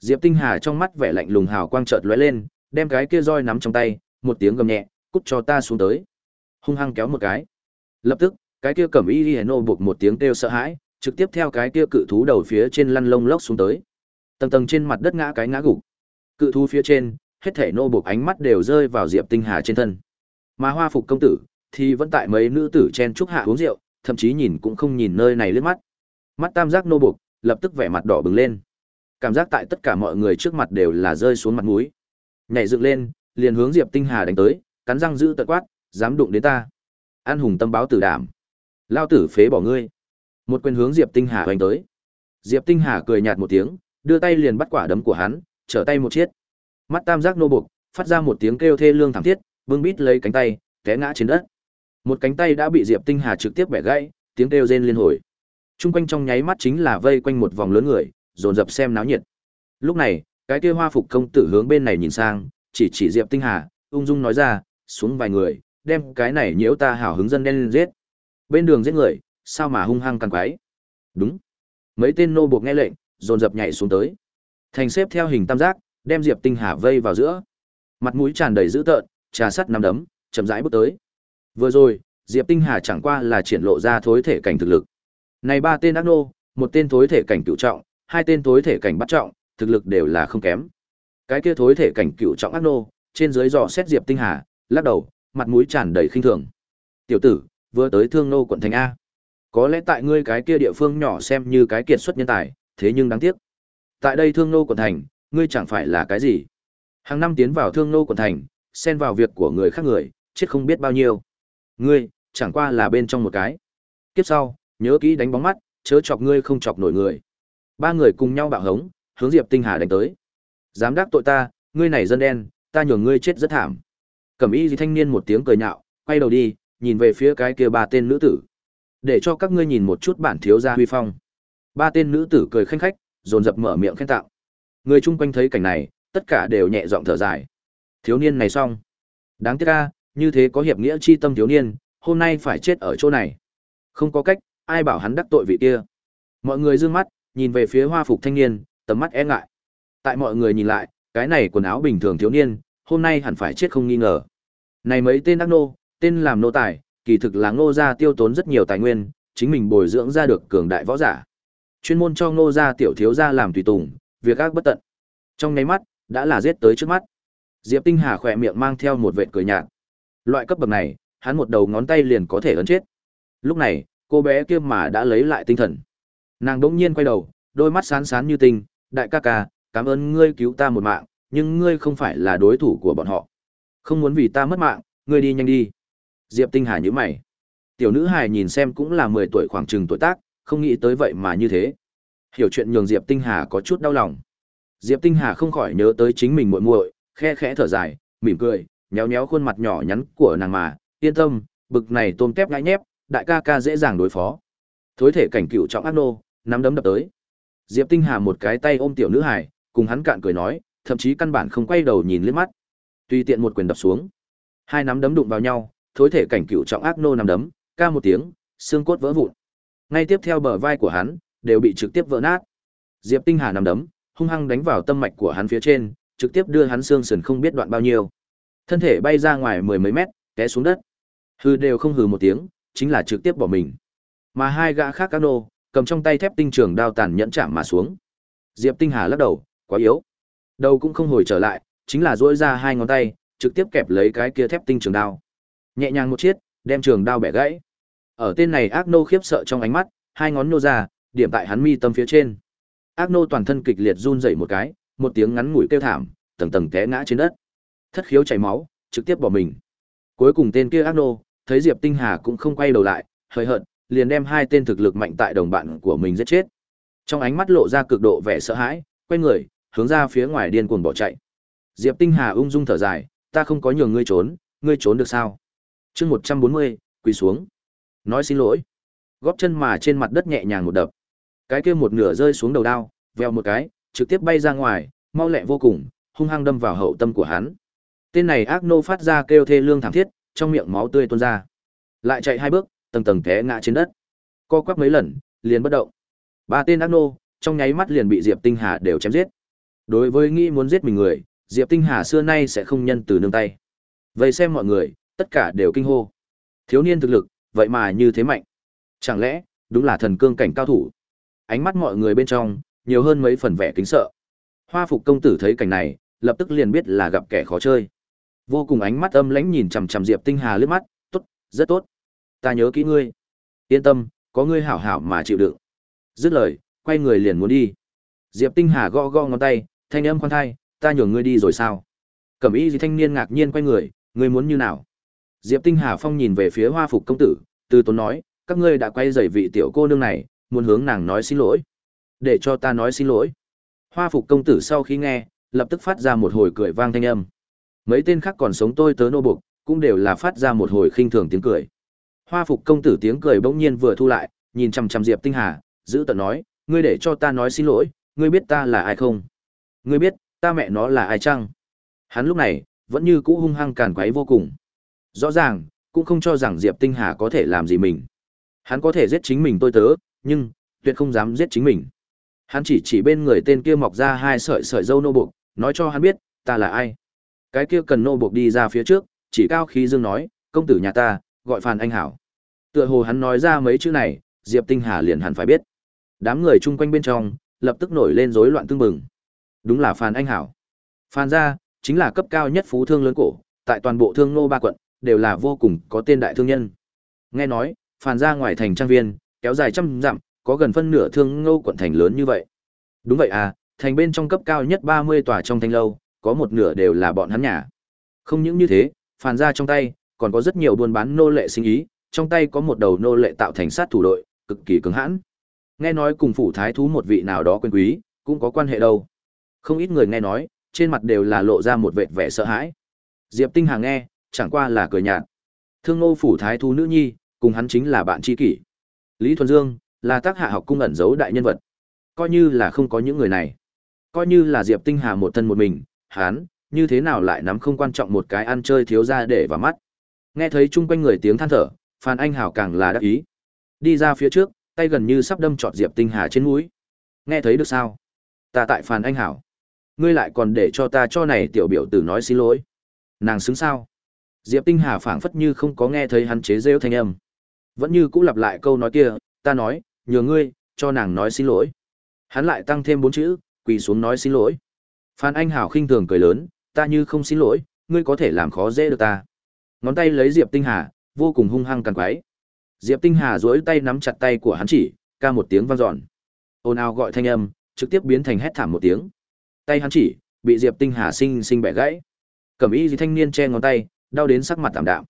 Diệp Tinh Hà trong mắt vẻ lạnh lùng hào quang chợt lóe lên, đem cái kia roi nắm trong tay, một tiếng gầm nhẹ, cút cho ta xuống tới. Hung hăng kéo một cái. Lập tức, cái kia cẩm y liễu buộc một tiếng kêu sợ hãi, trực tiếp theo cái kia cự thú đầu phía trên lăn lông lốc xuống tới. Tầng tầng trên mặt đất ngã cái ngã gục. Cự thú phía trên, hết thể nô buộc ánh mắt đều rơi vào Diệp Tinh Hà trên thân. Mà Hoa Phục công tử thì vẫn tại mấy nữ tử chen chúc hạ uống rượu, thậm chí nhìn cũng không nhìn nơi này liếc mắt. Mắt tam giác nô buộc, lập tức vẻ mặt đỏ bừng lên. Cảm giác tại tất cả mọi người trước mặt đều là rơi xuống mặt mũi. Nhảy dựng lên, liền hướng Diệp Tinh Hà đánh tới, cắn răng giữ tận quát, dám đụng đến ta. An hùng tâm báo tử đảm. Lao tử phế bỏ ngươi. Một quyền hướng Diệp Tinh Hà hoành tới. Diệp Tinh Hà cười nhạt một tiếng, đưa tay liền bắt quả đấm của hắn, trở tay một chiết. Mắt tam giác nô buộc, phát ra một tiếng kêu thê lương thảm thiết, vương bít lấy cánh tay, té ngã trên đất. Một cánh tay đã bị Diệp Tinh Hà trực tiếp bẻ gãy, tiếng kêu rên liên hồi. Trung quanh trong nháy mắt chính là vây quanh một vòng lớn người, dồn dập xem náo nhiệt. Lúc này, cái kia hoa phục công tử hướng bên này nhìn sang, chỉ chỉ Diệp Tinh Hà, ung dung nói ra, xuống vài người, đem cái này nhiễu ta hảo hứng dân đen lên giết. Bên đường giết người, sao mà hung hăng càng quái. Đúng. Mấy tên nô buộc nghe lệnh, dồn dập nhảy xuống tới. Thành xếp theo hình tam giác, đem Diệp Tinh Hà vây vào giữa. Mặt mũi tràn đầy dữ tợn, trà sắt nắm đấm, chậm rãi bước tới. Vừa rồi, Diệp Tinh Hà chẳng qua là triển lộ ra thối thể cảnh thực lực. Này ba tên ác nô, một tên thối thể cảnh cửu trọng, hai tên thối thể cảnh bắt trọng, thực lực đều là không kém. Cái kia thối thể cảnh cựu trọng ác nô, trên dưới dò xét Diệp Tinh Hà, lắc đầu, mặt mũi tràn đầy khinh thường. "Tiểu tử, vừa tới Thương nô quận thành a. Có lẽ tại ngươi cái kia địa phương nhỏ xem như cái kiệt xuất nhân tài, thế nhưng đáng tiếc. Tại đây Thương nô quận thành, ngươi chẳng phải là cái gì? Hàng năm tiến vào Thương nô quận thành, xen vào việc của người khác người, chết không biết bao nhiêu. Ngươi, chẳng qua là bên trong một cái. Kiếp sau, nhớ kỹ đánh bóng mắt, chớ chọc ngươi không chọc nổi người. Ba người cùng nhau bạo hống, hướng Diệp Tinh Hà đánh tới. Dám đắc tội ta, ngươi này dân đen, ta nhường ngươi chết rất thảm. Cẩm Y thanh niên một tiếng cười nhạo, quay đầu đi, nhìn về phía cái kia ba tên nữ tử. Để cho các ngươi nhìn một chút bản thiếu gia huy phong. Ba tên nữ tử cười khanh khách, dồn dập mở miệng khen tạo. Người chung quanh thấy cảnh này, tất cả đều nhẹ giọng thở dài. Thiếu niên này xong. Đáng tiếc ra, như thế có hiệp nghĩa chi tâm thiếu niên, hôm nay phải chết ở chỗ này. Không có cách, ai bảo hắn đắc tội vị kia. Mọi người dương mắt, nhìn về phía hoa phục thanh niên, tầm mắt e ngại. Tại mọi người nhìn lại, cái này quần áo bình thường thiếu niên, hôm nay hẳn phải chết không nghi ngờ. Này mấy tên ác nô, tên làm nô tài, kỳ thực là ngô gia tiêu tốn rất nhiều tài nguyên, chính mình bồi dưỡng ra được cường đại võ giả. Chuyên môn cho ngô gia tiểu thiếu gia làm tùy tùng, việc ác bất tận. Trong nháy mắt, đã là giết tới trước mắt. Diệp Tinh Hà khỏe miệng mang theo một vệt cười nhạt. Loại cấp bậc này, hắn một đầu ngón tay liền có thể ấn chết. Lúc này, cô bé kia mà đã lấy lại tinh thần. Nàng đỗng nhiên quay đầu, đôi mắt sáng sáng như tinh, đại ca ca, cảm ơn ngươi cứu ta một mạng, nhưng ngươi không phải là đối thủ của bọn họ. Không muốn vì ta mất mạng, ngươi đi nhanh đi. Diệp Tinh Hà nhíu mày. Tiểu nữ hài nhìn xem cũng là 10 tuổi khoảng chừng tuổi tác, không nghĩ tới vậy mà như thế. Hiểu chuyện nhường Diệp Tinh Hà có chút đau lòng. Diệp Tinh Hà không khỏi nhớ tới chính mình muội muội, khe khẽ thở dài, mỉm cười, nhéo nhéo khuôn mặt nhỏ nhắn của nàng mà, yên tâm, bực này tôm tép ngãi nhép, đại ca ca dễ dàng đối phó. Thối thể cảnh cựu trọng ác nô, nắm đấm đập tới. Diệp Tinh Hà một cái tay ôm tiểu nữ hài, cùng hắn cạn cười nói, thậm chí căn bản không quay đầu nhìn liếc mắt. Tùy tiện một quyền đập xuống, hai nắm đấm đụng vào nhau, thối thể cảnh cựu trọng ác nô nắm đấm, ca một tiếng, xương cốt vỡ vụn. Ngay tiếp theo bờ vai của hắn đều bị trực tiếp vỡ nát. Diệp Tinh Hà nắm đấm, hung hăng đánh vào tâm mạch của hắn phía trên, trực tiếp đưa hắn xương sườn không biết đoạn bao nhiêu. Thân thể bay ra ngoài mười mấy mét, té xuống đất. Hừ đều không hừ một tiếng, chính là trực tiếp bỏ mình. Mà hai gã khác cano cầm trong tay thép tinh trường đao tàn nhẫn chạm mà xuống. Diệp Tinh Hà lắc đầu, quá yếu. Đầu cũng không hồi trở lại, chính là duỗi ra hai ngón tay, trực tiếp kẹp lấy cái kia thép tinh trường đao. Nhẹ nhàng một chiếc đem trường đao bẻ gãy. Ở tên này ác nô khiếp sợ trong ánh mắt, hai ngón nô ra, điểm tại hắn mi tâm phía trên. Ác nô toàn thân kịch liệt run rẩy một cái, một tiếng ngắn ngủi kêu thảm, tầng tầng té ngã trên đất. Thất khiếu chảy máu, trực tiếp bỏ mình. Cuối cùng tên kia ác nô, thấy Diệp Tinh Hà cũng không quay đầu lại, hơi hận, liền đem hai tên thực lực mạnh tại đồng bạn của mình giết chết. Trong ánh mắt lộ ra cực độ vẻ sợ hãi, quay người, hướng ra phía ngoài điên cuồng bỏ chạy. Diệp Tinh Hà ung dung thở dài, ta không có nhường ngươi trốn, ngươi trốn được sao? Chương 140, quỳ xuống. Nói xin lỗi. Góp chân mà trên mặt đất nhẹ nhàng một đập. Cái kia một nửa rơi xuống đầu đao, veo một cái, trực tiếp bay ra ngoài, mau lẹ vô cùng, hung hăng đâm vào hậu tâm của hắn. Tên này ác nô phát ra kêu thê lương thảm thiết, trong miệng máu tươi tuôn ra. Lại chạy hai bước, tầng tầng té ngã trên đất. Co quắp mấy lần, liền bất động. Ba tên ác nô, trong nháy mắt liền bị Diệp Tinh Hà đều chém giết. Đối với nghĩ muốn giết mình người, Diệp Tinh Hà xưa nay sẽ không nhân từ nương tay. Vậy xem mọi người, tất cả đều kinh hô. Thiếu niên thực lực, vậy mà như thế mạnh. Chẳng lẽ, đúng là thần cương cảnh cao thủ? Ánh mắt mọi người bên trong, nhiều hơn mấy phần vẻ kính sợ. Hoa phục công tử thấy cảnh này, lập tức liền biết là gặp kẻ khó chơi. Vô cùng ánh mắt âm lãnh nhìn chằm chằm Diệp Tinh Hà lướt mắt, "Tốt, rất tốt. Ta nhớ kỹ ngươi. Yên tâm, có ngươi hảo hảo mà chịu đựng." Dứt lời, quay người liền muốn đi. Diệp Tinh Hà gõ gõ ngón tay, thanh âm khoan thai, "Ta nhường ngươi đi rồi sao?" Cẩm Y gì thanh niên ngạc nhiên quay người, "Ngươi muốn như nào?" Diệp Tinh Hà Phong nhìn về phía Hoa phục công tử, từ tốn nói, "Các ngươi đã quay dày vị tiểu cô nương này, muốn hướng nàng nói xin lỗi." "Để cho ta nói xin lỗi." Hoa phục công tử sau khi nghe, lập tức phát ra một hồi cười vang thanh âm. Mấy tên khác còn sống tôi tớ nô buộc, cũng đều là phát ra một hồi khinh thường tiếng cười. Hoa phục công tử tiếng cười bỗng nhiên vừa thu lại, nhìn chằm chằm Diệp Tinh Hà, giữ tận nói, ngươi để cho ta nói xin lỗi, ngươi biết ta là ai không? Ngươi biết, ta mẹ nó là ai chăng? Hắn lúc này, vẫn như cũ hung hăng càn quấy vô cùng. Rõ ràng, cũng không cho rằng Diệp Tinh Hà có thể làm gì mình. Hắn có thể giết chính mình tôi tớ, nhưng, tuyệt không dám giết chính mình. Hắn chỉ chỉ bên người tên kia mọc ra hai sợi sợi dâu nô buộc, nói cho hắn biết, ta là ai. Cái kia cần nô buộc đi ra phía trước, chỉ cao khí dương nói, công tử nhà ta, gọi Phan Anh Hảo. Tựa hồ hắn nói ra mấy chữ này, Diệp Tinh Hà liền hẳn phải biết. Đám người chung quanh bên trong, lập tức nổi lên rối loạn tương bừng. Đúng là Phan Anh Hảo. Phan gia, chính là cấp cao nhất phú thương lớn cổ, tại toàn bộ thương nô ba quận, đều là vô cùng có tên đại thương nhân. Nghe nói, Phan gia ngoài thành trang viên, kéo dài trăm dặm, có gần phân nửa thương nô quận thành lớn như vậy. Đúng vậy à, thành bên trong cấp cao nhất 30 tòa trong thanh lâu, có một nửa đều là bọn hắn nhà. Không những như thế, phàn gia trong tay, còn có rất nhiều buôn bán nô lệ sinh ý, trong tay có một đầu nô lệ tạo thành sát thủ đội, cực kỳ cứng hãn. Nghe nói cùng phủ thái thú một vị nào đó quyền quý, cũng có quan hệ đâu. Không ít người nghe nói, trên mặt đều là lộ ra một vẻ vẻ sợ hãi. Diệp Tinh Hà nghe, chẳng qua là cười nhạt. Thương Ngô phủ thái thú nữ nhi, cùng hắn chính là bạn tri kỷ. Lý Thuần Dương là tác hạ học cung ẩn giấu đại nhân vật. Coi như là không có những người này, coi như là Diệp Tinh Hà một thân một mình, hắn như thế nào lại nắm không quan trọng một cái ăn chơi thiếu gia để vào mắt. Nghe thấy chung quanh người tiếng than thở, Phan Anh Hảo càng là đắc ý. Đi ra phía trước, tay gần như sắp đâm trọt Diệp Tinh Hà trên mũi. Nghe thấy được sao? Ta tại Phan Anh Hảo. Ngươi lại còn để cho ta cho này tiểu biểu tử nói xin lỗi. Nàng xứng sao? Diệp Tinh Hà phảng phất như không có nghe thấy hắn chế rêu thanh âm. Vẫn như cũ lặp lại câu nói kia, ta nói, nhờ ngươi, cho nàng nói xin lỗi. Hắn lại tăng thêm bốn chữ, quỳ xuống nói xin lỗi. Phan Anh Hảo khinh thường cười lớn, ta như không xin lỗi, ngươi có thể làm khó dễ được ta. Ngón tay lấy Diệp Tinh Hà, vô cùng hung hăng càng quái. Diệp Tinh Hà duỗi tay nắm chặt tay của hắn chỉ, ca một tiếng vang dọn. ồn ào gọi thanh âm, trực tiếp biến thành hét thảm một tiếng. Tay hắn chỉ, bị Diệp Tinh Hà sinh sinh bẻ gãy. Cẩm y thanh niên che ngón tay, đau đến sắc mặt tạm đạm.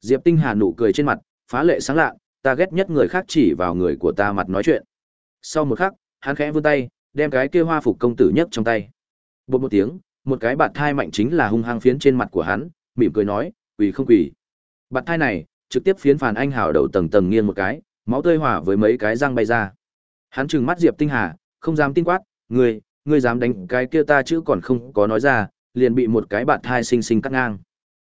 Diệp Tinh Hà nụ cười trên mặt, phá lệ sáng lạ, ta ghét nhất người khác chỉ vào người của ta mặt nói chuyện. Sau một khắc, hắn khẽ vươn tay, đem cái kia hoa phục công tử nhấc trong tay. Bột một tiếng, một cái bạt thai mạnh chính là hung hăng phiến trên mặt của hắn, mỉm cười nói, quỳ không quỳ. Bạt thai này, trực tiếp phiến phàn anh hào đầu tầng tầng nghiêng một cái, máu tươi hòa với mấy cái răng bay ra. Hắn trừng mắt Diệp Tinh Hà, không dám tin quát, ngươi, ngươi dám đánh cái kia ta chứ còn không có nói ra, liền bị một cái bạt thai xinh xinh cắt ngang.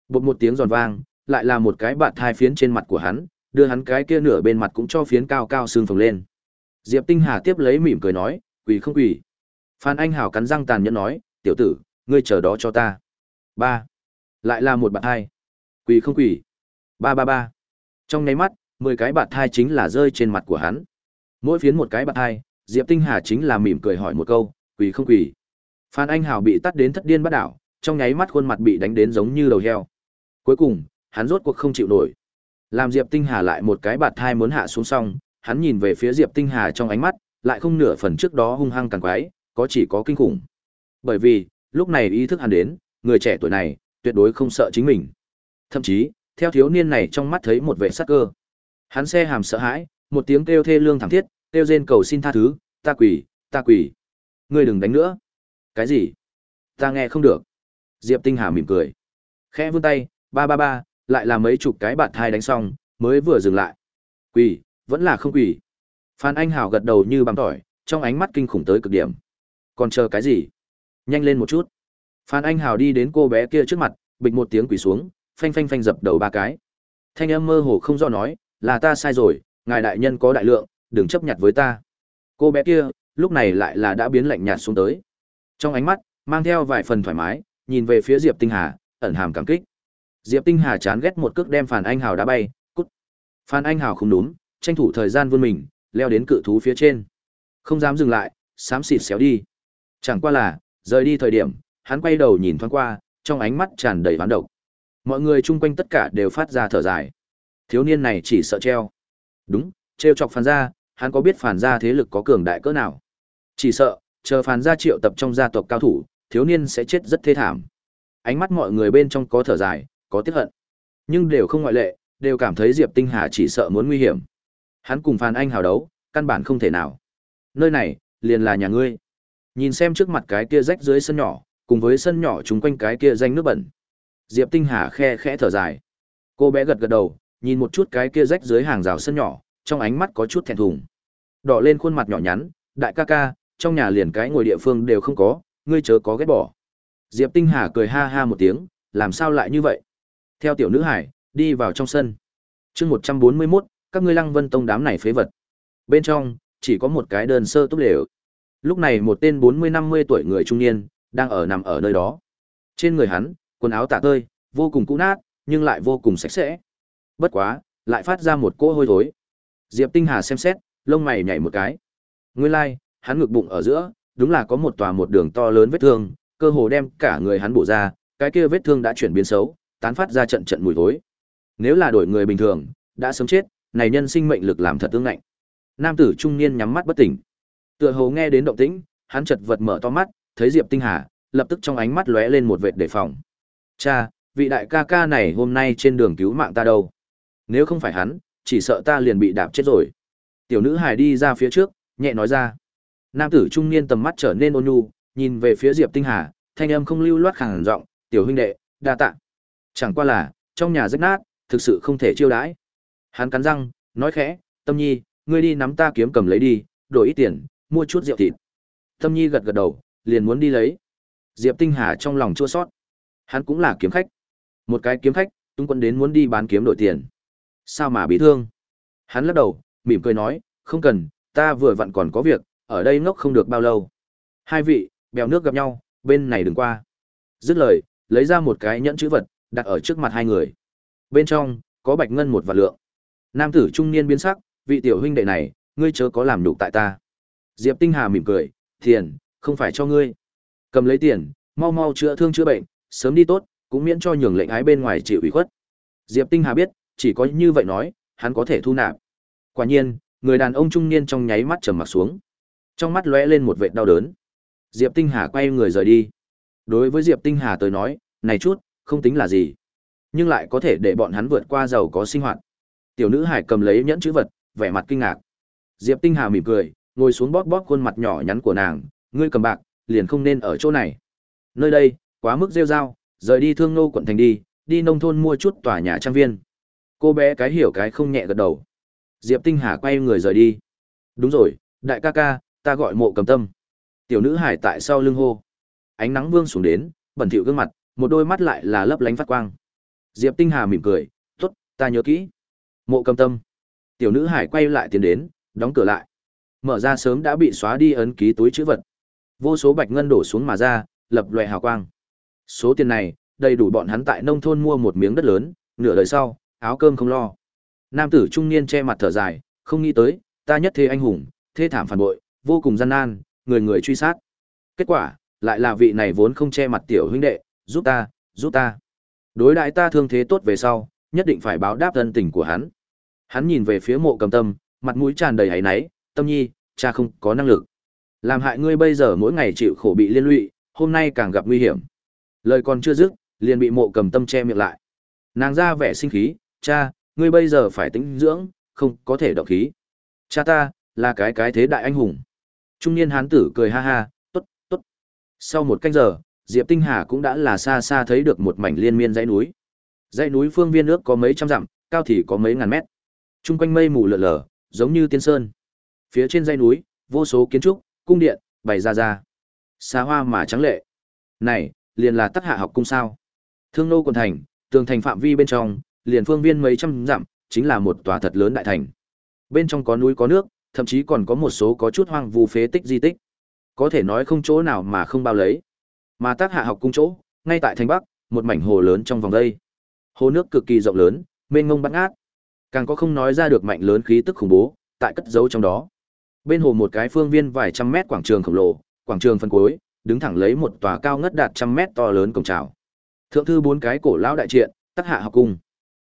Bột một tiếng giòn vang, lại là một cái bạt thai phiến trên mặt của hắn, đưa hắn cái kia nửa bên mặt cũng cho phiến cao cao xương phồng lên. Diệp Tinh Hà tiếp lấy mỉm cười nói, quỳ không quỳ. Phan Anh Hảo cắn răng tàn nhẫn nói, tiểu tử, ngươi chờ đó cho ta. Ba. Lại là một bạt hai. Quỳ không quỳ. Ba ba ba. Trong nháy mắt, mười cái bạn thai chính là rơi trên mặt của hắn. Mỗi phiến một cái bạn thai, Diệp Tinh Hà chính là mỉm cười hỏi một câu, quỳ không quỳ. Phan Anh Hào bị tắt đến thất điên bắt đảo, trong nháy mắt khuôn mặt bị đánh đến giống như đầu heo. Cuối cùng, hắn rốt cuộc không chịu nổi. Làm Diệp Tinh Hà lại một cái bạt thai muốn hạ xuống xong, hắn nhìn về phía Diệp Tinh Hà trong ánh mắt, lại không nửa phần trước đó hung hăng càng quái, có chỉ có kinh khủng. Bởi vì, lúc này ý thức hắn đến, người trẻ tuổi này, tuyệt đối không sợ chính mình. Thậm chí, theo thiếu niên này trong mắt thấy một vẻ sắc cơ. Hắn xe hàm sợ hãi, một tiếng kêu thê lương thảm thiết, kêu rên cầu xin tha thứ, ta quỷ, ta quỷ. Ngươi đừng đánh nữa. Cái gì? Ta nghe không được. Diệp Tinh Hà mỉm cười. Khẽ vươn tay, ba ba ba, lại là mấy chục cái bạt thai đánh xong, mới vừa dừng lại. Quỷ, vẫn là không quỷ. Phan Anh Hảo gật đầu như bằng tỏi, trong ánh mắt kinh khủng tới cực điểm. Còn chờ cái gì? Nhanh lên một chút. Phan Anh Hảo đi đến cô bé kia trước mặt, bịch một tiếng quỳ xuống, phanh phanh phanh dập đầu ba cái. Thanh âm mơ hồ không rõ nói, là ta sai rồi, ngài đại nhân có đại lượng, đừng chấp nhặt với ta. Cô bé kia, lúc này lại là đã biến lạnh nhạt xuống tới. Trong ánh mắt, mang theo vài phần thoải mái, nhìn về phía Diệp Tinh Hà, ẩn hàm cảm kích. Diệp Tinh Hà chán ghét một cước đem Phan Anh Hào đá bay, cút. Phan Anh Hào không đúng, tranh thủ thời gian vươn mình, leo đến cự thú phía trên. Không dám dừng lại, xám xịt xéo đi. Chẳng qua là, rời đi thời điểm, hắn quay đầu nhìn thoáng qua, trong ánh mắt tràn đầy hoán độc. Mọi người chung quanh tất cả đều phát ra thở dài. Thiếu niên này chỉ sợ treo. Đúng, treo chọc phản gia, hắn có biết phản gia thế lực có cường đại cỡ nào. Chỉ sợ, chờ phản gia triệu tập trong gia tộc cao thủ, thiếu niên sẽ chết rất thê thảm. Ánh mắt mọi người bên trong có thở dài, có tiếc hận. Nhưng đều không ngoại lệ, đều cảm thấy Diệp Tinh Hà chỉ sợ muốn nguy hiểm. Hắn cùng Phan Anh hào đấu, căn bản không thể nào. Nơi này, liền là nhà ngươi. Nhìn xem trước mặt cái kia rách dưới sân nhỏ, cùng với sân nhỏ chung quanh cái kia danh nước bẩn. Diệp Tinh Hà khe khẽ thở dài. Cô bé gật gật đầu, nhìn một chút cái kia rách dưới hàng rào sân nhỏ, trong ánh mắt có chút thẹn thùng. Đỏ lên khuôn mặt nhỏ nhắn, đại ca ca, trong nhà liền cái ngồi địa phương đều không có, ngươi chớ có ghét bỏ. Diệp Tinh Hà cười ha ha một tiếng, làm sao lại như vậy? Theo tiểu nữ hải, đi vào trong sân. chương 141, các ngươi lăng vân tông đám này phế vật. Bên trong, chỉ có một cái đơn sơ túc lều. Lúc này một tên 40-50 tuổi người trung niên, đang ở nằm ở nơi đó. Trên người hắn, quần áo tả tơi, vô cùng cũ nát, nhưng lại vô cùng sạch sẽ. Bất quá, lại phát ra một cỗ hôi thối. Diệp Tinh Hà xem xét, lông mày nhảy một cái. Nguyên lai, like, hắn ngực bụng ở giữa, đúng là có một tòa một đường to lớn vết thương, cơ hồ đem cả người hắn bổ ra, cái kia vết thương đã chuyển biến xấu, tán phát ra trận trận mùi thối. Nếu là đổi người bình thường, đã sớm chết, này nhân sinh mệnh lực làm thật tương lạnh. Nam tử trung niên nhắm mắt bất tỉnh. Tựa hồ nghe đến động tĩnh, hắn chợt vật mở to mắt, thấy Diệp Tinh Hà, lập tức trong ánh mắt lóe lên một vệt đề phòng. Cha, vị đại ca ca này hôm nay trên đường cứu mạng ta đâu? Nếu không phải hắn, chỉ sợ ta liền bị đạp chết rồi. Tiểu nữ hài đi ra phía trước, nhẹ nói ra. Nam tử trung niên tầm mắt trở nên ôn nhu, nhìn về phía Diệp Tinh Hà, thanh âm không lưu loát khàn giọng, "Tiểu huynh đệ, đa tạ." Chẳng qua là, trong nhà rách nát, thực sự không thể chiêu đãi. Hắn cắn răng, nói khẽ, "Tâm Nhi, ngươi đi nắm ta kiếm cầm lấy đi, đổi ít tiền, mua chút rượu thịt." Tâm Nhi gật gật đầu, liền muốn đi lấy. Diệp Tinh Hà trong lòng chua xót. Hắn cũng là kiếm khách. Một cái kiếm khách, tung quân đến muốn đi bán kiếm đổi tiền. Sao mà bị thương? Hắn lắc đầu, mỉm cười nói, không cần, ta vừa vặn còn có việc, ở đây ngốc không được bao lâu. Hai vị, bèo nước gặp nhau, bên này đừng qua. Dứt lời, lấy ra một cái nhẫn chữ vật, đặt ở trước mặt hai người. Bên trong, có bạch ngân một vạn lượng. Nam tử trung niên biến sắc, vị tiểu huynh đệ này, ngươi chớ có làm nhục tại ta. Diệp Tinh Hà mỉm cười, tiền, không phải cho ngươi. Cầm lấy tiền, mau mau chữa thương chữa bệnh, sớm đi tốt, cũng miễn cho nhường lệnh ái bên ngoài chịu ủy khuất. Diệp Tinh Hà biết, chỉ có như vậy nói, hắn có thể thu nạp. Quả nhiên, người đàn ông trung niên trong nháy mắt trầm mặt xuống. Trong mắt lóe lên một vệt đau đớn. Diệp Tinh Hà quay người rời đi. Đối với Diệp Tinh Hà tới nói, này chút, không tính là gì. Nhưng lại có thể để bọn hắn vượt qua giàu có sinh hoạt. Tiểu nữ hải cầm lấy nhẫn chữ vật, vẻ mặt kinh ngạc. Diệp Tinh Hà mỉm cười, ngồi xuống bóp bóp khuôn mặt nhỏ nhắn của nàng, ngươi cầm bạc, liền không nên ở chỗ này. Nơi đây, quá mức rêu rao, rời đi thương nô quận thành đi, đi nông thôn mua chút tòa nhà trang viên. Cô bé cái hiểu cái không nhẹ gật đầu. Diệp Tinh Hà quay người rời đi. Đúng rồi, đại ca ca, ta gọi mộ cầm tâm. Tiểu nữ hải tại sau lưng hô. Ánh nắng vương xuống đến, bẩn thỉu gương mặt, một đôi mắt lại là lấp lánh phát quang. Diệp Tinh Hà mỉm cười, tốt, ta nhớ kỹ. Mộ cầm tâm. Tiểu nữ hải quay lại tiến đến, đóng cửa lại. Mở ra sớm đã bị xóa đi ấn ký túi chữ vật. Vô số bạch ngân đổ xuống mà ra, lập loè hào quang. Số tiền này, đầy đủ bọn hắn tại nông thôn mua một miếng đất lớn, nửa đời sau, áo cơm không lo. Nam tử trung niên che mặt thở dài, không nghĩ tới, ta nhất thế anh hùng, thế thảm phản bội, vô cùng gian nan, người người truy sát. Kết quả, lại là vị này vốn không che mặt tiểu huynh đệ, giúp ta, giúp ta. Đối đại ta thương thế tốt về sau, nhất định phải báo đáp ân tình của hắn. Hắn nhìn về phía mộ cầm tâm, mặt mũi tràn đầy hãy náy, tâm nhi, cha không có năng lực. Làm hại ngươi bây giờ mỗi ngày chịu khổ bị liên lụy, hôm nay càng gặp nguy hiểm. Lời còn chưa dứt, liền bị mộ cầm tâm che miệng lại. Nàng ra vẻ sinh khí, cha, ngươi bây giờ phải tĩnh dưỡng, không có thể động khí. Cha ta, là cái cái thế đại anh hùng. Trung niên hán tử cười ha ha, tốt, tốt. Sau một canh giờ, Diệp Tinh Hà cũng đã là xa xa thấy được một mảnh liên miên dãy núi. Dãy núi phương viên nước có mấy trăm dặm, cao thì có mấy ngàn mét. Trung quanh mây mù lờ lờ, giống như tiên sơn. Phía trên dãy núi, vô số kiến trúc, cung điện, bày ra ra. Xa hoa mà trắng lệ. Này, liền là tắc hạ học cung sao. Thương nô quận thành, tường thành phạm vi bên trong, liền phương viên mấy trăm dặm, chính là một tòa thật lớn đại thành. Bên trong có núi có nước, thậm chí còn có một số có chút hoang vu phế tích di tích. Có thể nói không chỗ nào mà không bao lấy. Mà tác hạ học cung chỗ, ngay tại thành Bắc, một mảnh hồ lớn trong vòng đây. Hồ nước cực kỳ rộng lớn, mênh mông bắt ngát. Càng có không nói ra được mạnh lớn khí tức khủng bố, tại cất giấu trong đó. Bên hồ một cái phương viên vài trăm mét quảng trường khổng lồ, quảng trường phân cuối, đứng thẳng lấy một tòa cao ngất đạt trăm mét to lớn cổng trào. Thượng thư bốn cái cổ lão đại triện, tắc hạ học cung.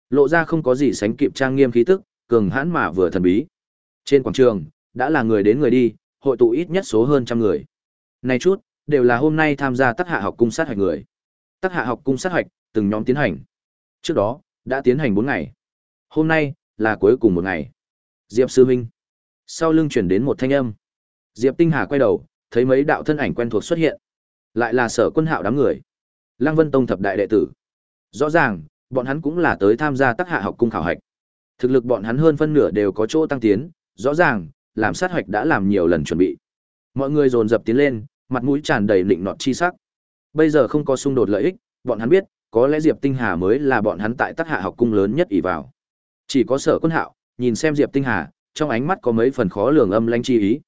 Lộ ra không có gì sánh kịp trang nghiêm khí tức, cường hãn mà vừa thần bí. Trên quảng trường, đã là người đến người đi, hội tụ ít nhất số hơn trăm người. Này chút, đều là hôm nay tham gia tắc hạ học cung sát hạch người. tắc hạ học cung sát hạch, từng nhóm tiến hành. Trước đó, đã tiến hành bốn ngày. Hôm nay, là cuối cùng một ngày. Diệp Sư huynh Sau lưng chuyển đến một thanh âm. Diệp Tinh Hà quay đầu, thấy mấy đạo thân ảnh quen thuộc xuất hiện. Lại là sở quân hạo đám người. Lăng Vân Tông thập đại đệ tử. Rõ ràng, bọn hắn cũng là tới tham gia tác hạ học cung khảo hạch. Thực lực bọn hắn hơn phân nửa đều có chỗ tăng tiến, rõ ràng, làm sát hoạch đã làm nhiều lần chuẩn bị. Mọi người dồn dập tiến lên, mặt mũi tràn đầy lịnh nọt chi sắc. Bây giờ không có xung đột lợi ích, bọn hắn biết, có lẽ Diệp Tinh Hà mới là bọn hắn tại tác Hạ học cung lớn nhất ỷ vào. Chỉ có Sở Quân Hạo, nhìn xem Diệp Tinh Hà, trong ánh mắt có mấy phần khó lường âm lãnh chi ý.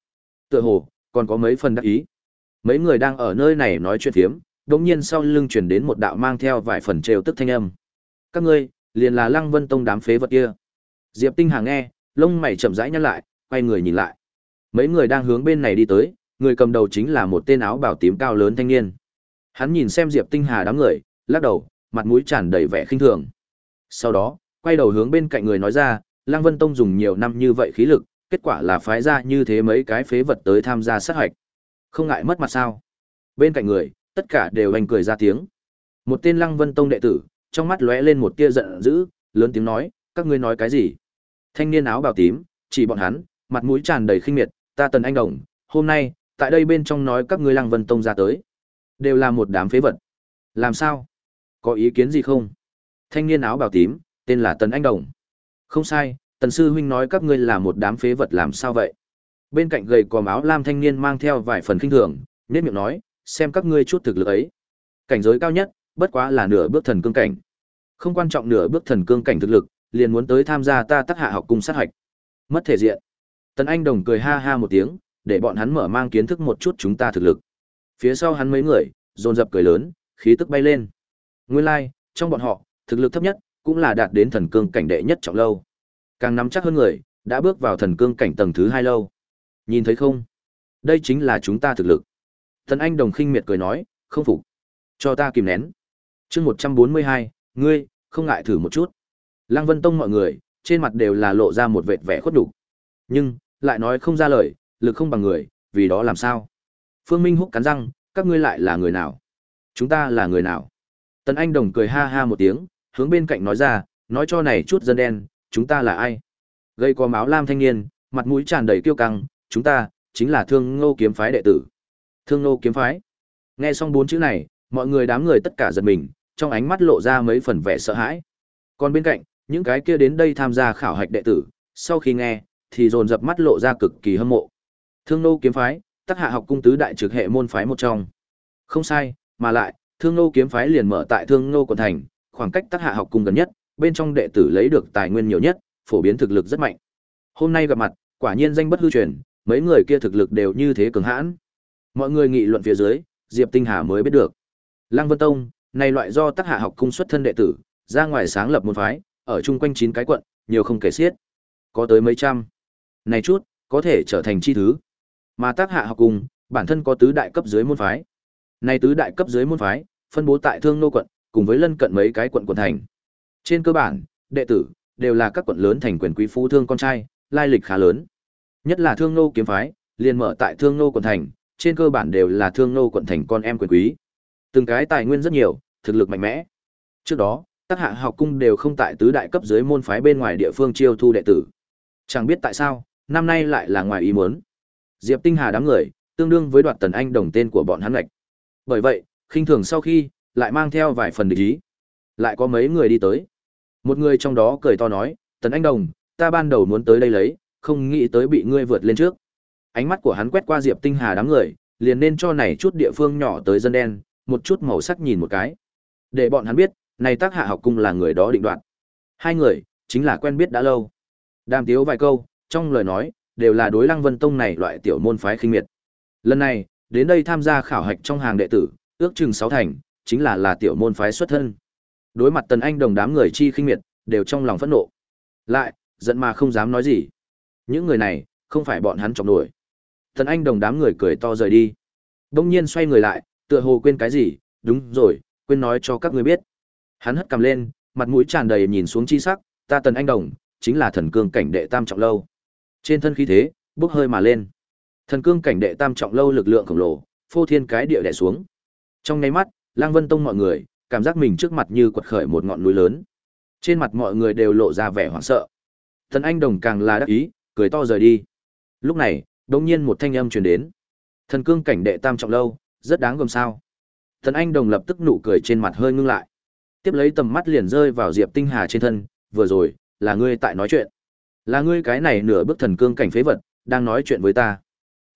Tựa hồ, còn có mấy phần đắc ý. Mấy người đang ở nơi này nói chuyện phiếm, đột nhiên sau lưng truyền đến một đạo mang theo vài phần trêu tức thanh âm. Các ngươi, liền là Lăng Vân Tông đám phế vật kia. Diệp Tinh Hà nghe, lông mày chậm rãi nhăn lại, quay người nhìn lại. Mấy người đang hướng bên này đi tới, người cầm đầu chính là một tên áo bào tím cao lớn thanh niên. Hắn nhìn xem Diệp Tinh Hà đám người, lắc đầu, mặt mũi tràn đầy vẻ khinh thường. Sau đó, quay đầu hướng bên cạnh người nói ra, Lăng Vân Tông dùng nhiều năm như vậy khí lực, kết quả là phái ra như thế mấy cái phế vật tới tham gia sát hạch. Không ngại mất mặt sao? Bên cạnh người, tất cả đều anh cười ra tiếng. Một tên Lăng Vân Tông đệ tử, trong mắt lóe lên một tia giận dữ, lớn tiếng nói, các ngươi nói cái gì? Thanh niên áo bào tím, chỉ bọn hắn, mặt mũi tràn đầy khinh miệt, ta Tần Anh Đồng, hôm nay, tại đây bên trong nói các ngươi Lăng Vân Tông ra tới, đều là một đám phế vật. Làm sao? Có ý kiến gì không? Thanh niên áo bào tím, tên là Tần Anh Đồng. Không sai, Tần sư huynh nói các ngươi là một đám phế vật làm sao vậy? Bên cạnh gầy còm áo lam thanh niên mang theo vài phần khinh thường, nết miệng nói, xem các ngươi chút thực lực ấy. Cảnh giới cao nhất, bất quá là nửa bước thần cương cảnh. Không quan trọng nửa bước thần cương cảnh thực lực, liền muốn tới tham gia ta tác hạ học cung sát hạch. Mất thể diện. Tần Anh Đồng cười ha ha một tiếng, để bọn hắn mở mang kiến thức một chút chúng ta thực lực. Phía sau hắn mấy người, dồn dập cười lớn, khí tức bay lên. Nguyên lai, like, trong bọn họ, thực lực thấp nhất, cũng là đạt đến thần cương cảnh đệ nhất trọng lâu. Càng nắm chắc hơn người, đã bước vào thần cương cảnh tầng thứ hai lâu. Nhìn thấy không? Đây chính là chúng ta thực lực. thần Anh Đồng khinh miệt cười nói, không phục. Cho ta kìm nén. chương một trăm bốn mươi hai, ngươi, không ngại thử một chút. Lăng Vân Tông mọi người, trên mặt đều là lộ ra một vệt vẻ khuất đủ. Nhưng, lại nói không ra lời, lực không bằng người, vì đó làm sao? Phương Minh húc cắn răng, các ngươi lại là người nào? Chúng ta là người nào? Tần Anh Đồng cười ha ha một tiếng, hướng bên cạnh nói ra, nói cho này chút dân đen, chúng ta là ai? Gây có máu lam thanh niên, mặt mũi tràn đầy kiêu căng, chúng ta, chính là thương ngô kiếm phái đệ tử. Thương ngô kiếm phái. Nghe xong bốn chữ này, mọi người đám người tất cả giật mình, trong ánh mắt lộ ra mấy phần vẻ sợ hãi. Còn bên cạnh, những cái kia đến đây tham gia khảo hạch đệ tử, sau khi nghe, thì dồn dập mắt lộ ra cực kỳ hâm mộ. Thương nô kiếm phái, tắc hạ học cung tứ đại trực hệ môn phái một trong. Không sai, mà lại, Thương nô kiếm phái liền mở tại Thương nô quận thành, khoảng cách tắc hạ học cung gần nhất, bên trong đệ tử lấy được tài nguyên nhiều nhất, phổ biến thực lực rất mạnh. Hôm nay gặp mặt, quả nhiên danh bất hư truyền, mấy người kia thực lực đều như thế cường hãn. Mọi người nghị luận phía dưới, Diệp Tinh Hà mới biết được. Lăng Vân Tông, này loại do tác hạ học cung xuất thân đệ tử, ra ngoài sáng lập môn phái, ở chung quanh chín cái quận, nhiều không kể xiết. Có tới mấy trăm. Này chút, có thể trở thành chi thứ. Mà tác hạ học cùng, bản thân có tứ đại cấp dưới môn phái. Này tứ đại cấp dưới môn phái, phân bố tại Thương Nô quận, cùng với lân cận mấy cái quận quận thành. Trên cơ bản, đệ tử đều là các quận lớn thành quyền quý phú thương con trai, lai lịch khá lớn. Nhất là Thương Nô kiếm phái, liền mở tại Thương Nô quận thành, trên cơ bản đều là Thương Nô quận thành con em quyền quý. Từng cái tài nguyên rất nhiều, thực lực mạnh mẽ. Trước đó, tác hạ học cung đều không tại tứ đại cấp dưới môn phái bên ngoài địa phương chiêu thu đệ tử. Chẳng biết tại sao, năm nay lại là ngoài ý muốn. Diệp Tinh Hà đám người, tương đương với đoạt tần anh đồng tên của bọn hắn lệch. Bởi vậy, khinh thường sau khi, lại mang theo vài phần địch ý. Lại có mấy người đi tới. Một người trong đó cười to nói, tần anh đồng, ta ban đầu muốn tới đây lấy, không nghĩ tới bị ngươi vượt lên trước. Ánh mắt của hắn quét qua Diệp Tinh Hà đám người, liền nên cho này chút địa phương nhỏ tới dân đen, một chút màu sắc nhìn một cái. Để bọn hắn biết, này tác hạ học cung là người đó định đoạt. Hai người, chính là quen biết đã lâu. Đàm tiếu vài câu, trong lời nói, đều là đối lăng vân tông này loại tiểu môn phái khinh miệt. Lần này, đến đây tham gia khảo hạch trong hàng đệ tử, ước chừng sáu thành, chính là là tiểu môn phái xuất thân. Đối mặt Tần Anh đồng đám người chi khinh miệt, đều trong lòng phẫn nộ. Lại, giận mà không dám nói gì. Những người này, không phải bọn hắn chọc nổi. Tần Anh đồng đám người cười to rời đi. Đông nhiên xoay người lại, tựa hồ quên cái gì, đúng rồi, quên nói cho các người biết. Hắn hất cầm lên, mặt mũi tràn đầy nhìn xuống chi sắc, ta Tần Anh đồng, chính là thần cương cảnh đệ tam trọng lâu. Trên thân khí thế, bốc hơi mà lên. Thần cương cảnh đệ tam trọng lâu lực lượng khổng lồ, phô thiên cái địa đè xuống. Trong nháy mắt, Lang Vân Tông mọi người, cảm giác mình trước mặt như quật khởi một ngọn núi lớn. Trên mặt mọi người đều lộ ra vẻ hoảng sợ. Thần Anh Đồng càng là đắc ý, cười to rời đi. Lúc này, đột nhiên một thanh âm truyền đến. Thần cương cảnh đệ tam trọng lâu, rất đáng gồm sao. Thần Anh Đồng lập tức nụ cười trên mặt hơi ngưng lại. Tiếp lấy tầm mắt liền rơi vào Diệp Tinh Hà trên thân, vừa rồi, là ngươi tại nói chuyện. Là ngươi cái này nửa bước thần cương cảnh phế vật, đang nói chuyện với ta.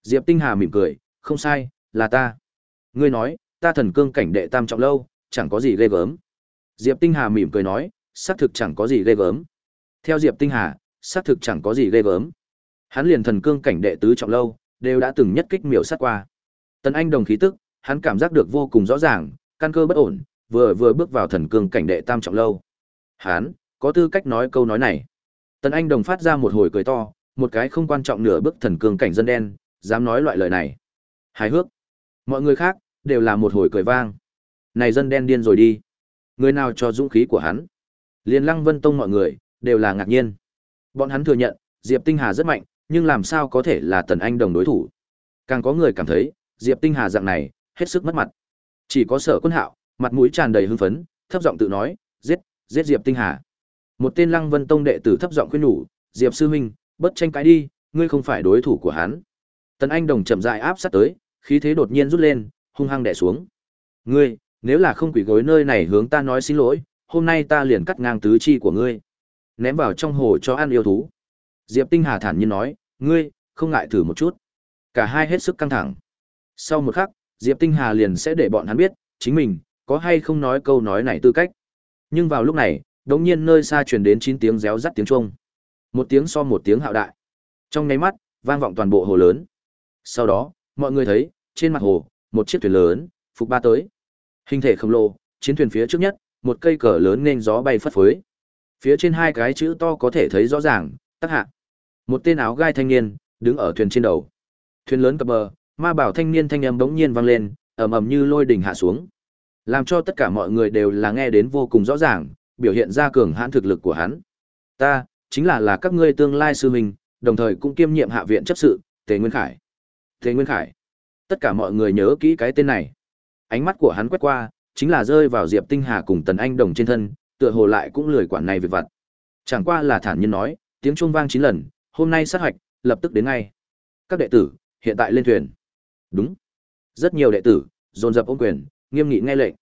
Diệp Tinh Hà mỉm cười, không sai, là ta. Ngươi nói, ta thần cương cảnh đệ tam trọng lâu, chẳng có gì ghê gớm. Diệp Tinh Hà mỉm cười nói, xác thực chẳng có gì ghê gớm. Theo Diệp Tinh Hà, xác thực chẳng có gì ghê gớm. Hắn liền thần cương cảnh đệ tứ trọng lâu, đều đã từng nhất kích miểu sát qua. Tần Anh đồng khí tức, hắn cảm giác được vô cùng rõ ràng, căn cơ bất ổn, vừa vừa bước vào thần cương cảnh đệ tam trọng lâu. Hắn có tư cách nói câu nói này. Tần Anh đồng phát ra một hồi cười to, một cái không quan trọng nửa bước thần cương cảnh dân đen, dám nói loại lời này. Hài hước. Mọi người khác, đều là một hồi cười vang. Này dân đen điên rồi đi. Người nào cho dũng khí của hắn? Liên Lăng Vân Tông mọi người, đều là ngạc nhiên. Bọn hắn thừa nhận, Diệp Tinh Hà rất mạnh, nhưng làm sao có thể là Tần Anh đồng đối thủ? Càng có người cảm thấy, Diệp Tinh Hà dạng này, hết sức mất mặt. Chỉ có sở quân hạo, mặt mũi tràn đầy hưng phấn, thấp giọng tự nói, giết, giết Diệp Tinh Hà. Một tên Lăng Vân Tông đệ tử thấp giọng khuyên nhủ, Diệp sư huynh, bất tranh cãi đi, ngươi không phải đối thủ của hắn. Tần Anh Đồng chậm rãi áp sát tới, khí thế đột nhiên rút lên, hung hăng đè xuống. Ngươi, nếu là không quỷ gối nơi này hướng ta nói xin lỗi, hôm nay ta liền cắt ngang tứ chi của ngươi, ném vào trong hồ cho ăn yêu thú. Diệp Tinh Hà thản nhiên nói, ngươi, không ngại thử một chút. Cả hai hết sức căng thẳng. Sau một khắc, Diệp Tinh Hà liền sẽ để bọn hắn biết, chính mình, có hay không nói câu nói này tư cách. Nhưng vào lúc này, đống nhiên nơi xa truyền đến chín tiếng réo rắt tiếng chuông. Một tiếng so một tiếng hạo đại. Trong nháy mắt, vang vọng toàn bộ hồ lớn. Sau đó, mọi người thấy, trên mặt hồ, một chiếc thuyền lớn, phục ba tới. Hình thể khổng lồ, chiến thuyền phía trước nhất, một cây cờ lớn nên gió bay phất phới. Phía trên hai cái chữ to có thể thấy rõ ràng, tác hạ. Một tên áo gai thanh niên, đứng ở thuyền trên đầu. Thuyền lớn cập bờ, ma bảo thanh niên thanh âm bỗng nhiên vang lên, ầm ầm như lôi đỉnh hạ xuống. Làm cho tất cả mọi người đều là nghe đến vô cùng rõ ràng, biểu hiện ra cường hãn thực lực của hắn. Ta, chính là là các ngươi tương lai sư huynh, đồng thời cũng kiêm nhiệm hạ viện chấp sự, Tề Nguyên Khải. Tề Nguyên Khải. Tất cả mọi người nhớ kỹ cái tên này. Ánh mắt của hắn quét qua, chính là rơi vào Diệp Tinh Hà cùng Tần Anh Đồng trên thân, tựa hồ lại cũng lười quản này việc vặt. Chẳng qua là thản nhiên nói, tiếng chuông vang chín lần, hôm nay sát hoạch, lập tức đến ngay. Các đệ tử, hiện tại lên thuyền. Đúng. Rất nhiều đệ tử, dồn dập ôm quyền, nghiêm nghị nghe lệnh.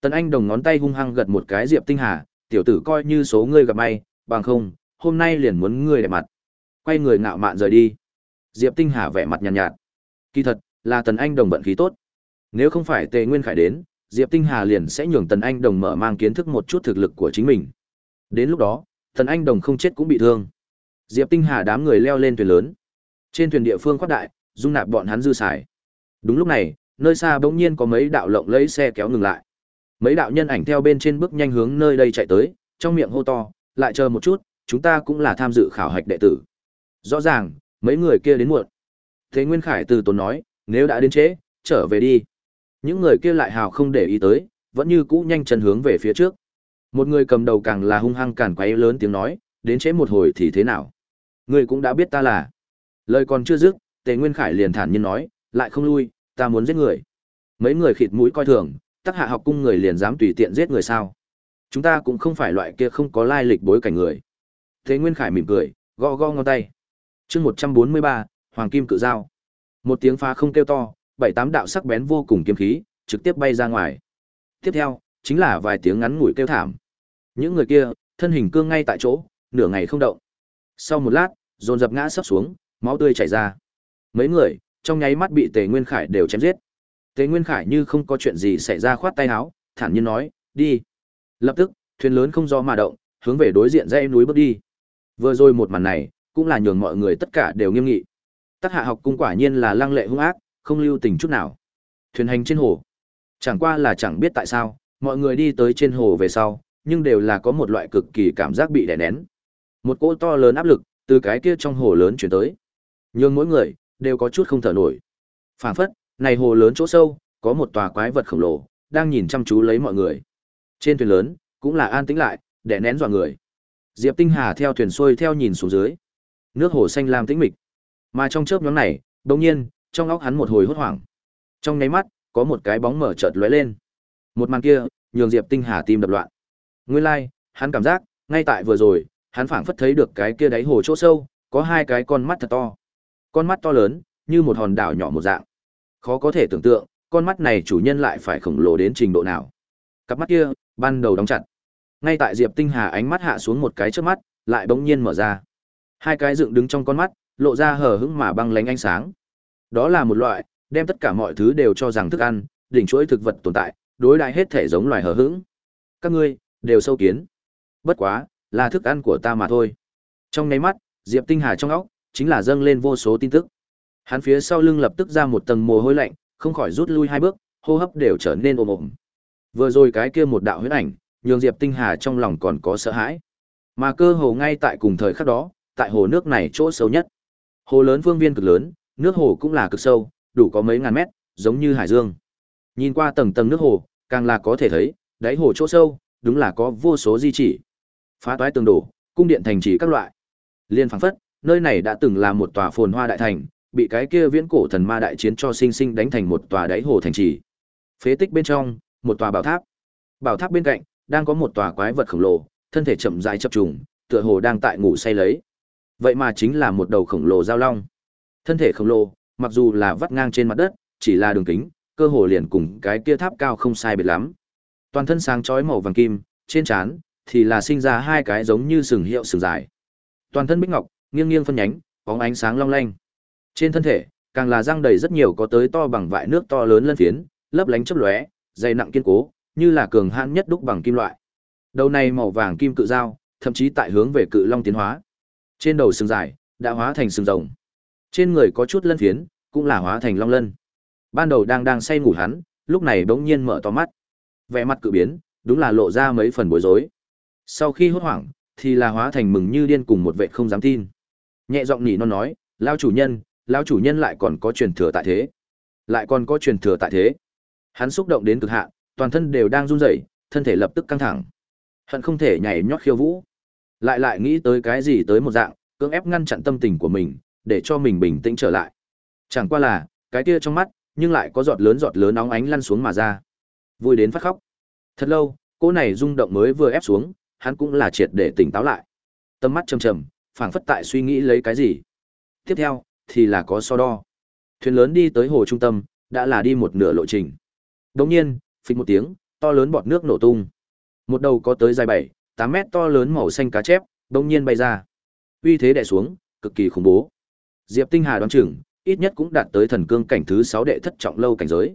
Tần Anh Đồng ngón tay hung hăng gật một cái Diệp Tinh Hà, tiểu tử coi như số ngươi gặp may, bằng không, hôm nay liền muốn ngươi đẹp mặt. Quay người ngạo mạn rời đi. Diệp Tinh Hà vẻ mặt nhàn nhạt, nhạt. Kỳ thật, là Tần Anh Đồng vận khí tốt. Nếu không phải Tề Nguyên Khải đến, Diệp Tinh Hà liền sẽ nhường Tần Anh Đồng mở mang kiến thức một chút thực lực của chính mình. Đến lúc đó, Tần Anh Đồng không chết cũng bị thương. Diệp Tinh Hà đám người leo lên thuyền lớn. Trên thuyền địa phương khoát đại, dung nạp bọn hắn dư xài. Đúng lúc này, nơi xa bỗng nhiên có mấy đạo lộng lấy xe kéo ngừng lại. Mấy đạo nhân ảnh theo bên trên bước nhanh hướng nơi đây chạy tới, trong miệng hô to, lại chờ một chút, chúng ta cũng là tham dự khảo hạch đệ tử. Rõ ràng, mấy người kia đến muộn. Thế Nguyên Khải từ tốn nói, nếu đã đến trễ, trở về đi. Những người kia lại hào không để ý tới, vẫn như cũ nhanh chân hướng về phía trước. Một người cầm đầu càng là hung hăng cản quấy lớn tiếng nói, đến chế một hồi thì thế nào? Người cũng đã biết ta là. Lời còn chưa dứt, Tề Nguyên Khải liền thản nhiên nói, lại không lui, ta muốn giết người. Mấy người khịt mũi coi thường, tắc hạ học cung người liền dám tùy tiện giết người sao? Chúng ta cũng không phải loại kia không có lai lịch bối cảnh người. Tề Nguyên Khải mỉm cười, gõ gõ ngón tay. Chương 143, Hoàng Kim Cự Giao. Một tiếng phá không kêu to, bảy tám đạo sắc bén vô cùng kiếm khí, trực tiếp bay ra ngoài. Tiếp theo, chính là vài tiếng ngắn ngủi kêu thảm. Những người kia, thân hình cương ngay tại chỗ, nửa ngày không động. Sau một lát, dồn dập ngã sấp xuống, máu tươi chảy ra. Mấy người, trong nháy mắt bị Tề Nguyên Khải đều chém giết. Tề Nguyên Khải như không có chuyện gì xảy ra khoát tay áo, thản nhiên nói, đi. Lập tức, thuyền lớn không do mà động, hướng về đối diện dãy núi bước đi. Vừa rồi một màn này, cũng là nhường mọi người tất cả đều nghiêm nghị. Tắc hạ học cung quả nhiên là lăng lệ hung ác, không lưu tình chút nào. Thuyền hành trên hồ. Chẳng qua là chẳng biết tại sao, mọi người đi tới trên hồ về sau, nhưng đều là có một loại cực kỳ cảm giác bị đè nén. Một cỗ to lớn áp lực từ cái kia trong hồ lớn chuyển tới. Nhưng mỗi người đều có chút không thở nổi. Phản phất, này hồ lớn chỗ sâu, có một tòa quái vật khổng lồ đang nhìn chăm chú lấy mọi người. Trên thuyền lớn cũng là an tĩnh lại, đè nén dọa người. Diệp Tinh Hà theo thuyền xuôi theo nhìn xuống dưới. Nước hồ xanh lam tĩnh mịch. Mà trong chớp nhoáng này, đột nhiên, trong óc hắn một hồi hốt hoảng. Trong nháy mắt, có một cái bóng mở chợt lóe lên. Một màn kia, nhường Diệp Tinh Hà tim đập loạn. Nguyên lai, like, hắn cảm giác, ngay tại vừa rồi, hắn phảng phất thấy được cái kia đáy hồ chỗ sâu, có hai cái con mắt thật to. Con mắt to lớn, như một hòn đảo nhỏ một dạng. Khó có thể tưởng tượng, con mắt này chủ nhân lại phải khổng lồ đến trình độ nào. Cặp mắt kia, ban đầu đóng chặt. Ngay tại Diệp Tinh Hà ánh mắt hạ xuống một cái trước mắt, lại bỗng nhiên mở ra. Hai cái dựng đứng trong con mắt, lộ ra hờ hững mà băng lánh ánh sáng. Đó là một loại, đem tất cả mọi thứ đều cho rằng thức ăn, đỉnh chuỗi thực vật tồn tại, đối đại hết thể giống loài hờ hững. Các ngươi, đều sâu kiến. Bất quá, là thức ăn của ta mà thôi. Trong nháy mắt, Diệp Tinh Hà trong óc, chính là dâng lên vô số tin tức. Hắn phía sau lưng lập tức ra một tầng mồ hôi lạnh, không khỏi rút lui hai bước, hô hấp đều trở nên ồm ồm. Vừa rồi cái kia một đạo huyết ảnh, nhường Diệp Tinh Hà trong lòng còn có sợ hãi. Mà cơ hồ ngay tại cùng thời khắc đó, tại hồ nước này chỗ sâu nhất. Hồ lớn phương viên cực lớn, nước hồ cũng là cực sâu, đủ có mấy ngàn mét, giống như hải dương. Nhìn qua tầng tầng nước hồ, càng là có thể thấy, đáy hồ chỗ sâu, đúng là có vô số di chỉ. Phá toái tường đổ, cung điện thành trì các loại. Liên phảng phất, nơi này đã từng là một tòa phồn hoa đại thành, bị cái kia viễn cổ thần ma đại chiến cho sinh sinh đánh thành một tòa đáy hồ thành trì. Phế tích bên trong, một tòa bảo tháp. Bảo tháp bên cạnh, đang có một tòa quái vật khổng lồ, thân thể chậm rãi chập trùng, tựa hồ đang tại ngủ say lấy. Vậy mà chính là một đầu khổng lồ giao long. Thân thể khổng lồ, mặc dù là vắt ngang trên mặt đất, chỉ là đường kính, cơ hồ liền cùng cái kia tháp cao không sai biệt lắm. Toàn thân sáng chói màu vàng kim, trên trán thì là sinh ra hai cái giống như sừng hiệu sừng dài. Toàn thân bích ngọc, nghiêng nghiêng phân nhánh, bóng ánh sáng long lanh. Trên thân thể, càng là răng đầy rất nhiều có tới to bằng vại nước to lớn lân phiến, lấp lánh chớp lóe, dày nặng kiên cố, như là cường hãn nhất đúc bằng kim loại. Đầu này màu vàng kim cự dao, thậm chí tại hướng về cự long tiến hóa. Trên đầu sừng dài đã hóa thành sừng rồng. Trên người có chút lân phiến, cũng là hóa thành long lân. Ban đầu đang đang say ngủ hắn, lúc này bỗng nhiên mở to mắt. Vẻ mặt cự biến, đúng là lộ ra mấy phần bối rối. Sau khi hốt hoảng, thì là hóa thành mừng như điên cùng một vệ không dám tin. Nhẹ giọng nhỉ non nói, lao chủ nhân, lao chủ nhân lại còn có truyền thừa tại thế. Lại còn có truyền thừa tại thế. Hắn xúc động đến cực hạn, toàn thân đều đang run rẩy, thân thể lập tức căng thẳng. Hận không thể nhảy nhót khiêu vũ. Lại lại nghĩ tới cái gì tới một dạng, cưỡng ép ngăn chặn tâm tình của mình, để cho mình bình tĩnh trở lại. Chẳng qua là, cái kia trong mắt, nhưng lại có giọt lớn giọt lớn nóng ánh lăn xuống mà ra. Vui đến phát khóc. Thật lâu, cô này rung động mới vừa ép xuống, hắn cũng là triệt để tỉnh táo lại. Tâm mắt trầm trầm, phảng phất tại suy nghĩ lấy cái gì. Tiếp theo, thì là có so đo. Thuyền lớn đi tới hồ trung tâm, đã là đi một nửa lộ trình. Đồng nhiên, phịch một tiếng, to lớn bọt nước nổ tung. Một đầu có tới dài 7, 8 mét to lớn màu xanh cá chép, đồng nhiên bay ra. Uy thế đè xuống, cực kỳ khủng bố. Diệp Tinh Hà đoán chừng, ít nhất cũng đạt tới thần cương cảnh thứ 6 đệ thất trọng lâu cảnh giới.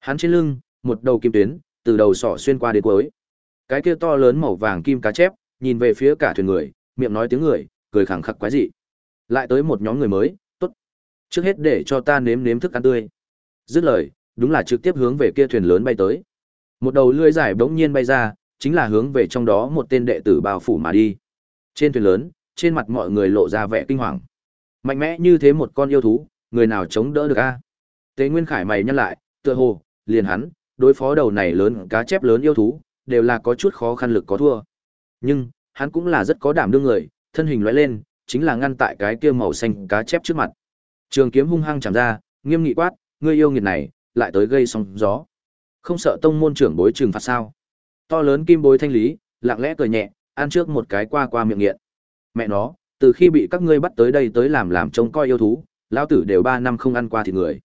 Hắn trên lưng, một đầu kim tuyến, từ đầu sỏ xuyên qua đến cuối. Cái kia to lớn màu vàng kim cá chép, nhìn về phía cả thuyền người, miệng nói tiếng người, cười khẳng khặc quái dị. Lại tới một nhóm người mới, tốt. Trước hết để cho ta nếm nếm thức ăn tươi. Dứt lời, đúng là trực tiếp hướng về kia thuyền lớn bay tới. Một đầu lưỡi dài bỗng nhiên bay ra, chính là hướng về trong đó một tên đệ tử bao phủ mà đi. Trên thuyền lớn, trên mặt mọi người lộ ra vẻ kinh hoàng. Mạnh mẽ như thế một con yêu thú, người nào chống đỡ được a? Tế Nguyên Khải mày nhăn lại, tựa hồ, liền hắn, đối phó đầu này lớn cá chép lớn yêu thú, đều là có chút khó khăn lực có thua. Nhưng, hắn cũng là rất có đảm đương người, thân hình lóe lên, chính là ngăn tại cái kia màu xanh cá chép trước mặt. Trường kiếm hung hăng chạm ra, nghiêm nghị quát, ngươi yêu nghiệt này, lại tới gây sóng gió. Không sợ tông môn trưởng bối trừng phạt sao? To lớn kim bối thanh lý, lặng lẽ cười nhẹ, ăn trước một cái qua qua miệng nghiện. Mẹ nó, từ khi bị các ngươi bắt tới đây tới làm làm trông coi yêu thú, lão tử đều ba năm không ăn qua thịt người.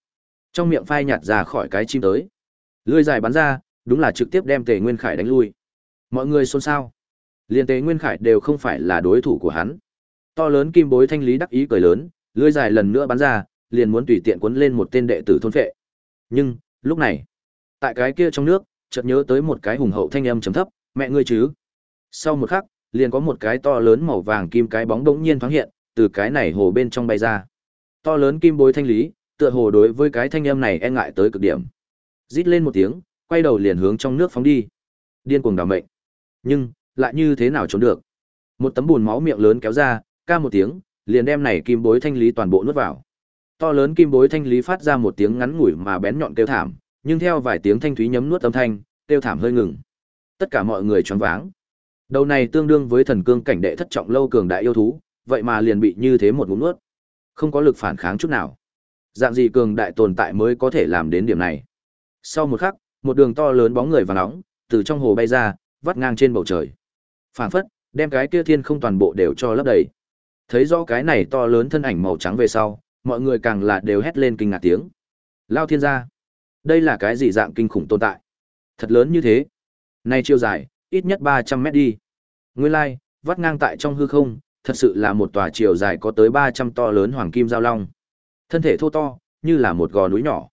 Trong miệng phai nhạt ra khỏi cái chim tới. Lưỡi dài bắn ra, đúng là trực tiếp đem Tề Nguyên Khải đánh lui. Mọi người xôn xao. liền Tề Nguyên Khải đều không phải là đối thủ của hắn. To lớn kim bối thanh lý đắc ý cười lớn, lưỡi dài lần nữa bắn ra, liền muốn tùy tiện cuốn lên một tên đệ tử thôn phệ. Nhưng, lúc này, tại cái kia trong nước, chợt nhớ tới một cái hùng hậu thanh âm trầm thấp, "Mẹ ngươi chứ?" Sau một khắc, liền có một cái to lớn màu vàng kim cái bóng đống nhiên thoáng hiện, từ cái này hồ bên trong bay ra. To lớn kim bối thanh lý, tựa hồ đối với cái thanh âm này e ngại tới cực điểm. Rít lên một tiếng, quay đầu liền hướng trong nước phóng đi. Điên cuồng đảm mệnh. Nhưng, lại như thế nào trốn được? Một tấm bùn máu miệng lớn kéo ra, ca một tiếng, liền đem này kim bối thanh lý toàn bộ nuốt vào. To lớn kim bối thanh lý phát ra một tiếng ngắn ngủi mà bén nhọn kêu thảm, nhưng theo vài tiếng thanh thúy nhấm nuốt âm thanh, kêu thảm hơi ngừng. Tất cả mọi người choáng váng. Đầu này tương đương với thần cương cảnh đệ thất trọng lâu cường đại yêu thú, vậy mà liền bị như thế một ngụm nuốt. Không có lực phản kháng chút nào. Dạng gì cường đại tồn tại mới có thể làm đến điểm này. Sau một khắc, một đường to lớn bóng người vàng nóng, từ trong hồ bay ra, vắt ngang trên bầu trời. Phản phất, đem cái kia thiên không toàn bộ đều cho lấp đầy. Thấy rõ cái này to lớn thân ảnh màu trắng về sau, mọi người càng là đều hét lên kinh ngạc tiếng. Lao thiên gia, đây là cái gì dạng kinh khủng tồn tại? Thật lớn như thế. nay chiều dài, ít nhất 300 mét đi. Nguyên lai, like, vắt ngang tại trong hư không, thật sự là một tòa chiều dài có tới 300 to lớn hoàng kim giao long. Thân thể thô to, như là một gò núi nhỏ.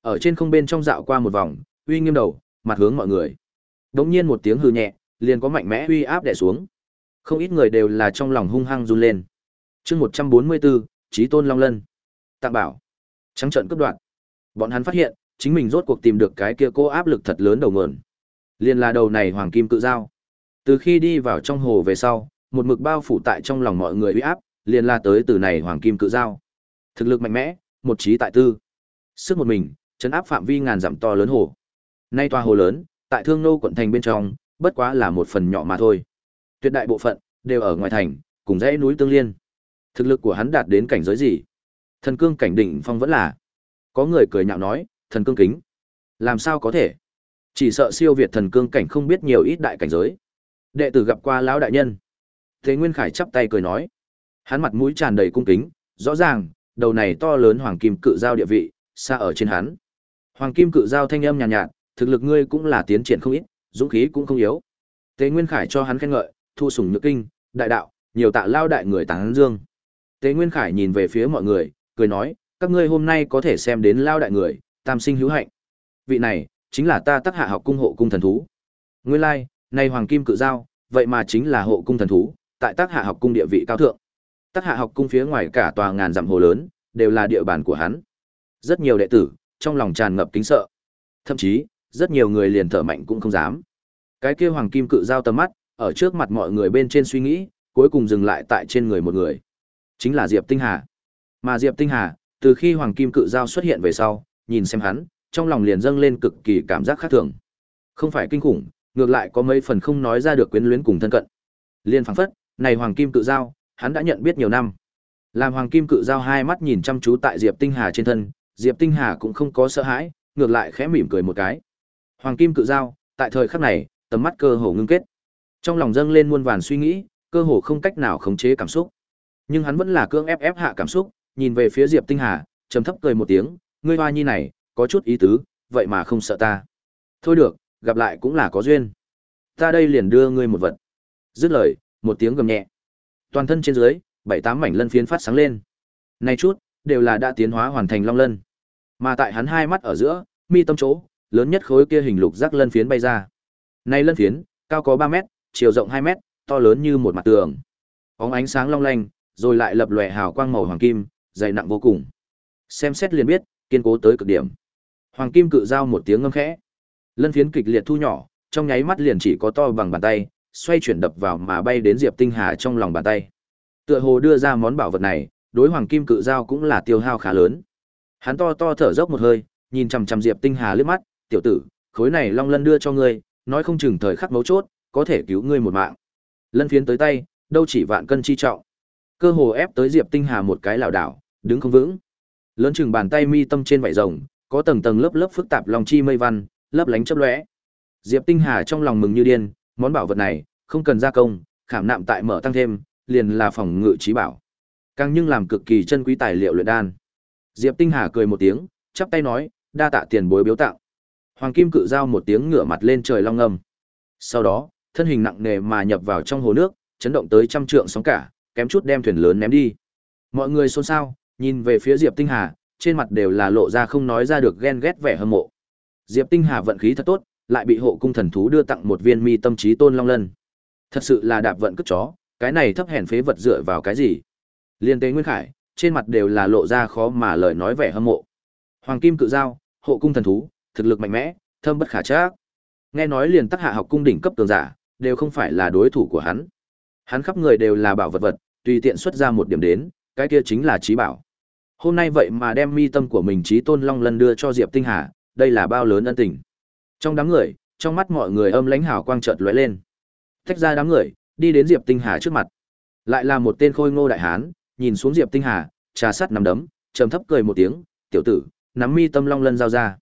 Ở trên không bên trong dạo qua một vòng, uy nghiêm đầu, mặt hướng mọi người. Đống nhiên một tiếng hư nhẹ, liền có mạnh mẽ uy áp đè xuống. Không ít người đều là trong lòng hung hăng run lên. Chương 144, Chí Tôn Long Lân. tạng bảo. Trắng trận cấp đoạn. Bọn hắn phát hiện, chính mình rốt cuộc tìm được cái kia cô áp lực thật lớn đầu nguồn. Liên là đầu này hoàng kim cự dao. Từ khi đi vào trong hồ về sau, một mực bao phủ tại trong lòng mọi người uy áp, liền là tới từ này hoàng kim cự dao. Thực lực mạnh mẽ, một trí tại tư. Sức một mình, chấn áp phạm vi ngàn dặm to lớn hồ. Nay tòa hồ lớn, tại Thương Nô quận thành bên trong, bất quá là một phần nhỏ mà thôi. Tuyệt đại bộ phận đều ở ngoài thành, cùng dãy núi tương liên. Thực lực của hắn đạt đến cảnh giới gì? Thần cương cảnh đỉnh phong vẫn là. Có người cười nhạo nói, thần cương kính. Làm sao có thể? Chỉ sợ siêu việt thần cương cảnh không biết nhiều ít đại cảnh giới. Đệ tử gặp qua lão đại nhân. Thế Nguyên Khải chắp tay cười nói. Hắn mặt mũi tràn đầy cung kính, rõ ràng, đầu này to lớn hoàng kim cự giao địa vị, xa ở trên hắn. Hoàng kim cự giao thanh âm nhàn nhạt, nhạt, thực lực ngươi cũng là tiến triển không ít, dũng khí cũng không yếu. Tế Nguyên Khải cho hắn khen ngợi, thu sủng nhược kinh, đại đạo, nhiều tạ lao đại người tán dương. Tế Nguyên Khải nhìn về phía mọi người, cười nói, các ngươi hôm nay có thể xem đến lao đại người, tam sinh hữu hạnh. Vị này, chính là ta tác hạ học cung hộ cung thần thú. Nguyên lai, like, này hoàng kim cự giao, vậy mà chính là hộ cung thần thú, tại tác hạ học cung địa vị cao thượng. Tác hạ học cung phía ngoài cả tòa ngàn dặm hồ lớn, đều là địa bàn của hắn. Rất nhiều đệ tử, trong lòng tràn ngập kính sợ. Thậm chí, rất nhiều người liền thở mạnh cũng không dám. Cái kia hoàng kim cự giao tầm mắt, ở trước mặt mọi người bên trên suy nghĩ, cuối cùng dừng lại tại trên người một người. Chính là Diệp Tinh Hà. Mà Diệp Tinh Hà, từ khi hoàng kim cự giao xuất hiện về sau, nhìn xem hắn, trong lòng liền dâng lên cực kỳ cảm giác khác thường. Không phải kinh khủng, ngược lại có mấy phần không nói ra được quyến luyến cùng thân cận. Liên phảng phất, này hoàng kim cự giao, hắn đã nhận biết nhiều năm. Làm hoàng kim cự giao hai mắt nhìn chăm chú tại Diệp Tinh Hà trên thân, Diệp Tinh Hà cũng không có sợ hãi, ngược lại khẽ mỉm cười một cái. Hoàng kim cự giao, tại thời khắc này, tầm mắt cơ hồ ngưng kết. Trong lòng dâng lên muôn vàn suy nghĩ, cơ hồ không cách nào khống chế cảm xúc. Nhưng hắn vẫn là cương ép ép hạ cảm xúc, nhìn về phía Diệp Tinh Hà, trầm thấp cười một tiếng, ngươi hoa nhi này, có chút ý tứ, vậy mà không sợ ta. Thôi được, gặp lại cũng là có duyên. Ta đây liền đưa ngươi một vật. Dứt lời, một tiếng gầm nhẹ. Toàn thân trên dưới, bảy tám mảnh lân phiến phát sáng lên. Này chút, đều là đã tiến hóa hoàn thành long lân. Mà tại hắn hai mắt ở giữa, mi tâm chỗ, lớn nhất khối kia hình lục giác lân phiến bay ra. Này lân phiến, cao có 3 mét, chiều rộng 2 mét, to lớn như một mặt tường. Óng ánh sáng long lanh, rồi lại lập lòe hào quang màu hoàng kim, dày nặng vô cùng. Xem xét liền biết, kiên cố tới cực điểm. Hoàng kim cự giao một tiếng ngâm khẽ. Lân phiến kịch liệt thu nhỏ, trong nháy mắt liền chỉ có to bằng bàn tay, xoay chuyển đập vào mà bay đến Diệp Tinh Hà trong lòng bàn tay. Tựa hồ đưa ra món bảo vật này, đối hoàng kim cự giao cũng là tiêu hao khá lớn. Hắn to to thở dốc một hơi, nhìn chằm chằm Diệp Tinh Hà liếc mắt, "Tiểu tử, khối này long lân đưa cho ngươi, nói không chừng thời khắc mấu chốt, có thể cứu ngươi một mạng." Lân phiến tới tay, đâu chỉ vạn cân chi trọng. Cơ hồ ép tới Diệp Tinh Hà một cái lảo đảo, đứng không vững. Lớn chừng bàn tay mi tâm trên vảy rồng, có tầng tầng lớp lớp phức tạp long chi mây văn, lấp lánh chớp lóe. Diệp Tinh Hà trong lòng mừng như điên, món bảo vật này, không cần gia công, khảm nạm tại mở tăng thêm, liền là phòng ngự trí bảo. Càng nhưng làm cực kỳ chân quý tài liệu luyện đan. Diệp Tinh Hà cười một tiếng, chắp tay nói, đa tạ tiền bối biếu tặng. Hoàng Kim cự giao một tiếng ngửa mặt lên trời long ngâm. Sau đó, thân hình nặng nề mà nhập vào trong hồ nước, chấn động tới trăm trượng sóng cả, kém chút đem thuyền lớn ném đi. Mọi người xôn xao, nhìn về phía Diệp Tinh Hà, trên mặt đều là lộ ra không nói ra được ghen ghét vẻ hâm mộ. Diệp Tinh Hà vận khí thật tốt, lại bị hộ cung thần thú đưa tặng một viên mi tâm trí tôn long lân. Thật sự là đạp vận cất chó, cái này thấp hèn phế vật dựa vào cái gì? Liên tế Nguyên Khải, trên mặt đều là lộ ra khó mà lời nói vẻ hâm mộ. Hoàng kim cự giao, hộ cung thần thú, thực lực mạnh mẽ, thâm bất khả trắc. Nghe nói liền tác hạ học cung đỉnh cấp tường giả, đều không phải là đối thủ của hắn. Hắn khắp người đều là bảo vật vật, tùy tiện xuất ra một điểm đến, cái kia chính là trí bảo. Hôm nay vậy mà đem mi tâm của mình trí tôn long lân đưa cho Diệp Tinh Hà, đây là bao lớn ân tình. Trong đám người, trong mắt mọi người âm lãnh hào quang chợt lóe lên. Tách ra đám người, đi đến Diệp Tinh Hà trước mặt. Lại là một tên khôi ngô đại hán, nhìn xuống Diệp Tinh Hà, trà sắt nắm đấm, trầm thấp cười một tiếng, "Tiểu tử, nắm mi tâm long lân giao ra."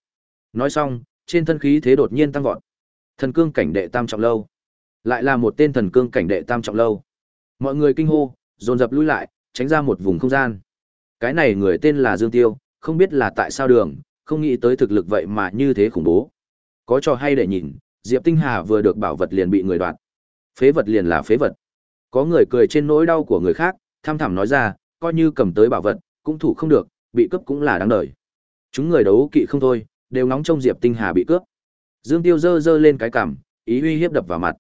Nói xong, trên thân khí thế đột nhiên tăng vọt. Thần cương cảnh đệ tam trọng lâu. Lại là một tên thần cương cảnh đệ tam trọng lâu. Mọi người kinh hô, dồn dập lui lại, tránh ra một vùng không gian. Cái này người tên là Dương Tiêu, không biết là tại sao đường, không nghĩ tới thực lực vậy mà như thế khủng bố. Có trò hay để nhìn, Diệp Tinh Hà vừa được bảo vật liền bị người đoạt. Phế vật liền là phế vật. Có người cười trên nỗi đau của người khác, tham thẳm nói ra, coi như cầm tới bảo vật, cũng thủ không được, bị cướp cũng là đáng đời. Chúng người đấu kỵ không thôi, đều nóng trong Diệp Tinh Hà bị cướp. Dương Tiêu giơ giơ lên cái cằm, ý uy hiếp đập vào mặt.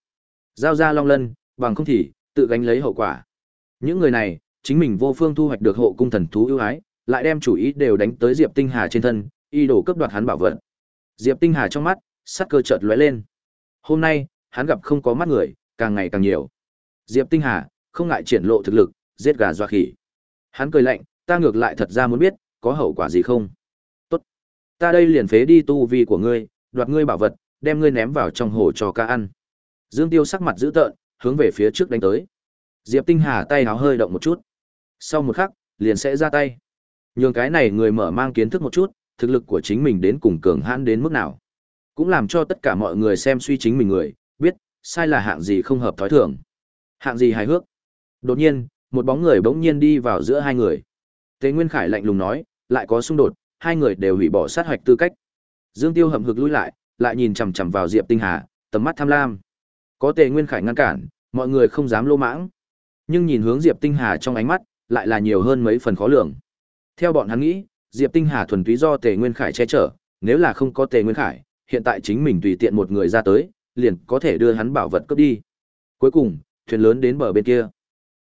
Giao ra long lân, bằng không thì tự gánh lấy hậu quả. Những người này, chính mình vô phương thu hoạch được hộ cung thần thú ưu ái, lại đem chủ ý đều đánh tới Diệp Tinh Hà trên thân, y đổ cướp đoạt hắn bảo vật. Diệp Tinh Hà trong mắt, sắc cơ chợt lóe lên. Hôm nay, hắn gặp không có mắt người, càng ngày càng nhiều. Diệp Tinh Hà không ngại triển lộ thực lực, giết gà dọa khỉ. Hắn cười lạnh, ta ngược lại thật ra muốn biết, có hậu quả gì không? Tốt, ta đây liền phế đi tu vi của ngươi, đoạt ngươi bảo vật, đem ngươi ném vào trong hồ cho ca ăn. Dương Tiêu sắc mặt dữ tợn, hướng về phía trước đánh tới. Diệp Tinh Hà tay háo hơi động một chút. Sau một khắc, liền sẽ ra tay. Nhường cái này người mở mang kiến thức một chút, thực lực của chính mình đến cùng cường hãn đến mức nào. Cũng làm cho tất cả mọi người xem suy chính mình người, biết, sai là hạng gì không hợp thói thường. Hạng gì hài hước. Đột nhiên, một bóng người bỗng nhiên đi vào giữa hai người. tề Nguyên Khải lạnh lùng nói, lại có xung đột, hai người đều hủy bỏ sát hoạch tư cách. Dương Tiêu hậm hực lui lại, lại nhìn chằm chằm vào Diệp Tinh Hà, tầm mắt tham lam. Có Tề Nguyên Khải ngăn cản, mọi người không dám lô mãng. Nhưng nhìn hướng Diệp Tinh Hà trong ánh mắt, lại là nhiều hơn mấy phần khó lường. Theo bọn hắn nghĩ, Diệp Tinh Hà thuần túy do Tề Nguyên Khải che chở, nếu là không có Tề Nguyên Khải, hiện tại chính mình tùy tiện một người ra tới, liền có thể đưa hắn bảo vật cướp đi. Cuối cùng, thuyền lớn đến bờ bên kia.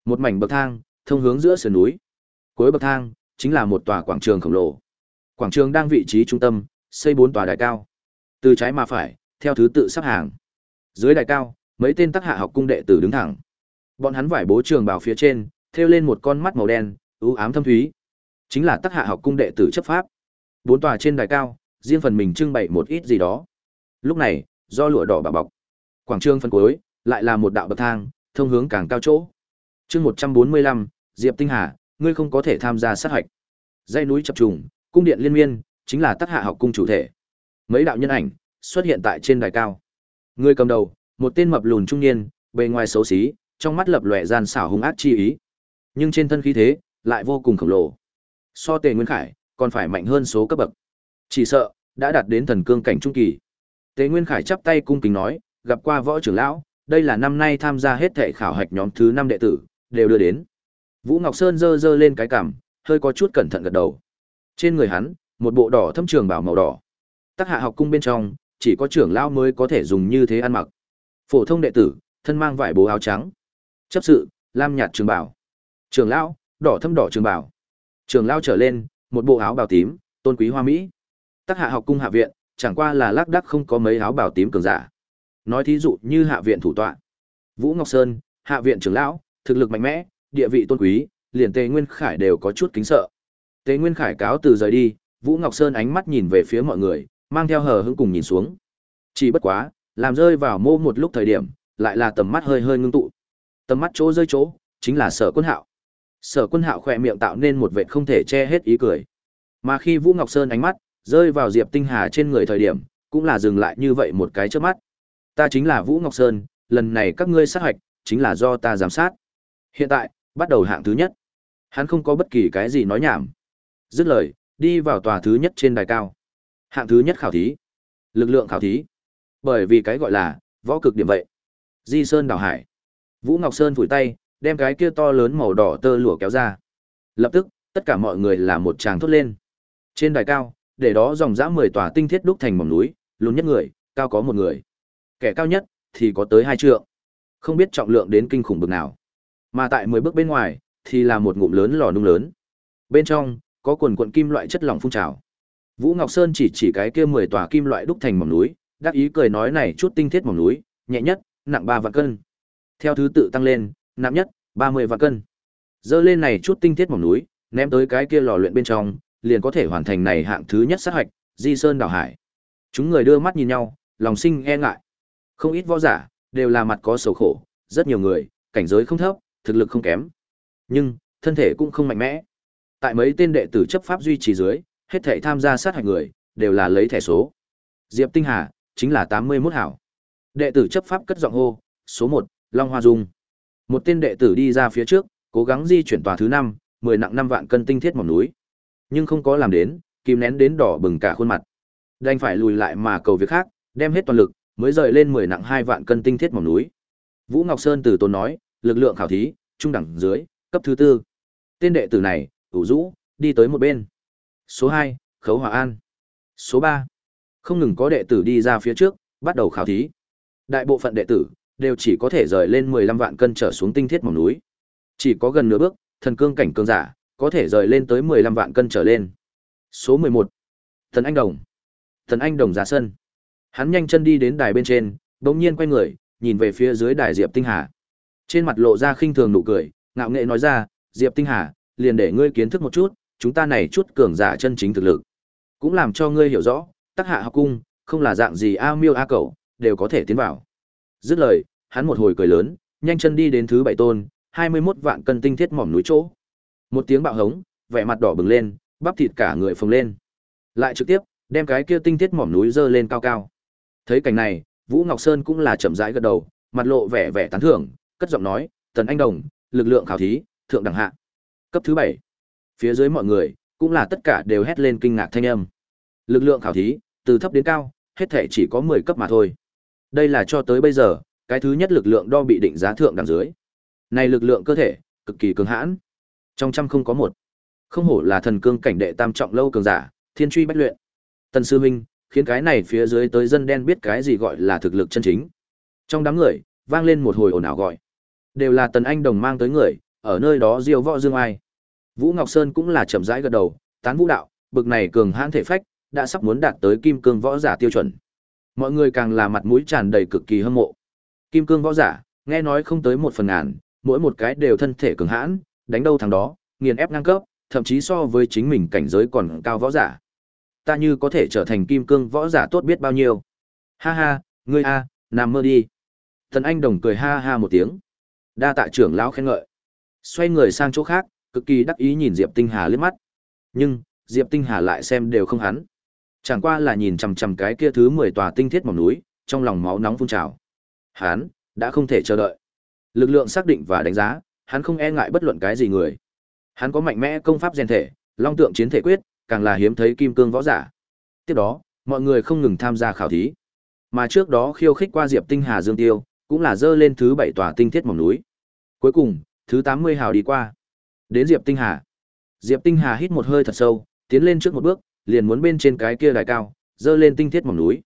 Một mảnh bậc thang, thông hướng giữa sườn núi. Cuối bậc thang, chính là một tòa quảng trường khổng lồ. Quảng trường đang vị trí trung tâm, xây bốn tòa đài cao. Từ trái mà phải, theo thứ tự sắp hàng. Dưới đài cao, mấy tên tác hạ học cung đệ tử đứng thẳng. Bọn hắn vải bố trường bào phía trên, thêu lên một con mắt màu đen, ưu ám thâm thúy. Chính là tác hạ học cung đệ tử chấp pháp. Bốn tòa trên đài cao, riêng phần mình trưng bày một ít gì đó. Lúc này, do lụa đỏ bà bọc. Quảng trường phân cuối, lại là một đạo bậc thang, thông hướng càng cao chỗ. Chương 145, Diệp Tinh Hà, ngươi không có thể tham gia sát hạch. Dãy núi chập trùng, cung điện liên miên, chính là tác hạ học cung chủ thể. Mấy đạo nhân ảnh xuất hiện tại trên đài cao. Người cầm đầu, một tên mập lùn trung niên, bề ngoài xấu xí, trong mắt lập lòe gian xảo hung ác chi ý. Nhưng trên thân khí thế lại vô cùng khổng lồ. So Tề Nguyên Khải, còn phải mạnh hơn số cấp bậc. Chỉ sợ đã đạt đến thần cương cảnh trung kỳ. Tề Nguyên Khải chắp tay cung kính nói, gặp qua võ trưởng lão, đây là năm nay tham gia hết thệ khảo hạch nhóm thứ năm đệ tử, đều đưa đến. Vũ Ngọc Sơn giơ giơ lên cái cằm, hơi có chút cẩn thận gật đầu. Trên người hắn, một bộ đỏ thâm trường bảo màu đỏ. Tác hạ học cung bên trong, chỉ có trưởng lão mới có thể dùng như thế ăn mặc. Phổ thông đệ tử, thân mang vải bố áo trắng. Chấp sự, lam nhạt trường bảo. Trường lão, đỏ thâm đỏ trường bảo. Trường lão trở lên, một bộ áo bào tím, tôn quý hoa mỹ. Tác hạ học cung hạ viện, chẳng qua là lác đác không có mấy áo bào tím cường giả. Nói thí dụ như hạ viện thủ tọa. Vũ Ngọc Sơn, hạ viện trưởng lão, thực lực mạnh mẽ, địa vị tôn quý, liền Tề Nguyên Khải đều có chút kính sợ. Tề Nguyên Khải cáo từ rời đi, Vũ Ngọc Sơn ánh mắt nhìn về phía mọi người, mang theo hờ hững cùng nhìn xuống. Chỉ bất quá, làm rơi vào mô một lúc thời điểm, lại là tầm mắt hơi hơi ngưng tụ. Tầm mắt chỗ rơi chỗ, chính là Sở Quân Hạo. Sở Quân Hạo khỏe miệng tạo nên một vệt không thể che hết ý cười. Mà khi Vũ Ngọc Sơn ánh mắt rơi vào Diệp Tinh Hà trên người thời điểm, cũng là dừng lại như vậy một cái chớp mắt. Ta chính là Vũ Ngọc Sơn, lần này các ngươi sát hạch, chính là do ta giám sát. Hiện tại, bắt đầu hạng thứ nhất. Hắn không có bất kỳ cái gì nói nhảm. Dứt lời, đi vào tòa thứ nhất trên đài cao. Hạng thứ nhất khảo thí. Lực lượng khảo thí. Bởi vì cái gọi là võ cực điểm vậy. Di Sơn đảo hải. Vũ Ngọc Sơn vùi tay, đem cái kia to lớn màu đỏ tơ lụa kéo ra. Lập tức, tất cả mọi người là một tràng thốt lên. Trên đài cao, để đó dòng dã mười tòa tinh thiết đúc thành mỏm núi, lùn nhất người, cao có một người. Kẻ cao nhất thì có tới hai trượng. Không biết trọng lượng đến kinh khủng bực nào. Mà tại mười bước bên ngoài thì là một ngụm lớn lò nung lớn. Bên trong có quần quần kim loại chất lỏng phun trào. Vũ Ngọc Sơn chỉ chỉ cái kia 10 tòa kim loại đúc thành mỏm núi, đáp ý cười nói này chút tinh thiết mỏm núi, nhẹ nhất, nặng 3 vạn cân. Theo thứ tự tăng lên, nặng nhất, 30 vạn cân. Dơ lên này chút tinh thiết mỏng núi, ném tới cái kia lò luyện bên trong, liền có thể hoàn thành này hạng thứ nhất sát hoạch, Di Sơn đảo hải. Chúng người đưa mắt nhìn nhau, lòng sinh e ngại. Không ít võ giả, đều là mặt có sầu khổ, rất nhiều người, cảnh giới không thấp, thực lực không kém. Nhưng, thân thể cũng không mạnh mẽ. Tại mấy tên đệ tử chấp pháp duy trì dưới, hết thảy tham gia sát hạch người, đều là lấy thẻ số. Diệp Tinh Hà, chính là 81 hảo. Đệ tử chấp pháp cất giọng hô, số 1, Long Hoa Dung. Một tên đệ tử đi ra phía trước, cố gắng di chuyển tòa thứ 5, 10 nặng năm vạn cân tinh thiết mỏm núi. Nhưng không có làm đến, kìm nén đến đỏ bừng cả khuôn mặt. Đành phải lùi lại mà cầu việc khác, đem hết toàn lực, mới rời lên 10 nặng hai vạn cân tinh thiết mỏm núi. Vũ Ngọc Sơn từ tốn nói, lực lượng khảo thí, trung đẳng dưới, cấp thứ tư. Tên đệ tử này, ủ rũ, đi tới một bên. Số hai, Khấu Hòa An. Số ba, không ngừng có đệ tử đi ra phía trước, bắt đầu khảo thí. Đại bộ phận đệ tử đều chỉ có thể rời lên 15 vạn cân trở xuống tinh thiết mỏng núi. Chỉ có gần nửa bước, thần cương cảnh cương giả có thể rời lên tới 15 vạn cân trở lên. Số 11, Thần Anh Đồng. Thần Anh Đồng ra sân. Hắn nhanh chân đi đến đài bên trên, bỗng nhiên quay người, nhìn về phía dưới đài Diệp Tinh Hà. Trên mặt lộ ra khinh thường nụ cười, ngạo nghệ nói ra, "Diệp Tinh Hà, liền để ngươi kiến thức một chút, chúng ta này chút cường giả chân chính thực lực. Cũng làm cho ngươi hiểu rõ, Tắc Hạ học cung, không là dạng gì a miêu a cẩu, đều có thể tiến vào." Dứt lời, hắn một hồi cười lớn, nhanh chân đi đến thứ bảy tôn, 21 vạn cân tinh thiết mỏm núi chỗ. Một tiếng bạo hống, vẻ mặt đỏ bừng lên, bắp thịt cả người phồng lên. Lại trực tiếp, đem cái kia tinh thiết mỏm núi dơ lên cao cao. Thấy cảnh này, Vũ Ngọc Sơn cũng là chậm rãi gật đầu, mặt lộ vẻ vẻ tán thưởng, cất giọng nói, "Tần Anh Đồng, lực lượng khảo thí, thượng đẳng hạ." Cấp thứ bảy. Phía dưới mọi người, cũng là tất cả đều hét lên kinh ngạc thanh âm. Lực lượng khảo thí, từ thấp đến cao, hết thể chỉ có 10 cấp mà thôi. Đây là cho tới bây giờ, cái thứ nhất lực lượng đo bị định giá thượng đẳng dưới. Này lực lượng cơ thể, cực kỳ cường hãn. Trong trăm không có một. Không hổ là thần cương cảnh đệ tam trọng lâu cường giả, thiên truy bách luyện. Tần sư huynh, khiến cái này phía dưới tới dân đen biết cái gì gọi là thực lực chân chính. Trong đám người, vang lên một hồi ồn ào gọi. Đều là Tần Anh Đồng mang tới người, ở nơi đó diêu võ dương ai. Vũ Ngọc Sơn cũng là chậm rãi gật đầu, tán vũ đạo, bực này cường hãn thể phách, đã sắp muốn đạt tới kim cương võ giả tiêu chuẩn. Mọi người càng là mặt mũi tràn đầy cực kỳ hâm mộ. Kim cương võ giả, nghe nói không tới một phần ngàn, mỗi một cái đều thân thể cường hãn, đánh đâu thằng đó, nghiền ép ngang cấp, thậm chí so với chính mình cảnh giới còn cao võ giả ta như có thể trở thành kim cương võ giả tốt biết bao nhiêu. Ha ha, ngươi a, nằm mơ đi. Thần Anh Đồng cười ha ha một tiếng. Đa tạ trưởng lão khen ngợi. Xoay người sang chỗ khác, cực kỳ đắc ý nhìn Diệp Tinh Hà liếc mắt. Nhưng, Diệp Tinh Hà lại xem đều không hắn. Chẳng qua là nhìn chằm chằm cái kia thứ 10 tòa tinh thiết mỏm núi, trong lòng máu nóng phun trào. Hắn đã không thể chờ đợi. Lực lượng xác định và đánh giá, hắn không e ngại bất luận cái gì người. Hắn có mạnh mẽ công pháp rèn thể, long tượng chiến thể quyết, càng là hiếm thấy kim cương võ giả. Tiếp đó, mọi người không ngừng tham gia khảo thí. Mà trước đó khiêu khích qua Diệp Tinh Hà Dương Tiêu, cũng là dơ lên thứ bảy tòa tinh thiết mỏm núi. Cuối cùng, thứ 80 hào đi qua. Đến Diệp Tinh Hà. Diệp Tinh Hà hít một hơi thật sâu, tiến lên trước một bước, liền muốn bên trên cái kia đài cao, dơ lên tinh thiết mỏng núi.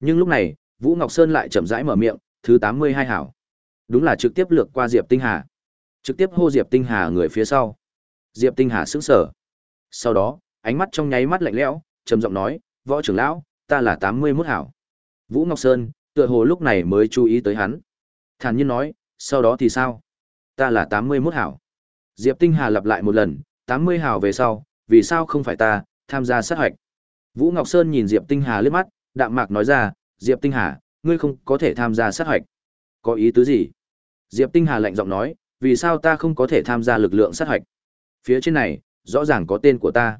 Nhưng lúc này, Vũ Ngọc Sơn lại chậm rãi mở miệng, thứ 82 hảo. Đúng là trực tiếp lược qua Diệp Tinh Hà. Trực tiếp hô Diệp Tinh Hà người phía sau. Diệp Tinh Hà sững sờ. Sau đó, ánh mắt trong nháy mắt lạnh lẽo, trầm giọng nói, "Võ trưởng lão, ta là tám mươi 81 hảo." Vũ Ngọc Sơn, tựa hồ lúc này mới chú ý tới hắn. Thản nhiên nói, "Sau đó thì sao?" "Ta là tám mươi 81 hảo." Diệp Tinh Hà lặp lại một lần, tám mươi hảo về sau, vì sao không phải ta tham gia sát hạch? Vũ Ngọc Sơn nhìn Diệp Tinh Hà liếc mắt, đạm mạc nói ra, "Diệp Tinh Hà, ngươi không có thể tham gia sát hạch." "Có ý tứ gì?" Diệp Tinh Hà lạnh giọng nói, "Vì sao ta không có thể tham gia lực lượng sát hạch?" Phía trên này, rõ ràng có tên của ta.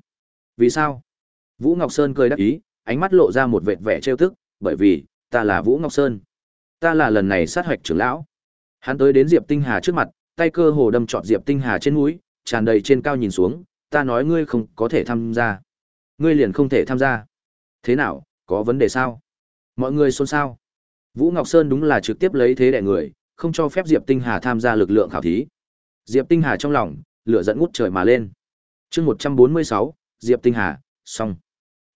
Vì sao? Vũ Ngọc Sơn cười đắc ý, ánh mắt lộ ra một vệt vẻ trêu tức, bởi vì, ta là Vũ Ngọc Sơn. Ta là lần này sát hoạch trưởng lão. Hắn tới đến Diệp Tinh Hà trước mặt, tay cơ hồ đâm trọt Diệp Tinh Hà trên mũi, tràn đầy trên cao nhìn xuống, ta nói ngươi không có thể tham gia. Ngươi liền không thể tham gia. Thế nào, có vấn đề sao? Mọi người xôn xao. Vũ Ngọc Sơn đúng là trực tiếp lấy thế đẻ người, không cho phép Diệp Tinh Hà tham gia lực lượng khảo thí. Diệp Tinh Hà trong lòng, lửa giận ngút trời mà lên. Chương 146, Diệp Tinh Hà, xong.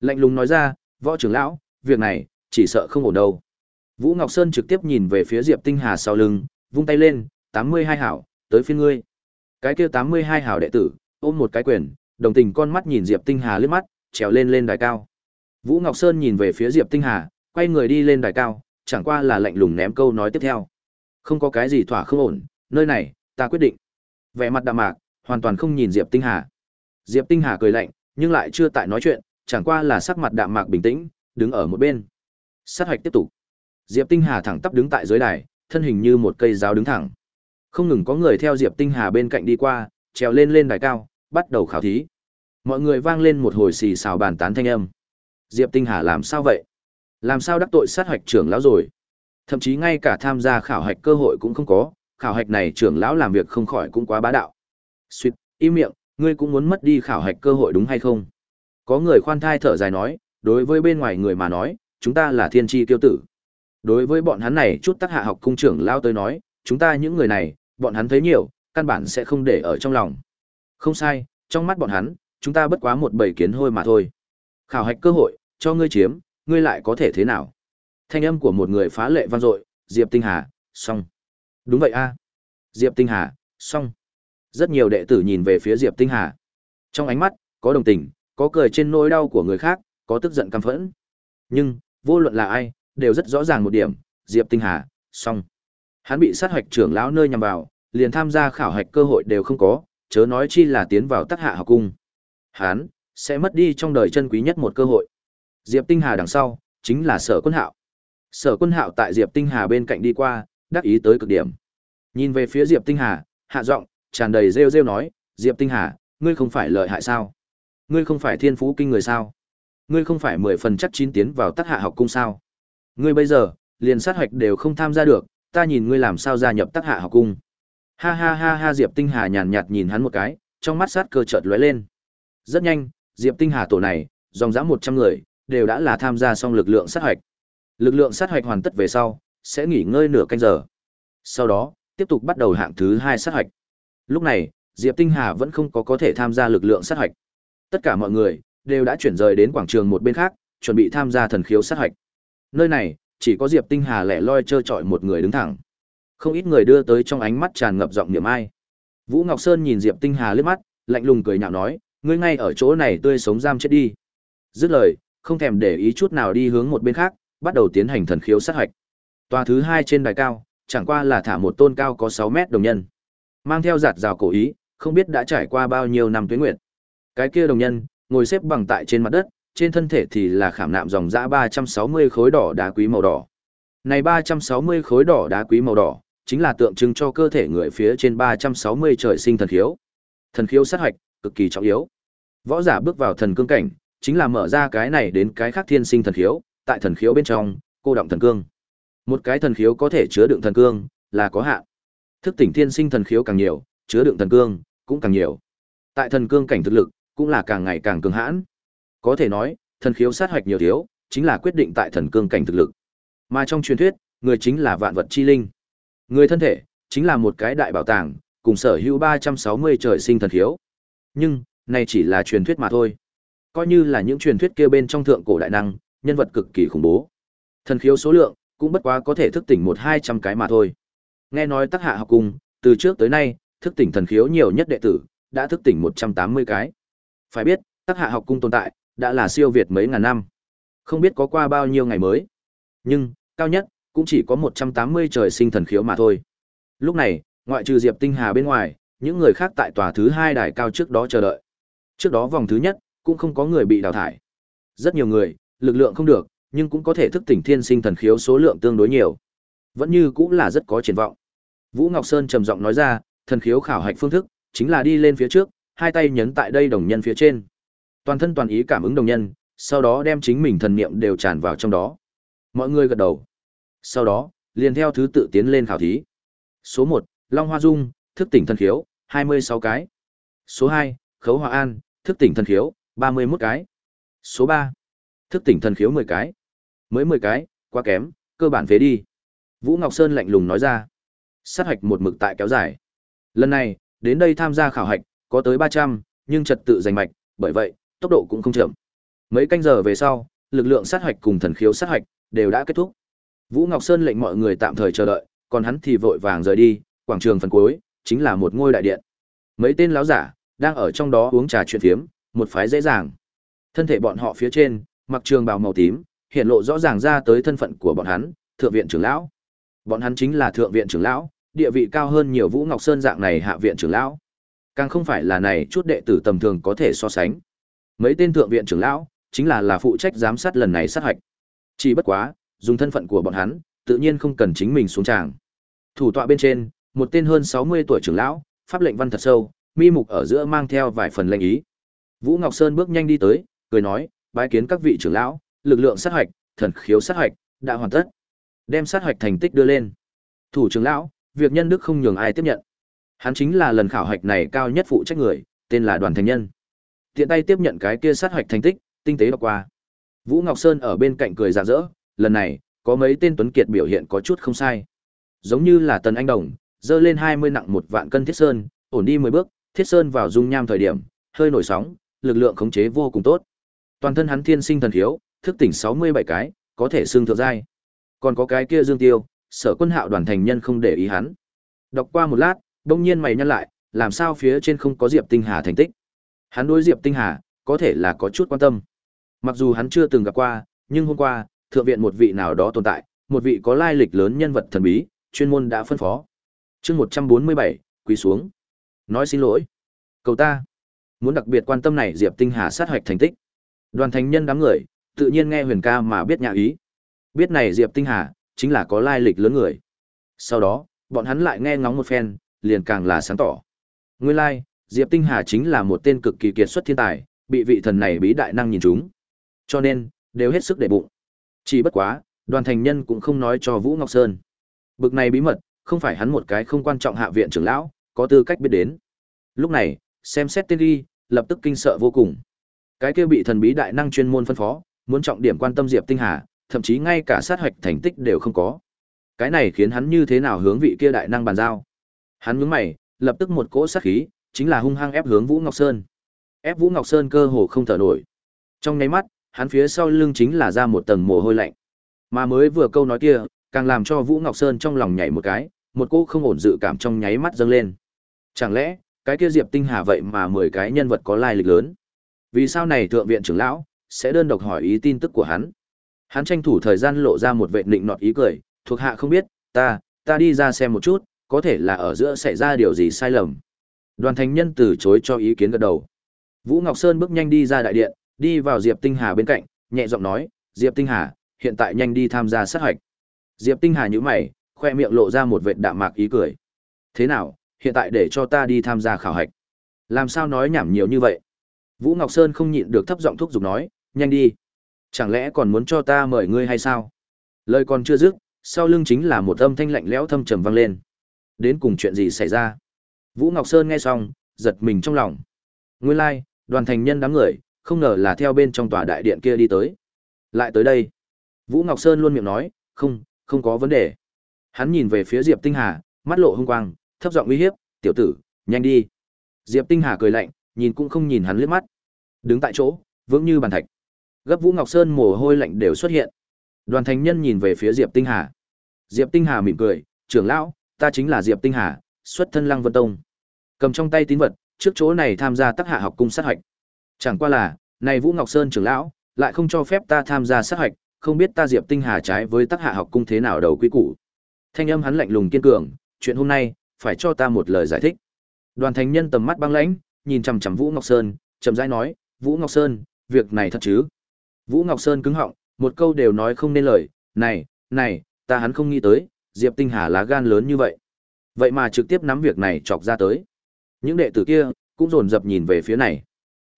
Lạnh lùng nói ra, võ trưởng lão, việc này, chỉ sợ không ổn đâu. Vũ Ngọc Sơn trực tiếp nhìn về phía Diệp Tinh Hà sau lưng, vung tay lên, 82 hảo, tới phiên ngươi. Cái kia 82 hảo đệ tử, ôm một cái quyền, đồng tình con mắt nhìn Diệp Tinh Hà liếc mắt, trèo lên lên đài cao. Vũ Ngọc Sơn nhìn về phía Diệp Tinh Hà, quay người đi lên đài cao, chẳng qua là lạnh lùng ném câu nói tiếp theo. Không có cái gì thỏa không ổn, nơi này, ta quyết định. Vẻ mặt đạm mạc, hoàn toàn không nhìn Diệp Tinh Hà. Diệp Tinh Hà cười lạnh, nhưng lại chưa tại nói chuyện, chẳng qua là sắc mặt đạm mạc bình tĩnh, đứng ở một bên. Sát hoạch tiếp tục. Diệp Tinh Hà thẳng tắp đứng tại dưới đài, thân hình như một cây giáo đứng thẳng. Không ngừng có người theo Diệp Tinh Hà bên cạnh đi qua, trèo lên lên đài cao, bắt đầu khảo thí. Mọi người vang lên một hồi xì xào bàn tán thanh âm. Diệp Tinh Hà làm sao vậy? Làm sao đắc tội sát hạch trưởng lão rồi? Thậm chí ngay cả tham gia khảo hạch cơ hội cũng không có, khảo hạch này trưởng lão làm việc không khỏi cũng quá bá đạo. Suýt im miệng, ngươi cũng muốn mất đi khảo hạch cơ hội đúng hay không? Có người khoan thai thở dài nói, đối với bên ngoài người mà nói, chúng ta là thiên tri tiêu tử. Đối với bọn hắn này chút tác hạ học cung trưởng lao tới nói, chúng ta những người này, bọn hắn thấy nhiều, căn bản sẽ không để ở trong lòng. Không sai, trong mắt bọn hắn, chúng ta bất quá một bầy kiến hôi mà thôi. Khảo hạch cơ hội, cho ngươi chiếm, ngươi lại có thể thế nào? Thanh âm của một người phá lệ vang dội, Diệp Tinh Hà, xong. Đúng vậy a. À. Diệp Tinh Hà, xong. Rất nhiều đệ tử nhìn về phía Diệp Tinh Hà. Trong ánh mắt, có đồng tình, có cười trên nỗi đau của người khác, có tức giận căm phẫn. Nhưng, vô luận là ai, đều rất rõ ràng một điểm, Diệp Tinh Hà, xong. Hắn bị sát hoạch trưởng lão nơi nhằm vào, liền tham gia khảo hạch cơ hội đều không có, chớ nói chi là tiến vào tác hạ học cung. Hắn sẽ mất đi trong đời chân quý nhất một cơ hội. Diệp Tinh Hà đằng sau, chính là Sở Quân Hạo. Sở Quân Hạo tại Diệp Tinh Hà bên cạnh đi qua, đắc ý tới cực điểm. Nhìn về phía Diệp Tinh Hà, hạ giọng, tràn đầy rêu rêu nói, "Diệp Tinh Hà, ngươi không phải lợi hại sao? Ngươi không phải thiên phú kinh người sao? Ngươi không phải mười phần chắc chín tiến vào tác hạ học cung sao? Ngươi bây giờ, liền sát hoạch đều không tham gia được, ta nhìn ngươi làm sao gia nhập tác hạ học cung?" Ha ha ha ha Diệp Tinh Hà nhàn nhạt nhìn hắn một cái, trong mắt sát cơ chợt lóe lên. Rất nhanh, Diệp Tinh Hà tổ này, dòng dã 100 người, đều đã là tham gia xong lực lượng sát hoạch. Lực lượng sát hoạch hoàn tất về sau, sẽ nghỉ ngơi nửa canh giờ. Sau đó, tiếp tục bắt đầu hạng thứ hai sát hoạch. Lúc này, Diệp Tinh Hà vẫn không có có thể tham gia lực lượng sát hoạch. Tất cả mọi người đều đã chuyển rời đến quảng trường một bên khác, chuẩn bị tham gia thần khiếu sát hoạch. Nơi này, chỉ có Diệp Tinh Hà lẻ loi chơi chọi một người đứng thẳng. Không ít người đưa tới trong ánh mắt tràn ngập giọng niệm ai. Vũ Ngọc Sơn nhìn Diệp Tinh Hà liếc mắt, lạnh lùng cười nhạo nói, ngươi ngay ở chỗ này tươi sống giam chết đi. Dứt lời, không thèm để ý chút nào đi hướng một bên khác, bắt đầu tiến hành thần khiếu sát hạch. Tòa thứ hai trên đài cao, chẳng qua là thả một tôn cao có 6 mét đồng nhân. Mang theo giạt rào cổ ý, không biết đã trải qua bao nhiêu năm tuyến nguyệt. Cái kia đồng nhân, ngồi xếp bằng tại trên mặt đất, trên thân thể thì là khảm nạm dòng dã 360 khối đỏ đá quý màu đỏ. Này 360 khối đỏ đá quý màu đỏ, chính là tượng trưng cho cơ thể người phía trên 360 trời sinh thần khiếu. Thần khiếu sát hoạch, cực kỳ trọng yếu. Võ giả bước vào thần cương cảnh, chính là mở ra cái này đến cái khác thiên sinh thần khiếu, tại thần khiếu bên trong, cô động thần cương. Một cái thần khiếu có thể chứa đựng thần cương, là có hạn. Thức tỉnh thiên sinh thần khiếu càng nhiều, chứa đựng thần cương cũng càng nhiều. Tại thần cương cảnh thực lực, cũng là càng ngày càng cường hãn. Có thể nói, thần khiếu sát hoạch nhiều thiếu, chính là quyết định tại thần cương cảnh thực lực. Mà trong truyền thuyết, người chính là vạn vật chi linh. Người thân thể, chính là một cái đại bảo tàng, cùng sở hữu 360 trời sinh thần khiếu. Nhưng, này chỉ là truyền thuyết mà thôi. Coi như là những truyền thuyết kia bên trong thượng cổ đại năng, nhân vật cực kỳ khủng bố. Thần khiếu số lượng, cũng bất quá có thể thức tỉnh một hai trăm cái mà thôi. Nghe nói tác hạ học cung, từ trước tới nay, thức tỉnh thần khiếu nhiều nhất đệ tử, đã thức tỉnh 180 cái. Phải biết, tác hạ học cung tồn tại, đã là siêu việt mấy ngàn năm. Không biết có qua bao nhiêu ngày mới. Nhưng, cao nhất, cũng chỉ có 180 trời sinh thần khiếu mà thôi. Lúc này, ngoại trừ Diệp Tinh Hà bên ngoài, những người khác tại tòa thứ hai đài cao trước đó chờ đợi. Trước đó vòng thứ nhất, cũng không có người bị đào thải. Rất nhiều người, lực lượng không được, nhưng cũng có thể thức tỉnh thiên sinh thần khiếu số lượng tương đối nhiều. Vẫn như cũng là rất có triển vọng. Vũ Ngọc Sơn trầm giọng nói ra, thần khiếu khảo hạch phương thức, chính là đi lên phía trước, hai tay nhấn tại đây đồng nhân phía trên. Toàn thân toàn ý cảm ứng đồng nhân, sau đó đem chính mình thần niệm đều tràn vào trong đó. Mọi người gật đầu. Sau đó, liền theo thứ tự tiến lên khảo thí. Số 1, Long Hoa Dung, thức tỉnh thần khiếu, 26 cái. Số 2, Khấu Hòa An, thức tỉnh thần khiếu, 31 cái. Số 3, thức tỉnh thần khiếu 10 cái. Mới 10 cái, quá kém, cơ bản phế đi. Vũ Ngọc Sơn lạnh lùng nói ra. Sát hạch một mực tại kéo dài. Lần này, đến đây tham gia khảo hạch, có tới 300, nhưng trật tự giành mạch, bởi vậy, tốc độ cũng không chậm. Mấy canh giờ về sau, lực lượng sát hạch cùng thần khiếu sát hạch đều đã kết thúc. Vũ Ngọc Sơn lệnh mọi người tạm thời chờ đợi, còn hắn thì vội vàng rời đi, quảng trường phần cuối chính là một ngôi đại điện. Mấy tên lão giả đang ở trong đó uống trà chuyện phiếm, một phái dễ dàng. Thân thể bọn họ phía trên, mặc trường bào màu tím, hiện lộ rõ ràng ra tới thân phận của bọn hắn, thượng viện trưởng lão. Bọn hắn chính là thượng viện trưởng lão, địa vị cao hơn nhiều Vũ Ngọc Sơn dạng này hạ viện trưởng lão. Càng không phải là này chút đệ tử tầm thường có thể so sánh. Mấy tên thượng viện trưởng lão chính là là phụ trách giám sát lần này sát hạch. Chỉ bất quá, dùng thân phận của bọn hắn, tự nhiên không cần chính mình xuống tràng. Thủ tọa bên trên, một tên hơn 60 tuổi trưởng lão, pháp lệnh văn thật sâu, mi mục ở giữa mang theo vài phần lệnh ý. Vũ Ngọc Sơn bước nhanh đi tới, cười nói, bái kiến các vị trưởng lão, lực lượng sát hoạch, thần khiếu sát hoạch, đã hoàn tất. Đem sát hoạch thành tích đưa lên. Thủ trưởng lão, việc nhân đức không nhường ai tiếp nhận. Hắn chính là lần khảo hạch này cao nhất phụ trách người, tên là Đoàn Thành Nhân. Tiện tay tiếp nhận cái kia sát hoạch thành tích, tinh tế đọc qua. Vũ Ngọc Sơn ở bên cạnh cười rạng rỡ, lần này, có mấy tên tuấn kiệt biểu hiện có chút không sai. Giống như là Tần Anh Đồng, dơ lên 20 nặng một vạn cân thiết sơn, ổn đi 10 bước, thiết sơn vào dung nham thời điểm, hơi nổi sóng, lực lượng khống chế vô cùng tốt. Toàn thân hắn thiên sinh thần thiếu, thức tỉnh 67 cái, có thể xương thượng giai. Còn có cái kia Dương Tiêu, Sở Quân Hạo đoàn thành nhân không để ý hắn. Đọc qua một lát, đông nhiên mày nhăn lại, làm sao phía trên không có Diệp Tinh Hà thành tích? Hắn đối Diệp Tinh Hà, có thể là có chút quan tâm. Mặc dù hắn chưa từng gặp qua, nhưng hôm qua, thượng viện một vị nào đó tồn tại, một vị có lai lịch lớn nhân vật thần bí, chuyên môn đã phân phó. Chương 147, quỳ xuống. Nói xin lỗi. Cầu ta. Muốn đặc biệt quan tâm này Diệp Tinh Hà sát hoạch thành tích. Đoàn thành nhân đám người, tự nhiên nghe huyền ca mà biết nhà ý. Biết này Diệp Tinh Hà, chính là có lai lịch lớn người. Sau đó, bọn hắn lại nghe ngóng một phen, liền càng là sáng tỏ. Nguyên lai, like, Diệp Tinh Hà chính là một tên cực kỳ kiệt xuất thiên tài, bị vị thần này bí đại năng nhìn chúng. Cho nên, đều hết sức để bụng. Chỉ bất quá, đoàn thành nhân cũng không nói cho Vũ Ngọc Sơn. Bực này bí mật, không phải hắn một cái không quan trọng hạ viện trưởng lão, có tư cách biết đến. Lúc này, xem xét tên ghi, lập tức kinh sợ vô cùng. Cái kia bị thần bí đại năng chuyên môn phân phó, muốn trọng điểm quan tâm Diệp Tinh Hà, thậm chí ngay cả sát hoạch thành tích đều không có. Cái này khiến hắn như thế nào hướng vị kia đại năng bàn giao. Hắn nhướng mày, lập tức một cỗ sát khí, chính là hung hăng ép hướng Vũ Ngọc Sơn. Ép Vũ Ngọc Sơn cơ hồ không thở nổi. Trong nháy mắt, hắn phía sau lưng chính là ra một tầng mồ hôi lạnh. Mà mới vừa câu nói kia, càng làm cho Vũ Ngọc Sơn trong lòng nhảy một cái, một cô không ổn dự cảm trong nháy mắt dâng lên. Chẳng lẽ, cái kia Diệp Tinh Hà vậy mà mười cái nhân vật có lai lịch lớn? Vì sao này thượng viện trưởng lão sẽ đơn độc hỏi ý tin tức của hắn? Hắn tranh thủ thời gian lộ ra một vệ định nọt ý cười, thuộc hạ không biết, ta, ta đi ra xem một chút, có thể là ở giữa xảy ra điều gì sai lầm. Đoàn thành nhân từ chối cho ý kiến gật đầu. Vũ Ngọc Sơn bước nhanh đi ra đại điện, đi vào Diệp Tinh Hà bên cạnh, nhẹ giọng nói, Diệp Tinh Hà, hiện tại nhanh đi tham gia sát hạch. Diệp Tinh Hà nhíu mày, khoe miệng lộ ra một vệt đạm mạc ý cười. Thế nào, hiện tại để cho ta đi tham gia khảo hạch. Làm sao nói nhảm nhiều như vậy? Vũ Ngọc Sơn không nhịn được thấp giọng thúc giục nói, nhanh đi. Chẳng lẽ còn muốn cho ta mời ngươi hay sao? Lời còn chưa dứt, sau lưng chính là một âm thanh lạnh lẽo thâm trầm vang lên. Đến cùng chuyện gì xảy ra? Vũ Ngọc Sơn nghe xong, giật mình trong lòng. Nguyên lai, like, đoàn thành nhân đám người, không ngờ là theo bên trong tòa đại điện kia đi tới. Lại tới đây. Vũ Ngọc Sơn luôn miệng nói, không, không có vấn đề. Hắn nhìn về phía Diệp Tinh Hà, mắt lộ hung quang, thấp giọng uy hiếp, "Tiểu tử, nhanh đi." Diệp Tinh Hà cười lạnh, nhìn cũng không nhìn hắn liếc mắt. Đứng tại chỗ, vững như bàn thạch. Gấp Vũ Ngọc Sơn mồ hôi lạnh đều xuất hiện. Đoàn Thành Nhân nhìn về phía Diệp Tinh Hà. Diệp Tinh Hà mỉm cười, "Trưởng lão, ta chính là Diệp Tinh Hà, xuất thân Lăng Vân Tông." Cầm trong tay tín vật, trước chỗ này tham gia tác hạ học cung sát hạch. Chẳng qua là, này Vũ Ngọc Sơn trưởng lão, lại không cho phép ta tham gia sát hạch, không biết ta Diệp Tinh Hà trái với tác hạ học cung thế nào đầu quý củ. Thanh âm hắn lạnh lùng kiên cường, chuyện hôm nay, phải cho ta một lời giải thích. Đoàn thành nhân tầm mắt băng lãnh, nhìn chằm chằm Vũ Ngọc Sơn, chậm rãi nói, "Vũ Ngọc Sơn, việc này thật chứ?" Vũ Ngọc Sơn cứng họng, một câu đều nói không nên lời, "Này, này, ta hắn không nghĩ tới, Diệp Tinh Hà lá gan lớn như vậy." Vậy mà trực tiếp nắm việc này chọc ra tới. Những đệ tử kia cũng dồn dập nhìn về phía này.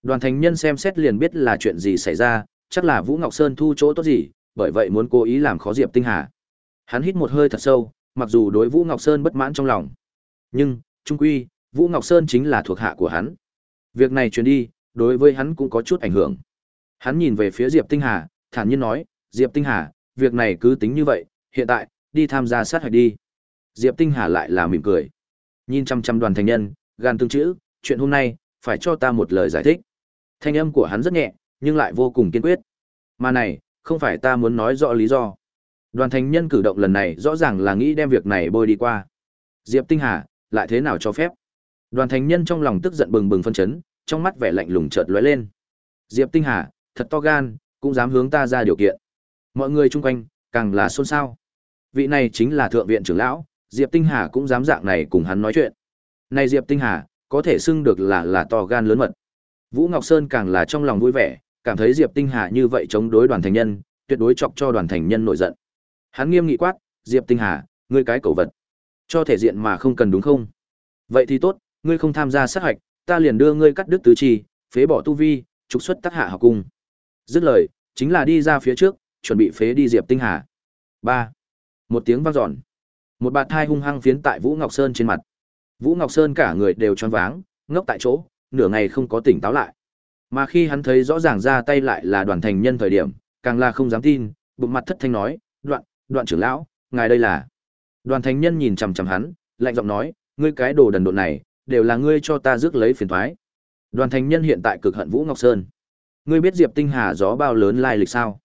Đoàn thành nhân xem xét liền biết là chuyện gì xảy ra, chắc là Vũ Ngọc Sơn thu chỗ tốt gì, bởi vậy muốn cố ý làm khó Diệp Tinh Hà. Hắn hít một hơi thật sâu, mặc dù đối Vũ Ngọc Sơn bất mãn trong lòng, nhưng trung quy, Vũ Ngọc Sơn chính là thuộc hạ của hắn. Việc này truyền đi, đối với hắn cũng có chút ảnh hưởng. Hắn nhìn về phía Diệp Tinh Hà, thản nhiên nói, "Diệp Tinh Hà, việc này cứ tính như vậy, hiện tại, đi tham gia sát hạch đi." Diệp Tinh Hà lại là mỉm cười. Nhìn chăm chăm đoàn thành nhân, gan tương chữ, chuyện hôm nay, phải cho ta một lời giải thích. Thanh âm của hắn rất nhẹ, nhưng lại vô cùng kiên quyết. Mà này, không phải ta muốn nói rõ lý do. Đoàn thành nhân cử động lần này rõ ràng là nghĩ đem việc này bôi đi qua. Diệp Tinh Hà, lại thế nào cho phép? Đoàn thành nhân trong lòng tức giận bừng bừng phân chấn, trong mắt vẻ lạnh lùng chợt lóe lên. Diệp Tinh Hà, thật to gan, cũng dám hướng ta ra điều kiện. Mọi người chung quanh, càng là xôn xao. Vị này chính là thượng viện trưởng lão, Diệp Tinh Hà cũng dám dạng này cùng hắn nói chuyện. Này Diệp Tinh Hà, có thể xưng được là là to gan lớn mật. Vũ Ngọc Sơn càng là trong lòng vui vẻ, cảm thấy Diệp Tinh Hà như vậy chống đối đoàn thành nhân, tuyệt đối chọc cho đoàn thành nhân nổi giận. Hắn nghiêm nghị quát, "Diệp Tinh Hà, ngươi cái cẩu vật, cho thể diện mà không cần đúng không? Vậy thì tốt, ngươi không tham gia sát hạch, ta liền đưa ngươi cắt đứt tứ chi, phế bỏ tu vi, trục xuất tác hạ học cung." Dứt lời, chính là đi ra phía trước, chuẩn bị phế đi Diệp Tinh Hà. Ba, Một tiếng vang dọn. Một bạt thai hung hăng phiến tại Vũ Ngọc Sơn trên mặt. Vũ Ngọc Sơn cả người đều choáng váng, ngốc tại chỗ, nửa ngày không có tỉnh táo lại. Mà khi hắn thấy rõ ràng ra tay lại là đoàn thành nhân thời điểm, càng là không dám tin, bụng mặt thất thanh nói, "Đoạn, Đoạn trưởng lão, ngài đây là?" Đoàn thành nhân nhìn chằm chằm hắn, lạnh giọng nói, "Ngươi cái đồ đần độn này, đều là ngươi cho ta rước lấy phiền toái." Đoàn thành nhân hiện tại cực hận Vũ Ngọc Sơn. Ngươi biết Diệp Tinh Hà gió bao lớn lai lịch sao?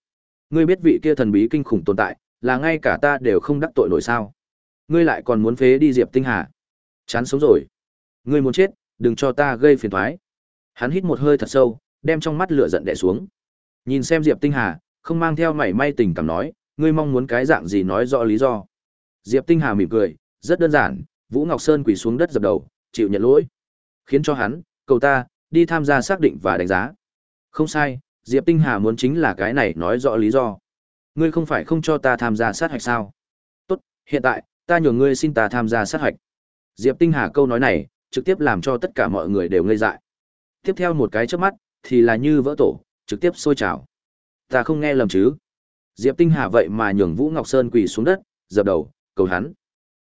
Ngươi biết vị kia thần bí kinh khủng tồn tại, là ngay cả ta đều không đắc tội nổi sao? Ngươi lại còn muốn phế đi Diệp Tinh Hà? Chán sống rồi. Ngươi muốn chết, đừng cho ta gây phiền toái. Hắn hít một hơi thật sâu, đem trong mắt lửa giận đè xuống. Nhìn xem Diệp Tinh Hà, không mang theo mảy may tình cảm nói, ngươi mong muốn cái dạng gì nói rõ lý do. Diệp Tinh Hà mỉm cười, rất đơn giản, Vũ Ngọc Sơn quỳ xuống đất dập đầu, chịu nhận lỗi. Khiến cho hắn, cầu ta, đi tham gia xác định và đánh giá. Không sai, Diệp Tinh Hà muốn chính là cái này nói rõ lý do. Ngươi không phải không cho ta tham gia sát hạch sao? Tốt, hiện tại, ta nhường ngươi xin ta tham gia sát hạch. Diệp Tinh Hà câu nói này, trực tiếp làm cho tất cả mọi người đều ngây dại. Tiếp theo một cái chớp mắt, thì là như vỡ tổ, trực tiếp sôi trào. Ta không nghe lầm chứ? Diệp Tinh Hà vậy mà nhường Vũ Ngọc Sơn quỳ xuống đất, dập đầu, cầu hắn.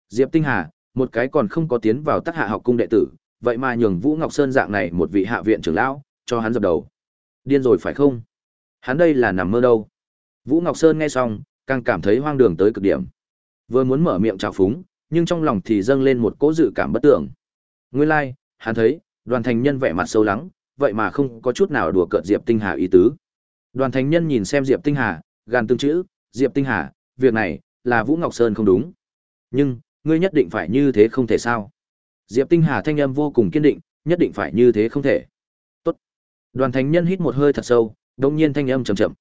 Diệp Tinh Hà, một cái còn không có tiến vào tác hạ học cung đệ tử, vậy mà nhường Vũ Ngọc Sơn dạng này một vị hạ viện trưởng lão, cho hắn dập đầu. Điên rồi phải không? Hắn đây là nằm mơ đâu? Vũ Ngọc Sơn nghe xong, càng cảm thấy hoang đường tới cực điểm. Vừa muốn mở miệng chào phúng, nhưng trong lòng thì dâng lên một cỗ dự cảm bất tưởng. Nguyên lai, like, hắn thấy, đoàn thành nhân vẻ mặt sâu lắng, vậy mà không có chút nào đùa cợt Diệp Tinh Hà ý tứ. Đoàn thành nhân nhìn xem Diệp Tinh Hà, gàn tương chữ, Diệp Tinh Hà, việc này, là Vũ Ngọc Sơn không đúng. Nhưng, ngươi nhất định phải như thế không thể sao. Diệp Tinh Hà thanh âm vô cùng kiên định, nhất định phải như thế không thể. Tốt. Đoàn thành nhân hít một hơi thật sâu, đông nhiên thanh âm chậm chậm.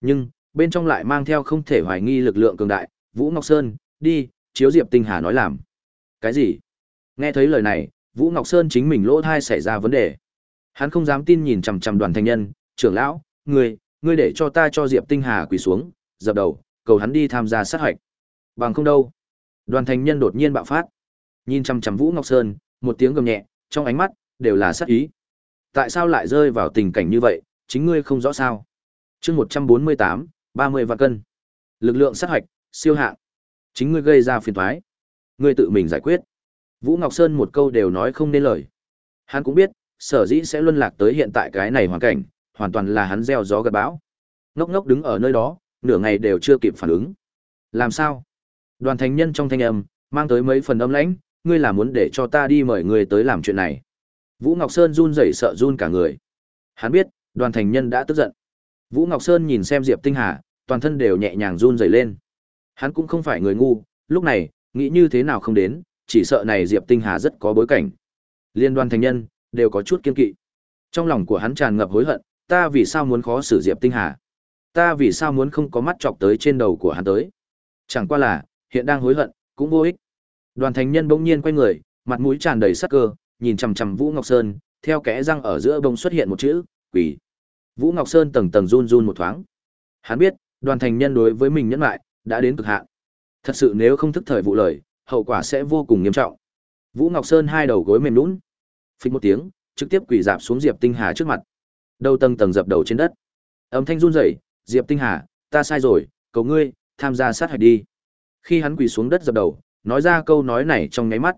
Nhưng, bên trong lại mang theo không thể hoài nghi lực lượng cường đại, Vũ Ngọc Sơn, đi, chiếu Diệp Tinh Hà nói làm. Cái gì? Nghe thấy lời này, Vũ Ngọc Sơn chính mình lỗ thai xảy ra vấn đề. Hắn không dám tin nhìn chằm chằm đoàn thành nhân, trưởng lão, ngươi, ngươi để cho ta cho Diệp Tinh Hà quỳ xuống, dập đầu, cầu hắn đi tham gia sát hạch. Bằng không đâu. Đoàn thành nhân đột nhiên bạo phát. Nhìn chằm chằm Vũ Ngọc Sơn, một tiếng gầm nhẹ, trong ánh mắt đều là sát ý. Tại sao lại rơi vào tình cảnh như vậy, chính ngươi không rõ sao? Chương 148, 30 vạn cân. Lực lượng sát hạch, siêu hạng. Chính ngươi gây ra phiền toái. Ngươi tự mình giải quyết. Vũ Ngọc Sơn một câu đều nói không nên lời. Hắn cũng biết, sở dĩ sẽ luân lạc tới hiện tại cái này hoàn cảnh, hoàn toàn là hắn gieo gió gặt bão. Ngốc ngốc đứng ở nơi đó, nửa ngày đều chưa kịp phản ứng. Làm sao? Đoàn thành nhân trong thanh âm, mang tới mấy phần âm lãnh, ngươi là muốn để cho ta đi mời ngươi tới làm chuyện này. Vũ Ngọc Sơn run rẩy sợ run cả người. Hắn biết, đoàn thành nhân đã tức giận. Vũ Ngọc Sơn nhìn xem Diệp Tinh Hà, toàn thân đều nhẹ nhàng run rẩy lên. Hắn cũng không phải người ngu, lúc này, nghĩ như thế nào không đến, chỉ sợ này Diệp Tinh Hà rất có bối cảnh. Liên đoàn thành nhân, đều có chút kiên kỵ. Trong lòng của hắn tràn ngập hối hận, ta vì sao muốn khó xử Diệp Tinh Hà? Ta vì sao muốn không có mắt chọc tới trên đầu của hắn tới? Chẳng qua là, hiện đang hối hận, cũng vô ích. Đoàn thành nhân bỗng nhiên quay người, mặt mũi tràn đầy sắc cơ, nhìn chằm chằm Vũ Ngọc Sơn, theo kẽ răng ở giữa bông xuất hiện một chữ, quỷ. Vũ Ngọc Sơn tầng tầng run run một thoáng. Hắn biết, đoàn thành nhân đối với mình nhẫn lại, đã đến cực hạn. Thật sự nếu không thức thời vụ lời, hậu quả sẽ vô cùng nghiêm trọng. Vũ Ngọc Sơn hai đầu gối mềm nhũn, phịch một tiếng, trực tiếp quỳ dạp xuống Diệp Tinh Hà trước mặt. Đầu tầng tầng dập đầu trên đất. Âm thanh run rẩy, "Diệp Tinh Hà, ta sai rồi, cầu ngươi, tham gia sát hạch đi." Khi hắn quỳ xuống đất dập đầu, nói ra câu nói này trong nháy mắt,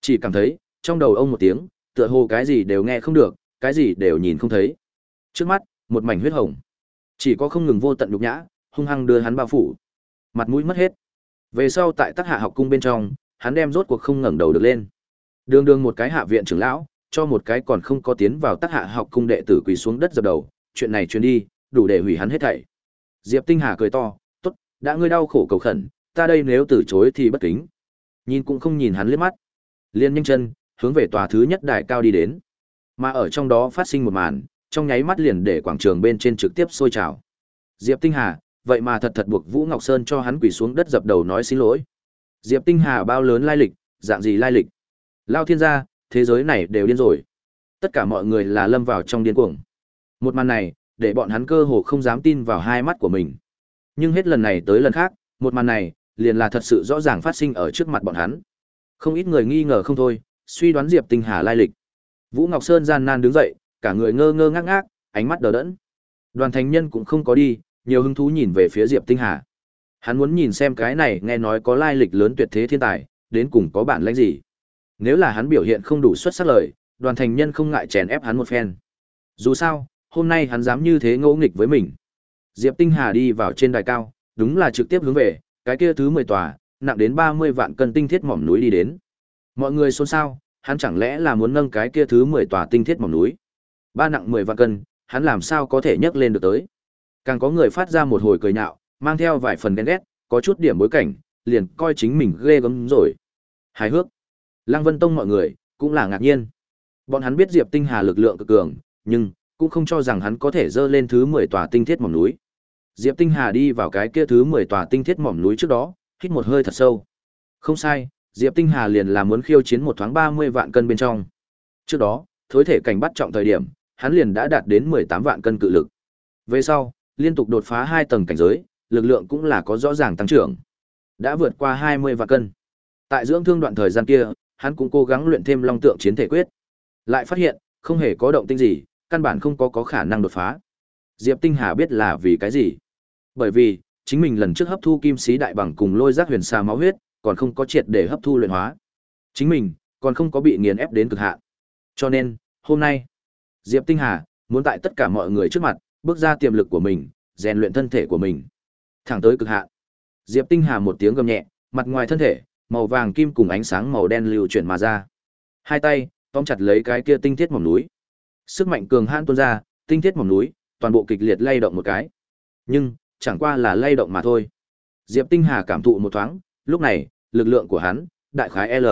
chỉ cảm thấy trong đầu ông một tiếng, tựa hồ cái gì đều nghe không được, cái gì đều nhìn không thấy. Trước mắt, một mảnh huyết hồng. Chỉ có không ngừng vô tận nhục nhã, hung hăng đưa hắn bao phủ. Mặt mũi mất hết. Về sau tại Tắc Hạ học cung bên trong, hắn đem rốt cuộc không ngẩng đầu được lên. Đường đường một cái hạ viện trưởng lão, cho một cái còn không có tiến vào Tắc Hạ học cung đệ tử quỳ xuống đất dập đầu, chuyện này truyền đi, đủ để hủy hắn hết thảy. Diệp Tinh Hà cười to, "Tốt, đã ngươi đau khổ cầu khẩn, ta đây nếu từ chối thì bất kính." Nhìn cũng không nhìn hắn liếc mắt, liền nhanh chân, hướng về tòa thứ nhất đài cao đi đến. Mà ở trong đó phát sinh một màn, trong nháy mắt liền để quảng trường bên trên trực tiếp sôi trào. Diệp Tinh Hà, vậy mà thật thật buộc Vũ Ngọc Sơn cho hắn quỳ xuống đất dập đầu nói xin lỗi. Diệp Tinh Hà bao lớn lai lịch, dạng gì lai lịch? Lao thiên gia, thế giới này đều điên rồi. Tất cả mọi người là lâm vào trong điên cuồng. Một màn này, để bọn hắn cơ hồ không dám tin vào hai mắt của mình. Nhưng hết lần này tới lần khác, một màn này, liền là thật sự rõ ràng phát sinh ở trước mặt bọn hắn. Không ít người nghi ngờ không thôi, suy đoán Diệp Tinh Hà lai lịch. Vũ Ngọc Sơn gian nan đứng dậy, cả người ngơ ngơ ngác ngác, ánh mắt đờ đẫn. Đoàn thành nhân cũng không có đi, nhiều hứng thú nhìn về phía Diệp Tinh Hà. Hắn muốn nhìn xem cái này nghe nói có lai lịch lớn tuyệt thế thiên tài, đến cùng có bản lĩnh gì. Nếu là hắn biểu hiện không đủ xuất sắc lời, đoàn thành nhân không ngại chèn ép hắn một phen. Dù sao, hôm nay hắn dám như thế ngỗ nghịch với mình. Diệp Tinh Hà đi vào trên đài cao, đúng là trực tiếp hướng về, cái kia thứ 10 tòa, nặng đến 30 vạn cân tinh thiết mỏm núi đi đến. Mọi người xôn xao, hắn chẳng lẽ là muốn nâng cái kia thứ 10 tòa tinh thiết mỏm núi. Ba nặng 10 vạn cân, hắn làm sao có thể nhấc lên được tới. Càng có người phát ra một hồi cười nhạo, mang theo vài phần ghen ghét, có chút điểm bối cảnh, liền coi chính mình ghê gớm rồi. Hài hước. Lăng Vân Tông mọi người cũng là ngạc nhiên. Bọn hắn biết Diệp Tinh Hà lực lượng cực cường, nhưng cũng không cho rằng hắn có thể dơ lên thứ 10 tòa tinh thiết mỏm núi. Diệp Tinh Hà đi vào cái kia thứ 10 tòa tinh thiết mỏm núi trước đó, hít một hơi thật sâu. Không sai, Diệp Tinh Hà liền là muốn khiêu chiến một thoáng 30 vạn cân bên trong. Trước đó, thối thể cảnh bắt trọng thời điểm, hắn liền đã đạt đến 18 vạn cân cự lực. Về sau, liên tục đột phá hai tầng cảnh giới, lực lượng cũng là có rõ ràng tăng trưởng. Đã vượt qua 20 vạn cân. Tại dưỡng thương đoạn thời gian kia, hắn cũng cố gắng luyện thêm long tượng chiến thể quyết. Lại phát hiện, không hề có động tĩnh gì, căn bản không có có khả năng đột phá. Diệp Tinh Hà biết là vì cái gì? Bởi vì, chính mình lần trước hấp thu kim sĩ đại bằng cùng lôi giác huyền xa máu huyết, còn không có triệt để hấp thu luyện hóa. Chính mình, còn không có bị nghiền ép đến cực hạn. Cho nên, hôm nay, Diệp Tinh Hà muốn tại tất cả mọi người trước mặt, bước ra tiềm lực của mình, rèn luyện thân thể của mình. Thẳng tới cực hạn. Diệp Tinh Hà một tiếng gầm nhẹ, mặt ngoài thân thể, màu vàng kim cùng ánh sáng màu đen lưu chuyển mà ra. Hai tay tóm chặt lấy cái kia tinh thiết mỏm núi. Sức mạnh cường hãn tuôn ra, tinh thiết mỏm núi, toàn bộ kịch liệt lay động một cái. Nhưng, chẳng qua là lay động mà thôi. Diệp Tinh Hà cảm thụ một thoáng, lúc này, lực lượng của hắn, đại khái L.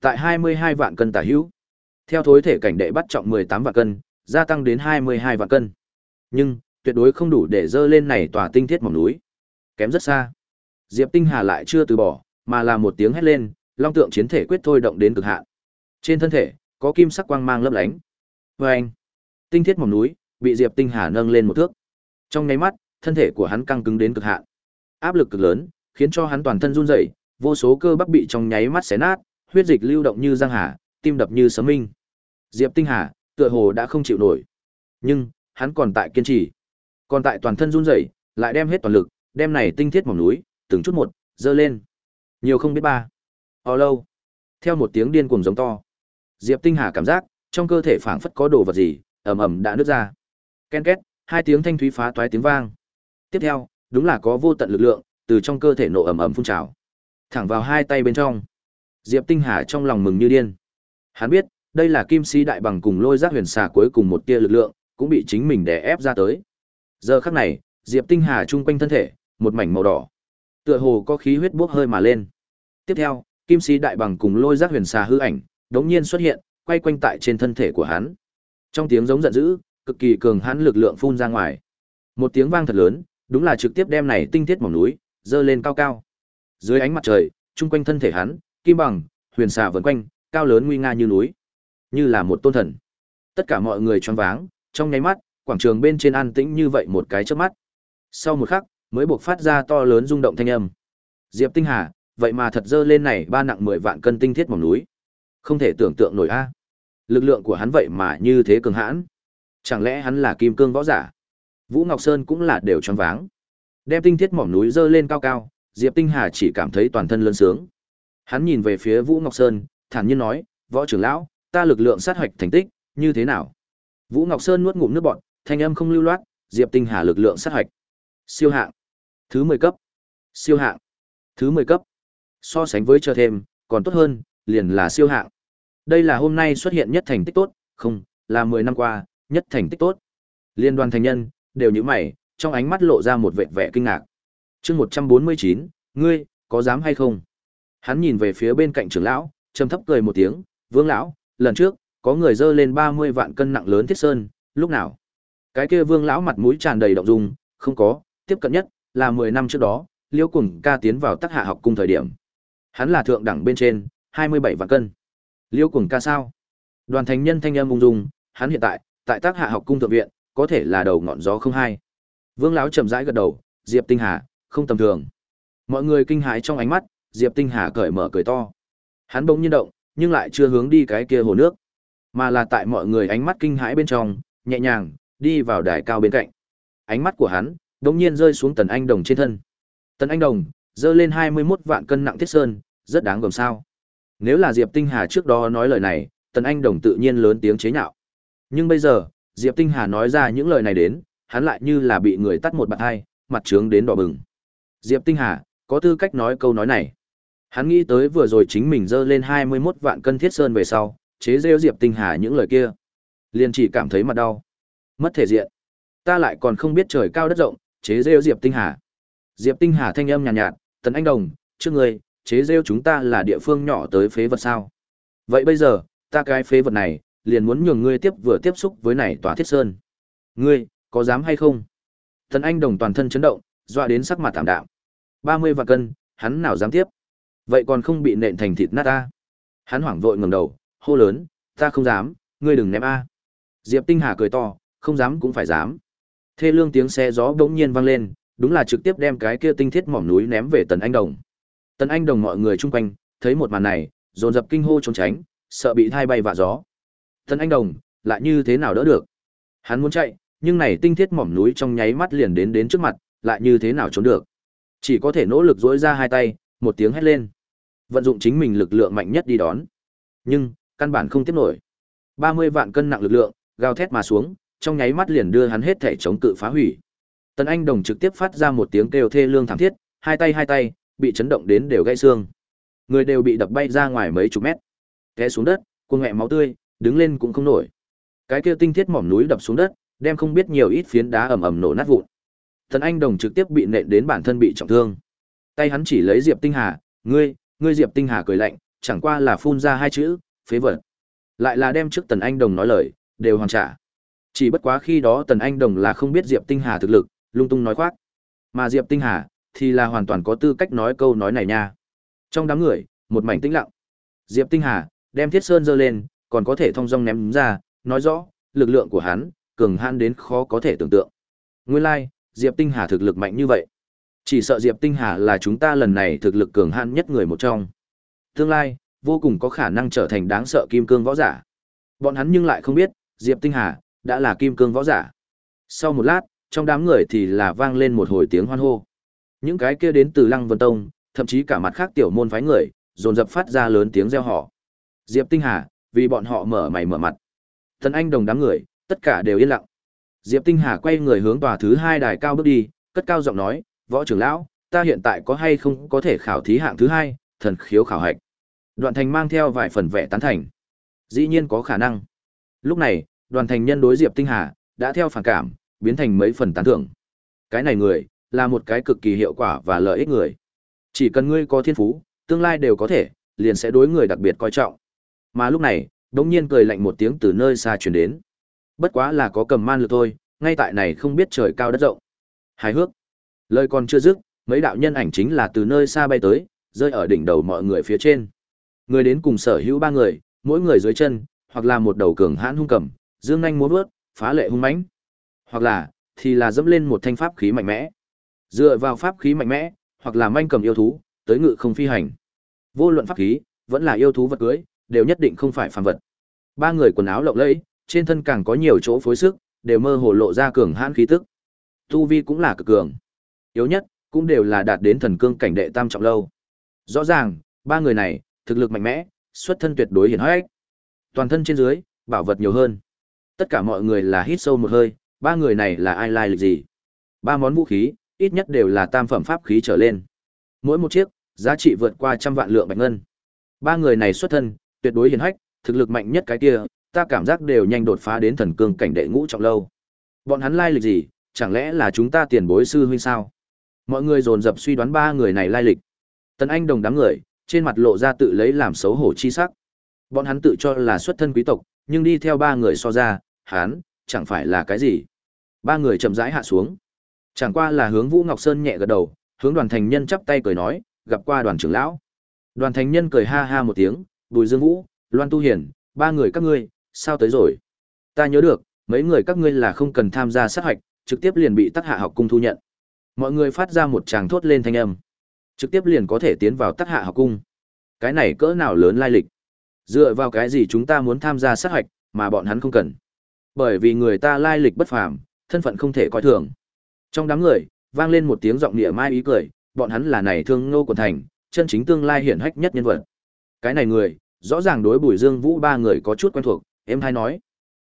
Tại 22 vạn cân tả hữu. Theo thối thể cảnh đệ bắt trọng 18 vạn cân, gia tăng đến 22 vạn cân. Nhưng, tuyệt đối không đủ để dơ lên này tòa tinh thiết mỏng núi. Kém rất xa. Diệp Tinh Hà lại chưa từ bỏ, mà là một tiếng hét lên, long tượng chiến thể quyết thôi động đến cực hạn. Trên thân thể, có kim sắc quang mang lấp lánh. vê anh, tinh thiết mỏng núi, bị Diệp Tinh Hà nâng lên một thước. Trong nháy mắt, thân thể của hắn căng cứng đến cực hạn. Áp lực cực lớn, khiến cho hắn toàn thân run rẩy, vô số cơ bắp bị trong nháy mắt xé nát, huyết dịch lưu động như giang hà, tim đập như sấm minh. Diệp Tinh Hà, tựa hồ đã không chịu nổi. Nhưng, hắn còn tại kiên trì. Còn tại toàn thân run rẩy, lại đem hết toàn lực, đem này tinh thiết mỏm núi, từng chút một, dơ lên. Nhiều không biết ba. Ao lâu. Theo một tiếng điên cuồng giống to. Diệp Tinh Hà cảm giác, trong cơ thể phảng phất có đồ vật gì, ầm ầm đã nứt ra. Ken két, hai tiếng thanh thúy phá toái tiếng vang. Tiếp theo, đúng là có vô tận lực lượng từ trong cơ thể nổ ầm ầm phun trào, thẳng vào hai tay bên trong. Diệp Tinh Hà trong lòng mừng như điên. Hắn biết, đây là kim si đại bằng cùng lôi giác huyền xà cuối cùng một tia lực lượng, cũng bị chính mình đè ép ra tới. Giờ khắc này, Diệp Tinh Hà trung quanh thân thể, một mảnh màu đỏ. Tựa hồ có khí huyết bốc hơi mà lên. Tiếp theo, kim sĩ đại bằng cùng lôi giác huyền xà hư ảnh, đống nhiên xuất hiện, quay quanh tại trên thân thể của hắn. Trong tiếng giống giận dữ, cực kỳ cường hãn lực lượng phun ra ngoài. Một tiếng vang thật lớn, đúng là trực tiếp đem này tinh thiết mỏng núi, dơ lên cao cao. Dưới ánh mặt trời, trung quanh thân thể hắn, kim bằng, huyền xà vần quanh, cao lớn nguy nga như núi, như là một tôn thần. Tất cả mọi người choáng váng, trong nháy mắt, quảng trường bên trên an tĩnh như vậy một cái chớp mắt. Sau một khắc, mới buộc phát ra to lớn rung động thanh âm. Diệp Tinh Hà, vậy mà thật dơ lên này ba nặng 10 vạn cân tinh thiết mỏng núi. Không thể tưởng tượng nổi a. Lực lượng của hắn vậy mà như thế cường hãn. Chẳng lẽ hắn là kim cương võ giả? Vũ Ngọc Sơn cũng là đều choáng váng. Đem tinh thiết mỏm núi dơ lên cao cao, Diệp Tinh Hà chỉ cảm thấy toàn thân lơn sướng. Hắn nhìn về phía Vũ Ngọc Sơn, thản nhiên nói, "Võ trưởng lão, ta lực lượng sát hoạch thành tích, như thế nào?" Vũ Ngọc Sơn nuốt ngụm nước bọt, thanh âm không lưu loát, Diệp Tinh Hà lực lượng sát hạch, Siêu hạng. Thứ 10 cấp. Siêu hạng. Thứ 10 cấp. So sánh với chờ thêm, còn tốt hơn, liền là siêu hạng. Đây là hôm nay xuất hiện nhất thành tích tốt, không, là 10 năm qua, nhất thành tích tốt. Liên đoàn thành nhân, đều như mày, trong ánh mắt lộ ra một vẻ vẻ kinh ngạc. chương 149, ngươi, có dám hay không? Hắn nhìn về phía bên cạnh trưởng lão, trầm thấp cười một tiếng, vương lão, lần trước, có người dơ lên 30 vạn cân nặng lớn thiết sơn, lúc nào? Cái kia vương lão mặt mũi tràn đầy động dung, không có, tiếp cận nhất, là 10 năm trước đó, liễu cuồng ca tiến vào tác hạ học cung thời điểm. Hắn là thượng đẳng bên trên, 27 vạn cân. liễu cuồng ca sao? Đoàn thành nhân thanh âm ung dung, hắn hiện tại, tại tác hạ học cung thượng viện, có thể là đầu ngọn gió không hai. Vương lão chậm rãi gật đầu, Diệp Tinh Hà, không tầm thường. Mọi người kinh hãi trong ánh mắt, Diệp Tinh Hà cởi mở cười to. Hắn bỗng nhiên động, nhưng lại chưa hướng đi cái kia hồ nước, mà là tại mọi người ánh mắt kinh hãi bên trong, nhẹ nhàng đi vào đài cao bên cạnh. Ánh mắt của hắn đột nhiên rơi xuống Tần Anh Đồng trên thân. Tần Anh Đồng dơ lên 21 vạn cân nặng thiết sơn, rất đáng gờm sao. Nếu là Diệp Tinh Hà trước đó nói lời này, Tần Anh Đồng tự nhiên lớn tiếng chế nhạo. Nhưng bây giờ, Diệp Tinh Hà nói ra những lời này đến, hắn lại như là bị người tắt một bạt hai, mặt trướng đến đỏ bừng. Diệp Tinh Hà, có tư cách nói câu nói này. Hắn nghĩ tới vừa rồi chính mình dơ lên 21 vạn cân thiết sơn về sau, chế rêu Diệp Tinh Hà những lời kia. Liền chỉ cảm thấy mặt đau. Mất thể diện. Ta lại còn không biết trời cao đất rộng, chế rêu Diệp Tinh Hà. Diệp Tinh Hà thanh âm nhàn nhạt, nhạt, Tần Anh Đồng, trước người, chế rêu chúng ta là địa phương nhỏ tới phế vật sao. Vậy bây giờ, ta cái phế vật này, liền muốn nhường ngươi tiếp vừa tiếp xúc với này tòa thiết sơn. Ngươi, có dám hay không? Tần Anh Đồng toàn thân chấn động, dọa đến sắc mặt tạm đạm. 30 vạn cân, hắn nào dám tiếp? Vậy còn không bị nện thành thịt nát ta? Hắn hoảng vội ngẩng đầu, hô lớn, ta không dám, ngươi đừng ném a. Diệp Tinh Hà cười to, không dám cũng phải dám. Thê lương tiếng xe gió bỗng nhiên vang lên, đúng là trực tiếp đem cái kia tinh thiết mỏm núi ném về Tần Anh Đồng. Tần Anh Đồng mọi người chung quanh, thấy một màn này, dồn dập kinh hô trốn tránh, sợ bị thai bay vạ gió. Tần Anh Đồng, lại như thế nào đỡ được? Hắn muốn chạy, nhưng này tinh thiết mỏm núi trong nháy mắt liền đến đến trước mặt, lại như thế nào trốn được? Chỉ có thể nỗ lực duỗi ra hai tay, một tiếng hét lên. Vận dụng chính mình lực lượng mạnh nhất đi đón. Nhưng, căn bản không tiếp nổi. 30 vạn cân nặng lực lượng, gào thét mà xuống, trong nháy mắt liền đưa hắn hết thể chống cự phá hủy. Tần Anh Đồng trực tiếp phát ra một tiếng kêu thê lương thảm thiết, hai tay hai tay bị chấn động đến đều gãy xương. Người đều bị đập bay ra ngoài mấy chục mét. Té xuống đất, cuồng mẹ máu tươi, đứng lên cũng không nổi. Cái kia tinh thiết mỏm núi đập xuống đất, đem không biết nhiều ít phiến đá ầm ầm nổ nát vụn. Tần Anh Đồng trực tiếp bị nện đến bản thân bị trọng thương. Tay hắn chỉ lấy Diệp Tinh Hà, "Ngươi, ngươi Diệp Tinh Hà cười lạnh, chẳng qua là phun ra hai chữ, phế vật." Lại là đem trước Tần Anh Đồng nói lời, đều hoàn trả. Chỉ bất quá khi đó Tần Anh Đồng là không biết Diệp Tinh Hà thực lực, lung tung nói khoác. Mà Diệp Tinh Hà thì là hoàn toàn có tư cách nói câu nói này nha. Trong đám người, một mảnh tĩnh lặng. Diệp Tinh Hà đem Thiết Sơn giơ lên, còn có thể thông dong ném ra, nói rõ, lực lượng của hắn cường hãn đến khó có thể tưởng tượng. Nguyên lai, like, Diệp Tinh Hà thực lực mạnh như vậy. Chỉ sợ Diệp Tinh Hà là chúng ta lần này thực lực cường hãn nhất người một trong. Tương lai, vô cùng có khả năng trở thành đáng sợ kim cương võ giả. Bọn hắn nhưng lại không biết, Diệp Tinh Hà đã là kim cương võ giả. Sau một lát, trong đám người thì là vang lên một hồi tiếng hoan hô. Những cái kia đến từ Lăng Vân Tông, thậm chí cả mặt khác tiểu môn phái người, dồn dập phát ra lớn tiếng reo hò. Diệp Tinh Hà, vì bọn họ mở mày mở mặt. Thần Anh đồng đám người, tất cả đều yên lặng. Diệp Tinh Hà quay người hướng tòa thứ hai đài cao bước đi, cất cao giọng nói, "Võ trưởng lão, ta hiện tại có hay không có thể khảo thí hạng thứ hai, thần khiếu khảo hạch." Đoạn Thành mang theo vài phần vẻ tán thành. Dĩ nhiên có khả năng. Lúc này, đoàn thành nhân đối Diệp Tinh Hà đã theo phản cảm, biến thành mấy phần tán thưởng. Cái này người, là một cái cực kỳ hiệu quả và lợi ích người. Chỉ cần ngươi có thiên phú, tương lai đều có thể, liền sẽ đối người đặc biệt coi trọng. Mà lúc này, đống nhiên cười lạnh một tiếng từ nơi xa truyền đến. Bất quá là có cầm man lực thôi, ngay tại này không biết trời cao đất rộng. Hài hước. Lời còn chưa dứt, mấy đạo nhân ảnh chính là từ nơi xa bay tới, rơi ở đỉnh đầu mọi người phía trên. Người đến cùng sở hữu ba người, mỗi người dưới chân, hoặc là một đầu cường hãn hung cầm, dương nhanh múa vớt, phá lệ hung mãnh. Hoặc là, thì là dẫm lên một thanh pháp khí mạnh mẽ. Dựa vào pháp khí mạnh mẽ, hoặc là manh cầm yêu thú, tới ngự không phi hành. Vô luận pháp khí, vẫn là yêu thú vật cưới, đều nhất định không phải phàm vật. Ba người quần áo lộng lẫy, trên thân càng có nhiều chỗ phối sức, đều mơ hồ lộ ra cường hãn khí tức. Tu vi cũng là cực cường. Yếu nhất, cũng đều là đạt đến thần cương cảnh đệ tam trọng lâu. Rõ ràng, ba người này, thực lực mạnh mẽ, xuất thân tuyệt đối hiển hách. Toàn thân trên dưới, bảo vật nhiều hơn. Tất cả mọi người là hít sâu một hơi, ba người này là ai lai lịch gì? Ba món vũ khí, ít nhất đều là tam phẩm pháp khí trở lên. Mỗi một chiếc, giá trị vượt qua trăm vạn lượng bạch ngân. Ba người này xuất thân, tuyệt đối hiển hách, thực lực mạnh nhất cái kia, ta cảm giác đều nhanh đột phá đến thần cương cảnh đệ ngũ trọng lâu. Bọn hắn lai lịch gì, chẳng lẽ là chúng ta tiền bối sư huynh sao? Mọi người dồn dập suy đoán ba người này lai lịch. Tần Anh đồng đám người, trên mặt lộ ra tự lấy làm xấu hổ chi sắc. Bọn hắn tự cho là xuất thân quý tộc, nhưng đi theo ba người so ra, hắn chẳng phải là cái gì. Ba người chậm rãi hạ xuống. Chẳng qua là hướng Vũ Ngọc Sơn nhẹ gật đầu, hướng đoàn thành nhân chắp tay cười nói, gặp qua đoàn trưởng lão. Đoàn thành nhân cười ha ha một tiếng, Bùi Dương Vũ, Loan Tu Hiển, ba người các ngươi, sao tới rồi? Ta nhớ được, mấy người các ngươi là không cần tham gia sát hạch, trực tiếp liền bị Tắc Hạ học cung thu nhận. Mọi người phát ra một tràng thốt lên thanh âm. Trực tiếp liền có thể tiến vào Tắc Hạ học cung. Cái này cỡ nào lớn lai lịch? Dựa vào cái gì chúng ta muốn tham gia sát hạch, mà bọn hắn không cần? Bởi vì người ta lai lịch bất phàm, thân phận không thể coi thường. Trong đám người, vang lên một tiếng giọng địa mai ý cười, bọn hắn là này thương ngô quần thành, chân chính tương lai hiển hách nhất nhân vật. Cái này người, rõ ràng đối Bùi Dương Vũ ba người có chút quen thuộc, em hay nói.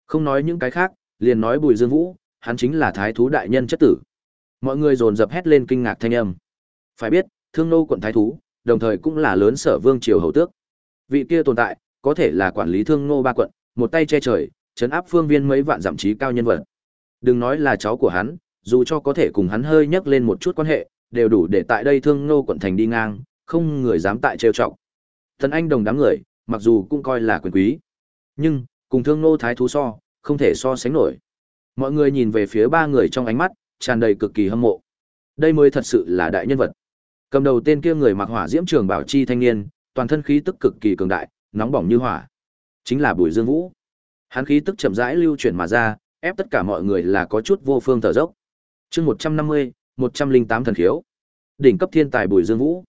Không nói những cái khác, liền nói Bùi Dương Vũ, hắn chính là thái thú đại nhân chất tử. Mọi người dồn dập hét lên kinh ngạc thanh âm. Phải biết, Thương Nô quận thái thú, đồng thời cũng là lớn sở vương triều hầu tước. Vị kia tồn tại, có thể là quản lý Thương Nô ba quận, một tay che trời, chấn áp phương viên mấy vạn giảm trí cao nhân vật. Đừng nói là cháu của hắn, dù cho có thể cùng hắn hơi nhắc lên một chút quan hệ, đều đủ để tại đây Thương Nô quận thành đi ngang, không người dám tại trêu chọc. Thần Anh đồng đám người, mặc dù cũng coi là quyền quý, nhưng cùng Thương Nô thái thú so, không thể so sánh nổi. Mọi người nhìn về phía ba người trong ánh mắt, tràn đầy cực kỳ hâm mộ. Đây mới thật sự là đại nhân vật. Cầm đầu tên kia người mặc hỏa diễm trường bảo chi thanh niên, toàn thân khí tức cực kỳ cường đại, nóng bỏng như hỏa. Chính là Bùi Dương Vũ. Hắn khí tức chậm rãi lưu chuyển mà ra, ép tất cả mọi người là có chút vô phương thở dốc. Chương 150, 108 thần khiếu. Đỉnh cấp thiên tài Bùi Dương Vũ.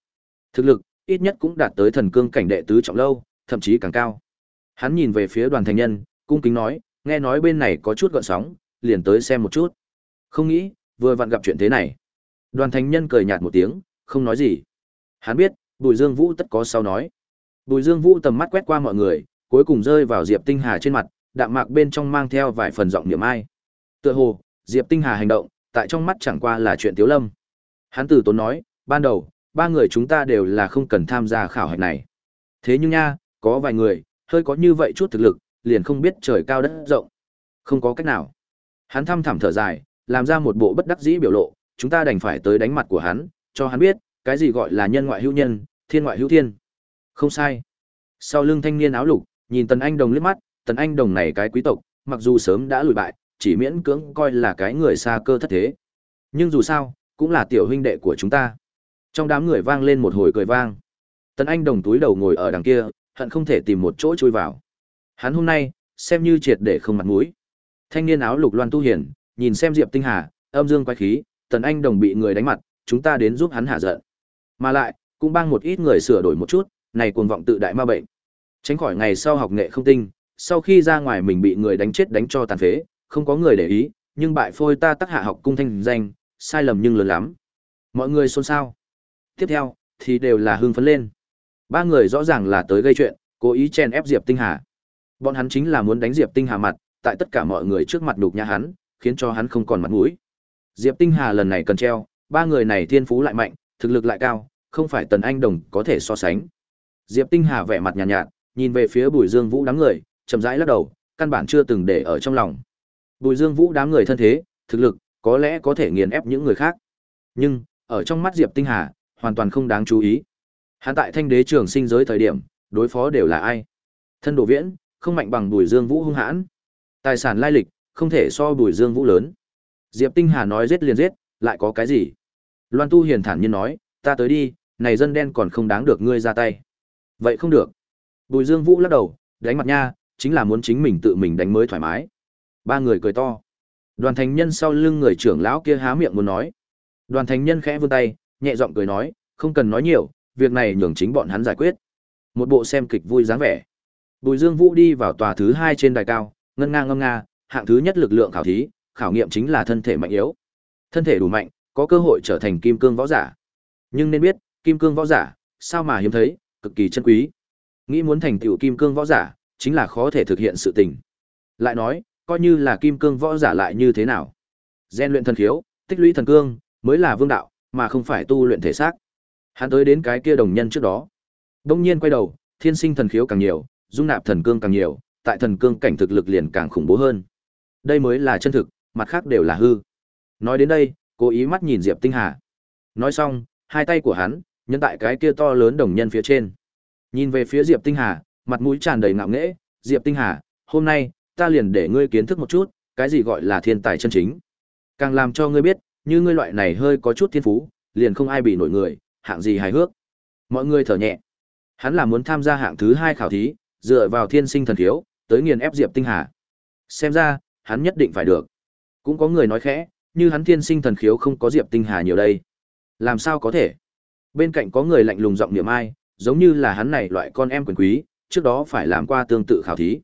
Thực lực, ít nhất cũng đạt tới thần cương cảnh đệ tứ trọng lâu, thậm chí càng cao. Hắn nhìn về phía đoàn thành nhân, cung kính nói, nghe nói bên này có chút gọn sóng, liền tới xem một chút. Không nghĩ, vừa vặn gặp chuyện thế này. Đoàn thành nhân cười nhạt một tiếng, không nói gì. Hắn biết, Bùi Dương Vũ tất có sau nói. Bùi Dương Vũ tầm mắt quét qua mọi người, cuối cùng rơi vào Diệp Tinh Hà trên mặt, đạm mạc bên trong mang theo vài phần giọng niệm ai. Tựa hồ, Diệp Tinh Hà hành động, tại trong mắt chẳng qua là chuyện tiếu lâm. Hắn từ tốn nói, ban đầu, ba người chúng ta đều là không cần tham gia khảo hạch này. Thế nhưng nha, có vài người, hơi có như vậy chút thực lực, liền không biết trời cao đất rộng. Không có cách nào. Hắn thăm thẳm thở dài, làm ra một bộ bất đắc dĩ biểu lộ, chúng ta đành phải tới đánh mặt của hắn, cho hắn biết, cái gì gọi là nhân ngoại hữu nhân, thiên ngoại hữu thiên. Không sai. Sau lưng thanh niên áo lục, nhìn Tần Anh Đồng liếc mắt, Tần Anh Đồng này cái quý tộc, mặc dù sớm đã lùi bại, chỉ miễn cưỡng coi là cái người xa cơ thất thế. Nhưng dù sao, cũng là tiểu huynh đệ của chúng ta. Trong đám người vang lên một hồi cười vang. Tần Anh Đồng túi đầu ngồi ở đằng kia, hận không thể tìm một chỗ chui vào. Hắn hôm nay, xem như triệt để không mặt mũi. Thanh niên áo lục loan tu hiển, nhìn xem Diệp Tinh Hà, âm dương quái khí, Tần Anh Đồng bị người đánh mặt, chúng ta đến giúp hắn hạ giận. Mà lại, cũng bang một ít người sửa đổi một chút, này cuồng vọng tự đại ma bệnh. Tránh khỏi ngày sau học nghệ không tinh, sau khi ra ngoài mình bị người đánh chết đánh cho tàn phế, không có người để ý, nhưng bại phôi ta tắc hạ học cung thanh danh, sai lầm nhưng lớn lắm. Mọi người xôn xao. Tiếp theo, thì đều là hưng phấn lên. Ba người rõ ràng là tới gây chuyện, cố ý chen ép Diệp Tinh Hà. Bọn hắn chính là muốn đánh Diệp Tinh Hà mặt, tại tất cả mọi người trước mặt đục nhã hắn, khiến cho hắn không còn mặt mũi. Diệp Tinh Hà lần này cần treo, ba người này thiên phú lại mạnh, thực lực lại cao, không phải Tần Anh Đồng có thể so sánh. Diệp Tinh Hà vẻ mặt nhàn nhạt, nhạt, nhìn về phía Bùi Dương Vũ đám người, chậm rãi lắc đầu, căn bản chưa từng để ở trong lòng. Bùi Dương Vũ đám người thân thế, thực lực, có lẽ có thể nghiền ép những người khác. Nhưng, ở trong mắt Diệp Tinh Hà, hoàn toàn không đáng chú ý. Hắn tại Thanh Đế trường sinh giới thời điểm, đối phó đều là ai? Thân Đồ Viễn, không mạnh bằng Bùi Dương Vũ hung hãn. Tài sản lai lịch, không thể so Bùi Dương Vũ lớn. Diệp Tinh Hà nói giết liền giết, lại có cái gì? Loan Tu hiền thản nhiên nói, ta tới đi, này dân đen còn không đáng được ngươi ra tay. Vậy không được. Bùi Dương Vũ lắc đầu, đánh mặt nha, chính là muốn chính mình tự mình đánh mới thoải mái. Ba người cười to. Đoàn thành nhân sau lưng người trưởng lão kia há miệng muốn nói. Đoàn thành nhân khẽ vươn tay, nhẹ giọng cười nói, không cần nói nhiều, việc này nhường chính bọn hắn giải quyết. Một bộ xem kịch vui dáng vẻ. Bùi Dương Vũ đi vào tòa thứ hai trên đài cao, ngân nga ngâm nga, hạng thứ nhất lực lượng khảo thí, khảo nghiệm chính là thân thể mạnh yếu. Thân thể đủ mạnh, có cơ hội trở thành kim cương võ giả. Nhưng nên biết, kim cương võ giả, sao mà hiếm thấy, cực kỳ chân quý. Nghĩ muốn thành tựu kim cương võ giả, chính là khó thể thực hiện sự tình. Lại nói, coi như là kim cương võ giả lại như thế nào? Gen luyện thần khiếu, tích lũy thần cương, mới là vương đạo, mà không phải tu luyện thể xác. Hắn tới đến cái kia đồng nhân trước đó. Đông nhiên quay đầu, thiên sinh thần khiếu càng nhiều, dung nạp thần cương càng nhiều, tại thần cương cảnh thực lực liền càng khủng bố hơn. Đây mới là chân thực, mặt khác đều là hư. Nói đến đây, cố ý mắt nhìn Diệp Tinh Hà. Nói xong, hai tay của hắn nhấn tại cái kia to lớn đồng nhân phía trên. Nhìn về phía Diệp Tinh Hà, mặt mũi tràn đầy ngạo nghễ, "Diệp Tinh Hà, hôm nay ta liền để ngươi kiến thức một chút, cái gì gọi là thiên tài chân chính. Càng làm cho ngươi biết, như ngươi loại này hơi có chút thiên phú, liền không ai bị nổi người, hạng gì hài hước. Mọi người thở nhẹ. Hắn là muốn tham gia hạng thứ hai khảo thí, dựa vào thiên sinh thần thiếu tới nghiền ép Diệp Tinh Hà. Xem ra, hắn nhất định phải được. Cũng có người nói khẽ, như hắn thiên sinh thần khiếu không có Diệp Tinh Hà nhiều đây. Làm sao có thể? Bên cạnh có người lạnh lùng giọng niệm ai, giống như là hắn này loại con em quyền quý, trước đó phải làm qua tương tự khảo thí.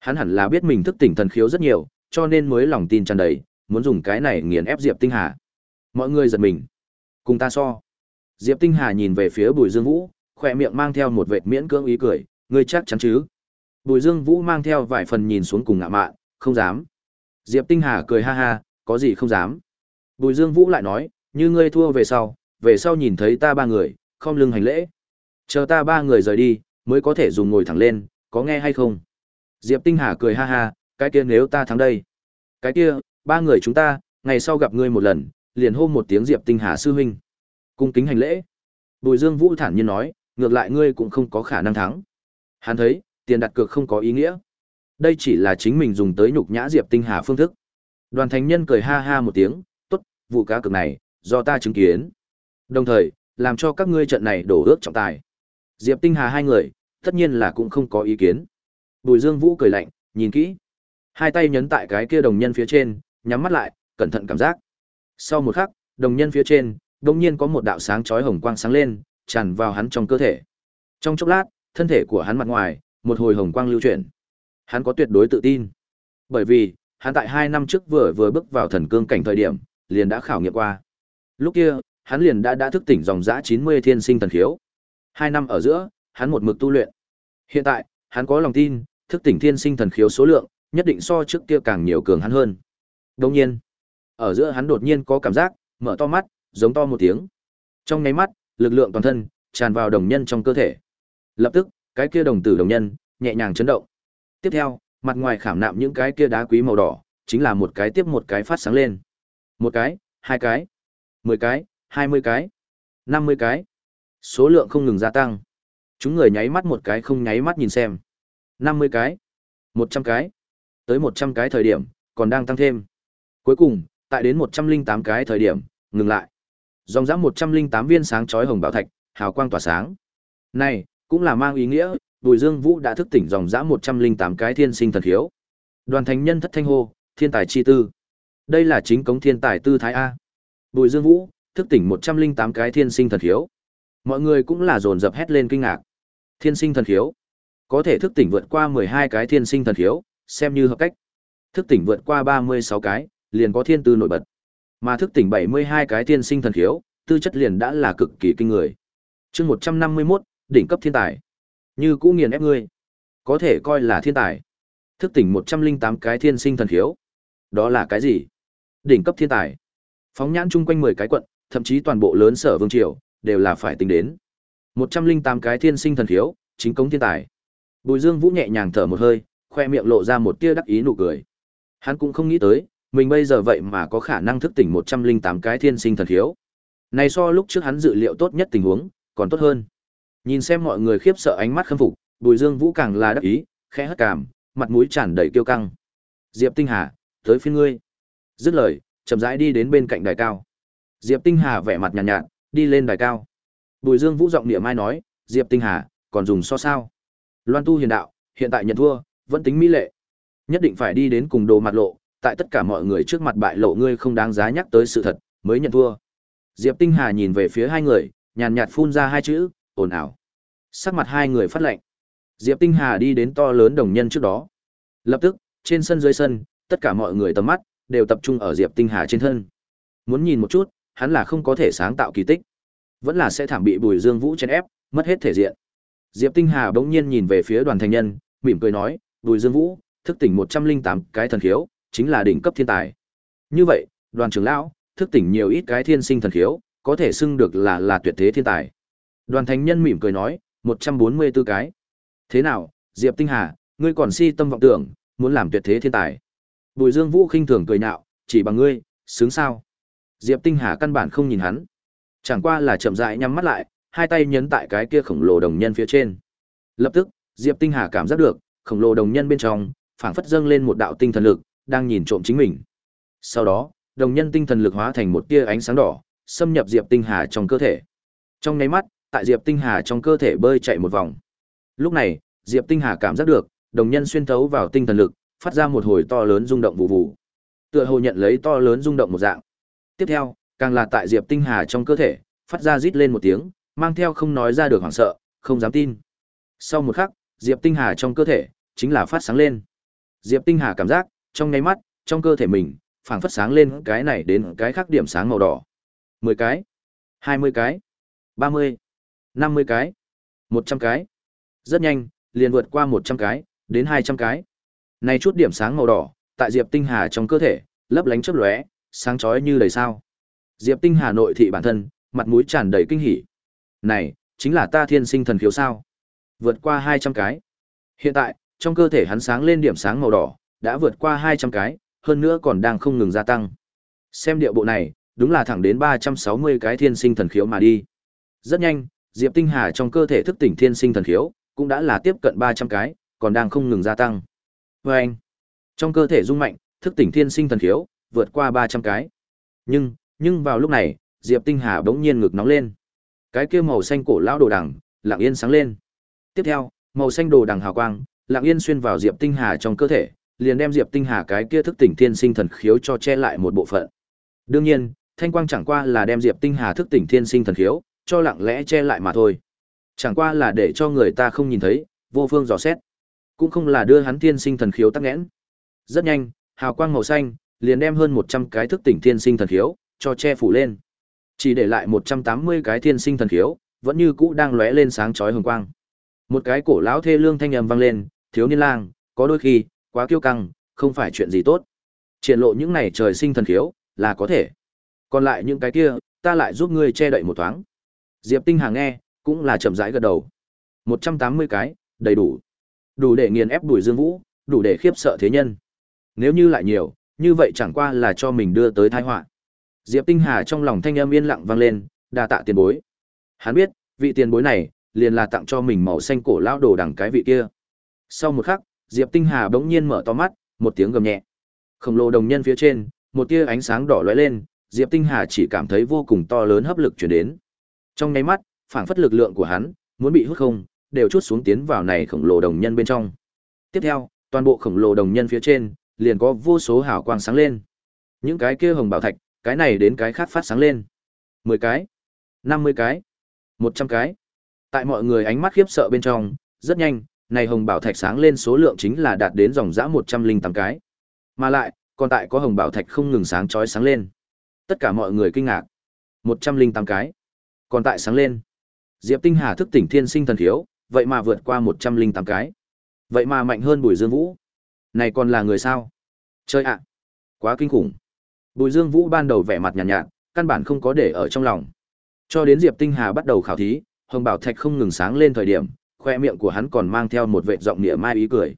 Hắn hẳn là biết mình thức tỉnh thần khiếu rất nhiều, cho nên mới lòng tin tràn đầy, muốn dùng cái này nghiền ép Diệp Tinh Hà. Mọi người giật mình. Cùng ta so. Diệp Tinh Hà nhìn về phía Bùi Dương Vũ, khỏe miệng mang theo một vệt miễn cưỡng ý cười, ngươi chắc chắn chứ? Bùi Dương Vũ mang theo vài phần nhìn xuống cùng ngạ mạn, không dám. Diệp Tinh Hà cười ha ha, có gì không dám. Bùi Dương Vũ lại nói, như ngươi thua về sau, về sau nhìn thấy ta ba người, không lưng hành lễ. Chờ ta ba người rời đi, mới có thể dùng ngồi thẳng lên, có nghe hay không? Diệp Tinh Hà cười ha ha, cái kia nếu ta thắng đây. Cái kia, ba người chúng ta, ngày sau gặp ngươi một lần, liền hô một tiếng Diệp Tinh Hà sư huynh. Cung kính hành lễ. Bùi Dương Vũ thản nhiên nói, ngược lại ngươi cũng không có khả năng thắng. Hắn thấy, tiền đặt cược không có ý nghĩa. Đây chỉ là chính mình dùng tới nhục nhã Diệp Tinh Hà phương thức. Đoàn Thành Nhân cười ha ha một tiếng, "Tốt, vụ cá cược này, do ta chứng kiến." Đồng thời, làm cho các ngươi trận này đổ ước trọng tài. Diệp Tinh Hà hai người, tất nhiên là cũng không có ý kiến. Bùi Dương Vũ cười lạnh, nhìn kỹ. Hai tay nhấn tại cái kia đồng nhân phía trên, nhắm mắt lại, cẩn thận cảm giác. Sau một khắc, đồng nhân phía trên, đột nhiên có một đạo sáng chói hồng quang sáng lên, tràn vào hắn trong cơ thể. Trong chốc lát, thân thể của hắn mặt ngoài, một hồi hồng quang lưu chuyển. Hắn có tuyệt đối tự tin. Bởi vì, hắn tại hai năm trước vừa vừa bước vào thần cương cảnh thời điểm, liền đã khảo nghiệm qua. Lúc kia, hắn liền đã đã thức tỉnh dòng dã 90 thiên sinh thần khiếu. Hai năm ở giữa, hắn một mực tu luyện. Hiện tại, hắn có lòng tin, thức tỉnh thiên sinh thần khiếu số lượng, nhất định so trước kia càng nhiều cường hắn hơn. Đồng nhiên, ở giữa hắn đột nhiên có cảm giác, mở to mắt, giống to một tiếng. Trong nháy mắt, lực lượng toàn thân tràn vào đồng nhân trong cơ thể. Lập tức, cái kia đồng tử đồng nhân nhẹ nhàng chấn động. Tiếp theo, mặt ngoài khảm nạm những cái kia đá quý màu đỏ, chính là một cái tiếp một cái phát sáng lên. Một cái, hai cái, mười cái, hai mươi cái, năm mươi cái. Số lượng không ngừng gia tăng. Chúng người nháy mắt một cái không nháy mắt nhìn xem. năm mươi cái, một trăm cái, tới một trăm cái thời điểm, còn đang tăng thêm. Cuối cùng, tại đến một trăm linh tám cái thời điểm, ngừng lại. Dòng dã một trăm linh tám viên sáng chói hồng bảo thạch, hào quang tỏa sáng. Này, cũng là mang ý nghĩa, Bùi Dương Vũ đã thức tỉnh dòng dã một trăm linh tám cái thiên sinh thần khiếu. Đoàn thành nhân thất thanh hô, thiên tài chi tư. Đây là chính cống thiên tài tư thái a. Bùi Dương Vũ, thức tỉnh một trăm linh tám cái thiên sinh thần khiếu. Mọi người cũng là dồn dập hét lên kinh ngạc. Thiên sinh thần khiếu, có thể thức tỉnh vượt qua mười hai cái thiên sinh thần khiếu, xem như hợp cách. Thức tỉnh vượt qua ba mươi sáu cái, liền có thiên tư nổi bật. Mà thức tỉnh 72 cái Thiên sinh thần khiếu, tư chất liền đã là cực kỳ kinh người. Chương 151, đỉnh cấp thiên tài. Như cũ nghiền ép ngươi, có thể coi là thiên tài. Thức tỉnh 108 cái thiên sinh thần khiếu. Đó là cái gì? Đỉnh cấp thiên tài. Phóng nhãn chung quanh 10 cái quận, thậm chí toàn bộ lớn sở vương triều đều là phải tính đến. 108 cái thiên sinh thần khiếu, chính công thiên tài. Bùi Dương Vũ nhẹ nhàng thở một hơi, khoe miệng lộ ra một tia đắc ý nụ cười. Hắn cũng không nghĩ tới, mình bây giờ vậy mà có khả năng thức tỉnh 108 cái thiên sinh thần khiếu. Này so lúc trước hắn dự liệu tốt nhất tình huống, còn tốt hơn. Nhìn xem mọi người khiếp sợ ánh mắt khâm phục, Bùi Dương Vũ càng là đắc ý, khẽ hất cảm, mặt mũi tràn đầy kiêu căng. Diệp Tinh Hà, tới phiên ngươi. Dứt lời, chậm rãi đi đến bên cạnh đài cao. Diệp Tinh Hà vẻ mặt nhàn nhạt, nhạt, đi lên đài cao. Bùi Dương Vũ giọng niệm mai nói, Diệp Tinh Hà, còn dùng so sao? Loan tu hiền đạo, hiện tại nhận thua, vẫn tính mỹ lệ. Nhất định phải đi đến cùng đồ mặt lộ, tại tất cả mọi người trước mặt bại lộ ngươi không đáng giá nhắc tới sự thật, mới nhận thua. Diệp Tinh Hà nhìn về phía hai người, nhàn nhạt phun ra hai chữ, ồn ào. Sắc mặt hai người phát lệnh. Diệp Tinh Hà đi đến to lớn đồng nhân trước đó. Lập tức, trên sân dưới sân, tất cả mọi người tầm mắt đều tập trung ở Diệp Tinh Hà trên thân. Muốn nhìn một chút, hắn là không có thể sáng tạo kỳ tích, vẫn là sẽ thảm bị Bùi Dương Vũ chen ép, mất hết thể diện. Diệp Tinh Hà bỗng nhiên nhìn về phía Đoàn Thành Nhân, mỉm cười nói, "Bùi Dương Vũ, thức tỉnh 108 cái thần khiếu, chính là đỉnh cấp thiên tài. Như vậy, đoàn trưởng lão, thức tỉnh nhiều ít cái thiên sinh thần khiếu, có thể xưng được là là tuyệt thế thiên tài. Đoàn thành nhân mỉm cười nói, 144 cái. Thế nào, Diệp Tinh Hà, ngươi còn si tâm vọng tưởng, muốn làm tuyệt thế thiên tài. Bùi Dương Vũ khinh thường cười nhạo, chỉ bằng ngươi, sướng sao? Diệp Tinh Hà căn bản không nhìn hắn, chẳng qua là chậm rãi nhắm mắt lại, hai tay nhấn tại cái kia khổng lồ đồng nhân phía trên. Lập tức, Diệp Tinh Hà cảm giác được, khổng lồ đồng nhân bên trong, phảng phất dâng lên một đạo tinh thần lực, đang nhìn trộm chính mình. Sau đó, đồng nhân tinh thần lực hóa thành một tia ánh sáng đỏ, xâm nhập Diệp Tinh Hà trong cơ thể. Trong nháy mắt, tại Diệp Tinh Hà trong cơ thể bơi chạy một vòng. Lúc này, Diệp Tinh Hà cảm giác được, đồng nhân xuyên thấu vào tinh thần lực, phát ra một hồi to lớn rung động vụ vụ. Tựa hồ nhận lấy to lớn rung động một dạng. Tiếp theo, càng là tại Diệp Tinh Hà trong cơ thể, phát ra rít lên một tiếng, mang theo không nói ra được hoảng sợ, không dám tin. Sau một khắc, Diệp Tinh Hà trong cơ thể chính là phát sáng lên. Diệp Tinh Hà cảm giác, trong ngay mắt, trong cơ thể mình phảng phất sáng lên cái này đến cái khác điểm sáng màu đỏ. 10 cái, 20 cái, 30, 50 cái, 100 cái. Rất nhanh, liền vượt qua 100 cái, đến 200 cái. Này chút điểm sáng màu đỏ, tại Diệp Tinh Hà trong cơ thể, lấp lánh chớp lóe, sáng chói như đầy sao. Diệp Tinh Hà nội thị bản thân, mặt mũi tràn đầy kinh hỉ. Này, chính là ta thiên sinh thần khiếu sao? Vượt qua 200 cái. Hiện tại, trong cơ thể hắn sáng lên điểm sáng màu đỏ, đã vượt qua 200 cái, hơn nữa còn đang không ngừng gia tăng. Xem điệu bộ này, đúng là thẳng đến 360 cái thiên sinh thần khiếu mà đi. Rất nhanh, Diệp Tinh Hà trong cơ thể thức tỉnh thiên sinh thần khiếu, cũng đã là tiếp cận 300 cái, còn đang không ngừng gia tăng. Và anh, trong cơ thể rung mạnh, thức tỉnh thiên sinh thần khiếu, vượt qua 300 cái. Nhưng, nhưng vào lúc này, Diệp Tinh Hà bỗng nhiên ngực nóng lên. Cái kia màu xanh cổ lão đồ đằng, lặng yên sáng lên. Tiếp theo, màu xanh đồ đằng hào quang, lặng yên xuyên vào Diệp Tinh Hà trong cơ thể, liền đem Diệp Tinh Hà cái kia thức tỉnh thiên sinh thần khiếu cho che lại một bộ phận. Đương nhiên, thanh quang chẳng qua là đem Diệp Tinh Hà thức tỉnh thiên sinh thần khiếu cho lặng lẽ che lại mà thôi. Chẳng qua là để cho người ta không nhìn thấy, vô phương dò xét. Cũng không là đưa hắn thiên sinh thần khiếu tắc nghẽn. Rất nhanh, hào quang màu xanh liền đem hơn 100 cái thức tỉnh thiên sinh thần khiếu cho che phủ lên. Chỉ để lại 180 cái thiên sinh thần khiếu, vẫn như cũ đang lóe lên sáng chói hồng quang. Một cái cổ lão thê lương thanh âm vang lên, "Thiếu niên lang, có đôi khi, quá kiêu căng, không phải chuyện gì tốt. Triển lộ những này trời sinh thần khiếu, là có thể. Còn lại những cái kia, ta lại giúp ngươi che đậy một thoáng." Diệp Tinh Hà nghe, cũng là chậm rãi gật đầu. 180 cái, đầy đủ. Đủ để nghiền ép đuổi Dương Vũ, đủ để khiếp sợ thế nhân. Nếu như lại nhiều, như vậy chẳng qua là cho mình đưa tới tai họa. Diệp Tinh Hà trong lòng thanh âm yên lặng vang lên, đa tạ tiền bối. Hắn biết, vị tiền bối này, liền là tặng cho mình màu xanh cổ lão đồ đẳng cái vị kia. Sau một khắc, Diệp Tinh Hà bỗng nhiên mở to mắt, một tiếng gầm nhẹ. Khổng lồ đồng nhân phía trên, một tia ánh sáng đỏ lóe lên, Diệp Tinh Hà chỉ cảm thấy vô cùng to lớn hấp lực truyền đến. Trong nháy mắt, phảng phất lực lượng của hắn muốn bị hút không, đều chút xuống tiến vào này khổng lồ đồng nhân bên trong. Tiếp theo, toàn bộ khổng lồ đồng nhân phía trên liền có vô số hào quang sáng lên. Những cái kia hồng bảo thạch, cái này đến cái khác phát sáng lên. 10 cái, 50 cái, 100 cái. Tại mọi người ánh mắt khiếp sợ bên trong, rất nhanh, này hồng bảo thạch sáng lên số lượng chính là đạt đến dòng dã 108 cái. Mà lại, còn tại có hồng bảo thạch không ngừng sáng chói sáng lên. Tất cả mọi người kinh ngạc. 108 cái. Còn tại sáng lên. Diệp Tinh Hà thức tỉnh thiên sinh thần thiếu, vậy mà vượt qua 108 cái. Vậy mà mạnh hơn Bùi Dương Vũ. Này còn là người sao? Chơi ạ. Quá kinh khủng. Bùi Dương Vũ ban đầu vẻ mặt nhàn nhạt, nhạt, căn bản không có để ở trong lòng. Cho đến Diệp Tinh Hà bắt đầu khảo thí, Hồng Bảo Thạch không ngừng sáng lên thời điểm, khoe miệng của hắn còn mang theo một vệt giọng nịa mai ý cười.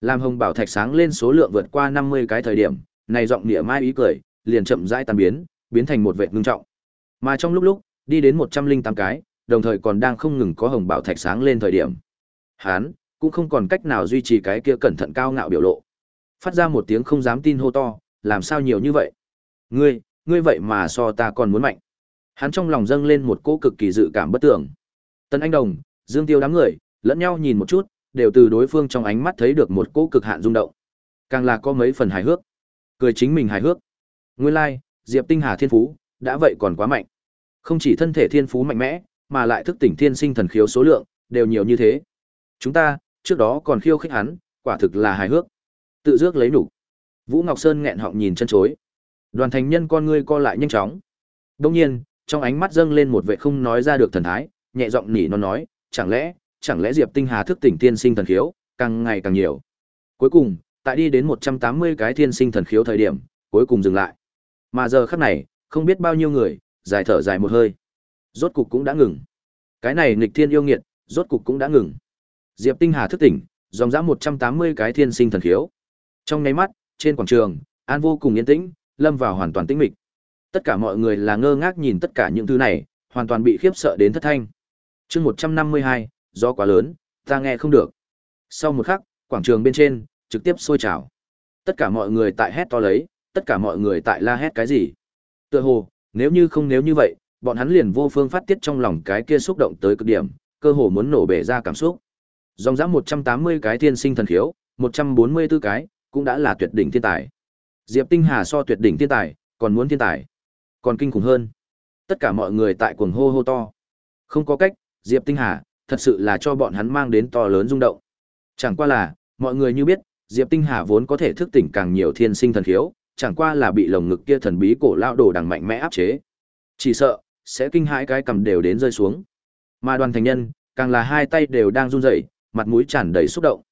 Làm Hồng Bảo Thạch sáng lên số lượng vượt qua 50 cái thời điểm, này giọng nịa mai ý cười, liền chậm rãi tan biến, biến thành một vệt ngưng trọng. Mà trong lúc lúc, đi đến 108 cái, đồng thời còn đang không ngừng có Hồng Bảo Thạch sáng lên thời điểm. Hắn cũng không còn cách nào duy trì cái kia cẩn thận cao ngạo biểu lộ. Phát ra một tiếng không dám tin hô to, làm sao nhiều như vậy? Ngươi, ngươi vậy mà so ta còn muốn mạnh. Hắn trong lòng dâng lên một cỗ cực kỳ dự cảm bất tưởng. Tân Anh Đồng, Dương Tiêu đám người, lẫn nhau nhìn một chút, đều từ đối phương trong ánh mắt thấy được một cỗ cực hạn rung động. Càng là có mấy phần hài hước. Cười chính mình hài hước. Nguyên lai, like, Diệp Tinh Hà thiên phú, đã vậy còn quá mạnh. Không chỉ thân thể thiên phú mạnh mẽ, mà lại thức tỉnh thiên sinh thần khiếu số lượng, đều nhiều như thế. Chúng ta, trước đó còn khiêu khích hắn, quả thực là hài hước. Tự dước lấy đủ. Vũ Ngọc Sơn nghẹn họng nhìn chân chối. Đoàn thành nhân con ngươi co lại nhanh chóng. Đông nhiên, trong ánh mắt dâng lên một vẻ không nói ra được thần thái, nhẹ giọng nỉ nó nói, chẳng lẽ, chẳng lẽ Diệp Tinh Hà thức tỉnh tiên sinh thần khiếu, càng ngày càng nhiều. Cuối cùng, tại đi đến 180 cái thiên sinh thần khiếu thời điểm, cuối cùng dừng lại. Mà giờ khắc này, không biết bao nhiêu người, dài thở dài một hơi. Rốt cục cũng đã ngừng. Cái này nghịch thiên yêu nghiệt, rốt cục cũng đã ngừng. Diệp Tinh Hà thức tỉnh, dòng dã 180 cái thiên sinh thần khiếu. Trong nháy mắt, trên quảng trường, an vô cùng yên tĩnh, lâm vào hoàn toàn tĩnh mịch. Tất cả mọi người là ngơ ngác nhìn tất cả những thứ này, hoàn toàn bị khiếp sợ đến thất thanh. Chương 152, do quá lớn, ta nghe không được. Sau một khắc, quảng trường bên trên trực tiếp sôi trào. Tất cả mọi người tại hét to lấy, tất cả mọi người tại la hét cái gì. Tựa hồ, nếu như không nếu như vậy, bọn hắn liền vô phương phát tiết trong lòng cái kia xúc động tới cực điểm, cơ hồ muốn nổ bể ra cảm xúc. Dòng dã 180 cái thiên sinh thần khiếu, 144 cái, cũng đã là tuyệt đỉnh thiên tài. Diệp Tinh Hà so tuyệt đỉnh thiên tài, còn muốn thiên tài. Còn kinh khủng hơn. Tất cả mọi người tại cuồng hô hô to. Không có cách, Diệp Tinh Hà, thật sự là cho bọn hắn mang đến to lớn rung động. Chẳng qua là, mọi người như biết, Diệp Tinh Hà vốn có thể thức tỉnh càng nhiều thiên sinh thần khiếu, chẳng qua là bị lồng ngực kia thần bí cổ lao đồ đằng mạnh mẽ áp chế. Chỉ sợ, sẽ kinh hãi cái cầm đều đến rơi xuống. Mà đoàn thành nhân, càng là hai tay đều đang run rẩy, mặt mũi tràn đầy xúc động.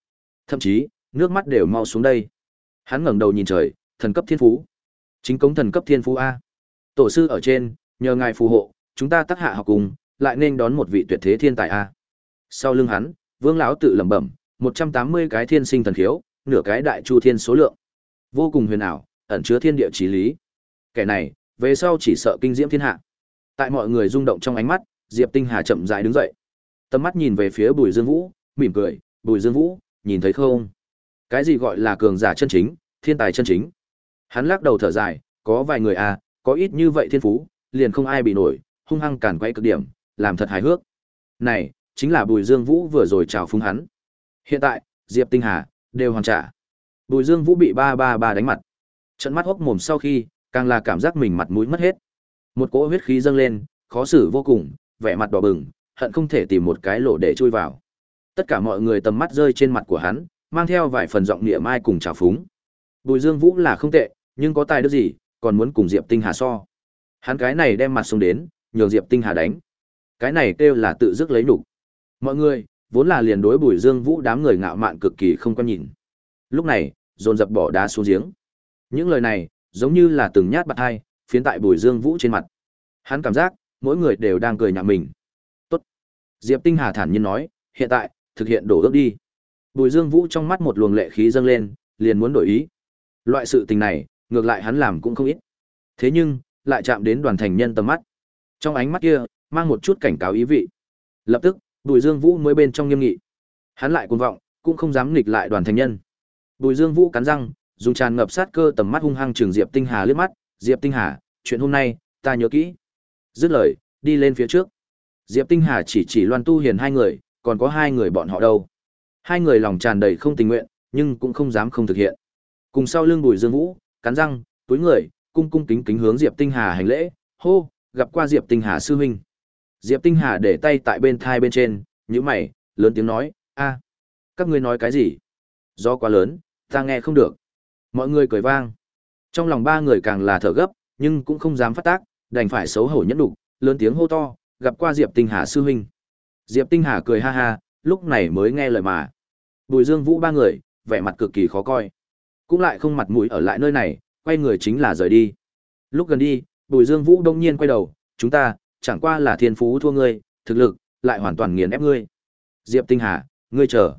Thậm chí, nước mắt đều mau xuống đây. Hắn ngẩng đầu nhìn trời, thần cấp thiên phú. Chính cống thần cấp thiên phú a. Tổ sư ở trên, nhờ ngài phù hộ, chúng ta tác hạ học cùng, lại nên đón một vị tuyệt thế thiên tài a. Sau lưng hắn, Vương lão tự lẩm bẩm, 180 cái thiên sinh thần khiếu, nửa cái đại chu thiên số lượng. Vô cùng huyền ảo, ẩn chứa thiên địa chí lý. Kẻ này, về sau chỉ sợ kinh diễm thiên hạ. Tại mọi người rung động trong ánh mắt, Diệp Tinh Hà chậm rãi đứng dậy. Tầm mắt nhìn về phía Bùi Dương Vũ, mỉm cười, "Bùi Dương Vũ, nhìn thấy không? Cái gì gọi là cường giả chân chính, thiên tài chân chính?" Hắn lắc đầu thở dài, "Có vài người à, có ít như vậy thiên phú, liền không ai bị nổi, hung hăng càn quay cực điểm, làm thật hài hước." Này, chính là Bùi Dương Vũ vừa rồi chào phúng hắn. Hiện tại, Diệp Tinh Hà đều hoàn trả. Bùi Dương Vũ bị ba ba ba đánh mặt. Trận mắt hốc mồm sau khi, càng là cảm giác mình mặt mũi mất hết. Một cỗ huyết khí dâng lên, khó xử vô cùng, vẻ mặt đỏ bừng, hận không thể tìm một cái lỗ để chui vào. Tất cả mọi người tầm mắt rơi trên mặt của hắn, mang theo vài phần giọng niệm mai cùng trào phúng. Bùi Dương Vũ là không tệ, nhưng có tài đức gì, còn muốn cùng Diệp Tinh Hà so. Hắn cái này đem mặt xuống đến, nhường Diệp Tinh Hà đánh. Cái này kêu là tự dứt lấy nhục. Mọi người, vốn là liền đối Bùi Dương Vũ đám người ngạo mạn cực kỳ không quan nhìn. Lúc này, dồn dập bỏ đá xuống giếng. Những lời này, giống như là từng nhát bạc hai, phiến tại Bùi Dương Vũ trên mặt. Hắn cảm giác, mỗi người đều đang cười nhạo mình. Tốt. Diệp Tinh Hà thản nhiên nói, hiện tại, thực hiện đổ ước đi. Bùi Dương Vũ trong mắt một luồng lệ khí dâng lên, liền muốn đổi ý. Loại sự tình này, ngược lại hắn làm cũng không ít. Thế nhưng, lại chạm đến đoàn thành nhân tầm mắt. Trong ánh mắt kia, mang một chút cảnh cáo ý vị. Lập tức, Bùi Dương Vũ mới bên trong nghiêm nghị. Hắn lại cuồng vọng, cũng không dám nghịch lại đoàn thành nhân. Bùi Dương Vũ cắn răng, dùng tràn ngập sát cơ tầm mắt hung hăng trường Diệp Tinh Hà liếc mắt, "Diệp Tinh Hà, chuyện hôm nay, ta nhớ kỹ." Dứt lời, đi lên phía trước. Diệp Tinh Hà chỉ chỉ Loan Tu Hiền hai người, còn có hai người bọn họ đâu. Hai người lòng tràn đầy không tình nguyện, nhưng cũng không dám không thực hiện. Cùng sau lưng Bùi Dương Vũ, cắn răng, túi người, cung cung kính kính hướng Diệp Tinh Hà hành lễ, hô, gặp qua Diệp Tinh Hà sư huynh. Diệp Tinh Hà để tay tại bên thai bên trên, nhíu mày, lớn tiếng nói, a, các ngươi nói cái gì? Do quá lớn, ta nghe không được. Mọi người cười vang. Trong lòng ba người càng là thở gấp, nhưng cũng không dám phát tác, đành phải xấu hổ nhẫn đủ, lớn tiếng hô to, gặp qua Diệp Tinh Hà sư huynh. Diệp Tinh Hà cười ha ha, lúc này mới nghe lời mà. Bùi Dương Vũ ba người, vẻ mặt cực kỳ khó coi. Cũng lại không mặt mũi ở lại nơi này, quay người chính là rời đi. Lúc gần đi, Bùi Dương Vũ đông nhiên quay đầu, chúng ta, chẳng qua là thiên phú thua ngươi, thực lực, lại hoàn toàn nghiền ép ngươi. Diệp Tinh Hà, ngươi chờ.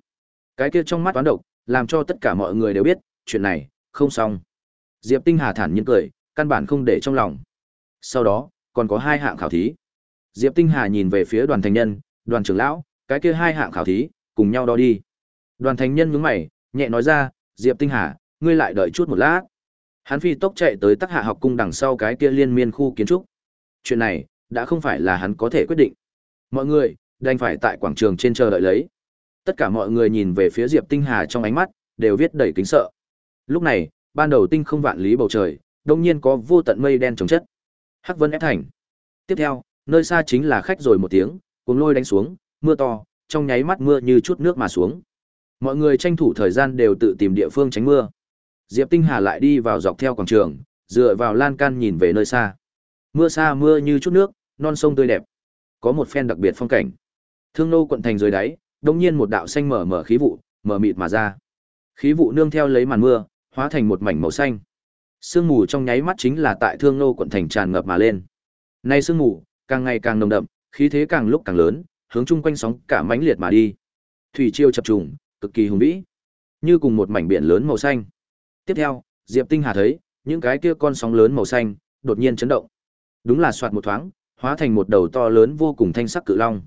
Cái kia trong mắt toán độc, làm cho tất cả mọi người đều biết, chuyện này, không xong. Diệp Tinh Hà thản nhiên cười, căn bản không để trong lòng. Sau đó, còn có hai hạng khảo thí. Diệp Tinh Hà nhìn về phía đoàn thành nhân, đoàn trưởng lão, cái kia hai hạng khảo thí, cùng nhau đo đi. Đoàn thành nhân nhướng mày, nhẹ nói ra, Diệp Tinh Hà, ngươi lại đợi chút một lát. Hắn phi tốc chạy tới Tắc Hạ học cung đằng sau cái kia liên miên khu kiến trúc. Chuyện này, đã không phải là hắn có thể quyết định. Mọi người, đành phải tại quảng trường trên chờ đợi lấy. Tất cả mọi người nhìn về phía Diệp Tinh Hà trong ánh mắt, đều viết đầy kính sợ. Lúc này, ban đầu tinh không vạn lý bầu trời, đột nhiên có vô tận mây đen trồng chất. Hắc Vân ép thành. Tiếp theo, nơi xa chính là khách rồi một tiếng, cuồng lôi đánh xuống, mưa to, trong nháy mắt mưa như chút nước mà xuống. Mọi người tranh thủ thời gian đều tự tìm địa phương tránh mưa. Diệp Tinh Hà lại đi vào dọc theo quảng trường, dựa vào lan can nhìn về nơi xa. Mưa xa mưa như chút nước, non sông tươi đẹp. Có một phen đặc biệt phong cảnh. Thương nô quận thành dưới đáy, đột nhiên một đạo xanh mở mở khí vụ, mở mịt mà ra. Khí vụ nương theo lấy màn mưa, hóa thành một mảnh màu xanh. Sương mù trong nháy mắt chính là tại Thương nô quận thành tràn ngập mà lên. Nay sương mù, càng ngày càng nồng đậm, khí thế càng lúc càng lớn, hướng chung quanh sóng cả mãnh liệt mà đi. Thủy triều chập trùng, cực kỳ hùng vĩ, như cùng một mảnh biển lớn màu xanh. Tiếp theo, Diệp Tinh Hà thấy, những cái kia con sóng lớn màu xanh đột nhiên chấn động. Đúng là xoạt một thoáng, hóa thành một đầu to lớn vô cùng thanh sắc cự long.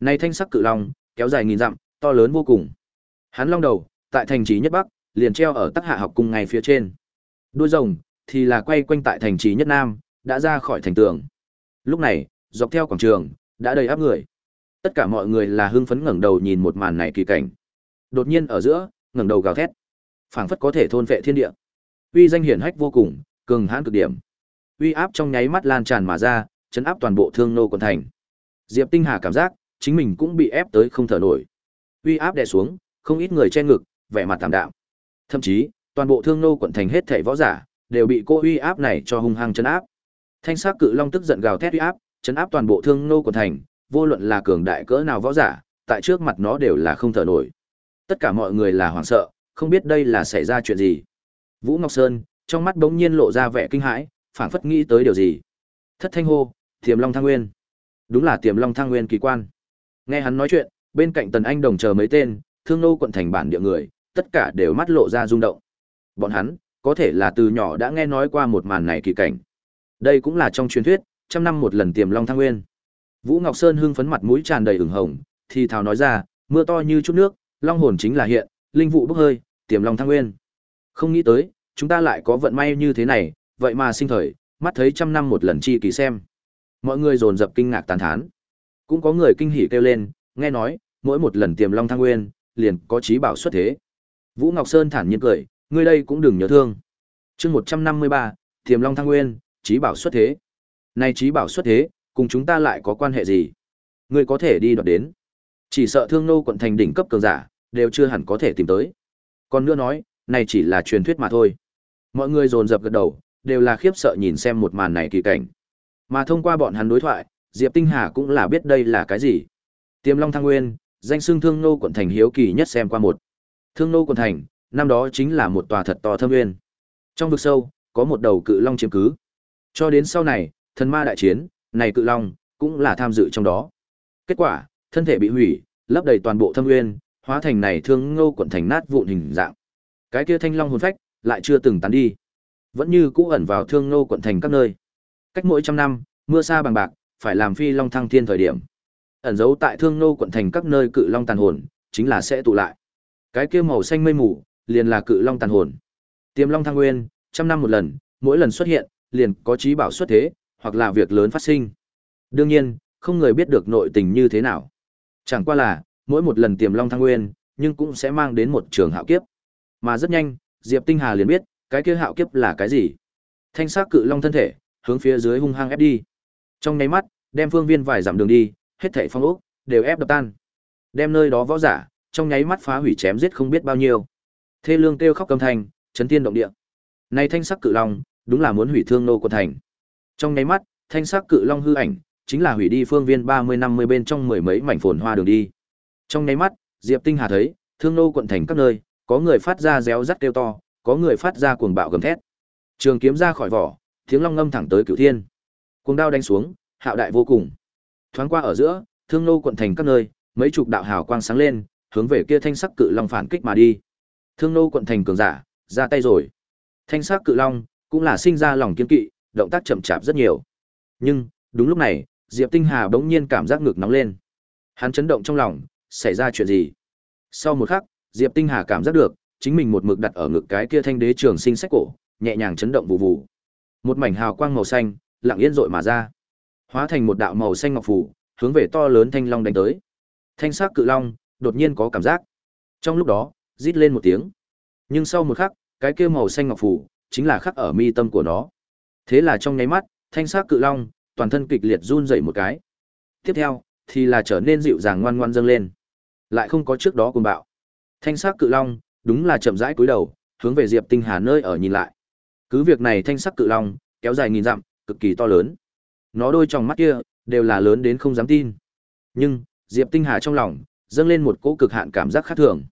Này thanh sắc cự long, kéo dài nghìn dặm, to lớn vô cùng. Hắn long đầu, tại thành trì nhất bắc, liền treo ở Tắc Hạ học cung ngay phía trên. Đuôi rồng thì là quay quanh tại thành trì nhất nam, đã ra khỏi thành tường. Lúc này, dọc theo quảng trường, đã đầy áp người. Tất cả mọi người là hưng phấn ngẩng đầu nhìn một màn này kỳ cảnh. Đột nhiên ở giữa, ngẩng đầu gào thét, phảng phất có thể thôn vệ thiên địa. Uy danh hiển hách vô cùng, cường hãn cực điểm. Uy áp trong nháy mắt lan tràn mà ra, chấn áp toàn bộ Thương Nô quận thành. Diệp Tinh Hà cảm giác chính mình cũng bị ép tới không thở nổi. Uy áp đè xuống, không ít người che ngực, vẻ mặt tạm đạm. Thậm chí, toàn bộ Thương Nô quận thành hết thảy võ giả đều bị cô uy áp này cho hung hăng chấn áp. Thanh sắc cự long tức giận gào thét uy áp, chấn áp toàn bộ Thương Nô quận thành, vô luận là cường đại cỡ nào võ giả, tại trước mặt nó đều là không thở nổi. Tất cả mọi người là hoảng sợ, không biết đây là xảy ra chuyện gì. Vũ Ngọc Sơn, trong mắt bỗng nhiên lộ ra vẻ kinh hãi, phảng phất nghĩ tới điều gì. Thất thanh hô, Tiềm Long Thăng Nguyên. Đúng là Tiềm Long Thăng Nguyên kỳ quan. Nghe hắn nói chuyện, bên cạnh Tần Anh đồng chờ mấy tên, Thương Nô quận thành bản địa người, tất cả đều mắt lộ ra rung động. Bọn hắn, có thể là từ nhỏ đã nghe nói qua một màn này kỳ cảnh. Đây cũng là trong truyền thuyết, trăm năm một lần Tiềm Long Thăng Nguyên. Vũ Ngọc Sơn hưng phấn mặt mũi tràn đầy ửng hồng, thì thào nói ra, mưa to như chút nước, long hồn chính là hiện, linh vụ bốc hơi, tiềm long thăng nguyên. Không nghĩ tới, chúng ta lại có vận may như thế này, vậy mà sinh thời, mắt thấy trăm năm một lần chi kỳ xem. Mọi người dồn dập kinh ngạc tán thán. Cũng có người kinh hỉ kêu lên, nghe nói, mỗi một lần tiềm long thăng nguyên, liền có trí bảo xuất thế. Vũ Ngọc Sơn thản nhiên cười, ngươi đây cũng đừng nhớ thương. Chương 153, Tiềm Long Thăng Nguyên, trí bảo xuất thế. Này trí bảo xuất thế, cùng chúng ta lại có quan hệ gì? Ngươi có thể đi đoạt đến. Chỉ sợ Thương Nô quận thành đỉnh cấp cường giả, đều chưa hẳn có thể tìm tới. Còn nữa nói, này chỉ là truyền thuyết mà thôi. Mọi người dồn dập gật đầu, đều là khiếp sợ nhìn xem một màn này kỳ cảnh. Mà thông qua bọn hắn đối thoại, Diệp Tinh Hà cũng là biết đây là cái gì. Tiềm Long Thăng Nguyên, danh xưng Thương Nô quận thành hiếu kỳ nhất xem qua một. Thương Nô quận thành, năm đó chính là một tòa thật to thâm nguyên. Trong vực sâu, có một đầu cự long chiếm cứ. Cho đến sau này, thần ma đại chiến, này cự long cũng là tham dự trong đó. Kết quả, thân thể bị hủy, lấp đầy toàn bộ thâm nguyên, hóa thành này thương ngô quận thành nát vụn hình dạng. Cái kia thanh long hồn phách lại chưa từng tán đi, vẫn như cũ ẩn vào thương ngô quận thành các nơi. Cách mỗi trăm năm, mưa sa bằng bạc, phải làm phi long thăng thiên thời điểm. Ẩn giấu tại thương ngô quận thành các nơi cự long tàn hồn, chính là sẽ tụ lại. Cái kia màu xanh mây mù, liền là cự long tàn hồn. Tiềm long thăng nguyên, trăm năm một lần, mỗi lần xuất hiện, liền có trí bảo xuất thế, hoặc là việc lớn phát sinh. Đương nhiên, không người biết được nội tình như thế nào. Chẳng qua là, mỗi một lần tiềm long thăng nguyên, nhưng cũng sẽ mang đến một trường hạo kiếp. Mà rất nhanh, Diệp Tinh Hà liền biết, cái kia hạo kiếp là cái gì. Thanh sắc cự long thân thể, hướng phía dưới hung hăng ép đi. Trong nháy mắt, đem phương viên vài dặm đường đi, hết thảy phong ốc đều ép đập tan. Đem nơi đó võ giả, trong nháy mắt phá hủy chém giết không biết bao nhiêu. Thê lương kêu khóc cầm thành, chấn thiên động địa. Này thanh sắc cự long, đúng là muốn hủy thương nô quân thành. Trong nháy mắt, thanh sắc cự long hư ảnh, chính là hủy đi phương viên 30-50 bên trong mười mấy mảnh phồn hoa đường đi. Trong nháy mắt, Diệp Tinh Hà thấy, thương nô quận thành các nơi, có người phát ra réo rắt kêu to, có người phát ra cuồng bạo gầm thét. Trường kiếm ra khỏi vỏ, tiếng long ngâm thẳng tới cửu thiên. Cuồng đao đánh xuống, hạo đại vô cùng. Thoáng qua ở giữa, thương nô quận thành các nơi, mấy chục đạo hào quang sáng lên, hướng về kia thanh sắc cự long phản kích mà đi. Thương nô quận thành cường giả, ra tay rồi. Thanh sắc cự long cũng là sinh ra lòng kiên kỵ, động tác chậm chạp rất nhiều. Nhưng, đúng lúc này, Diệp Tinh Hà bỗng nhiên cảm giác ngực nóng lên. Hắn chấn động trong lòng, xảy ra chuyện gì? Sau một khắc, Diệp Tinh Hà cảm giác được, chính mình một mực đặt ở ngực cái kia thanh đế trường sinh sách cổ, nhẹ nhàng chấn động vụ vụ. Một mảnh hào quang màu xanh, lặng yên rọi mà ra, hóa thành một đạo màu xanh ngọc phủ, hướng về to lớn thanh long đánh tới. Thanh sắc cự long đột nhiên có cảm giác. Trong lúc đó, rít lên một tiếng. Nhưng sau một khắc, cái kia màu xanh ngọc phủ chính là khắc ở mi tâm của nó. Thế là trong nháy mắt, thanh sắc cự long toàn thân kịch liệt run rẩy một cái. Tiếp theo, thì là trở nên dịu dàng ngoan ngoan dâng lên. Lại không có trước đó cuồng bạo. Thanh sắc cự long, đúng là chậm rãi cúi đầu, hướng về Diệp Tinh Hà nơi ở nhìn lại. Cứ việc này thanh sắc cự long, kéo dài nghìn dặm, cực kỳ to lớn. Nó đôi tròng mắt kia, đều là lớn đến không dám tin. Nhưng, Diệp Tinh Hà trong lòng, dâng lên một cỗ cực hạn cảm giác khác thường.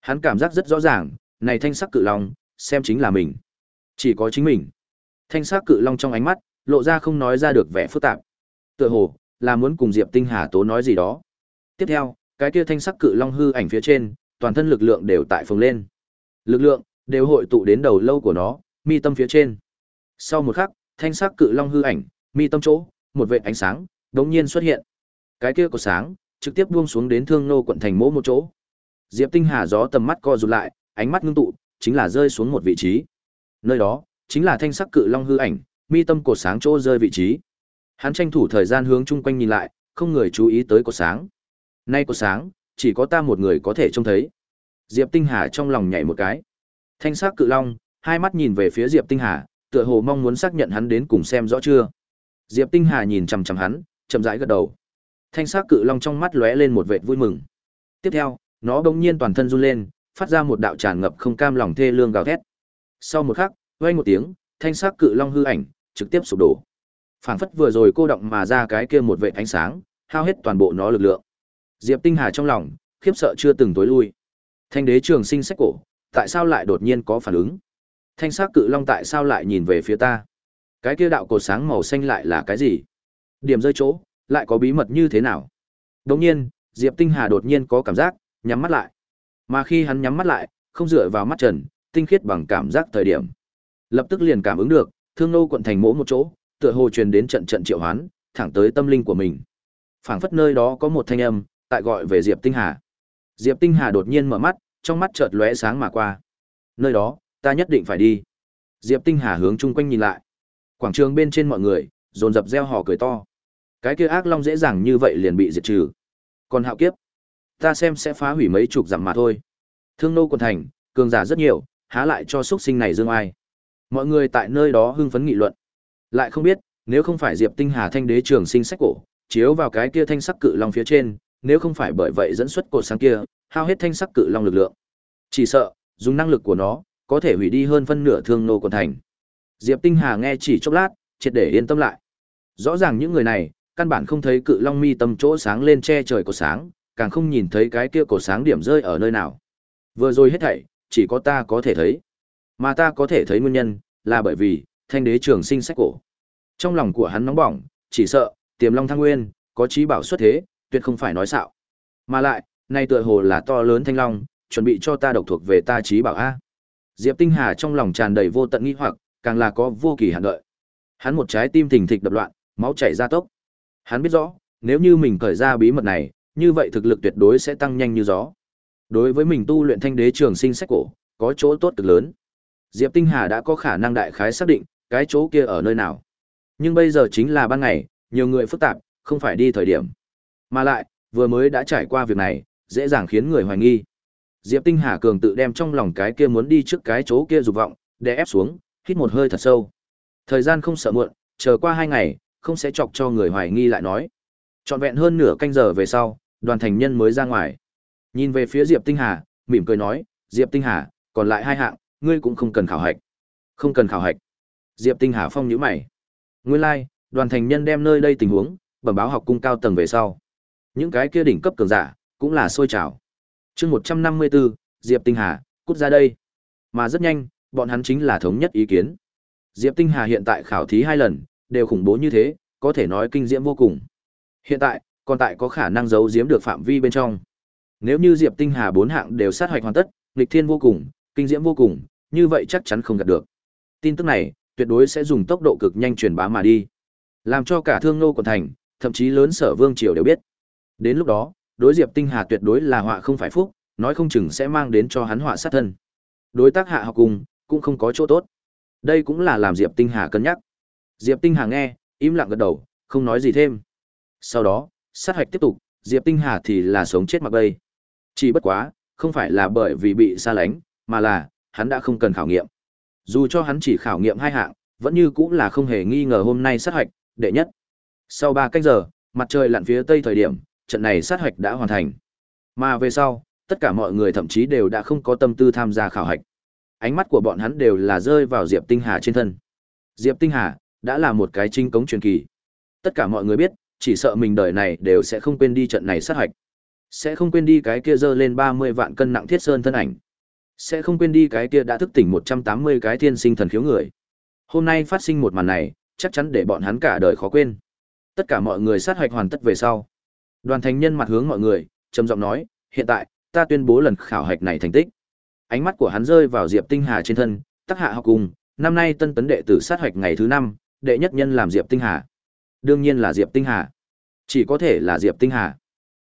Hắn cảm giác rất rõ ràng, này thanh sắc cự long, xem chính là mình. Chỉ có chính mình. Thanh sắc cự long trong ánh mắt, lộ ra không nói ra được vẻ phức tạp. Tựa hồ là muốn cùng Diệp Tinh Hà tố nói gì đó. Tiếp theo, cái kia thanh sắc cự long hư ảnh phía trên, toàn thân lực lượng đều tại phồng lên. Lực lượng đều hội tụ đến đầu lâu của nó, mi tâm phía trên. Sau một khắc, thanh sắc cự long hư ảnh, mi tâm chỗ, một vệt ánh sáng đột nhiên xuất hiện. Cái kia của sáng trực tiếp buông xuống đến Thương Nô quận thành mỗ một chỗ. Diệp Tinh Hà gió tầm mắt co rụt lại, ánh mắt ngưng tụ, chính là rơi xuống một vị trí. Nơi đó chính là thanh sắc cự long hư ảnh, mi tâm cột sáng chỗ rơi vị trí. Hắn tranh thủ thời gian hướng chung quanh nhìn lại, không người chú ý tới cột sáng. Nay cột sáng, chỉ có ta một người có thể trông thấy. Diệp Tinh Hà trong lòng nhảy một cái. Thanh sắc cự long, hai mắt nhìn về phía Diệp Tinh Hà, tựa hồ mong muốn xác nhận hắn đến cùng xem rõ chưa. Diệp Tinh Hà nhìn chằm chằm hắn, chậm rãi gật đầu. Thanh sắc cự long trong mắt lóe lên một vệt vui mừng. Tiếp theo, nó bỗng nhiên toàn thân run lên, phát ra một đạo tràn ngập không cam lòng thê lương gào thét. Sau một khắc, vang một tiếng, thanh sắc cự long hư ảnh trực tiếp sụp đổ. Phảng phất vừa rồi cô động mà ra cái kia một vệt ánh sáng, hao hết toàn bộ nó lực lượng. Diệp Tinh Hà trong lòng khiếp sợ chưa từng tối lui. Thanh đế trường sinh sách cổ, tại sao lại đột nhiên có phản ứng? Thanh sắc cự long tại sao lại nhìn về phía ta? Cái kia đạo cột sáng màu xanh lại là cái gì? Điểm rơi chỗ, lại có bí mật như thế nào? Đột nhiên, Diệp Tinh Hà đột nhiên có cảm giác, nhắm mắt lại. Mà khi hắn nhắm mắt lại, không dựa vào mắt trần, tinh khiết bằng cảm giác thời điểm. Lập tức liền cảm ứng được, thương nô quận thành mỗ một chỗ, tựa hồ truyền đến trận trận triệu hoán, thẳng tới tâm linh của mình. Phảng phất nơi đó có một thanh âm, tại gọi về Diệp Tinh Hà. Diệp Tinh Hà đột nhiên mở mắt, trong mắt chợt lóe sáng mà qua. Nơi đó, ta nhất định phải đi. Diệp Tinh Hà hướng chung quanh nhìn lại. Quảng trường bên trên mọi người, dồn dập reo hò cười to. Cái kia ác long dễ dàng như vậy liền bị diệt trừ. Còn hạo kiếp, ta xem sẽ phá hủy mấy chục dặm mà thôi. Thương nô quần thành, cường giả rất nhiều, há lại cho xuất sinh này dương ai. Mọi người tại nơi đó hưng phấn nghị luận. Lại không biết, nếu không phải Diệp Tinh Hà thanh đế trường sinh sách cổ, chiếu vào cái kia thanh sắc cự long phía trên, nếu không phải bởi vậy dẫn xuất cột sáng kia, hao hết thanh sắc cự long lực lượng. Chỉ sợ, dùng năng lực của nó, có thể hủy đi hơn phân nửa thương nô quần thành. Diệp Tinh Hà nghe chỉ chốc lát, triệt để yên tâm lại. Rõ ràng những người này, căn bản không thấy cự long mi tâm chỗ sáng lên che trời của sáng, càng không nhìn thấy cái kia cổ sáng điểm rơi ở nơi nào. Vừa rồi hết thảy, chỉ có ta có thể thấy. Mà ta có thể thấy nguyên nhân, là bởi vì, thanh đế trường sinh sách cổ. Trong lòng của hắn nóng bỏng, chỉ sợ, tiềm long thăng nguyên, có trí bảo xuất thế, tuyệt không phải nói xạo. Mà lại, nay tựa hồ là to lớn thanh long, chuẩn bị cho ta độc thuộc về ta trí bảo A. Diệp Tinh Hà trong lòng tràn đầy vô tận nghi hoặc, càng là có vô kỳ hạn đợi. Hắn một trái tim thình thịch đập loạn, máu chảy ra tốc. Hắn biết rõ, nếu như mình cởi ra bí mật này, như vậy thực lực tuyệt đối sẽ tăng nhanh như gió. Đối với mình tu luyện thanh đế trường sinh sách cổ, có chỗ tốt cực lớn. Diệp Tinh Hà đã có khả năng đại khái xác định, cái chỗ kia ở nơi nào. Nhưng bây giờ chính là ban ngày, nhiều người phức tạp, không phải đi thời điểm. Mà lại, vừa mới đã trải qua việc này, dễ dàng khiến người hoài nghi. Diệp Tinh Hà cường tự đem trong lòng cái kia muốn đi trước cái chỗ kia dục vọng, để ép xuống, hít một hơi thật sâu. Thời gian không sợ muộn, chờ qua hai ngày, không sẽ chọc cho người hoài nghi lại nói. Trọn vẹn hơn nửa canh giờ về sau, đoàn thành nhân mới ra ngoài. Nhìn về phía Diệp Tinh Hà, mỉm cười nói, Diệp Tinh Hà, còn lại hai hạng, ngươi cũng không cần khảo hạch. Không cần khảo hạch. Diệp Tinh Hà phong nhíu mày. Nguyên lai, like, đoàn thành nhân đem nơi đây tình huống, bẩm báo học cung cao tầng về sau. Những cái kia đỉnh cấp cường giả, cũng là sôi trào. Chương 154, Diệp Tinh Hà, cút ra đây. Mà rất nhanh, bọn hắn chính là thống nhất ý kiến. Diệp Tinh Hà hiện tại khảo thí hai lần, đều khủng bố như thế, có thể nói kinh diễm vô cùng. Hiện tại, còn tại có khả năng giấu giếm được phạm vi bên trong. Nếu như Diệp Tinh Hà bốn hạng đều sát hoạch hoàn tất, nghịch thiên vô cùng, kinh diễm vô cùng, như vậy chắc chắn không gạt được. Tin tức này, tuyệt đối sẽ dùng tốc độ cực nhanh truyền bá mà đi, làm cho cả thương nô quận thành, thậm chí lớn sở vương triều đều biết. Đến lúc đó, đối Diệp Tinh Hà tuyệt đối là họa không phải phúc, nói không chừng sẽ mang đến cho hắn họa sát thân. Đối tác hạ học cùng, cũng không có chỗ tốt. Đây cũng là làm Diệp Tinh Hà cân nhắc. Diệp Tinh Hà nghe, im lặng gật đầu, không nói gì thêm. Sau đó, sát hạch tiếp tục, Diệp Tinh Hà thì là sống chết mặc bay. Chỉ bất quá, không phải là bởi vì bị xa lánh, mà là, hắn đã không cần khảo nghiệm. Dù cho hắn chỉ khảo nghiệm hai hạng, vẫn như cũng là không hề nghi ngờ hôm nay sát hạch, đệ nhất. Sau 3 canh giờ, mặt trời lặn phía tây thời điểm, trận này sát hạch đã hoàn thành. Mà về sau, tất cả mọi người thậm chí đều đã không có tâm tư tham gia khảo hạch. Ánh mắt của bọn hắn đều là rơi vào Diệp Tinh Hà trên thân. Diệp Tinh Hà đã là một cái trinh cống truyền kỳ. Tất cả mọi người biết, chỉ sợ mình đời này đều sẽ không quên đi trận này sát hạch. Sẽ không quên đi cái kia dơ lên 30 vạn cân nặng thiết sơn thân ảnh. Sẽ không quên đi cái kia đã thức tỉnh 180 cái thiên sinh thần khiếu người. Hôm nay phát sinh một màn này, chắc chắn để bọn hắn cả đời khó quên. Tất cả mọi người sát hạch hoàn tất về sau. Đoàn thành nhân mặt hướng mọi người, trầm giọng nói, hiện tại, ta tuyên bố lần khảo hạch này thành tích. Ánh mắt của hắn rơi vào Diệp Tinh Hà trên thân, tác hạ học cùng, năm nay tân tấn đệ tử sát hạch ngày thứ năm, đệ nhất nhân làm Diệp Tinh Hà. Đương nhiên là Diệp Tinh Hà. Chỉ có thể là Diệp Tinh Hà.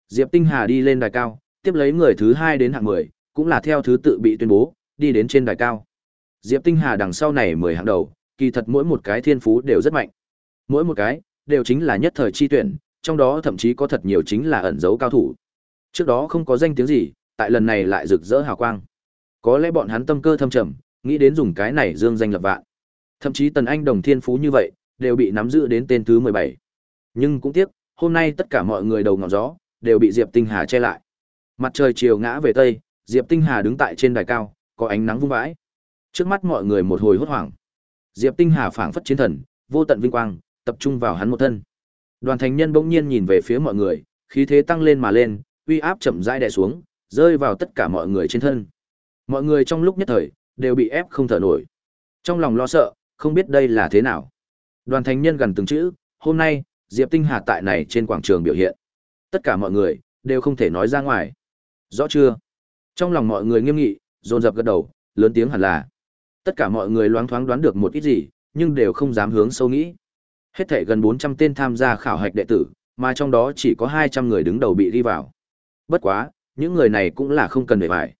Diệp Tinh Hà đi lên đài cao, tiếp lấy người thứ hai đến hạng 10, cũng là theo thứ tự bị tuyên bố, đi đến trên đài cao. Diệp Tinh Hà đằng sau này mười hạng đầu, kỳ thật mỗi một cái thiên phú đều rất mạnh. Mỗi một cái đều chính là nhất thời chi tuyển, trong đó thậm chí có thật nhiều chính là ẩn dấu cao thủ. Trước đó không có danh tiếng gì, tại lần này lại rực rỡ hào quang. Có lẽ bọn hắn tâm cơ thâm trầm, nghĩ đến dùng cái này dương danh lập vạn. Thậm chí Tần Anh đồng thiên phú như vậy, đều bị nắm giữ đến tên thứ 17. Nhưng cũng tiếc, hôm nay tất cả mọi người đầu ngọn gió, đều bị Diệp Tinh Hà che lại. Mặt trời chiều ngã về tây, Diệp Tinh Hà đứng tại trên đài cao, có ánh nắng vung vãi. Trước mắt mọi người một hồi hốt hoảng. Diệp Tinh Hà phảng phất chiến thần, vô tận vinh quang, tập trung vào hắn một thân. Đoàn thành nhân bỗng nhiên nhìn về phía mọi người, khí thế tăng lên mà lên, uy áp chậm rãi đè xuống, rơi vào tất cả mọi người trên thân. Mọi người trong lúc nhất thời đều bị ép không thở nổi. Trong lòng lo sợ, không biết đây là thế nào. Đoàn thành nhân gần từng chữ, hôm nay, Diệp Tinh Hà tại này trên quảng trường biểu hiện. Tất cả mọi người đều không thể nói ra ngoài. Rõ chưa? Trong lòng mọi người nghiêm nghị, dồn dập gật đầu, lớn tiếng hẳn là. Tất cả mọi người loáng thoáng đoán được một ít gì, nhưng đều không dám hướng sâu nghĩ. Hết thể gần 400 tên tham gia khảo hạch đệ tử, mà trong đó chỉ có 200 người đứng đầu bị đi vào. Bất quá, những người này cũng là không cần để bài.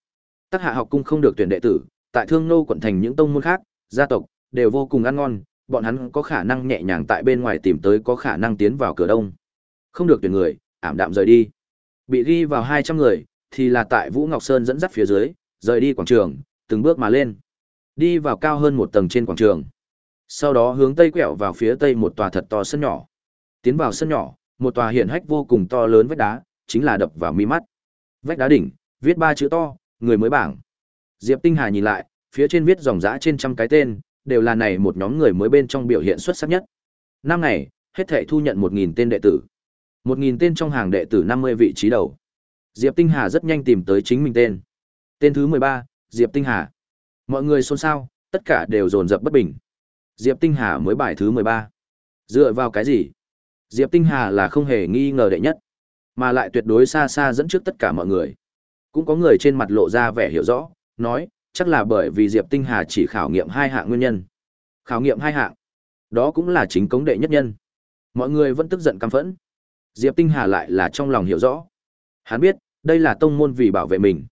Tác hạ học cung không được tuyển đệ tử, tại Thương Nô quận thành những tông môn khác, gia tộc đều vô cùng ăn ngon, bọn hắn có khả năng nhẹ nhàng tại bên ngoài tìm tới có khả năng tiến vào cửa đông. Không được tuyển người, ảm đạm rời đi. Bị ghi vào 200 người, thì là tại Vũ Ngọc Sơn dẫn dắt phía dưới, rời đi quảng trường, từng bước mà lên. Đi vào cao hơn một tầng trên quảng trường. Sau đó hướng tây quẹo vào phía tây một tòa thật to sân nhỏ. Tiến vào sân nhỏ, một tòa hiển hách vô cùng to lớn vách đá, chính là đập vào mi mắt. Vách đá đỉnh, viết ba chữ to, người mới bảng. Diệp Tinh Hà nhìn lại, phía trên viết dòng dã trên trăm cái tên, đều là này một nhóm người mới bên trong biểu hiện xuất sắc nhất. Năm ngày, hết thảy thu nhận 1000 tên đệ tử. 1000 tên trong hàng đệ tử 50 vị trí đầu. Diệp Tinh Hà rất nhanh tìm tới chính mình tên. Tên thứ 13, Diệp Tinh Hà. Mọi người xôn xao, tất cả đều dồn dập bất bình. Diệp Tinh Hà mới bài thứ 13. Dựa vào cái gì? Diệp Tinh Hà là không hề nghi ngờ đệ nhất, mà lại tuyệt đối xa xa dẫn trước tất cả mọi người. Cũng có người trên mặt lộ ra vẻ hiểu rõ, nói, chắc là bởi vì Diệp Tinh Hà chỉ khảo nghiệm hai hạng nguyên nhân. Khảo nghiệm hai hạng, đó cũng là chính cống đệ nhất nhân. Mọi người vẫn tức giận căm phẫn. Diệp Tinh Hà lại là trong lòng hiểu rõ. Hắn biết, đây là tông môn vì bảo vệ mình.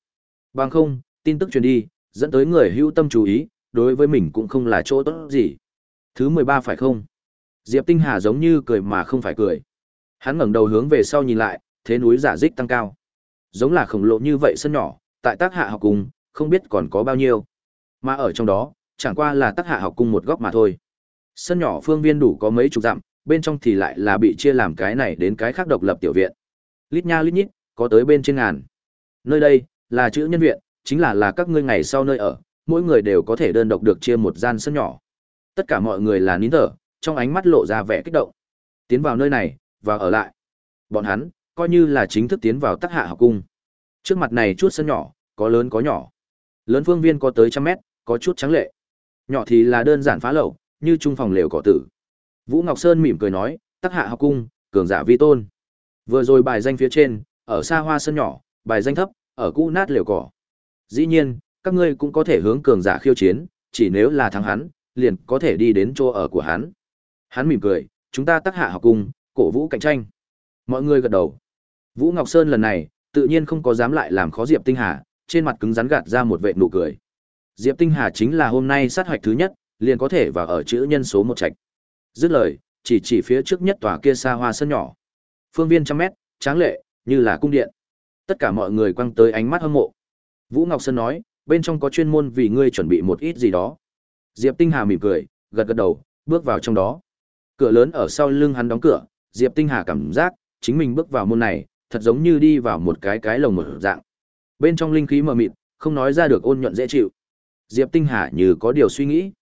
Bằng không, tin tức truyền đi, dẫn tới người hữu tâm chú ý, đối với mình cũng không là chỗ tốt gì. Thứ 13 phải không? Diệp Tinh Hà giống như cười mà không phải cười. Hắn ngẩng đầu hướng về sau nhìn lại, thế núi giả dích tăng cao. Giống là khổng lồ như vậy sân nhỏ, tại tác hạ học cùng, không biết còn có bao nhiêu. Mà ở trong đó, chẳng qua là tác hạ học cung một góc mà thôi. Sân nhỏ phương viên đủ có mấy chục dặm, bên trong thì lại là bị chia làm cái này đến cái khác độc lập tiểu viện. Lít nha lít nhít, có tới bên trên ngàn. Nơi đây là chữ nhân viện, chính là là các ngươi ngày sau nơi ở, mỗi người đều có thể đơn độc được chia một gian sân nhỏ. Tất cả mọi người là nín thở, trong ánh mắt lộ ra vẻ kích động. Tiến vào nơi này, và ở lại. Bọn hắn, coi như là chính thức tiến vào tác hạ học cung. Trước mặt này chút sân nhỏ, có lớn có nhỏ. Lớn phương viên có tới trăm mét, có chút trắng lệ. Nhỏ thì là đơn giản phá lậu, như trung phòng lều cỏ tử. Vũ Ngọc Sơn mỉm cười nói, tác hạ học cung, cường giả vi tôn. Vừa rồi bài danh phía trên, ở xa hoa sân nhỏ, bài danh thấp, ở cũ nát lều cỏ. Dĩ nhiên, các ngươi cũng có thể hướng cường giả khiêu chiến, chỉ nếu là thắng hắn, liền có thể đi đến chỗ ở của hắn. Hắn mỉm cười, chúng ta tác hạ học cung, cổ vũ cạnh tranh. Mọi người gật đầu. Vũ Ngọc Sơn lần này, tự nhiên không có dám lại làm khó Diệp Tinh Hà, trên mặt cứng rắn gạt ra một vệ nụ cười. Diệp Tinh Hà chính là hôm nay sát hoạch thứ nhất, liền có thể vào ở chữ nhân số một trạch. Dứt lời, chỉ chỉ phía trước nhất tòa kia xa hoa sân nhỏ. Phương viên trăm mét, tráng lệ, như là cung điện. Tất cả mọi người quăng tới ánh mắt hâm mộ. Vũ Ngọc Sơn nói, bên trong có chuyên môn vì ngươi chuẩn bị một ít gì đó. Diệp Tinh Hà mỉm cười, gật gật đầu, bước vào trong đó. Cửa lớn ở sau lưng hắn đóng cửa, Diệp Tinh Hà cảm giác, chính mình bước vào môn này, thật giống như đi vào một cái cái lồng mở dạng. Bên trong linh khí mờ mịt, không nói ra được ôn nhuận dễ chịu. Diệp Tinh Hà như có điều suy nghĩ.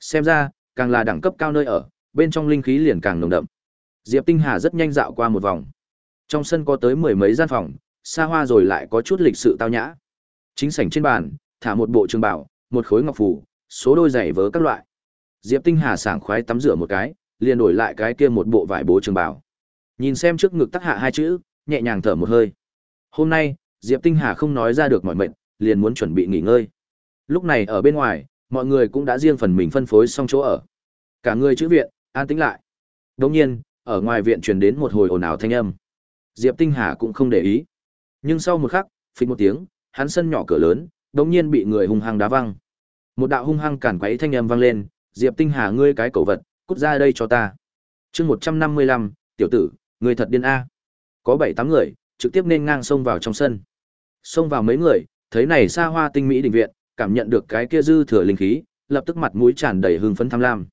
Xem ra, càng là đẳng cấp cao nơi ở, bên trong linh khí liền càng nồng đậm. Diệp Tinh Hà rất nhanh dạo qua một vòng. Trong sân có tới mười mấy gian phòng, xa hoa rồi lại có chút lịch sự tao nhã. Chính sảnh trên bàn, thả một bộ trường bảo, một khối ngọc phủ, số đôi giày vớ các loại. Diệp Tinh Hà sảng khoái tắm rửa một cái, liền đổi lại cái kia một bộ vải bố trường bảo. Nhìn xem trước ngực tắc hạ hai chữ, nhẹ nhàng thở một hơi. Hôm nay, Diệp Tinh Hà không nói ra được mọi mệnh, liền muốn chuẩn bị nghỉ ngơi. Lúc này ở bên ngoài, mọi người cũng đã riêng phần mình phân phối xong chỗ ở. Cả người chữ viện, an tĩnh lại. Đồng nhiên, ở ngoài viện truyền đến một hồi ồn ào thanh âm. Diệp Tinh Hà cũng không để ý. Nhưng sau một khắc, phịch một tiếng, hắn sân nhỏ cửa lớn, đồng nhiên bị người hung hăng đá văng. Một đạo hung hăng cản quấy thanh âm vang lên, Diệp Tinh Hà ngươi cái cẩu vật, cút ra đây cho ta. Chương 155, tiểu tử, ngươi thật điên a. Có 7 8 người, trực tiếp nên ngang xông vào trong sân. Xông vào mấy người, thấy này xa hoa tinh mỹ đình viện, cảm nhận được cái kia dư thừa linh khí, lập tức mặt mũi tràn đầy hưng phấn tham lam.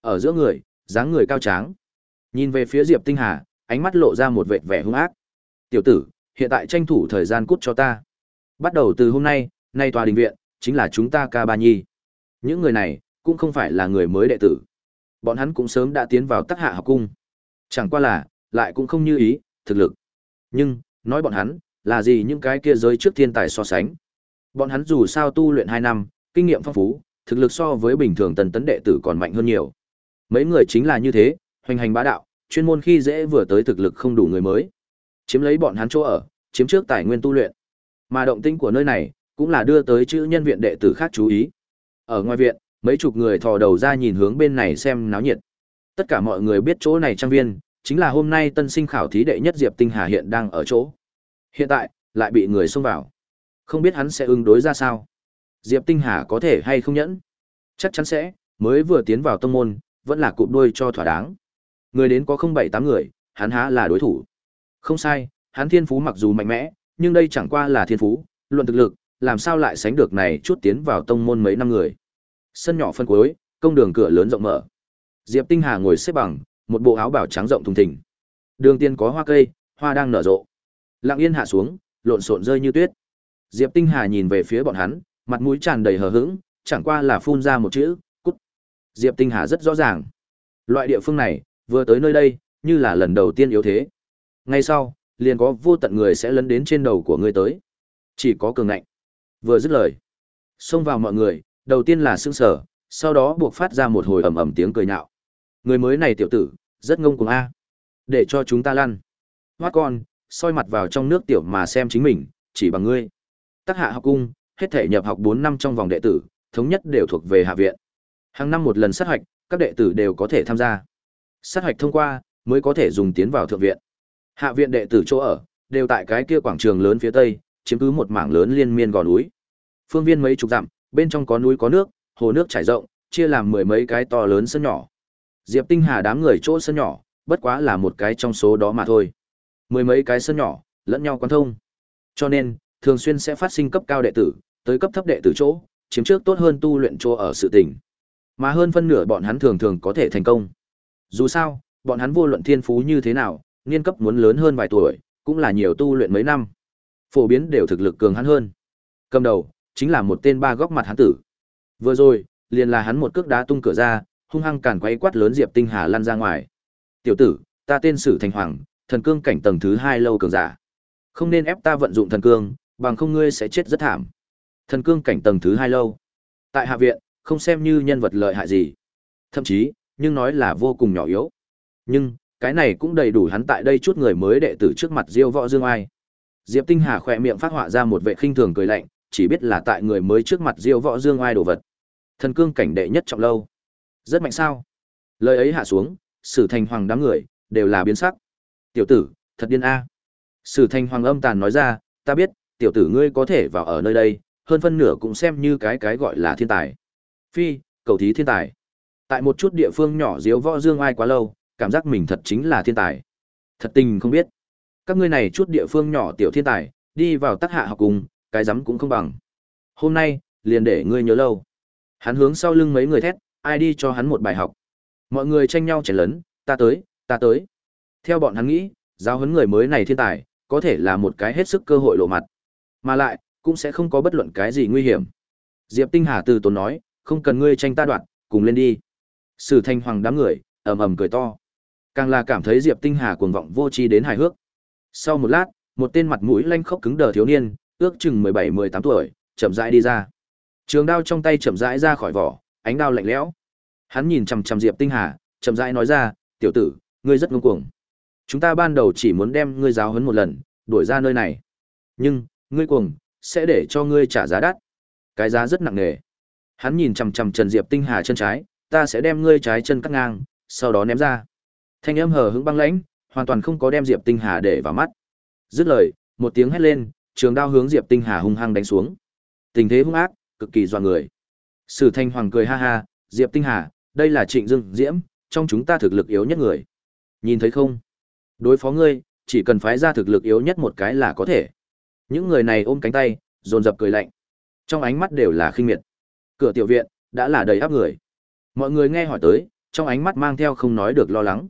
Ở giữa người, dáng người cao tráng. Nhìn về phía Diệp Tinh Hà, ánh mắt lộ ra một vệt vẻ hung ác. "Tiểu tử, hiện tại tranh thủ thời gian cút cho ta. Bắt đầu từ hôm nay, nay tòa đình viện chính là chúng ta Ca Ba Nhi." Những người này cũng không phải là người mới đệ tử. Bọn hắn cũng sớm đã tiến vào Tắc Hạ học cung. Chẳng qua là, lại cũng không như ý, thực lực. Nhưng, nói bọn hắn, là gì những cái kia giới trước thiên tài so sánh. Bọn hắn dù sao tu luyện 2 năm, kinh nghiệm phong phú, thực lực so với bình thường tần tấn đệ tử còn mạnh hơn nhiều. Mấy người chính là như thế, hoành hành bá đạo, chuyên môn khi dễ vừa tới thực lực không đủ người mới. Chiếm lấy bọn hắn chỗ ở, chiếm trước tài nguyên tu luyện. Mà động tĩnh của nơi này, cũng là đưa tới chữ nhân viện đệ tử khác chú ý. Ở ngoài viện, mấy chục người thò đầu ra nhìn hướng bên này xem náo nhiệt. Tất cả mọi người biết chỗ này trang viên, chính là hôm nay tân sinh khảo thí đệ nhất Diệp Tinh Hà hiện đang ở chỗ. Hiện tại, lại bị người xông vào. Không biết hắn sẽ ứng đối ra sao. Diệp Tinh Hà có thể hay không nhẫn? Chắc chắn sẽ, mới vừa tiến vào tông môn, vẫn là cụm đuôi cho thỏa đáng. Người đến có không bảy tám người, hắn há là đối thủ. Không sai, hắn thiên phú mặc dù mạnh mẽ, nhưng đây chẳng qua là thiên phú, luận thực lực, làm sao lại sánh được này chút tiến vào tông môn mấy năm người. Sân nhỏ phân cuối, công đường cửa lớn rộng mở. Diệp Tinh Hà ngồi xếp bằng, một bộ áo bảo trắng rộng thùng thình. Đường tiên có hoa cây, hoa đang nở rộ. Lặng yên hạ xuống, lộn xộn rơi như tuyết. Diệp Tinh Hà nhìn về phía bọn hắn, mặt mũi tràn đầy hờ hững, chẳng qua là phun ra một chữ, cút. Diệp Tinh Hà rất rõ ràng. Loại địa phương này, vừa tới nơi đây, như là lần đầu tiên yếu thế. Ngay sau, liền có vô tận người sẽ lấn đến trên đầu của ngươi tới. Chỉ có cường ngạnh. Vừa dứt lời, xông vào mọi người, đầu tiên là sững sờ, sau đó buộc phát ra một hồi ầm ầm tiếng cười nhạo. Người mới này tiểu tử, rất ngông cuồng a. Để cho chúng ta lăn. Hoát con, soi mặt vào trong nước tiểu mà xem chính mình, chỉ bằng ngươi. Tác hạ học cung, hết thể nhập học 4 năm trong vòng đệ tử, thống nhất đều thuộc về hạ viện. Hàng năm một lần sát hạch, các đệ tử đều có thể tham gia. Sát hạch thông qua, mới có thể dùng tiến vào thượng viện. Hạ viện đệ tử chỗ ở, đều tại cái kia quảng trường lớn phía tây, chiếm cứ một mảng lớn liên miên gò núi. Phương viên mấy chục dặm, bên trong có núi có nước, hồ nước trải rộng, chia làm mười mấy cái to lớn sân nhỏ. Diệp Tinh Hà đám người chỗ sân nhỏ, bất quá là một cái trong số đó mà thôi. Mười mấy cái sân nhỏ, lẫn nhau quan thông. Cho nên, thường xuyên sẽ phát sinh cấp cao đệ tử, tới cấp thấp đệ tử chỗ, chiếm trước tốt hơn tu luyện chỗ ở sự tỉnh. Mà hơn phân nửa bọn hắn thường thường có thể thành công. Dù sao, bọn hắn vô luận thiên phú như thế nào, niên cấp muốn lớn hơn vài tuổi, cũng là nhiều tu luyện mấy năm. Phổ biến đều thực lực cường hắn hơn. Cầm đầu, chính là một tên ba góc mặt hắn tử. Vừa rồi, liền là hắn một cước đá tung cửa ra, hung hăng càn quay quát lớn Diệp Tinh Hà lăn ra ngoài. "Tiểu tử, ta tên Sử Thành Hoàng, thần cương cảnh tầng thứ hai lâu cường giả. Không nên ép ta vận dụng thần cương, bằng không ngươi sẽ chết rất thảm." Thần cương cảnh tầng thứ hai lâu. Tại hạ viện, không xem như nhân vật lợi hại gì. Thậm chí, nhưng nói là vô cùng nhỏ yếu. Nhưng, cái này cũng đầy đủ hắn tại đây chút người mới đệ tử trước mặt Diêu Võ Dương Ai. Diệp Tinh Hà khỏe miệng phát họa ra một vệ khinh thường cười lạnh, chỉ biết là tại người mới trước mặt Diêu Võ Dương Ai đồ vật. Thần cương cảnh đệ nhất trọng lâu. Rất mạnh sao? Lời ấy hạ xuống, Sử Thành Hoàng đám người đều là biến sắc. Tiểu tử, thật điên a. Sử Thành Hoàng âm tàn nói ra, ta biết, tiểu tử ngươi có thể vào ở nơi đây, hơn phân nửa cũng xem như cái cái gọi là thiên tài. Phi, cầu thí thiên tài. Tại một chút địa phương nhỏ diếu võ dương ai quá lâu, cảm giác mình thật chính là thiên tài. Thật tình không biết. Các ngươi này chút địa phương nhỏ tiểu thiên tài, đi vào tác hạ học cùng, cái rắm cũng không bằng. Hôm nay, liền để ngươi nhớ lâu. Hắn hướng sau lưng mấy người thét, ai đi cho hắn một bài học. Mọi người tranh nhau chảy lớn, ta tới, ta tới. Theo bọn hắn nghĩ, giáo huấn người mới này thiên tài, có thể là một cái hết sức cơ hội lộ mặt. Mà lại, cũng sẽ không có bất luận cái gì nguy hiểm. Diệp Tinh Hà từ tốn nói, không cần ngươi tranh ta đoạn, cùng lên đi. Sử Thanh Hoàng đám người, ầm ầm cười to. Càng là cảm thấy Diệp Tinh Hà cuồng vọng vô tri đến hài hước. Sau một lát, một tên mặt mũi lanh khốc cứng đờ thiếu niên, ước chừng 17-18 tuổi, chậm rãi đi ra. Trường đao trong tay chậm rãi ra khỏi vỏ, ánh đao lạnh lẽo. Hắn nhìn chằm chằm Diệp Tinh Hà, chậm rãi nói ra, "Tiểu tử, ngươi rất ngông cuồng. Chúng ta ban đầu chỉ muốn đem ngươi giáo huấn một lần, đuổi ra nơi này. Nhưng, ngươi cuồng, sẽ để cho ngươi trả giá đắt. Cái giá rất nặng nề." Hắn nhìn chằm chằm Trần Diệp Tinh Hà chân trái, "Ta sẽ đem ngươi trái chân cắt ngang, sau đó ném ra." Thanh âm hờ hững băng lãnh, hoàn toàn không có đem Diệp Tinh Hà để vào mắt. Dứt lời, một tiếng hét lên, trường đao hướng Diệp Tinh Hà hung hăng đánh xuống. Tình thế hung ác, cực kỳ doan người. Sử Thanh Hoàng cười ha ha, Diệp Tinh Hà, đây là Trịnh Dương Diễm, trong chúng ta thực lực yếu nhất người. Nhìn thấy không? Đối phó ngươi, chỉ cần phái ra thực lực yếu nhất một cái là có thể. Những người này ôm cánh tay, dồn dập cười lạnh. Trong ánh mắt đều là khinh miệt. Cửa tiểu viện đã là đầy áp người. Mọi người nghe hỏi tới, trong ánh mắt mang theo không nói được lo lắng.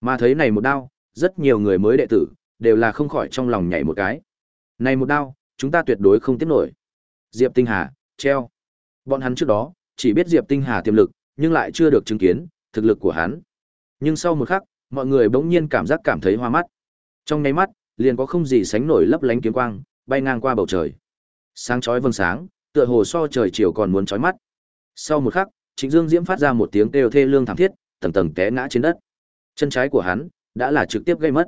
Mà thấy này một đao, rất nhiều người mới đệ tử, đều là không khỏi trong lòng nhảy một cái. Này một đao, chúng ta tuyệt đối không tiếp nổi. Diệp Tinh Hà, treo. Bọn hắn trước đó, chỉ biết Diệp Tinh Hà tiềm lực, nhưng lại chưa được chứng kiến thực lực của hắn. Nhưng sau một khắc, mọi người bỗng nhiên cảm giác cảm thấy hoa mắt. Trong nháy mắt, liền có không gì sánh nổi lấp lánh kiếm quang, bay ngang qua bầu trời. Sáng chói vầng sáng, tựa hồ so trời chiều còn muốn chói mắt. Sau một khắc, Trịnh Dương Diễm phát ra một tiếng kêu thê lương thảm thiết, tầng tầng té ngã trên đất. Chân trái của hắn đã là trực tiếp gây mất.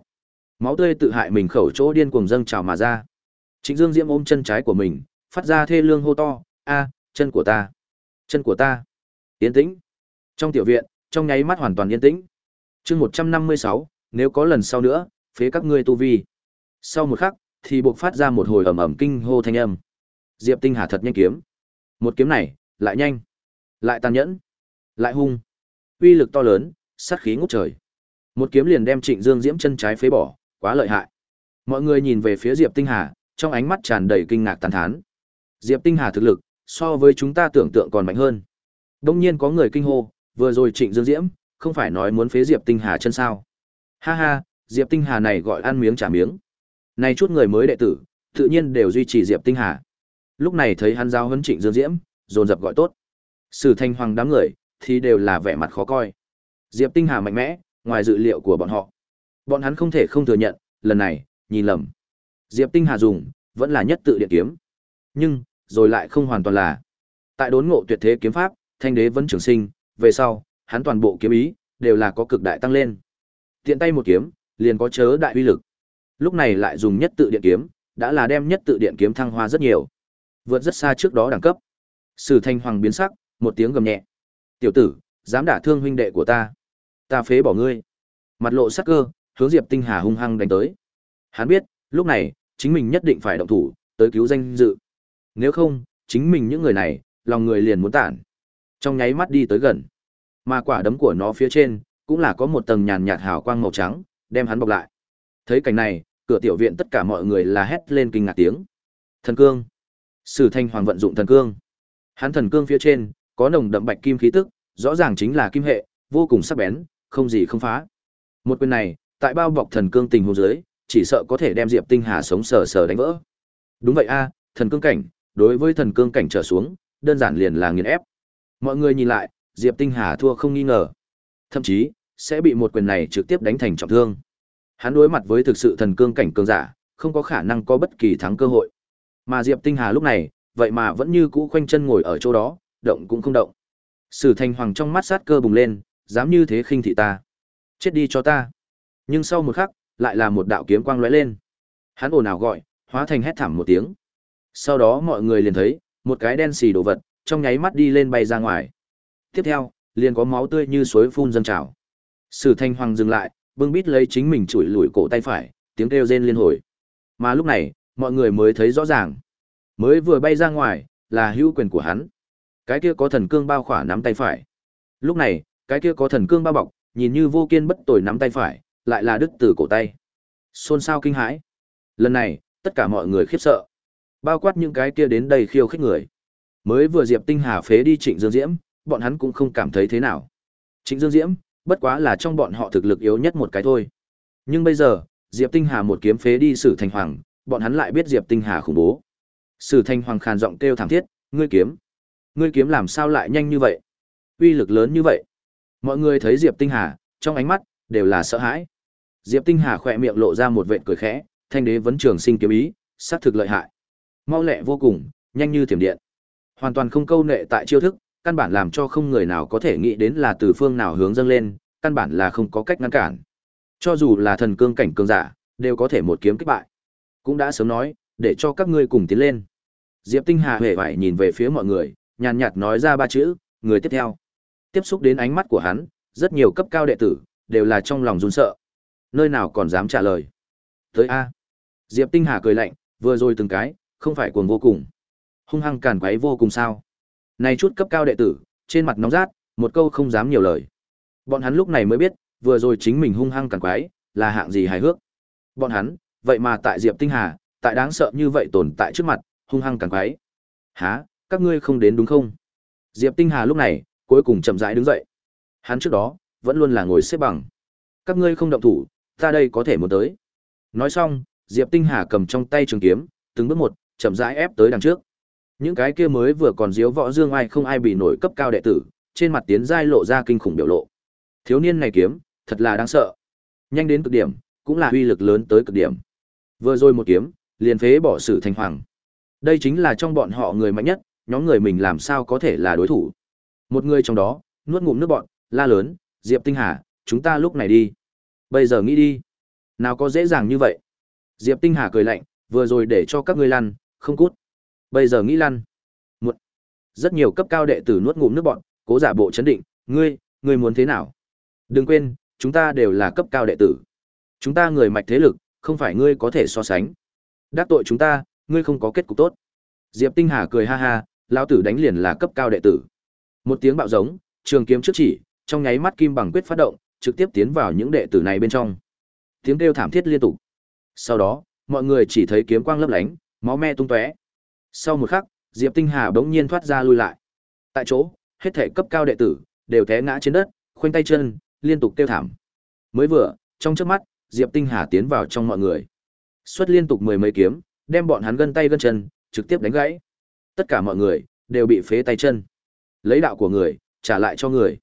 Máu tươi tự hại mình khẩu chỗ điên cuồng dâng trào mà ra. Trịnh Dương Diễm ôm chân trái của mình, phát ra thê lương hô to, "A, chân của ta, chân của ta." Yên tĩnh. Trong tiểu viện, trong nháy mắt hoàn toàn yên tĩnh. Chương 156, nếu có lần sau nữa, phế các ngươi tu vi. Sau một khắc, thì buộc phát ra một hồi ầm ầm kinh hô thanh âm. Diệp Tinh Hà thật nhanh kiếm. Một kiếm này, lại nhanh, lại tàn nhẫn, lại hung. Uy lực to lớn, sát khí ngút trời. Một kiếm liền đem Trịnh Dương Diễm chân trái phế bỏ, quá lợi hại. Mọi người nhìn về phía Diệp Tinh Hà, trong ánh mắt tràn đầy kinh ngạc tàn thán. Diệp Tinh Hà thực lực, so với chúng ta tưởng tượng còn mạnh hơn. Đông nhiên có người kinh hô, vừa rồi Trịnh Dương Diễm, không phải nói muốn phế Diệp Tinh Hà chân sao? Ha ha, Diệp Tinh Hà này gọi ăn miếng trả miếng. Này chút người mới đệ tử, tự nhiên đều duy trì Diệp Tinh Hà. Lúc này thấy hắn giao huấn Trịnh Dương Diễm, dồn dập gọi tốt. Sử Thanh Hoàng đám người thì đều là vẻ mặt khó coi. Diệp Tinh Hà mạnh mẽ, ngoài dự liệu của bọn họ. Bọn hắn không thể không thừa nhận, lần này, nhìn lầm. Diệp Tinh Hà dùng, vẫn là nhất tự điện kiếm. Nhưng, rồi lại không hoàn toàn là. Tại đốn ngộ tuyệt thế kiếm pháp, thanh đế vẫn trường sinh, về sau, hắn toàn bộ kiếm ý, đều là có cực đại tăng lên. Tiện tay một kiếm, liền có chớ đại uy lực. Lúc này lại dùng nhất tự điện kiếm, đã là đem nhất tự điện kiếm thăng hoa rất nhiều. Vượt rất xa trước đó đẳng cấp. Sử Thanh Hoàng biến sắc, một tiếng gầm nhẹ. "Tiểu tử, dám đả thương huynh đệ của ta, ta phế bỏ ngươi." Mặt lộ sắc cơ, hướng Diệp Tinh Hà hung hăng đánh tới. Hắn biết, lúc này, chính mình nhất định phải động thủ, tới cứu danh dự. Nếu không, chính mình những người này, lòng người liền muốn tản. Trong nháy mắt đi tới gần. Mà quả đấm của nó phía trên, cũng là có một tầng nhàn nhạt hào quang màu trắng, đem hắn bọc lại. Thấy cảnh này, cửa tiểu viện tất cả mọi người là hét lên kinh ngạc tiếng. Thần cương. Sử Thanh Hoàng vận dụng thần cương. Hắn thần cương phía trên có nồng đậm bạch kim khí tức, rõ ràng chính là kim hệ, vô cùng sắc bén, không gì không phá. Một quyền này, tại bao bọc thần cương tình huống dưới, chỉ sợ có thể đem Diệp Tinh Hà sống sờ sờ đánh vỡ. Đúng vậy a, thần cương cảnh, đối với thần cương cảnh trở xuống, đơn giản liền là nghiền ép. Mọi người nhìn lại, Diệp Tinh Hà thua không nghi ngờ. Thậm chí, sẽ bị một quyền này trực tiếp đánh thành trọng thương. Hắn đối mặt với thực sự thần cương cảnh cường giả, không có khả năng có bất kỳ thắng cơ hội. Mà Diệp Tinh Hà lúc này, vậy mà vẫn như cũ khoanh chân ngồi ở chỗ đó, động cũng không động. Sử Thanh Hoàng trong mắt sát cơ bùng lên, dám như thế khinh thị ta. Chết đi cho ta. Nhưng sau một khắc, lại là một đạo kiếm quang lóe lên. Hắn ồn ào gọi, hóa thành hét thảm một tiếng. Sau đó mọi người liền thấy, một cái đen xì đồ vật, trong nháy mắt đi lên bay ra ngoài. Tiếp theo, liền có máu tươi như suối phun dâng trào. Sử Thanh Hoàng dừng lại, bưng bít lấy chính mình chùi lùi cổ tay phải, tiếng kêu rên liên hồi. Mà lúc này, mọi người mới thấy rõ ràng. Mới vừa bay ra ngoài, là hữu quyền của hắn. Cái kia có thần cương bao khỏa nắm tay phải. Lúc này, cái kia có thần cương bao bọc, nhìn như vô kiên bất tồi nắm tay phải, lại là đứt từ cổ tay. Xôn xao kinh hãi. Lần này, tất cả mọi người khiếp sợ. Bao quát những cái kia đến đây khiêu khích người. Mới vừa Diệp Tinh Hà phế đi Trịnh Dương Diễm, bọn hắn cũng không cảm thấy thế nào. Trịnh Dương Diễm, bất quá là trong bọn họ thực lực yếu nhất một cái thôi. Nhưng bây giờ, Diệp Tinh Hà một kiếm phế đi Sử Thành Hoàng, bọn hắn lại biết Diệp Tinh Hà khủng bố. Sử Thành Hoàng khàn giọng kêu thảm thiết, "Ngươi kiếm, ngươi kiếm làm sao lại nhanh như vậy? Uy lực lớn như vậy?" Mọi người thấy Diệp Tinh Hà, trong ánh mắt đều là sợ hãi. Diệp Tinh Hà khỏe miệng lộ ra một vệt cười khẽ, thanh đế vấn trường sinh kiếm ý, sát thực lợi hại. Mau lẹ vô cùng, nhanh như thiểm điện. Hoàn toàn không câu nệ tại chiêu thức, căn bản làm cho không người nào có thể nghĩ đến là từ phương nào hướng dâng lên, căn bản là không có cách ngăn cản. Cho dù là thần cương cảnh cường giả, đều có thể một kiếm kích bại. Cũng đã sớm nói, để cho các ngươi cùng tiến lên. Diệp Tinh Hà hề vải nhìn về phía mọi người, nhàn nhạt nói ra ba chữ, người tiếp theo. Tiếp xúc đến ánh mắt của hắn, rất nhiều cấp cao đệ tử, đều là trong lòng run sợ. Nơi nào còn dám trả lời. Tới A. Diệp Tinh Hà cười lạnh, vừa rồi từng cái, không phải cuồng vô cùng. Hung hăng càn quấy vô cùng sao. Này chút cấp cao đệ tử, trên mặt nóng rát, một câu không dám nhiều lời. Bọn hắn lúc này mới biết, vừa rồi chính mình hung hăng càn quái, là hạng gì hài hước. Bọn hắn, vậy mà tại Diệp Tinh Hà, tại đáng sợ như vậy tồn tại trước mặt, hung hăng càn quái. há, các ngươi không đến đúng không? Diệp Tinh Hà lúc này, cuối cùng chậm rãi đứng dậy. Hắn trước đó, vẫn luôn là ngồi xếp bằng. Các ngươi không động thủ, ta đây có thể muốn tới. Nói xong, Diệp Tinh Hà cầm trong tay trường kiếm, từng bước một, chậm rãi ép tới đằng trước. Những cái kia mới vừa còn giễu võ dương ai không ai bị nổi cấp cao đệ tử, trên mặt tiến giai lộ ra kinh khủng biểu lộ. Thiếu niên này kiếm, thật là đáng sợ. Nhanh đến cực điểm, cũng là uy lực lớn tới cực điểm. Vừa rồi một kiếm, liền phế bỏ sự thành hoàng. Đây chính là trong bọn họ người mạnh nhất, nhóm người mình làm sao có thể là đối thủ. Một người trong đó, nuốt ngụm nước bọn, la lớn, Diệp Tinh Hà, chúng ta lúc này đi. Bây giờ nghĩ đi. Nào có dễ dàng như vậy. Diệp Tinh Hà cười lạnh, vừa rồi để cho các ngươi lăn, không cút. Bây giờ nghĩ lăn. Một. Rất nhiều cấp cao đệ tử nuốt ngụm nước bọn, cố giả bộ chấn định, ngươi, ngươi muốn thế nào? Đừng quên, chúng ta đều là cấp cao đệ tử. Chúng ta người mạch thế lực, không phải ngươi có thể so sánh. Đắc tội chúng ta, ngươi không có kết cục tốt. Diệp Tinh Hà cười ha ha, lão tử đánh liền là cấp cao đệ tử. Một tiếng bạo giống, trường kiếm trước chỉ, trong nháy mắt kim bằng quyết phát động, trực tiếp tiến vào những đệ tử này bên trong. Tiếng kêu thảm thiết liên tục. Sau đó, mọi người chỉ thấy kiếm quang lấp lánh, máu me tung tóe. Sau một khắc, Diệp Tinh Hà bỗng nhiên thoát ra lui lại. Tại chỗ, hết thể cấp cao đệ tử đều té ngã trên đất, khoanh tay chân, liên tục kêu thảm. Mới vừa, trong chớp mắt, Diệp Tinh Hà tiến vào trong mọi người. Xuất liên tục mười mấy kiếm, đem bọn hắn gân tay gân chân, trực tiếp đánh gãy. Tất cả mọi người đều bị phế tay chân. Lấy đạo của người, trả lại cho người.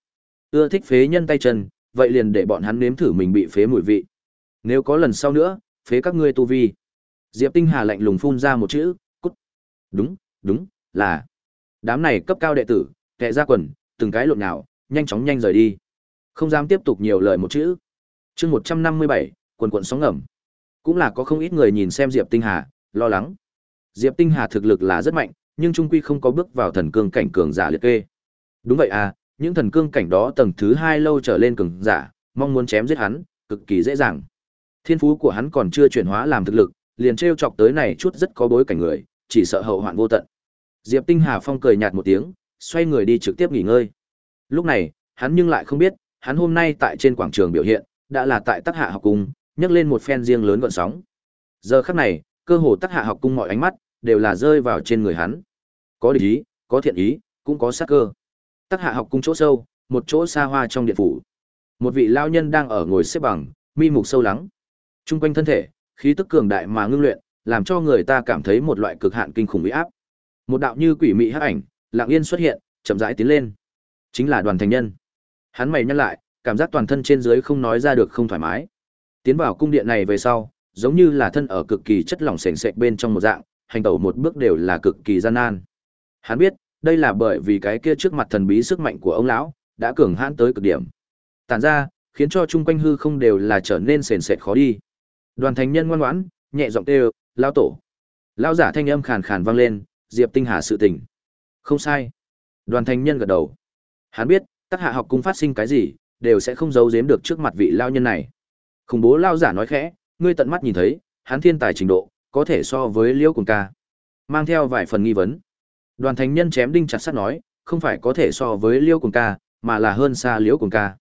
Ưa thích phế nhân tay chân, vậy liền để bọn hắn nếm thử mình bị phế mùi vị. Nếu có lần sau nữa, phế các ngươi tu vi. Diệp Tinh Hà lạnh lùng phun ra một chữ, cút. Đúng, đúng, là. Đám này cấp cao đệ tử, kệ ra quần, từng cái lộn nhào, nhanh chóng nhanh rời đi. Không dám tiếp tục nhiều lời một chữ. Chương 157, quần quần sóng ngầm. Cũng là có không ít người nhìn xem Diệp Tinh Hà, lo lắng. Diệp Tinh Hà thực lực là rất mạnh, nhưng trung quy không có bước vào thần cương cảnh cường giả liệt kê. Đúng vậy à, những thần cương cảnh đó tầng thứ hai lâu trở lên cường giả, mong muốn chém giết hắn, cực kỳ dễ dàng. Thiên phú của hắn còn chưa chuyển hóa làm thực lực, liền trêu chọc tới này chút rất có bối cảnh người, chỉ sợ hậu hoạn vô tận. Diệp Tinh Hà Phong cười nhạt một tiếng, xoay người đi trực tiếp nghỉ ngơi. Lúc này, hắn nhưng lại không biết, hắn hôm nay tại trên quảng trường biểu hiện, đã là tại Tắc Hạ học cung, nhấc lên một phen riêng lớn gợn sóng. Giờ khắc này, cơ hồ Tắc Hạ học cung mọi ánh mắt đều là rơi vào trên người hắn. Có địch ý, có thiện ý, cũng có sát cơ. Tắc Hạ học cung chỗ sâu, một chỗ xa hoa trong điện phủ. Một vị lao nhân đang ở ngồi xếp bằng, mi mục sâu lắng. Trung quanh thân thể, khí tức cường đại mà ngưng luyện, làm cho người ta cảm thấy một loại cực hạn kinh khủng uy áp. Một đạo như quỷ mị hắc ảnh, lặng yên xuất hiện, chậm rãi tiến lên. Chính là Đoàn Thành Nhân. Hắn mày nhăn lại, cảm giác toàn thân trên dưới không nói ra được không thoải mái. Tiến vào cung điện này về sau, giống như là thân ở cực kỳ chất lỏng sền sệt bên trong một dạng, hành tẩu một bước đều là cực kỳ gian nan. Hắn biết, đây là bởi vì cái kia trước mặt thần bí sức mạnh của ông lão đã cường hãn tới cực điểm. Tản ra, khiến cho chung quanh hư không đều là trở nên sền sệt khó đi. Đoàn thành nhân ngoan ngoãn, nhẹ giọng kêu, "Lão tổ." Lão giả thanh âm khàn khàn vang lên, "Diệp Tinh Hà sự tình." Không sai. Đoàn thành nhân gật đầu. Hắn biết, tác hạ học cung phát sinh cái gì, đều sẽ không giấu giếm được trước mặt vị lao nhân này. Khủng bố lao giả nói khẽ, ngươi tận mắt nhìn thấy, hắn thiên tài trình độ, có thể so với Liễu Cùng ca. Mang theo vài phần nghi vấn. Đoàn thành nhân chém đinh chặt sắt nói, không phải có thể so với Liễu Cùng ca, mà là hơn xa Liễu Cùng ca.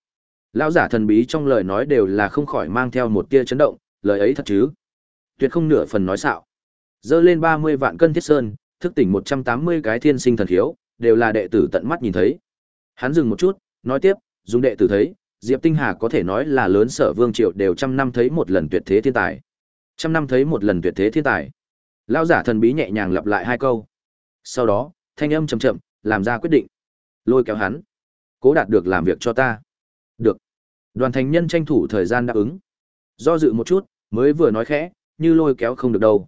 Lão giả thần bí trong lời nói đều là không khỏi mang theo một tia chấn động, lời ấy thật chứ? Tuyệt không nửa phần nói xạo. Dơ lên 30 vạn cân thiết sơn, thức tỉnh 180 cái thiên sinh thần khiếu, đều là đệ tử tận mắt nhìn thấy. Hắn dừng một chút, nói tiếp, dùng đệ tử thấy, Diệp Tinh Hà có thể nói là lớn sở vương triệu đều trăm năm thấy một lần tuyệt thế thiên tài. Trăm năm thấy một lần tuyệt thế thiên tài. Lão giả thần bí nhẹ nhàng lặp lại hai câu. Sau đó, thanh âm chậm chậm, làm ra quyết định. Lôi kéo hắn. Cố đạt được làm việc cho ta. Được. Đoàn thành nhân tranh thủ thời gian đáp ứng. Do dự một chút, mới vừa nói khẽ, như lôi kéo không được đâu.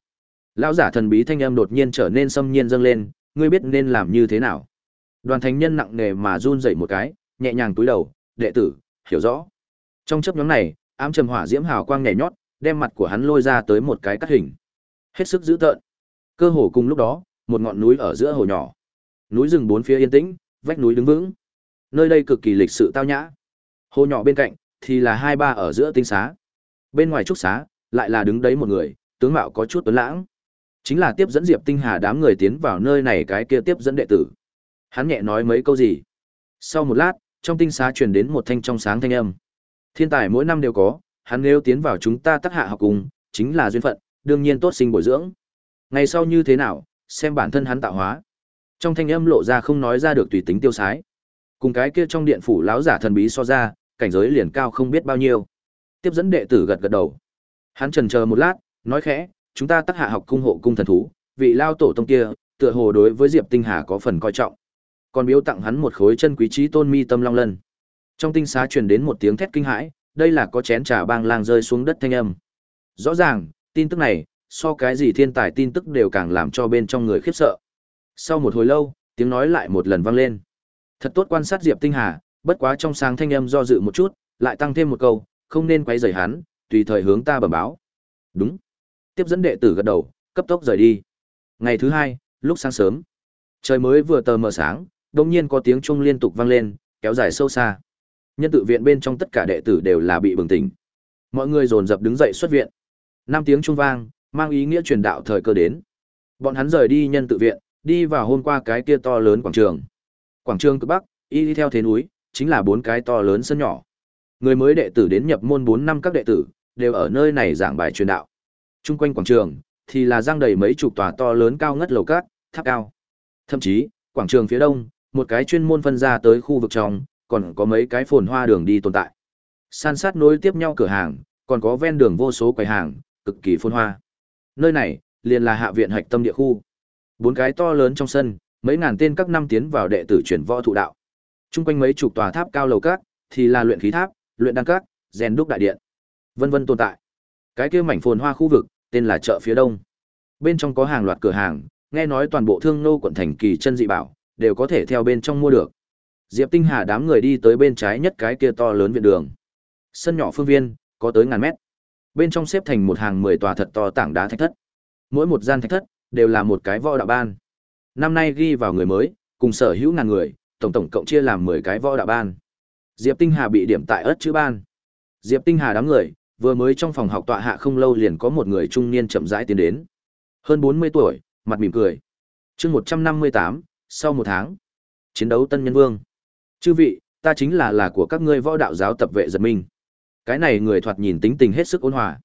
Lão giả thần bí thanh âm đột nhiên trở nên xâm nhiên dâng lên, ngươi biết nên làm như thế nào. Đoàn thánh nhân nặng nề mà run rẩy một cái, nhẹ nhàng túi đầu, đệ tử, hiểu rõ. Trong chấp nhóm này, ám trầm hỏa diễm hào quang nhảy nhót, đem mặt của hắn lôi ra tới một cái cắt hình. Hết sức dữ tợn. Cơ hồ cùng lúc đó, một ngọn núi ở giữa hồ nhỏ. Núi rừng bốn phía yên tĩnh, vách núi đứng vững. Nơi đây cực kỳ lịch sự tao nhã. Hồ nhỏ bên cạnh thì là hai ba ở giữa tinh xá. Bên ngoài trúc xá, lại là đứng đấy một người, tướng mạo có chút tuấn lãng. Chính là tiếp dẫn Diệp Tinh Hà đám người tiến vào nơi này cái kia tiếp dẫn đệ tử. Hắn nhẹ nói mấy câu gì. Sau một lát, trong tinh xá truyền đến một thanh trong sáng thanh âm. Thiên tài mỗi năm đều có, hắn nếu tiến vào chúng ta tác hạ học cùng, chính là duyên phận, đương nhiên tốt sinh bồi dưỡng. Ngày sau như thế nào, xem bản thân hắn tạo hóa. Trong thanh âm lộ ra không nói ra được tùy tính tiêu sái. Cùng cái kia trong điện phủ lão giả thần bí so ra, cảnh giới liền cao không biết bao nhiêu. Tiếp dẫn đệ tử gật gật đầu. Hắn chần chờ một lát, nói khẽ, chúng ta tác hạ học cung hộ cung thần thú, vị lao tổ tông kia, tựa hồ đối với Diệp Tinh Hà có phần coi trọng. Còn biếu tặng hắn một khối chân quý trí tôn mi tâm long lân. Trong tinh xá truyền đến một tiếng thét kinh hãi, đây là có chén trà bang lang rơi xuống đất thanh âm. Rõ ràng, tin tức này, so cái gì thiên tài tin tức đều càng làm cho bên trong người khiếp sợ. Sau một hồi lâu, tiếng nói lại một lần vang lên. Thật tốt quan sát Diệp Tinh Hà, bất quá trong sáng thanh âm do dự một chút, lại tăng thêm một câu, không nên quấy rầy hắn, tùy thời hướng ta bẩm báo. Đúng. Tiếp dẫn đệ tử gật đầu, cấp tốc rời đi. Ngày thứ hai, lúc sáng sớm, trời mới vừa tờ mờ sáng, đột nhiên có tiếng chuông liên tục vang lên, kéo dài sâu xa. Nhân tự viện bên trong tất cả đệ tử đều là bị bừng tỉnh. Mọi người dồn dập đứng dậy xuất viện. Năm tiếng chuông vang, mang ý nghĩa truyền đạo thời cơ đến. Bọn hắn rời đi nhân tự viện, đi vào hôm qua cái kia to lớn quảng trường. Quảng trường cực bắc, y đi theo thế núi, chính là bốn cái to lớn sân nhỏ. Người mới đệ tử đến nhập môn 4 năm các đệ tử, đều ở nơi này giảng bài truyền đạo. Trung quanh quảng trường, thì là giang đầy mấy chục tòa to lớn cao ngất lầu cát, tháp cao. Thậm chí, quảng trường phía đông, một cái chuyên môn phân ra tới khu vực trong, còn có mấy cái phồn hoa đường đi tồn tại. San sát nối tiếp nhau cửa hàng, còn có ven đường vô số quầy hàng, cực kỳ phồn hoa. Nơi này, liền là hạ viện hạch tâm địa khu. Bốn cái to lớn trong sân, mấy ngàn tên các năm tiến vào đệ tử chuyển võ thụ đạo. Trung quanh mấy chục tòa tháp cao lầu các, thì là luyện khí tháp, luyện đan các, rèn đúc đại điện, vân vân tồn tại. Cái kia mảnh phồn hoa khu vực, tên là chợ phía đông. Bên trong có hàng loạt cửa hàng, nghe nói toàn bộ thương nô quận thành kỳ chân dị bảo, đều có thể theo bên trong mua được. Diệp Tinh Hà đám người đi tới bên trái nhất cái kia to lớn viện đường. Sân nhỏ phương viên, có tới ngàn mét. Bên trong xếp thành một hàng mười tòa thật to tảng đá thạch thất. Mỗi một gian thạch thất đều là một cái võ đạo ban. Năm nay ghi vào người mới, cùng sở hữu ngàn người, tổng tổng cộng chia làm mười cái võ đạo ban. Diệp Tinh Hà bị điểm tại ớt chữ ban. Diệp Tinh Hà đám người, vừa mới trong phòng học tọa hạ không lâu liền có một người trung niên chậm rãi tiến đến. Hơn 40 tuổi, mặt mỉm cười. Chương 158, sau một tháng. Chiến đấu Tân Nhân Vương. Chư vị, ta chính là là của các ngươi võ đạo giáo tập vệ giật minh. Cái này người thoạt nhìn tính tình hết sức ôn hòa.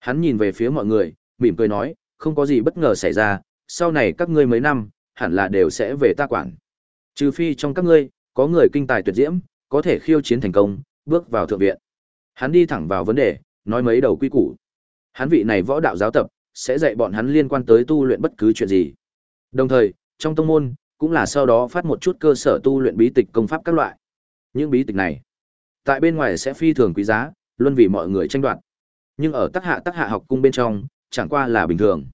Hắn nhìn về phía mọi người, mỉm cười nói, không có gì bất ngờ xảy ra, sau này các ngươi mấy năm, hẳn là đều sẽ về ta quản. Trừ phi trong các ngươi, có người kinh tài tuyệt diễm, có thể khiêu chiến thành công, bước vào thượng viện. Hắn đi thẳng vào vấn đề, nói mấy đầu quy củ. Hắn vị này võ đạo giáo tập, sẽ dạy bọn hắn liên quan tới tu luyện bất cứ chuyện gì. Đồng thời, trong tông môn, cũng là sau đó phát một chút cơ sở tu luyện bí tịch công pháp các loại. Những bí tịch này, tại bên ngoài sẽ phi thường quý giá, luôn vì mọi người tranh đoạt. Nhưng ở Tắc hạ Tắc hạ học cung bên trong, chẳng qua là bình thường.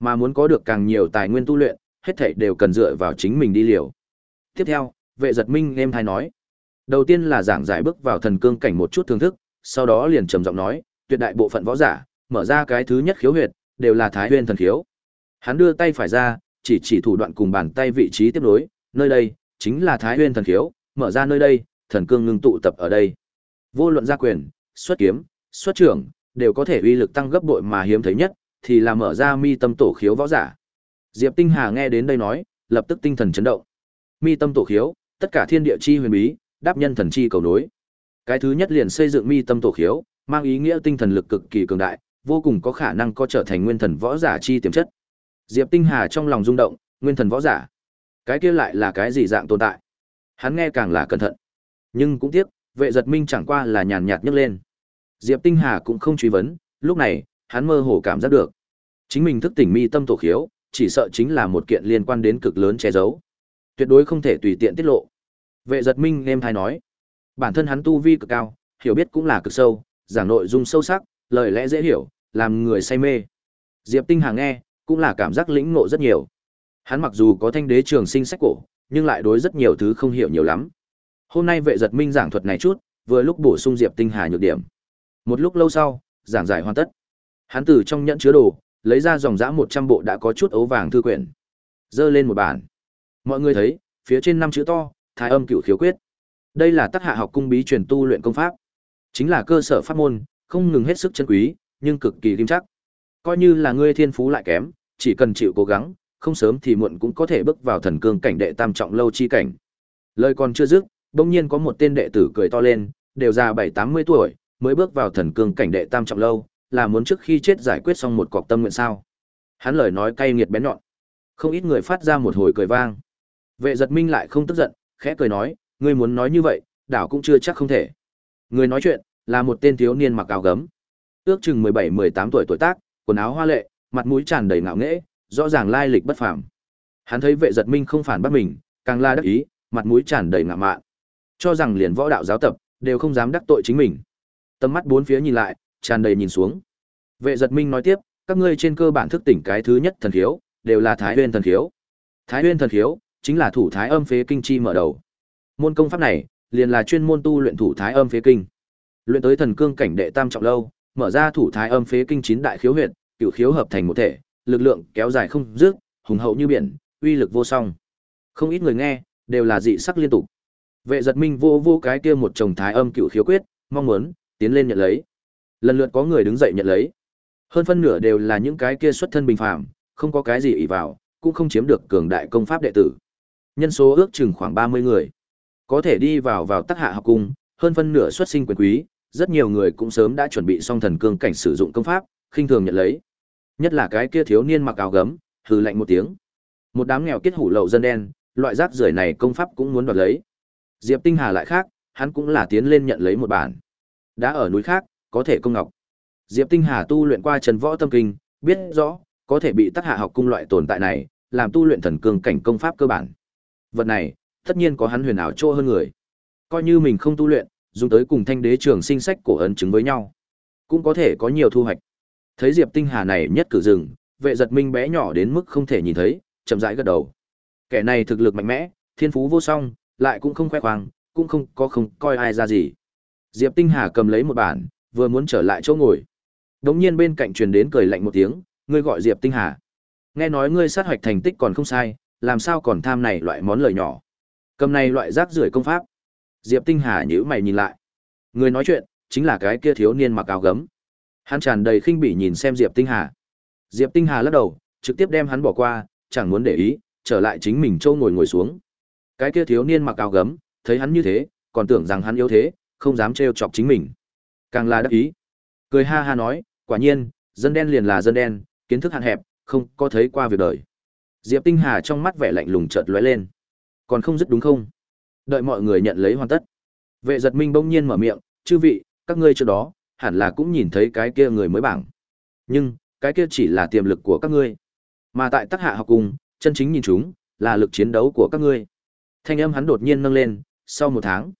Mà muốn có được càng nhiều tài nguyên tu luyện, hết thảy đều cần dựa vào chính mình đi liều. Tiếp theo, vệ giật minh em thay nói. Đầu tiên là giảng giải bước vào thần cương cảnh một chút thưởng thức, sau đó liền trầm giọng nói, tuyệt đại bộ phận võ giả, mở ra cái thứ nhất khiếu huyệt, đều là thái nguyên thần khiếu. Hắn đưa tay phải ra, chỉ chỉ thủ đoạn cùng bàn tay vị trí tiếp nối, nơi đây chính là thái nguyên thần khiếu, mở ra nơi đây, thần cương ngưng tụ tập ở đây. Vô luận gia quyền, xuất kiếm, xuất trưởng, đều có thể uy lực tăng gấp bội mà hiếm thấy nhất, thì là mở ra mi tâm tổ khiếu võ giả. Diệp Tinh Hà nghe đến đây nói, lập tức tinh thần chấn động. Mi tâm tổ khiếu, tất cả thiên địa chi huyền bí, đáp nhân thần chi cầu nối. Cái thứ nhất liền xây dựng mi tâm tổ khiếu, mang ý nghĩa tinh thần lực cực kỳ cường đại, vô cùng có khả năng có trở thành nguyên thần võ giả chi tiềm chất. Diệp Tinh Hà trong lòng rung động, nguyên thần võ giả. Cái kia lại là cái gì dạng tồn tại? Hắn nghe càng là cẩn thận. Nhưng cũng tiếc, vệ giật minh chẳng qua là nhàn nhạt nhấc lên. Diệp Tinh Hà cũng không truy vấn, lúc này, hắn mơ hồ cảm giác được. Chính mình thức tỉnh mi tâm tổ khiếu, chỉ sợ chính là một kiện liên quan đến cực lớn che giấu. Tuyệt đối không thể tùy tiện tiết lộ. Vệ giật minh em thay nói. Bản thân hắn tu vi cực cao, hiểu biết cũng là cực sâu, giảng nội dung sâu sắc, lời lẽ dễ hiểu, làm người say mê. Diệp Tinh Hà nghe, cũng là cảm giác lĩnh ngộ rất nhiều. Hắn mặc dù có thanh đế trường sinh sách cổ, nhưng lại đối rất nhiều thứ không hiểu nhiều lắm. Hôm nay vệ giật minh giảng thuật này chút, vừa lúc bổ sung Diệp Tinh Hà nhược điểm. Một lúc lâu sau, giảng giải hoàn tất. Hắn từ trong nhẫn chứa đồ, lấy ra dòng dã 100 bộ đã có chút ấu vàng thư quyển. Dơ lên một bản. Mọi người thấy, phía trên năm chữ to, Thái âm cựu khiếu quyết. Đây là tác hạ học cung bí truyền tu luyện công pháp. Chính là cơ sở pháp môn, không ngừng hết sức chân quý, nhưng cực kỳ kim chắc. Coi như là ngươi thiên phú lại kém, chỉ cần chịu cố gắng, không sớm thì muộn cũng có thể bước vào thần cương cảnh đệ tam trọng lâu chi cảnh. Lời còn chưa dứt, bỗng nhiên có một tên đệ tử cười to lên, đều già bảy tám mươi tuổi, mới bước vào thần cương cảnh đệ tam trọng lâu, là muốn trước khi chết giải quyết xong một cọc tâm nguyện sao? Hắn lời nói cay nghiệt bén nhọn. Không ít người phát ra một hồi cười vang. Vệ giật minh lại không tức giận, khẽ cười nói, ngươi muốn nói như vậy, đảo cũng chưa chắc không thể. Người nói chuyện, là một tên thiếu niên mặc áo gấm. Ước chừng mười bảy mười tám tuổi tuổi tác, quần áo hoa lệ, mặt mũi tràn đầy ngạo nghễ, rõ ràng lai lịch bất phàm. Hắn thấy vệ giật minh không phản bắt mình, càng la đắc ý, mặt mũi tràn đầy ngạo mạn. Cho rằng liền võ đạo giáo tập, đều không dám đắc tội chính mình. Tầm mắt bốn phía nhìn lại, tràn đầy nhìn xuống. Vệ giật minh nói tiếp, các ngươi trên cơ bản thức tỉnh cái thứ nhất thần khiếu, đều là Thái Nguyên thần khiếu. Thái Nguyên thần khiếu chính là thủ thái âm phế kinh chi mở đầu. Môn công pháp này, liền là chuyên môn tu luyện thủ thái âm phế kinh. Luyện tới thần cương cảnh đệ tam trọng lâu, mở ra thủ thái âm phế kinh chín đại khiếu huyệt, cửu khiếu hợp thành một thể, lực lượng kéo dài không dứt, hùng hậu như biển, uy lực vô song. Không ít người nghe, đều là dị sắc liên tục. Vệ giật minh vô vô cái kia một chồng thái âm cửu khiếu quyết, mong muốn tiến lên nhận lấy. Lần lượt có người đứng dậy nhận lấy. Hơn phân nửa đều là những cái kia xuất thân bình phàm, không có cái gì ỷ vào, cũng không chiếm được cường đại công pháp đệ tử. Nhân số ước chừng khoảng 30 người. Có thể đi vào vào tắc hạ học cung, hơn phân nửa xuất sinh quyền quý, rất nhiều người cũng sớm đã chuẩn bị xong thần cương cảnh sử dụng công pháp, khinh thường nhận lấy. Nhất là cái kia thiếu niên mặc áo gấm, hừ lạnh một tiếng. Một đám nghèo kết hủ lậu dân đen, loại rác rưởi này công pháp cũng muốn đoạt lấy. Diệp Tinh Hà lại khác, hắn cũng là tiến lên nhận lấy một bản. Đã ở núi khác, có thể công ngọc. Diệp Tinh Hà tu luyện qua Trần Võ Tâm Kinh, biết rõ, có thể bị tác hạ học cung loại tồn tại này, làm tu luyện thần cương cảnh công pháp cơ bản. Vật này, tất nhiên có hắn huyền ảo chỗ hơn người. Coi như mình không tu luyện, dùng tới cùng thanh đế trường sinh sách cổ ấn chứng với nhau, cũng có thể có nhiều thu hoạch. Thấy Diệp Tinh Hà này nhất cử rừng, vệ giật minh bé nhỏ đến mức không thể nhìn thấy, chậm rãi gật đầu. Kẻ này thực lực mạnh mẽ, thiên phú vô song, lại cũng không khoe khoang, cũng không có không coi ai ra gì. Diệp Tinh Hà cầm lấy một bản, vừa muốn trở lại chỗ ngồi. Đống nhiên bên cạnh truyền đến cười lạnh một tiếng, ngươi gọi Diệp Tinh Hà. Nghe nói ngươi sát hoạch thành tích còn không sai, làm sao còn tham này loại món lời nhỏ. Cầm này loại rác rưởi công pháp. Diệp Tinh Hà nhíu mày nhìn lại. Người nói chuyện, chính là cái kia thiếu niên mặc áo gấm. Hắn tràn đầy khinh bỉ nhìn xem Diệp Tinh Hà. Diệp Tinh Hà lắc đầu, trực tiếp đem hắn bỏ qua, chẳng muốn để ý, trở lại chính mình châu ngồi ngồi xuống. Cái kia thiếu niên mặc áo gấm, thấy hắn như thế, còn tưởng rằng hắn yếu thế, không dám trêu chọc chính mình. Càng là đắc ý. Cười ha ha nói, quả nhiên, dân đen liền là dân đen, kiến thức hạn hẹp, không có thấy qua việc đời. Diệp Tinh Hà trong mắt vẻ lạnh lùng chợt lóe lên. Còn không dứt đúng không? Đợi mọi người nhận lấy hoàn tất. Vệ giật minh bỗng nhiên mở miệng, chư vị, các ngươi trước đó, hẳn là cũng nhìn thấy cái kia người mới bảng. Nhưng, cái kia chỉ là tiềm lực của các ngươi. Mà tại tác hạ học cùng, chân chính nhìn chúng, là lực chiến đấu của các ngươi. Thanh âm hắn đột nhiên nâng lên, sau một tháng,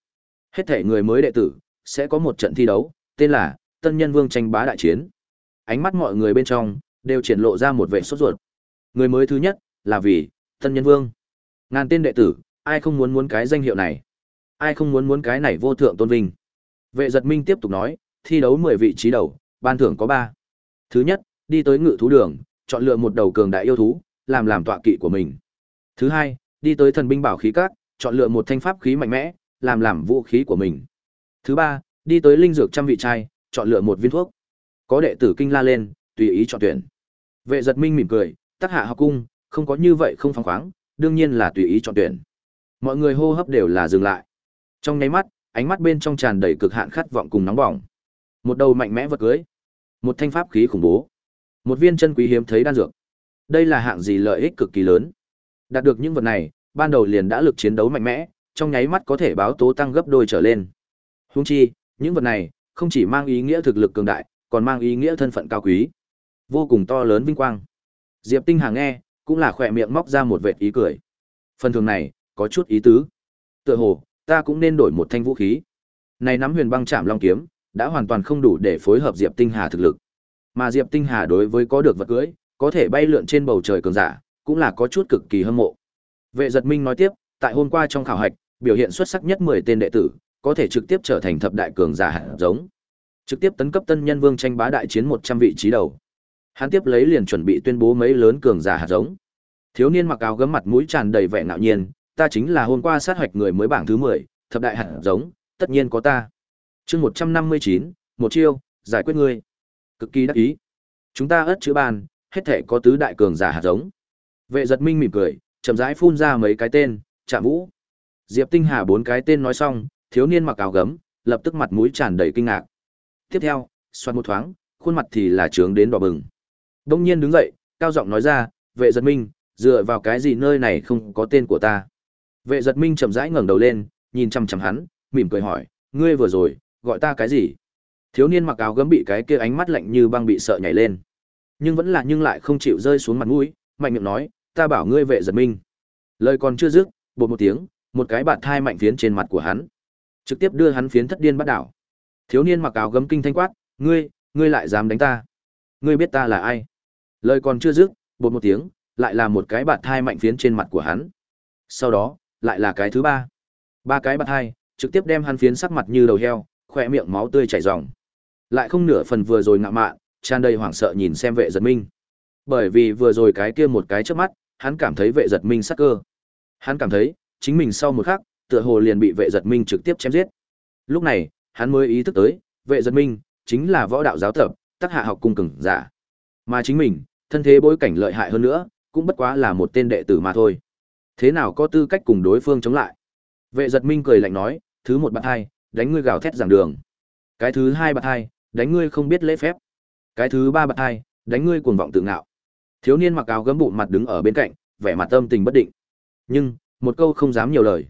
hết thể người mới đệ tử, sẽ có một trận thi đấu, tên là Tân Nhân Vương tranh bá đại chiến. Ánh mắt mọi người bên trong, đều triển lộ ra một vẻ sốt ruột. Người mới thứ nhất, là vì, Tân Nhân Vương. Ngàn tên đệ tử, ai không muốn muốn cái danh hiệu này? Ai không muốn muốn cái này vô thượng tôn vinh? Vệ giật minh tiếp tục nói, thi đấu 10 vị trí đầu, ban thưởng có ba Thứ nhất, đi tới ngự thú đường, chọn lựa một đầu cường đại yêu thú, làm làm tọa kỵ của mình. Thứ hai, đi tới thần binh bảo khí các, chọn lựa một thanh pháp khí mạnh mẽ, làm làm vũ khí của mình. Thứ ba, đi tới linh dược trăm vị trai, chọn lựa một viên thuốc. Có đệ tử kinh la lên, tùy ý chọn tuyển. Vệ giật minh mỉm cười, tắc hạ học cung, không có như vậy không phóng khoáng, đương nhiên là tùy ý chọn tuyển. Mọi người hô hấp đều là dừng lại. Trong nháy mắt, ánh mắt bên trong tràn đầy cực hạn khát vọng cùng nóng bỏng. Một đầu mạnh mẽ vật cưới, một thanh pháp khí khủng bố, một viên chân quý hiếm thấy đan dược. Đây là hạng gì lợi ích cực kỳ lớn. Đạt được những vật này, ban đầu liền đã lực chiến đấu mạnh mẽ, trong nháy mắt có thể báo tố tăng gấp đôi trở lên. Huống chi, những vật này không chỉ mang ý nghĩa thực lực cường đại, còn mang ý nghĩa thân phận cao quý, vô cùng to lớn vinh quang. Diệp Tinh Hà nghe, cũng là khỏe miệng móc ra một vệt ý cười. Phần thường này, có chút ý tứ. Tựa hồ, ta cũng nên đổi một thanh vũ khí. Này nắm huyền băng chạm long kiếm, đã hoàn toàn không đủ để phối hợp Diệp Tinh Hà thực lực. Mà Diệp Tinh Hà đối với có được vật cưỡi, có thể bay lượn trên bầu trời cường giả, cũng là có chút cực kỳ hâm mộ. Vệ Giật Minh nói tiếp, tại hôm qua trong khảo hạch, biểu hiện xuất sắc nhất 10 tên đệ tử, có thể trực tiếp trở thành thập đại cường giả hạt giống. Trực tiếp tấn cấp tân nhân vương tranh bá đại chiến 100 vị trí đầu. Hắn tiếp lấy liền chuẩn bị tuyên bố mấy lớn cường giả hạt giống. Thiếu niên mặc áo gấm mặt mũi tràn đầy vẻ ngạo nhiên, ta chính là hôm qua sát hoạch người mới bảng thứ 10, thập đại hạt giống, tất nhiên có ta. Chương 159, một chiêu, giải quyết ngươi. Cực kỳ đắc ý. Chúng ta ất chữ bàn, hết thể có tứ đại cường giả hạt giống. Vệ giật minh mỉm cười, chậm rãi phun ra mấy cái tên, Trạm vũ. Diệp Tinh Hà bốn cái tên nói xong, thiếu niên mặc áo gấm, lập tức mặt mũi tràn đầy kinh ngạc. Tiếp theo, xoát một thoáng, khuôn mặt thì là trướng đến đỏ bừng. Đông nhiên đứng dậy, cao giọng nói ra, vệ giật minh, dựa vào cái gì nơi này không có tên của ta. Vệ giật minh chậm rãi ngẩng đầu lên, nhìn chăm chăm hắn, mỉm cười hỏi, ngươi vừa rồi, gọi ta cái gì? Thiếu niên mặc áo gấm bị cái kia ánh mắt lạnh như băng bị sợ nhảy lên. Nhưng vẫn là nhưng lại không chịu rơi xuống mặt mũi, mạnh miệng nói, ta bảo ngươi vệ giật minh. Lời còn chưa dứt, bột một tiếng, một cái bạt thai mạnh phiến trên mặt của hắn. Trực tiếp đưa hắn phiến thất điên bắt đảo. Thiếu niên mặc áo gấm kinh thanh quát, ngươi, ngươi lại dám đánh ta? Ngươi biết ta là ai? Lời còn chưa dứt, bột một tiếng, lại là một cái bạt thai mạnh phiến trên mặt của hắn. Sau đó, lại là cái thứ ba. Ba cái bạt thai, trực tiếp đem hắn phiến sắc mặt như đầu heo, khỏe miệng máu tươi chảy ròng. Lại không nửa phần vừa rồi ngạ mạn, tràn đầy hoảng sợ nhìn xem vệ giật minh. Bởi vì vừa rồi cái kia một cái trước mắt, hắn cảm thấy vệ giật minh sắc cơ. Hắn cảm thấy, chính mình sau một khắc, tựa hồ liền bị vệ giật minh trực tiếp chém giết. Lúc này, hắn mới ý thức tới, vệ giật minh, chính là võ đạo giáo tập, tác hạ học cung cường giả. Mà chính mình, thân thế bối cảnh lợi hại hơn nữa, cũng bất quá là một tên đệ tử mà thôi. Thế nào có tư cách cùng đối phương chống lại? Vệ giật minh cười lạnh nói, thứ một bạn hai, đánh ngươi gào thét giảng đường. Cái thứ hai bạn hai, đánh ngươi không biết lễ phép. Cái thứ ba bạn hai, đánh ngươi cuồng vọng tự ngạo. Thiếu niên mặc áo gấm bụng mặt đứng ở bên cạnh, vẻ mặt tâm tình bất định. Nhưng, một câu không dám nhiều lời.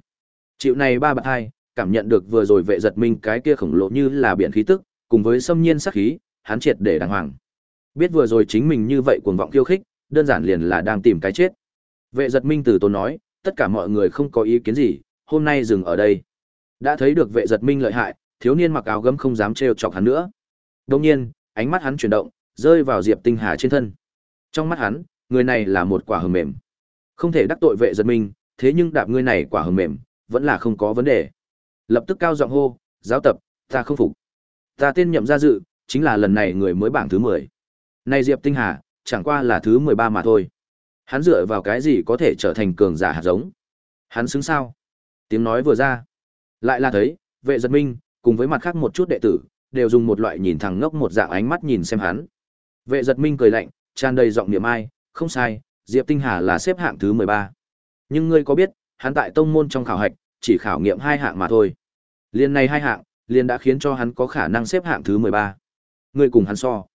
Chịu này ba bạn hai, cảm nhận được vừa rồi vệ giật minh cái kia khổng lồ như là biển khí tức, cùng với xâm nhiên sắc khí, hắn triệt để đàng hoàng. Biết vừa rồi chính mình như vậy cuồng vọng khiêu khích, đơn giản liền là đang tìm cái chết. Vệ giật minh từ tốn nói, tất cả mọi người không có ý kiến gì, hôm nay dừng ở đây. Đã thấy được vệ giật minh lợi hại, thiếu niên mặc áo gấm không dám trêu chọc hắn nữa. Đồng nhiên, ánh mắt hắn chuyển động, rơi vào Diệp Tinh Hà trên thân. Trong mắt hắn, người này là một quả hờ mềm. Không thể đắc tội vệ giật minh, thế nhưng đạp ngươi này quả hờ mềm, vẫn là không có vấn đề. Lập tức cao giọng hô, giáo tập, ta không phục. Ta tiên nhậm gia dự, chính là lần này người mới bảng thứ 10. Này Diệp Tinh Hà, chẳng qua là thứ 13 mà thôi. Hắn dựa vào cái gì có thể trở thành cường giả hạt giống? Hắn xứng sao? Tiếng nói vừa ra, lại là thấy, vệ giật minh, cùng với mặt khác một chút đệ tử, đều dùng một loại nhìn thẳng ngốc một dạng ánh mắt nhìn xem hắn. Vệ giật minh cười lạnh, tràn đầy giọng niệm ai, không sai, Diệp Tinh Hà là xếp hạng thứ 13. Nhưng ngươi có biết, hắn tại tông môn trong khảo hạch, chỉ khảo nghiệm hai hạng mà thôi. Liên này hai hạng, liền đã khiến cho hắn có khả năng xếp hạng thứ 13. Ngươi cùng hắn so.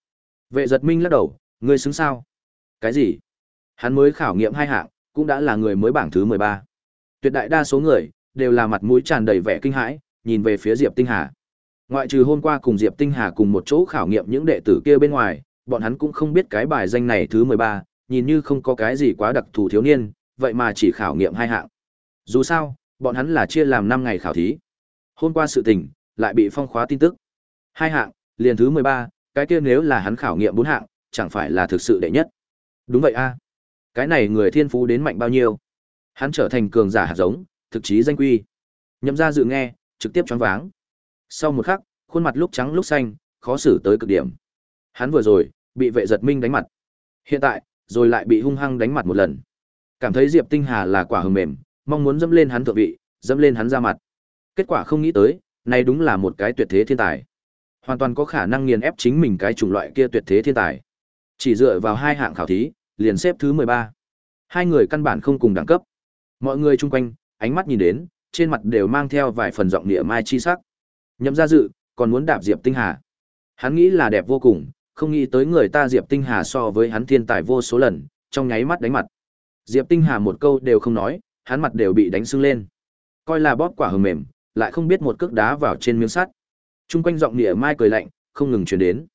Vệ giật minh lắc đầu, ngươi xứng sao? Cái gì? Hắn mới khảo nghiệm hai hạng, cũng đã là người mới bảng thứ 13. Tuyệt đại đa số người, đều là mặt mũi tràn đầy vẻ kinh hãi, nhìn về phía Diệp Tinh Hà. Ngoại trừ hôm qua cùng Diệp Tinh Hà cùng một chỗ khảo nghiệm những đệ tử kia bên ngoài, bọn hắn cũng không biết cái bài danh này thứ 13, nhìn như không có cái gì quá đặc thù thiếu niên, vậy mà chỉ khảo nghiệm hai hạng. Dù sao, bọn hắn là chia làm 5 ngày khảo thí. Hôm qua sự tình, lại bị phong khóa tin tức. Hai hạng, liền thứ 13, cái kia nếu là hắn khảo nghiệm bốn hạng, chẳng phải là thực sự đệ nhất. Đúng vậy a. Cái này người thiên phú đến mạnh bao nhiêu? Hắn trở thành cường giả hạt giống, thực chí danh quy. Nhậm ra dự nghe, trực tiếp choáng váng. Sau một khắc, khuôn mặt lúc trắng lúc xanh, khó xử tới cực điểm. Hắn vừa rồi, bị vệ giật minh đánh mặt. Hiện tại, rồi lại bị hung hăng đánh mặt một lần. Cảm thấy Diệp Tinh Hà là quả hờ mềm, mong muốn dẫm lên hắn thượng vị, dẫm lên hắn ra mặt. Kết quả không nghĩ tới, này đúng là một cái tuyệt thế thiên tài. Hoàn toàn có khả năng nghiền ép chính mình cái chủng loại kia tuyệt thế thiên tài. Chỉ dựa vào hai hạng khảo thí, liền xếp thứ 13. Hai người căn bản không cùng đẳng cấp. Mọi người chung quanh, ánh mắt nhìn đến, trên mặt đều mang theo vài phần giọng địa mai chi sắc. Nhậm gia dự, còn muốn đạp Diệp Tinh Hà. Hắn nghĩ là đẹp vô cùng, không nghĩ tới người ta Diệp Tinh Hà so với hắn thiên tài vô số lần, trong nháy mắt đánh mặt. Diệp Tinh Hà một câu đều không nói, hắn mặt đều bị đánh sưng lên. Coi là bóp quả hờ mềm, lại không biết một cước đá vào trên miếng sắt. Trung quanh giọng nịa mai cười lạnh, không ngừng truyền đến.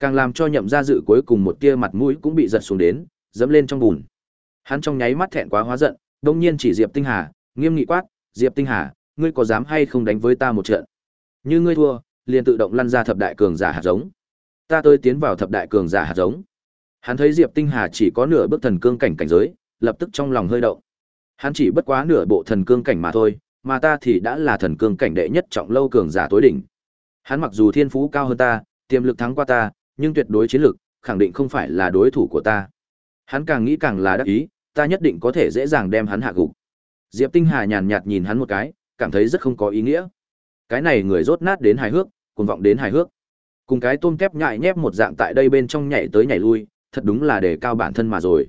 Càng làm cho nhậm gia dự cuối cùng một tia mặt mũi cũng bị giật xuống đến, dẫm lên trong bùn. Hắn trong nháy mắt thẹn quá hóa giận, đông nhiên chỉ Diệp Tinh Hà, nghiêm nghị quát, "Diệp Tinh Hà, ngươi có dám hay không đánh với ta một trận? Như ngươi thua, liền tự động lăn ra thập đại cường giả hạt giống. Ta tới tiến vào thập đại cường giả hạt giống." Hắn thấy Diệp Tinh Hà chỉ có nửa bước thần cương cảnh cảnh giới, lập tức trong lòng hơi động. Hắn chỉ bất quá nửa bộ thần cương cảnh mà thôi, mà ta thì đã là thần cương cảnh đệ nhất trọng lâu cường giả tối đỉnh. Hắn mặc dù thiên phú cao hơn ta, tiềm lực thắng qua ta, nhưng tuyệt đối chiến lực, khẳng định không phải là đối thủ của ta. Hắn càng nghĩ càng là đắc ý, ta nhất định có thể dễ dàng đem hắn hạ gục. Diệp Tinh Hà nhàn nhạt nhìn hắn một cái, cảm thấy rất không có ý nghĩa. Cái này người rốt nát đến hài hước, cuồng vọng đến hài hước. Cùng cái tôm kép nhại nhép một dạng tại đây bên trong nhảy tới nhảy lui, thật đúng là để cao bản thân mà rồi.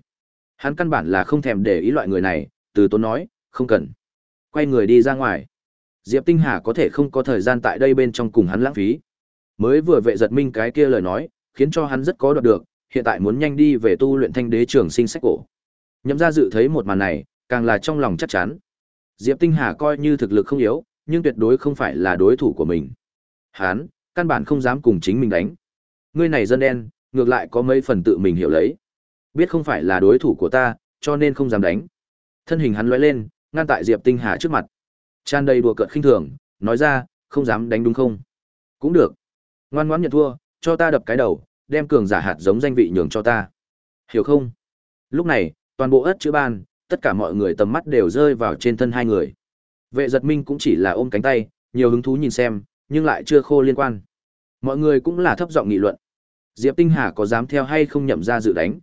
Hắn căn bản là không thèm để ý loại người này, từ tốn nói, không cần. Quay người đi ra ngoài. Diệp Tinh Hà có thể không có thời gian tại đây bên trong cùng hắn lãng phí. Mới vừa vệ giật minh cái kia lời nói, khiến cho hắn rất có đoạt được, hiện tại muốn nhanh đi về tu luyện thanh đế trường sinh sách cổ. Nhậm ra dự thấy một màn này, càng là trong lòng chắc chắn. Diệp Tinh Hà coi như thực lực không yếu, nhưng tuyệt đối không phải là đối thủ của mình. Hắn, căn bản không dám cùng chính mình đánh. Ngươi này dân đen, ngược lại có mấy phần tự mình hiểu lấy. Biết không phải là đối thủ của ta, cho nên không dám đánh. Thân hình hắn lóe lên, ngăn tại Diệp Tinh Hà trước mặt. Tràn đầy đùa cợt khinh thường, nói ra, không dám đánh đúng không? Cũng được. Ngoan ngoãn nhận thua, cho ta đập cái đầu, đem cường giả hạt giống danh vị nhường cho ta. Hiểu không? Lúc này, toàn bộ ất chữ ban, tất cả mọi người tầm mắt đều rơi vào trên thân hai người. Vệ giật minh cũng chỉ là ôm cánh tay, nhiều hứng thú nhìn xem, nhưng lại chưa khô liên quan. Mọi người cũng là thấp giọng nghị luận. Diệp Tinh Hà có dám theo hay không nhậm ra dự đánh?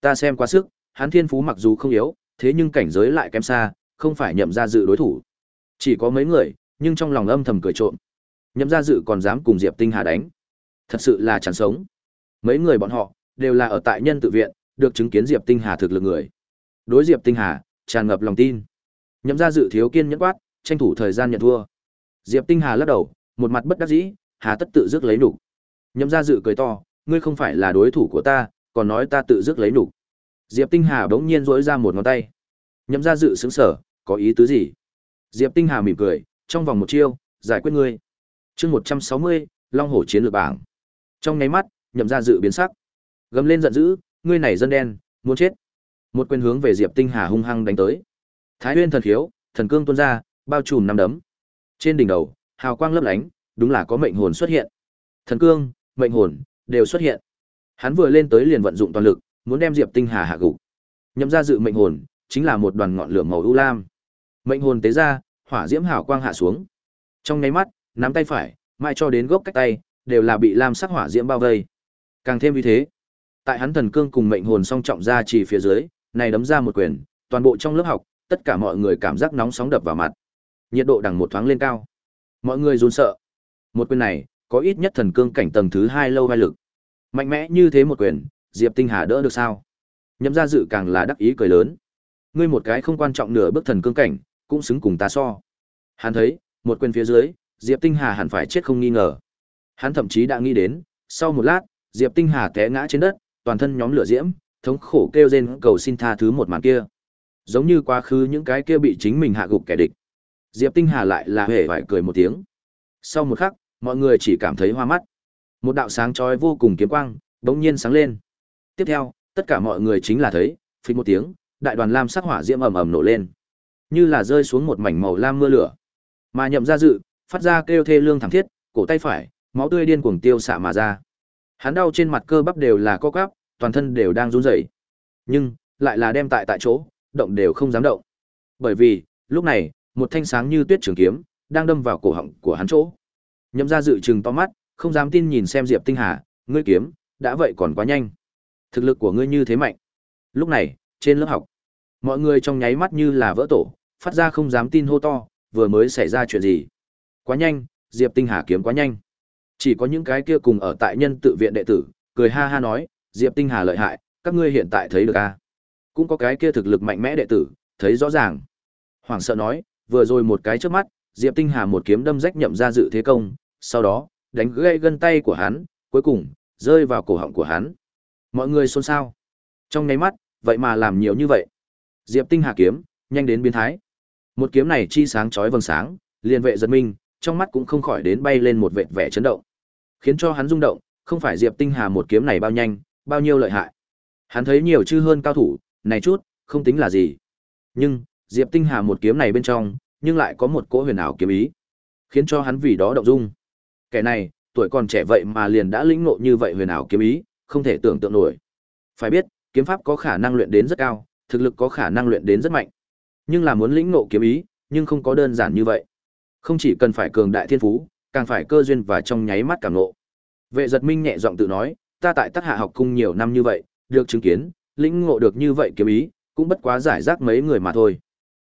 Ta xem quá sức, hắn thiên phú mặc dù không yếu, thế nhưng cảnh giới lại kém xa, không phải nhậm ra dự đối thủ. Chỉ có mấy người, nhưng trong lòng âm thầm cười trộm. Nhậm gia dự còn dám cùng Diệp Tinh Hà đánh. Thật sự là chẳng sống. Mấy người bọn họ, đều là ở tại nhân tự viện, được chứng kiến Diệp Tinh Hà thực lực người. Đối Diệp Tinh Hà, tràn ngập lòng tin. Nhậm gia dự thiếu kiên nhẫn quát, tranh thủ thời gian nhận thua. Diệp Tinh Hà lắc đầu, một mặt bất đắc dĩ, hà tất tự dứt lấy nục. Nhậm gia dự cười to, ngươi không phải là đối thủ của ta, còn nói ta tự dứt lấy nục. Diệp Tinh Hà bỗng nhiên rỗi ra một ngón tay. Nhậm gia dự sững sở, có ý tứ gì? Diệp Tinh Hà mỉm cười, trong vòng một chiêu, giải quyết ngươi. Chương 160, Long Hổ chiến lược bảng. Trong nháy mắt, nhậm ra dự biến sắc. Gầm lên giận dữ, ngươi này dân đen, muốn chết. Một quyền hướng về Diệp Tinh Hà hung hăng đánh tới. Thái Nguyên thần khiếu, thần cương tuôn ra, bao trùm năm đấm. Trên đỉnh đầu, hào quang lấp lánh, đúng là có mệnh hồn xuất hiện. Thần cương, mệnh hồn đều xuất hiện. Hắn vừa lên tới liền vận dụng toàn lực, muốn đem Diệp Tinh Hà hạ gục. Nhậm ra dự mệnh hồn, chính là một đoàn ngọn lửa màu u lam. Mệnh hồn tế ra, hỏa diễm hào quang hạ xuống. Trong nháy mắt, nắm tay phải, mai cho đến gốc cách tay, đều là bị lam sắc hỏa diễm bao vây. Càng thêm như thế, tại hắn thần cương cùng mệnh hồn song trọng ra chỉ phía dưới, này đấm ra một quyền, toàn bộ trong lớp học, tất cả mọi người cảm giác nóng sóng đập vào mặt. Nhiệt độ đằng một thoáng lên cao. Mọi người run sợ. Một quyền này, có ít nhất thần cương cảnh tầng thứ hai lâu vai lực. Mạnh mẽ như thế một quyền, Diệp Tinh Hà đỡ được sao? Nhậm ra dự càng là đắc ý cười lớn. Ngươi một cái không quan trọng nửa bước thần cương cảnh, cũng xứng cùng ta so. Hắn thấy, một quyền phía dưới, Diệp Tinh Hà hẳn phải chết không nghi ngờ. Hắn thậm chí đã nghĩ đến, sau một lát, Diệp Tinh Hà té ngã trên đất, toàn thân nhóm lửa diễm, thống khổ kêu rên cầu xin tha thứ một màn kia. Giống như quá khứ những cái kia bị chính mình hạ gục kẻ địch. Diệp Tinh Hà lại là hề phải cười một tiếng. Sau một khắc, mọi người chỉ cảm thấy hoa mắt. Một đạo sáng chói vô cùng kiếm quang, bỗng nhiên sáng lên. Tiếp theo, tất cả mọi người chính là thấy, phình một tiếng, đại đoàn lam sắc hỏa diễm ầm ầm nổ lên, như là rơi xuống một mảnh màu lam mưa lửa. Mà nhậm ra dự, phát ra kêu thê lương thảm thiết, cổ tay phải, máu tươi điên cuồng tiêu xạ mà ra. Hắn đau trên mặt cơ bắp đều là co cắp, toàn thân đều đang run rẩy. Nhưng, lại là đem tại tại chỗ, động đều không dám động. Bởi vì, lúc này, một thanh sáng như tuyết trường kiếm đang đâm vào cổ họng của hắn chỗ. Nhậm ra dự trừng to mắt, không dám tin nhìn xem Diệp Tinh Hà, ngươi kiếm, đã vậy còn quá nhanh. Thực lực của ngươi như thế mạnh. Lúc này, trên lớp học, mọi người trong nháy mắt như là vỡ tổ, phát ra không dám tin hô to, vừa mới xảy ra chuyện gì? Quá nhanh, Diệp Tinh Hà kiếm quá nhanh. Chỉ có những cái kia cùng ở tại nhân tự viện đệ tử, cười ha ha nói, Diệp Tinh Hà lợi hại, các ngươi hiện tại thấy được a? À? Cũng có cái kia thực lực mạnh mẽ đệ tử, thấy rõ ràng. Hoàng sợ nói, vừa rồi một cái trước mắt, Diệp Tinh Hà một kiếm đâm rách nhậm ra dự thế công, sau đó, đánh gãy gân tay của hắn, cuối cùng, rơi vào cổ họng của hắn. Mọi người xôn xao. Trong nháy mắt, vậy mà làm nhiều như vậy. Diệp Tinh Hà kiếm, nhanh đến biến thái. Một kiếm này chi sáng chói vầng sáng, liền vệ giật minh, trong mắt cũng không khỏi đến bay lên một vệt vẻ chấn động. Khiến cho hắn rung động, không phải Diệp Tinh Hà một kiếm này bao nhanh, bao nhiêu lợi hại. Hắn thấy nhiều chư hơn cao thủ, này chút, không tính là gì. Nhưng, Diệp Tinh Hà một kiếm này bên trong, nhưng lại có một cỗ huyền ảo kiếm ý, khiến cho hắn vì đó động dung. Kẻ này, tuổi còn trẻ vậy mà liền đã lĩnh ngộ như vậy huyền ảo kiếm ý, không thể tưởng tượng nổi. Phải biết, kiếm pháp có khả năng luyện đến rất cao, thực lực có khả năng luyện đến rất mạnh. Nhưng là muốn lĩnh ngộ kiếm ý, nhưng không có đơn giản như vậy. Không chỉ cần phải cường đại thiên phú, càng phải cơ duyên và trong nháy mắt cảm ngộ. Vệ giật minh nhẹ giọng tự nói, ta tại Tắc Hạ học cung nhiều năm như vậy, được chứng kiến, lĩnh ngộ được như vậy kiếm ý, cũng bất quá giải rác mấy người mà thôi.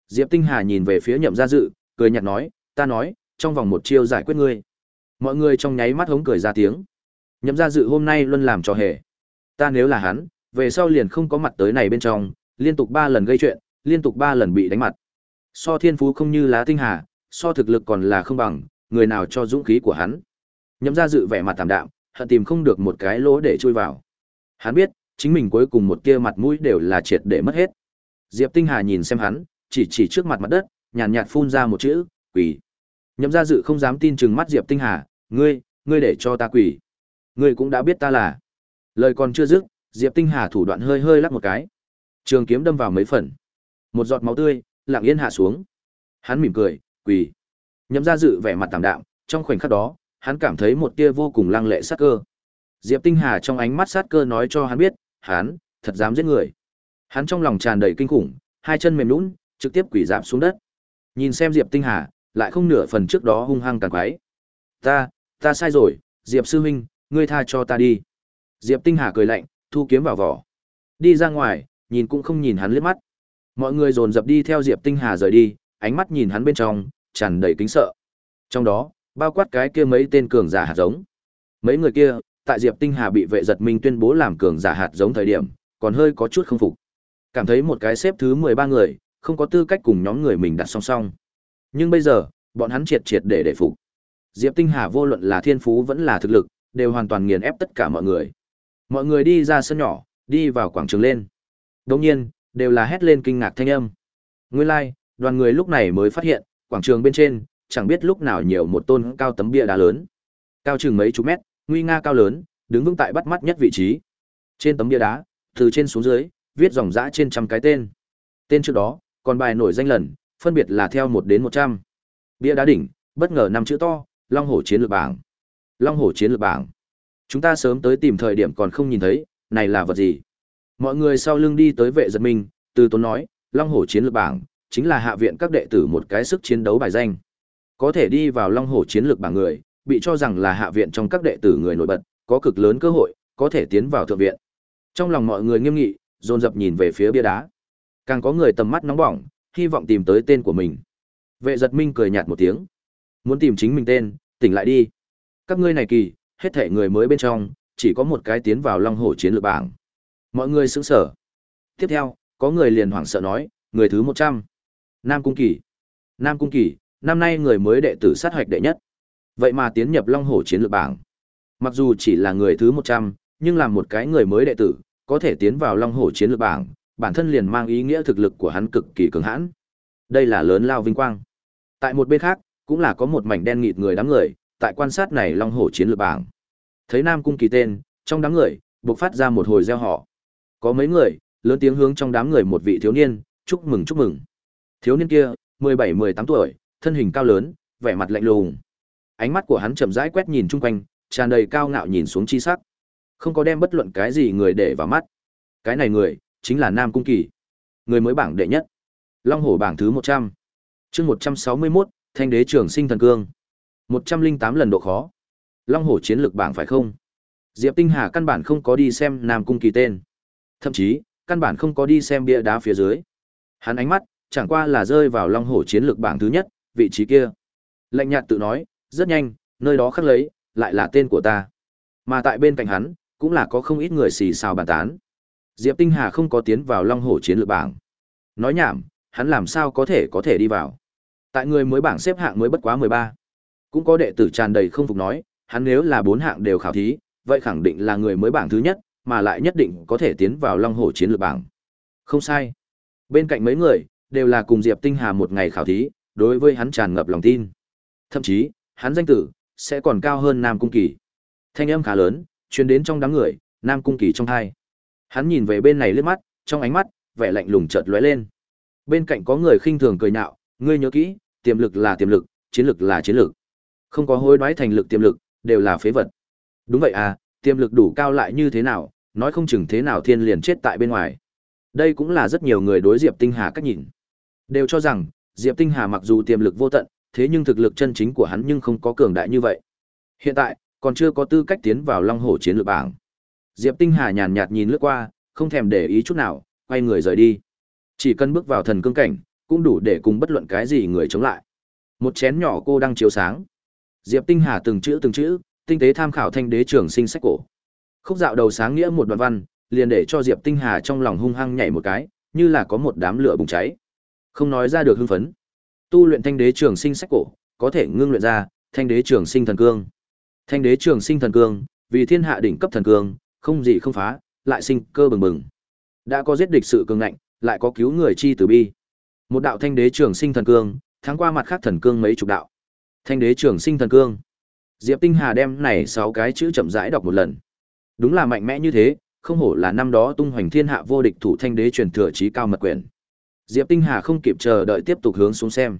Diệp Tinh Hà nhìn về phía Nhậm Gia Dự, cười nhạt nói, ta nói, trong vòng một chiêu giải quyết ngươi. Mọi người trong nháy mắt hống cười ra tiếng. Nhậm Gia Dự hôm nay luôn làm trò hề. Ta nếu là hắn, về sau liền không có mặt tới này bên trong, liên tục ba lần gây chuyện, liên tục ba lần bị đánh mặt. So thiên phú không như lá tinh hà, so thực lực còn là không bằng, người nào cho dũng khí của hắn. Nhậm ra dự vẻ mặt tạm đạm, hận tìm không được một cái lỗ để chui vào. Hắn biết, chính mình cuối cùng một tia mặt mũi đều là triệt để mất hết. Diệp Tinh Hà nhìn xem hắn, chỉ chỉ trước mặt mặt đất, nhàn nhạt phun ra một chữ, quỷ. Nhậm gia dự không dám tin chừng mắt Diệp Tinh Hà, ngươi, ngươi để cho ta quỷ. Ngươi cũng đã biết ta là. Lời còn chưa dứt, Diệp Tinh Hà thủ đoạn hơi hơi lắc một cái. Trường kiếm đâm vào mấy phần. Một giọt máu tươi, lặng yên hạ xuống. Hắn mỉm cười, quỳ Nhậm ra dự vẻ mặt tạm đạm, trong khoảnh khắc đó, hắn cảm thấy một tia vô cùng lăng lệ sát cơ. Diệp Tinh Hà trong ánh mắt sát cơ nói cho hắn biết, hắn thật dám giết người. Hắn trong lòng tràn đầy kinh khủng, hai chân mềm lún trực tiếp quỳ giảm xuống đất. Nhìn xem Diệp Tinh Hà, lại không nửa phần trước đó hung hăng càng quái. "Ta, ta sai rồi, Diệp sư huynh, ngươi tha cho ta đi." Diệp Tinh Hà cười lạnh, thu kiếm vào vỏ. Đi ra ngoài, nhìn cũng không nhìn hắn liếc mắt. Mọi người dồn dập đi theo Diệp Tinh Hà rời đi, ánh mắt nhìn hắn bên trong, tràn đầy kính sợ. Trong đó, bao quát cái kia mấy tên cường giả hạt giống. Mấy người kia, tại Diệp Tinh Hà bị vệ giật minh tuyên bố làm cường giả hạt giống thời điểm, còn hơi có chút không phục. Cảm thấy một cái xếp thứ 13 người, không có tư cách cùng nhóm người mình đặt song song. Nhưng bây giờ, bọn hắn triệt triệt để để phục. Diệp Tinh Hà vô luận là thiên phú vẫn là thực lực, đều hoàn toàn nghiền ép tất cả mọi người. Mọi người đi ra sân nhỏ, đi vào quảng trường lên. Đồng nhiên, đều là hét lên kinh ngạc thanh âm. Nguyên lai, like, đoàn người lúc này mới phát hiện, quảng trường bên trên, chẳng biết lúc nào nhiều một tôn cao tấm bia đá lớn. Cao chừng mấy chục mét, nguy nga cao lớn, đứng vững tại bắt mắt nhất vị trí. Trên tấm bia đá, từ trên xuống dưới, viết dòng dã trên trăm cái tên. Tên trước đó, còn bài nổi danh lần, phân biệt là theo 1 đến 100. Bia đá đỉnh, bất ngờ năm chữ to, Long Hổ chiến lược bảng. Long Hổ chiến lược bảng. Chúng ta sớm tới tìm thời điểm còn không nhìn thấy, này là vật gì? Mọi người sau lưng đi tới vệ giật mình, từ tốn nói, Long Hổ chiến lược bảng, chính là hạ viện các đệ tử một cái sức chiến đấu bài danh. Có thể đi vào Long Hổ chiến lược bảng người, bị cho rằng là hạ viện trong các đệ tử người nổi bật, có cực lớn cơ hội, có thể tiến vào thượng viện. Trong lòng mọi người nghiêm nghị, dồn dập nhìn về phía bia đá. Càng có người tầm mắt nóng bỏng, hy vọng tìm tới tên của mình. Vệ giật minh cười nhạt một tiếng. Muốn tìm chính mình tên, tỉnh lại đi. Các ngươi này kỳ, hết thể người mới bên trong, chỉ có một cái tiến vào long hổ chiến lược bảng. Mọi người sững sờ. Tiếp theo, có người liền hoảng sợ nói, người thứ một trăm Nam Cung Kỳ. Nam Cung Kỳ, năm nay người mới đệ tử sát hoạch đệ nhất. Vậy mà tiến nhập long hổ chiến lược bảng. Mặc dù chỉ là người thứ một trăm nhưng là một cái người mới đệ tử, có thể tiến vào long hổ chiến lược bảng, bản thân liền mang ý nghĩa thực lực của hắn cực kỳ cường hãn. Đây là lớn lao vinh quang. Tại một bên khác, cũng là có một mảnh đen nghịt người đám người, tại quan sát này long hổ chiến lược bảng. Thấy Nam Cung Kỳ tên, trong đám người, bộc phát ra một hồi reo họ. Có mấy người, lớn tiếng hướng trong đám người một vị thiếu niên, chúc mừng chúc mừng. Thiếu niên kia, 17-18 tuổi, thân hình cao lớn, vẻ mặt lạnh lùng. Ánh mắt của hắn chậm rãi quét nhìn chung quanh, tràn đầy cao ngạo nhìn xuống chi sắc. Không có đem bất luận cái gì người để vào mắt. Cái này người, chính là Nam Cung Kỳ. Người mới bảng đệ nhất. Long hổ bảng thứ 100. chương 161, Thanh đế trưởng sinh thần cương. 108 lần độ khó. Long hổ chiến lược bảng phải không? Diệp Tinh Hà căn bản không có đi xem Nam Cung Kỳ tên. Thậm chí, căn bản không có đi xem bia đá phía dưới. Hắn ánh mắt, chẳng qua là rơi vào Long hổ chiến lược bảng thứ nhất, vị trí kia. Lạnh nhạt tự nói, rất nhanh, nơi đó khắc lấy, lại là tên của ta. Mà tại bên cạnh hắn, cũng là có không ít người xì xào bàn tán. Diệp Tinh Hà không có tiến vào Long Hổ chiến lược bảng. Nói nhảm, hắn làm sao có thể có thể đi vào. Tại người mới bảng xếp hạng mới bất quá 13. Cũng có đệ tử tràn đầy không phục nói, hắn nếu là bốn hạng đều khảo thí, vậy khẳng định là người mới bảng thứ nhất, mà lại nhất định có thể tiến vào Long Hổ chiến lược bảng. Không sai. Bên cạnh mấy người, đều là cùng Diệp Tinh Hà một ngày khảo thí, đối với hắn tràn ngập lòng tin. Thậm chí, hắn danh tử sẽ còn cao hơn Nam Cung Kỳ. Thanh âm khá lớn, truyền đến trong đám người, Nam Cung Kỳ trong hai. Hắn nhìn về bên này liếc mắt, trong ánh mắt, vẻ lạnh lùng chợt lóe lên. Bên cạnh có người khinh thường cười nhạo, ngươi nhớ kỹ, tiềm lực là tiềm lực, chiến lực là chiến lực. Không có hối đoái thành lực tiềm lực, đều là phế vật. Đúng vậy à, tiềm lực đủ cao lại như thế nào, nói không chừng thế nào thiên liền chết tại bên ngoài. Đây cũng là rất nhiều người đối Diệp Tinh Hà cách nhìn. Đều cho rằng, Diệp Tinh Hà mặc dù tiềm lực vô tận, thế nhưng thực lực chân chính của hắn nhưng không có cường đại như vậy. Hiện tại, còn chưa có tư cách tiến vào Long Hổ chiến lược bảng. Diệp Tinh Hà nhàn nhạt nhìn lướt qua, không thèm để ý chút nào, quay người rời đi. Chỉ cần bước vào thần cương cảnh, cũng đủ để cùng bất luận cái gì người chống lại. Một chén nhỏ cô đang chiếu sáng. Diệp Tinh Hà từng chữ từng chữ, tinh tế tham khảo thanh đế trưởng sinh sách cổ. Khúc dạo đầu sáng nghĩa một đoạn văn, liền để cho Diệp Tinh Hà trong lòng hung hăng nhảy một cái, như là có một đám lửa bùng cháy. Không nói ra được hưng phấn. Tu luyện thanh đế trường sinh sách cổ, có thể ngưng luyện ra thanh đế trường sinh thần cương. Thanh đế trường sinh thần cương, vì thiên hạ đỉnh cấp thần cương, không gì không phá, lại sinh cơ bừng bừng. Đã có giết địch sự cường ngạnh, lại có cứu người chi từ bi. Một đạo thanh đế trường sinh thần cương, thắng qua mặt khác thần cương mấy chục đạo. Thanh đế trường sinh thần cương. Diệp Tinh Hà đem này sáu cái chữ chậm rãi đọc một lần. Đúng là mạnh mẽ như thế, không hổ là năm đó tung hoành thiên hạ vô địch thủ thanh đế truyền thừa trí cao mật quyển. Diệp Tinh Hà không kịp chờ đợi tiếp tục hướng xuống xem.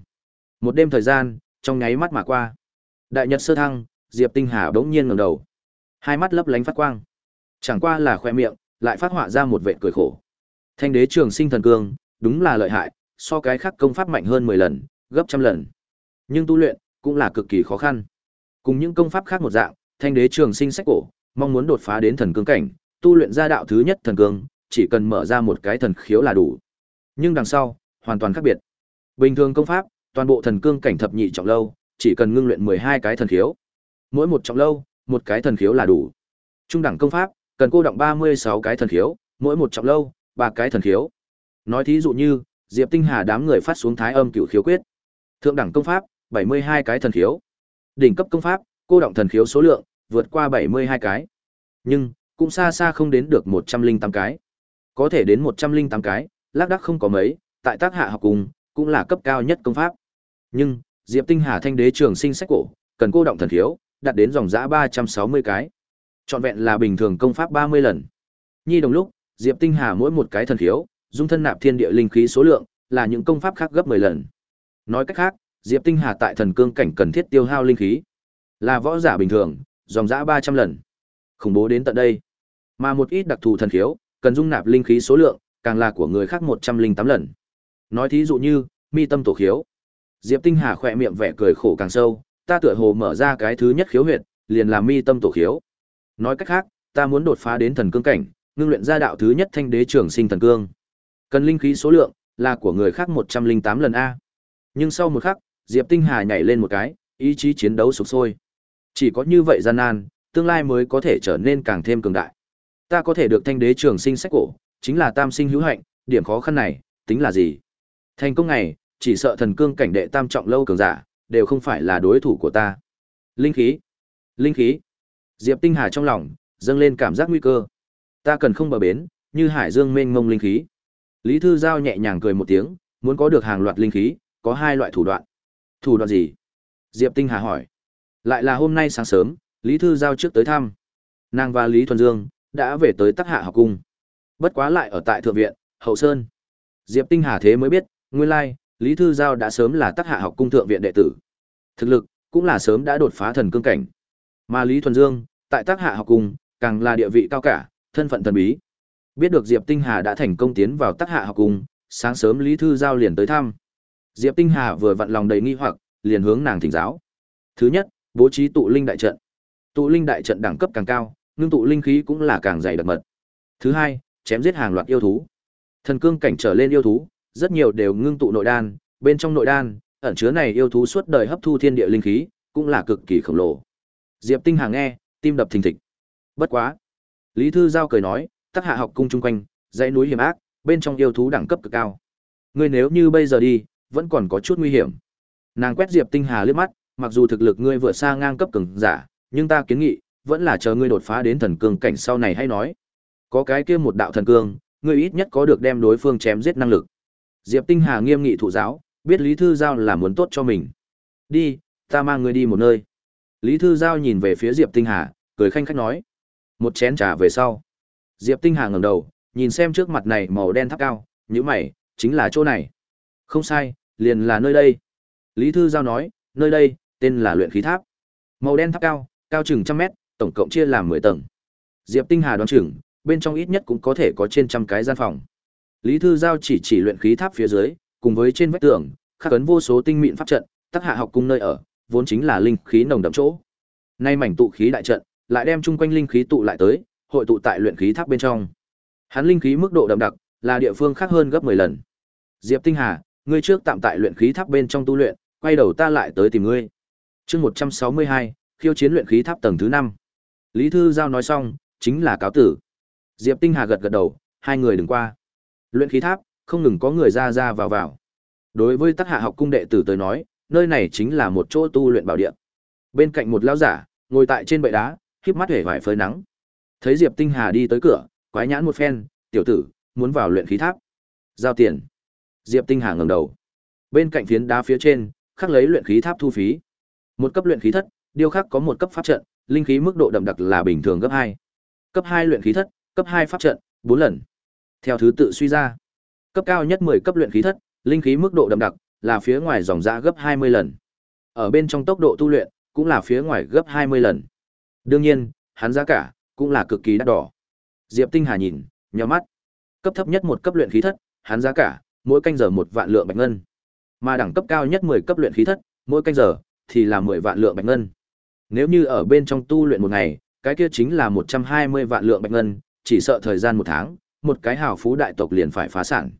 Một đêm thời gian, trong nháy mắt mà qua. Đại nhật sơ thăng, Diệp Tinh Hà bỗng nhiên ngẩng đầu. Hai mắt lấp lánh phát quang. Chẳng qua là khoe miệng, lại phát họa ra một vệt cười khổ. Thanh đế trường sinh thần cương, đúng là lợi hại, so cái khác công pháp mạnh hơn 10 lần, gấp trăm lần. Nhưng tu luyện cũng là cực kỳ khó khăn. Cùng những công pháp khác một dạng, thanh đế trường sinh sách cổ, mong muốn đột phá đến thần cương cảnh, tu luyện ra đạo thứ nhất thần cương, chỉ cần mở ra một cái thần khiếu là đủ. Nhưng đằng sau, hoàn toàn khác biệt. Bình thường công pháp, toàn bộ thần cương cảnh thập nhị trọng lâu, chỉ cần ngưng luyện 12 cái thần khiếu. Mỗi một trọng lâu, một cái thần khiếu là đủ. Trung đẳng công pháp, cần cô động 36 cái thần khiếu, mỗi một trọng lâu, ba cái thần khiếu. Nói thí dụ như, Diệp Tinh Hà đám người phát xuống thái âm cửu khiếu quyết. Thượng đẳng công pháp, 72 cái thần khiếu. Đỉnh cấp công pháp, cô động thần khiếu số lượng vượt qua 72 cái. Nhưng, cũng xa xa không đến được 108 cái. Có thể đến 108 cái, lác đác không có mấy, tại tác hạ học cùng, cũng là cấp cao nhất công pháp. Nhưng, Diệp Tinh Hà thanh đế trường sinh sách cổ, cần cô động thần thiếu đạt đến dòng dã 360 cái. Trọn vẹn là bình thường công pháp 30 lần. Nhi đồng lúc, Diệp Tinh Hà mỗi một cái thần thiếu dung thân nạp thiên địa linh khí số lượng, là những công pháp khác gấp 10 lần. Nói cách khác, Diệp Tinh Hà tại thần cương cảnh cần thiết tiêu hao linh khí, là võ giả bình thường, dòng dã 300 lần. Khủng bố đến tận đây. Mà một ít đặc thù thần khiếu, cần dung nạp linh khí số lượng, càng là của người khác 108 lần. Nói thí dụ như, mi tâm tổ khiếu. Diệp Tinh Hà khỏe miệng vẻ cười khổ càng sâu, ta tựa hồ mở ra cái thứ nhất khiếu huyệt, liền là mi tâm tổ khiếu. Nói cách khác, ta muốn đột phá đến thần cương cảnh, ngưng luyện ra đạo thứ nhất thanh đế trưởng sinh thần cương. Cần linh khí số lượng là của người khác 108 lần a. Nhưng sau một khắc, Diệp Tinh Hà nhảy lên một cái, ý chí chiến đấu sục sôi. Chỉ có như vậy gian nan, tương lai mới có thể trở nên càng thêm cường đại. Ta có thể được thanh đế trường sinh sách cổ, chính là tam sinh hữu hạnh, điểm khó khăn này, tính là gì? Thành công này, chỉ sợ thần cương cảnh đệ tam trọng lâu cường giả, đều không phải là đối thủ của ta. Linh khí, linh khí. Diệp Tinh Hà trong lòng dâng lên cảm giác nguy cơ. Ta cần không bờ bến, như hải dương mênh mông linh khí. Lý Thư Giao nhẹ nhàng cười một tiếng, muốn có được hàng loạt linh khí, có hai loại thủ đoạn. Thủ đoạn gì? Diệp Tinh Hà hỏi. Lại là hôm nay sáng sớm, Lý Thư Giao trước tới thăm. Nàng và Lý Thuần Dương đã về tới Tắc Hạ học cung. Bất quá lại ở tại Thượng viện, Hậu Sơn. Diệp Tinh Hà thế mới biết, nguyên lai, Lý Thư Giao đã sớm là Tắc Hạ học cung thượng viện đệ tử. Thực lực cũng là sớm đã đột phá thần cương cảnh. Mà Lý Thuần Dương, tại Tắc Hạ học cung, càng là địa vị cao cả, thân phận thần bí. Biết được Diệp Tinh Hà đã thành công tiến vào Tắc Hạ học cung, sáng sớm Lý Thư Giao liền tới thăm. Diệp Tinh Hà vừa vặn lòng đầy nghi hoặc, liền hướng nàng thỉnh giáo. Thứ nhất, bố trí tụ linh đại trận. Tụ linh đại trận đẳng cấp càng cao, ngưng tụ linh khí cũng là càng dày đặc mật. Thứ hai, chém giết hàng loạt yêu thú. Thần cương cảnh trở lên yêu thú, rất nhiều đều ngưng tụ nội đan, bên trong nội đan, ẩn chứa này yêu thú suốt đời hấp thu thiên địa linh khí, cũng là cực kỳ khổng lồ. Diệp Tinh Hà nghe, tim đập thình thịch. Bất quá, Lý Thư Giao cười nói, tác hạ học cung chung quanh, dãy núi hiểm ác, bên trong yêu thú đẳng cấp cực cao. Ngươi nếu như bây giờ đi, vẫn còn có chút nguy hiểm. Nàng quét Diệp Tinh Hà liếc mắt, mặc dù thực lực ngươi vượt xa ngang cấp cường giả, nhưng ta kiến nghị, vẫn là chờ ngươi đột phá đến thần cương cảnh sau này hay nói. Có cái kia một đạo thần cương, ngươi ít nhất có được đem đối phương chém giết năng lực. Diệp Tinh Hà nghiêm nghị thụ giáo, biết Lý Thư Giao là muốn tốt cho mình. Đi, ta mang ngươi đi một nơi. Lý Thư Giao nhìn về phía Diệp Tinh Hà, cười khanh khách nói. Một chén trà về sau. Diệp Tinh Hà ngẩng đầu, nhìn xem trước mặt này màu đen tháp cao, như mày, chính là chỗ này. Không sai, liền là nơi đây. Lý Thư Giao nói, nơi đây, tên là luyện khí tháp. Màu đen tháp cao, cao chừng trăm mét, tổng cộng chia làm 10 tầng. Diệp Tinh Hà đoán chừng, bên trong ít nhất cũng có thể có trên trăm cái gian phòng. Lý Thư Giao chỉ chỉ luyện khí tháp phía dưới, cùng với trên vách tường, khắc ấn vô số tinh mịn pháp trận, tác hạ học cung nơi ở, vốn chính là linh khí nồng đậm chỗ. Nay mảnh tụ khí đại trận, lại đem chung quanh linh khí tụ lại tới, hội tụ tại luyện khí tháp bên trong. Hắn linh khí mức độ đậm đặc, là địa phương khác hơn gấp 10 lần. Diệp Tinh Hà, ngươi trước tạm tại luyện khí tháp bên trong tu luyện, quay đầu ta lại tới tìm ngươi. Chương 162, khiêu chiến luyện khí tháp tầng thứ 5. Lý Thư Giao nói xong, chính là cáo tử. Diệp Tinh Hà gật gật đầu, hai người đừng qua. Luyện khí tháp, không ngừng có người ra ra vào vào. Đối với tác hạ học cung đệ tử tới nói, nơi này chính là một chỗ tu luyện bảo địa. Bên cạnh một lão giả, ngồi tại trên bệ đá, khép mắt hề vải phơi nắng. Thấy Diệp Tinh Hà đi tới cửa, quái nhãn một phen, "Tiểu tử, muốn vào luyện khí tháp?" "Giao tiền." Diệp Tinh Hà ngẩng đầu. Bên cạnh phiến đá phía trên, khắc lấy luyện khí tháp thu phí. Một cấp luyện khí thất, điêu khắc có một cấp pháp trận, linh khí mức độ đậm đặc là bình thường gấp hai. Cấp hai luyện khí thất, cấp hai pháp trận, bốn lần. Theo thứ tự suy ra, cấp cao nhất 10 cấp luyện khí thất, linh khí mức độ đậm đặc là phía ngoài dòng ra gấp 20 lần. Ở bên trong tốc độ tu luyện cũng là phía ngoài gấp 20 lần. Đương nhiên, hắn giá cả cũng là cực kỳ đắt đỏ. Diệp Tinh Hà nhìn, nhíu mắt. Cấp thấp nhất một cấp luyện khí thất, hắn giá cả mỗi canh giờ một vạn lượng bạch ngân. Mà đẳng cấp cao nhất 10 cấp luyện khí thất, mỗi canh giờ thì là 10 vạn lượng bạch ngân. Nếu như ở bên trong tu luyện một ngày, cái kia chính là 120 vạn lượng bạch ngân, chỉ sợ thời gian một tháng, một cái hào phú đại tộc liền phải phá sản.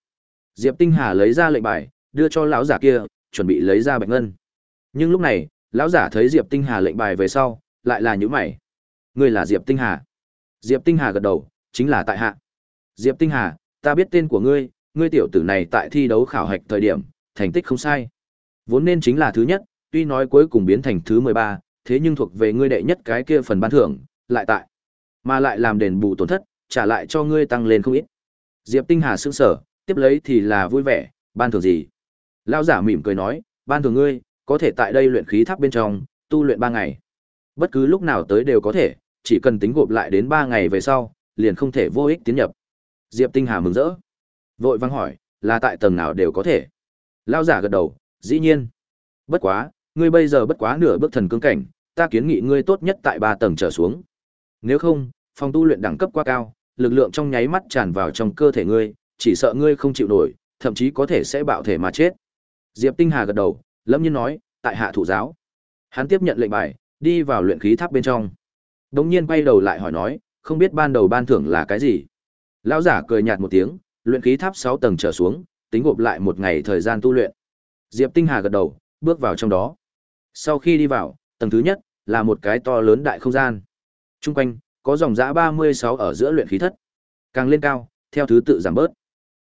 Diệp Tinh Hà lấy ra lệnh bài, đưa cho lão giả kia, chuẩn bị lấy ra bạch ngân. Nhưng lúc này, lão giả thấy Diệp Tinh Hà lệnh bài về sau, lại là nhíu mày. Ngươi là Diệp Tinh Hà? Diệp Tinh Hà gật đầu, chính là tại hạ. Diệp Tinh Hà, ta biết tên của ngươi, ngươi tiểu tử này tại thi đấu khảo hạch thời điểm, thành tích không sai. Vốn nên chính là thứ nhất, tuy nói cuối cùng biến thành thứ 13, thế nhưng thuộc về ngươi đệ nhất cái kia phần ban thưởng, lại tại. Mà lại làm đền bù tổn thất, trả lại cho ngươi tăng lên không ít. Diệp Tinh Hà sững sở, tiếp lấy thì là vui vẻ, ban thưởng gì? Lão giả mỉm cười nói, ban thưởng ngươi, có thể tại đây luyện khí tháp bên trong, tu luyện 3 ngày. Bất cứ lúc nào tới đều có thể, chỉ cần tính gộp lại đến 3 ngày về sau, liền không thể vô ích tiến nhập. Diệp Tinh Hà mừng rỡ. Vội vang hỏi, là tại tầng nào đều có thể. Lão giả gật đầu, dĩ nhiên. Bất quá, ngươi bây giờ bất quá nửa bước thần cương cảnh, ta kiến nghị ngươi tốt nhất tại 3 tầng trở xuống. Nếu không, phòng tu luyện đẳng cấp quá cao, lực lượng trong nháy mắt tràn vào trong cơ thể ngươi, chỉ sợ ngươi không chịu nổi, thậm chí có thể sẽ bạo thể mà chết. Diệp Tinh Hà gật đầu, lâm nhiên nói, tại hạ thủ giáo. Hắn tiếp nhận lệnh bài, đi vào luyện khí tháp bên trong. Đống nhiên quay đầu lại hỏi nói, không biết ban đầu ban thưởng là cái gì. Lão giả cười nhạt một tiếng, luyện khí tháp 6 tầng trở xuống, tính gộp lại một ngày thời gian tu luyện. Diệp Tinh Hà gật đầu, bước vào trong đó. Sau khi đi vào, tầng thứ nhất là một cái to lớn đại không gian. Trung quanh có dòng dã 36 ở giữa luyện khí thất. Càng lên cao, theo thứ tự giảm bớt.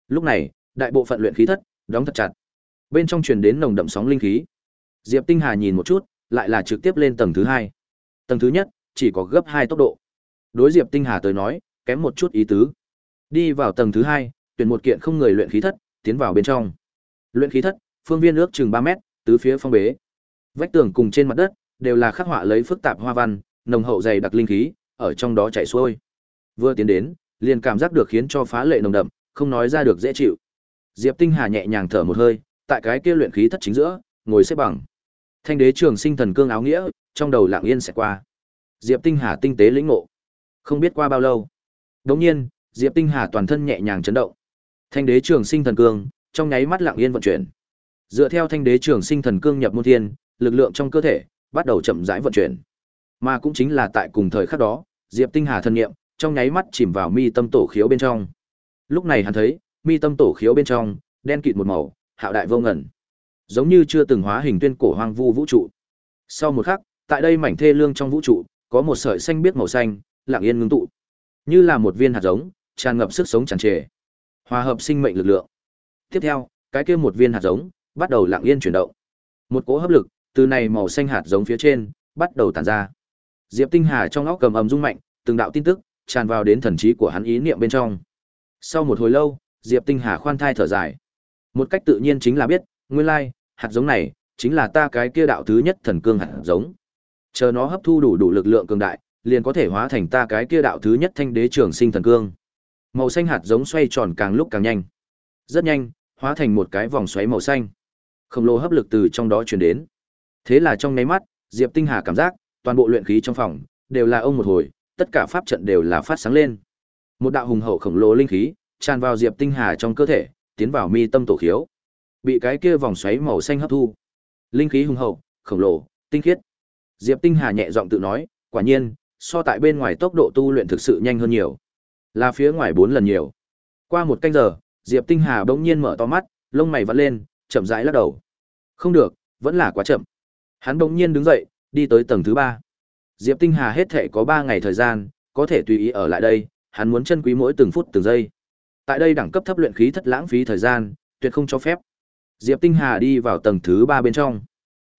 Lúc này, đại bộ phận luyện khí thất đóng thật chặt. Bên trong truyền đến nồng đậm sóng linh khí. Diệp Tinh Hà nhìn một chút, lại là trực tiếp lên tầng thứ hai. Tầng thứ nhất chỉ có gấp hai tốc độ. Đối Diệp Tinh Hà tới nói, kém một chút ý tứ. Đi vào tầng thứ hai, tuyển một kiện không người luyện khí thất, tiến vào bên trong. Luyện khí thất, phương viên ước chừng 3 mét, tứ phía phong bế. Vách tường cùng trên mặt đất đều là khắc họa lấy phức tạp hoa văn, nồng hậu dày đặc linh khí ở trong đó chảy xuôi. Vừa tiến đến, liền cảm giác được khiến cho phá lệ nồng đậm, không nói ra được dễ chịu. Diệp Tinh Hà nhẹ nhàng thở một hơi, tại cái kia luyện khí thất chính giữa, ngồi xếp bằng. Thanh đế trường sinh thần cương áo nghĩa, trong đầu lặng yên sẽ qua. Diệp Tinh Hà tinh tế lĩnh ngộ. Không biết qua bao lâu, đột nhiên, Diệp Tinh Hà toàn thân nhẹ nhàng chấn động. Thanh đế trường sinh thần cương, trong nháy mắt lặng yên vận chuyển. Dựa theo thanh đế trường sinh thần cương nhập môn thiên, lực lượng trong cơ thể bắt đầu chậm rãi vận chuyển. Mà cũng chính là tại cùng thời khắc đó, Diệp Tinh Hà thần niệm trong nháy mắt chìm vào mi tâm tổ khiếu bên trong. Lúc này hắn thấy, mi tâm tổ khiếu bên trong, đen kịt một màu, hạo đại vô ngần. Giống như chưa từng hóa hình tuyên cổ hoang vu vũ trụ. Sau một khắc, tại đây mảnh thê lương trong vũ trụ, có một sợi xanh biếc màu xanh, lặng yên ngưng tụ. Như là một viên hạt giống, tràn ngập sức sống tràn trề. Hòa hợp sinh mệnh lực lượng. Tiếp theo, cái kia một viên hạt giống bắt đầu lặng yên chuyển động. Một cỗ hấp lực từ này màu xanh hạt giống phía trên bắt đầu tản ra. Diệp Tinh Hà trong óc cầm ầm rung mạnh, từng đạo tin tức tràn vào đến thần trí của hắn ý niệm bên trong. Sau một hồi lâu, Diệp Tinh Hà khoan thai thở dài. Một cách tự nhiên chính là biết, nguyên lai, hạt giống này chính là ta cái kia đạo thứ nhất thần cương hạt giống. Chờ nó hấp thu đủ đủ lực lượng cường đại, liền có thể hóa thành ta cái kia đạo thứ nhất thanh đế trường sinh thần cương. Màu xanh hạt giống xoay tròn càng lúc càng nhanh. Rất nhanh, hóa thành một cái vòng xoáy màu xanh. Khổng lồ hấp lực từ trong đó truyền đến. Thế là trong nháy mắt, Diệp Tinh Hà cảm giác, toàn bộ luyện khí trong phòng đều là ông một hồi, tất cả pháp trận đều là phát sáng lên. Một đạo hùng hậu khổng lồ linh khí tràn vào Diệp Tinh Hà trong cơ thể, tiến vào mi tâm tổ khiếu. Bị cái kia vòng xoáy màu xanh hấp thu. Linh khí hùng hậu, khổng lồ, tinh khiết. Diệp Tinh Hà nhẹ giọng tự nói, quả nhiên, so tại bên ngoài tốc độ tu luyện thực sự nhanh hơn nhiều. Là phía ngoài bốn lần nhiều. Qua một canh giờ, Diệp Tinh Hà bỗng nhiên mở to mắt, lông mày vặn lên, chậm rãi lắc đầu. Không được, vẫn là quá chậm. Hắn bỗng nhiên đứng dậy, đi tới tầng thứ ba. Diệp Tinh Hà hết thể có ba ngày thời gian, có thể tùy ý ở lại đây, hắn muốn chân quý mỗi từng phút từng giây. Tại đây đẳng cấp thấp luyện khí thất lãng phí thời gian, tuyệt không cho phép. Diệp Tinh Hà đi vào tầng thứ ba bên trong.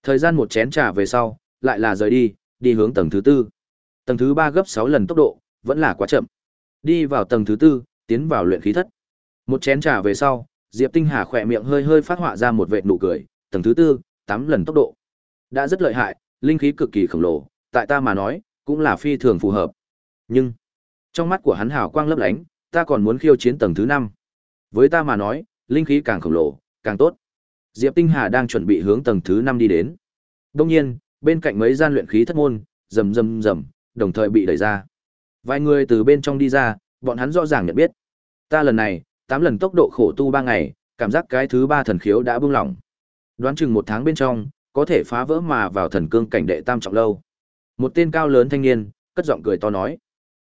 Thời gian một chén trà về sau, lại là rời đi, đi hướng tầng thứ tư. Tầng thứ ba gấp 6 lần tốc độ, vẫn là quá chậm. Đi vào tầng thứ tư, tiến vào luyện khí thất. Một chén trà về sau, Diệp Tinh Hà khỏe miệng hơi hơi phát họa ra một vệt nụ cười, tầng thứ tư, 8 lần tốc độ. Đã rất lợi hại, linh khí cực kỳ khổng lồ, tại ta mà nói, cũng là phi thường phù hợp. Nhưng, trong mắt của hắn hào quang lấp lánh, ta còn muốn khiêu chiến tầng thứ 5. Với ta mà nói, linh khí càng khổng lồ, càng tốt. Diệp Tinh Hà đang chuẩn bị hướng tầng thứ 5 đi đến. Đương nhiên, bên cạnh mấy gian luyện khí thất môn, rầm rầm rầm, đồng thời bị đẩy ra. Vài người từ bên trong đi ra, bọn hắn rõ ràng nhận biết. Ta lần này, 8 lần tốc độ khổ tu 3 ngày, cảm giác cái thứ 3 thần khiếu đã buông lỏng. Đoán chừng một tháng bên trong, có thể phá vỡ mà vào thần cương cảnh đệ tam trọng lâu. Một tên cao lớn thanh niên, cất giọng cười to nói.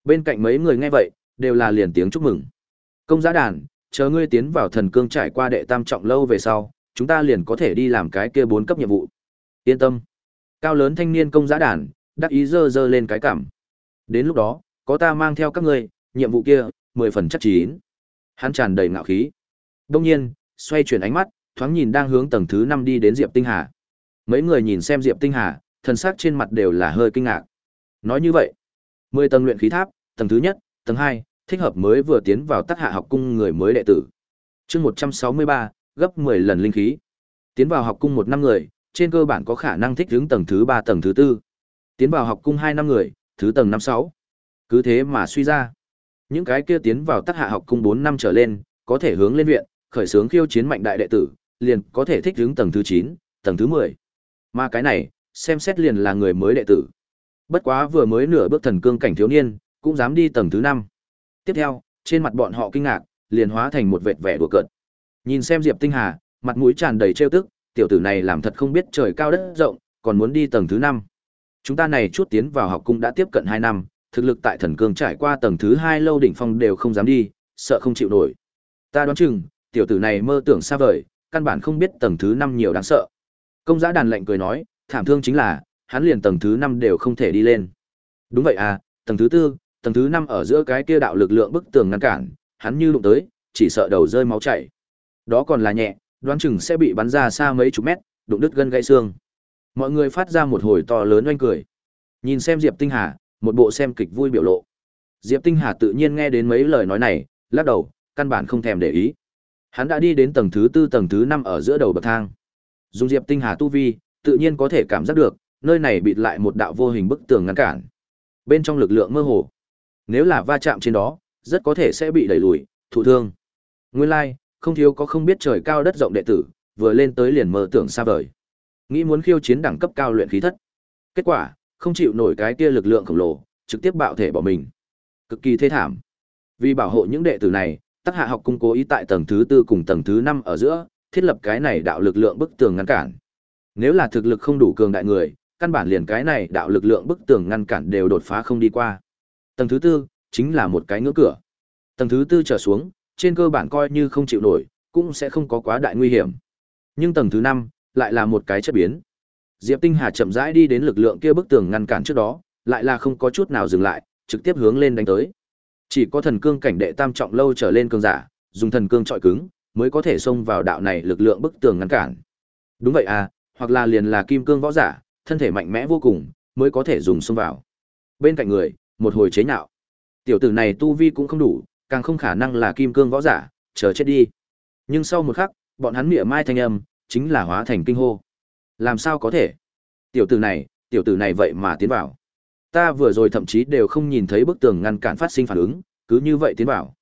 Bên cạnh mấy người nghe vậy, đều là liền tiếng chúc mừng. Công giá đàn, chờ ngươi tiến vào thần cương trải qua đệ tam trọng lâu về sau, chúng ta liền có thể đi làm cái kia bốn cấp nhiệm vụ. Yên tâm. Cao lớn thanh niên công giá đàn, đắc ý dơ dơ lên cái cảm. Đến lúc đó, có ta mang theo các ngươi, nhiệm vụ kia, mười phần chắc chín. Hắn tràn đầy ngạo khí. Đông nhiên, xoay chuyển ánh mắt, thoáng nhìn đang hướng tầng thứ năm đi đến Diệp Tinh Hà. Mấy người nhìn xem Diệp Tinh Hà, thần sắc trên mặt đều là hơi kinh ngạc. Nói như vậy, mười tầng luyện khí tháp, tầng thứ nhất, tầng hai, thích hợp mới vừa tiến vào tác hạ học cung người mới đệ tử. Chương một trăm sáu mươi ba, gấp mười lần linh khí. Tiến vào học cung một năm người, trên cơ bản có khả năng thích ứng tầng thứ ba tầng thứ tư. Tiến vào học cung hai năm người, thứ tầng năm sáu. Cứ thế mà suy ra. Những cái kia tiến vào tác hạ học cung bốn năm trở lên, có thể hướng lên viện, khởi xướng khiêu chiến mạnh đại đệ tử, liền có thể thích ứng tầng thứ chín, tầng thứ mười. Mà cái này, xem xét liền là người mới đệ tử. Bất quá vừa mới nửa bước thần cương cảnh thiếu niên, cũng dám đi tầng thứ năm. Tiếp theo, trên mặt bọn họ kinh ngạc, liền hóa thành một vệt vẻ đùa cợt. Nhìn xem Diệp Tinh Hà, mặt mũi tràn đầy trêu tức, tiểu tử này làm thật không biết trời cao đất rộng, còn muốn đi tầng thứ năm. Chúng ta này chút tiến vào học cung đã tiếp cận 2 năm, thực lực tại thần cương trải qua tầng thứ hai lâu đỉnh phong đều không dám đi, sợ không chịu nổi. Ta đoán chừng, tiểu tử này mơ tưởng xa vời, căn bản không biết tầng thứ năm nhiều đáng sợ. Công giá đàn lệnh cười nói, thảm thương chính là, hắn liền tầng thứ 5 đều không thể đi lên. Đúng vậy à, tầng thứ 4, tầng thứ 5 ở giữa cái kia đạo lực lượng bức tường ngăn cản, hắn như đụng tới, chỉ sợ đầu rơi máu chảy. Đó còn là nhẹ, đoán chừng sẽ bị bắn ra xa mấy chục mét, đụng đứt gân gãy xương. Mọi người phát ra một hồi to lớn oanh cười. Nhìn xem Diệp Tinh Hà, một bộ xem kịch vui biểu lộ. Diệp Tinh Hà tự nhiên nghe đến mấy lời nói này, lắc đầu, căn bản không thèm để ý. Hắn đã đi đến tầng thứ tư tầng thứ năm ở giữa đầu bậc thang. Dùng Diệp Tinh Hà tu vi, tự nhiên có thể cảm giác được, nơi này bịt lại một đạo vô hình bức tường ngăn cản. Bên trong lực lượng mơ hồ. Nếu là va chạm trên đó, rất có thể sẽ bị đẩy lùi, thụ thương. Nguyên lai, like, không thiếu có không biết trời cao đất rộng đệ tử, vừa lên tới liền mơ tưởng xa vời. Nghĩ muốn khiêu chiến đẳng cấp cao luyện khí thất. Kết quả, không chịu nổi cái kia lực lượng khổng lồ, trực tiếp bạo thể bỏ mình. Cực kỳ thê thảm. Vì bảo hộ những đệ tử này, Tắc Hạ học cung cố ý tại tầng thứ tư cùng tầng thứ năm ở giữa, thiết lập cái này đạo lực lượng bức tường ngăn cản. Nếu là thực lực không đủ cường đại người, căn bản liền cái này đạo lực lượng bức tường ngăn cản đều đột phá không đi qua. Tầng thứ tư chính là một cái ngưỡng cửa. Tầng thứ tư trở xuống, trên cơ bản coi như không chịu nổi, cũng sẽ không có quá đại nguy hiểm. Nhưng tầng thứ năm lại là một cái chất biến. Diệp Tinh Hà chậm rãi đi đến lực lượng kia bức tường ngăn cản trước đó, lại là không có chút nào dừng lại, trực tiếp hướng lên đánh tới. Chỉ có thần cương cảnh đệ tam trọng lâu trở lên cường giả, dùng thần cương trọi cứng, mới có thể xông vào đạo này lực lượng bức tường ngăn cản. Đúng vậy à, hoặc là liền là kim cương võ giả, thân thể mạnh mẽ vô cùng, mới có thể dùng xông vào. Bên cạnh người, một hồi chế nhạo. Tiểu tử này tu vi cũng không đủ, càng không khả năng là kim cương võ giả, chờ chết đi. Nhưng sau một khắc, bọn hắn mỉa mai thanh âm, chính là hóa thành kinh hô. Làm sao có thể? Tiểu tử này, tiểu tử này vậy mà tiến vào. Ta vừa rồi thậm chí đều không nhìn thấy bức tường ngăn cản phát sinh phản ứng, cứ như vậy tiến vào.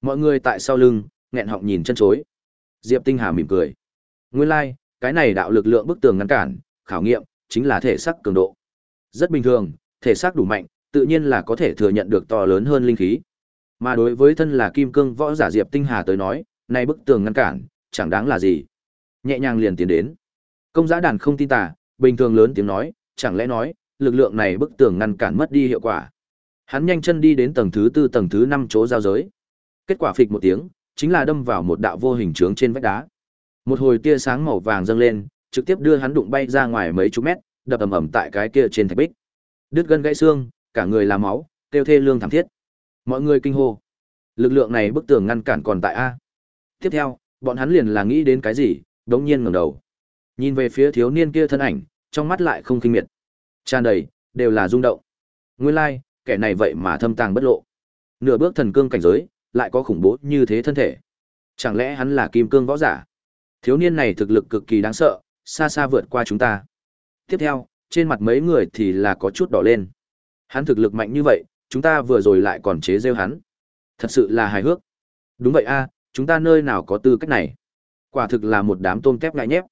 Mọi người tại sau lưng, nghẹn họng nhìn chân chối. Diệp Tinh Hà mỉm cười. Nguyên lai, like, cái này đạo lực lượng bức tường ngăn cản, khảo nghiệm, chính là thể xác cường độ. Rất bình thường, thể xác đủ mạnh, tự nhiên là có thể thừa nhận được to lớn hơn linh khí. Mà đối với thân là kim cương võ giả Diệp Tinh Hà tới nói, này bức tường ngăn cản, chẳng đáng là gì. Nhẹ nhàng liền tiến đến. Công giá đàn không tin tà, bình thường lớn tiếng nói, chẳng lẽ nói, lực lượng này bức tường ngăn cản mất đi hiệu quả. Hắn nhanh chân đi đến tầng thứ tư tầng thứ năm chỗ giao giới. Kết quả phịch một tiếng, chính là đâm vào một đạo vô hình trướng trên vách đá. Một hồi tia sáng màu vàng dâng lên, trực tiếp đưa hắn đụng bay ra ngoài mấy chục mét, đập ầm ầm tại cái kia trên thạch bích. Đứt gân gãy xương, cả người là máu, tiêu thê lương thảm thiết. Mọi người kinh hô. Lực lượng này bức tường ngăn cản còn tại a. Tiếp theo, bọn hắn liền là nghĩ đến cái gì, đống nhiên ngẩng đầu. Nhìn về phía thiếu niên kia thân ảnh, trong mắt lại không kinh miệt. Tràn đầy, đều là rung động. Nguyên lai, like, kẻ này vậy mà thâm tàng bất lộ. Nửa bước thần cương cảnh giới, lại có khủng bố như thế thân thể. Chẳng lẽ hắn là kim cương võ giả? Thiếu niên này thực lực cực kỳ đáng sợ, xa xa vượt qua chúng ta. Tiếp theo, trên mặt mấy người thì là có chút đỏ lên. Hắn thực lực mạnh như vậy, chúng ta vừa rồi lại còn chế rêu hắn. Thật sự là hài hước. Đúng vậy a, chúng ta nơi nào có tư cách này. Quả thực là một đám tôm tép ngại nhép.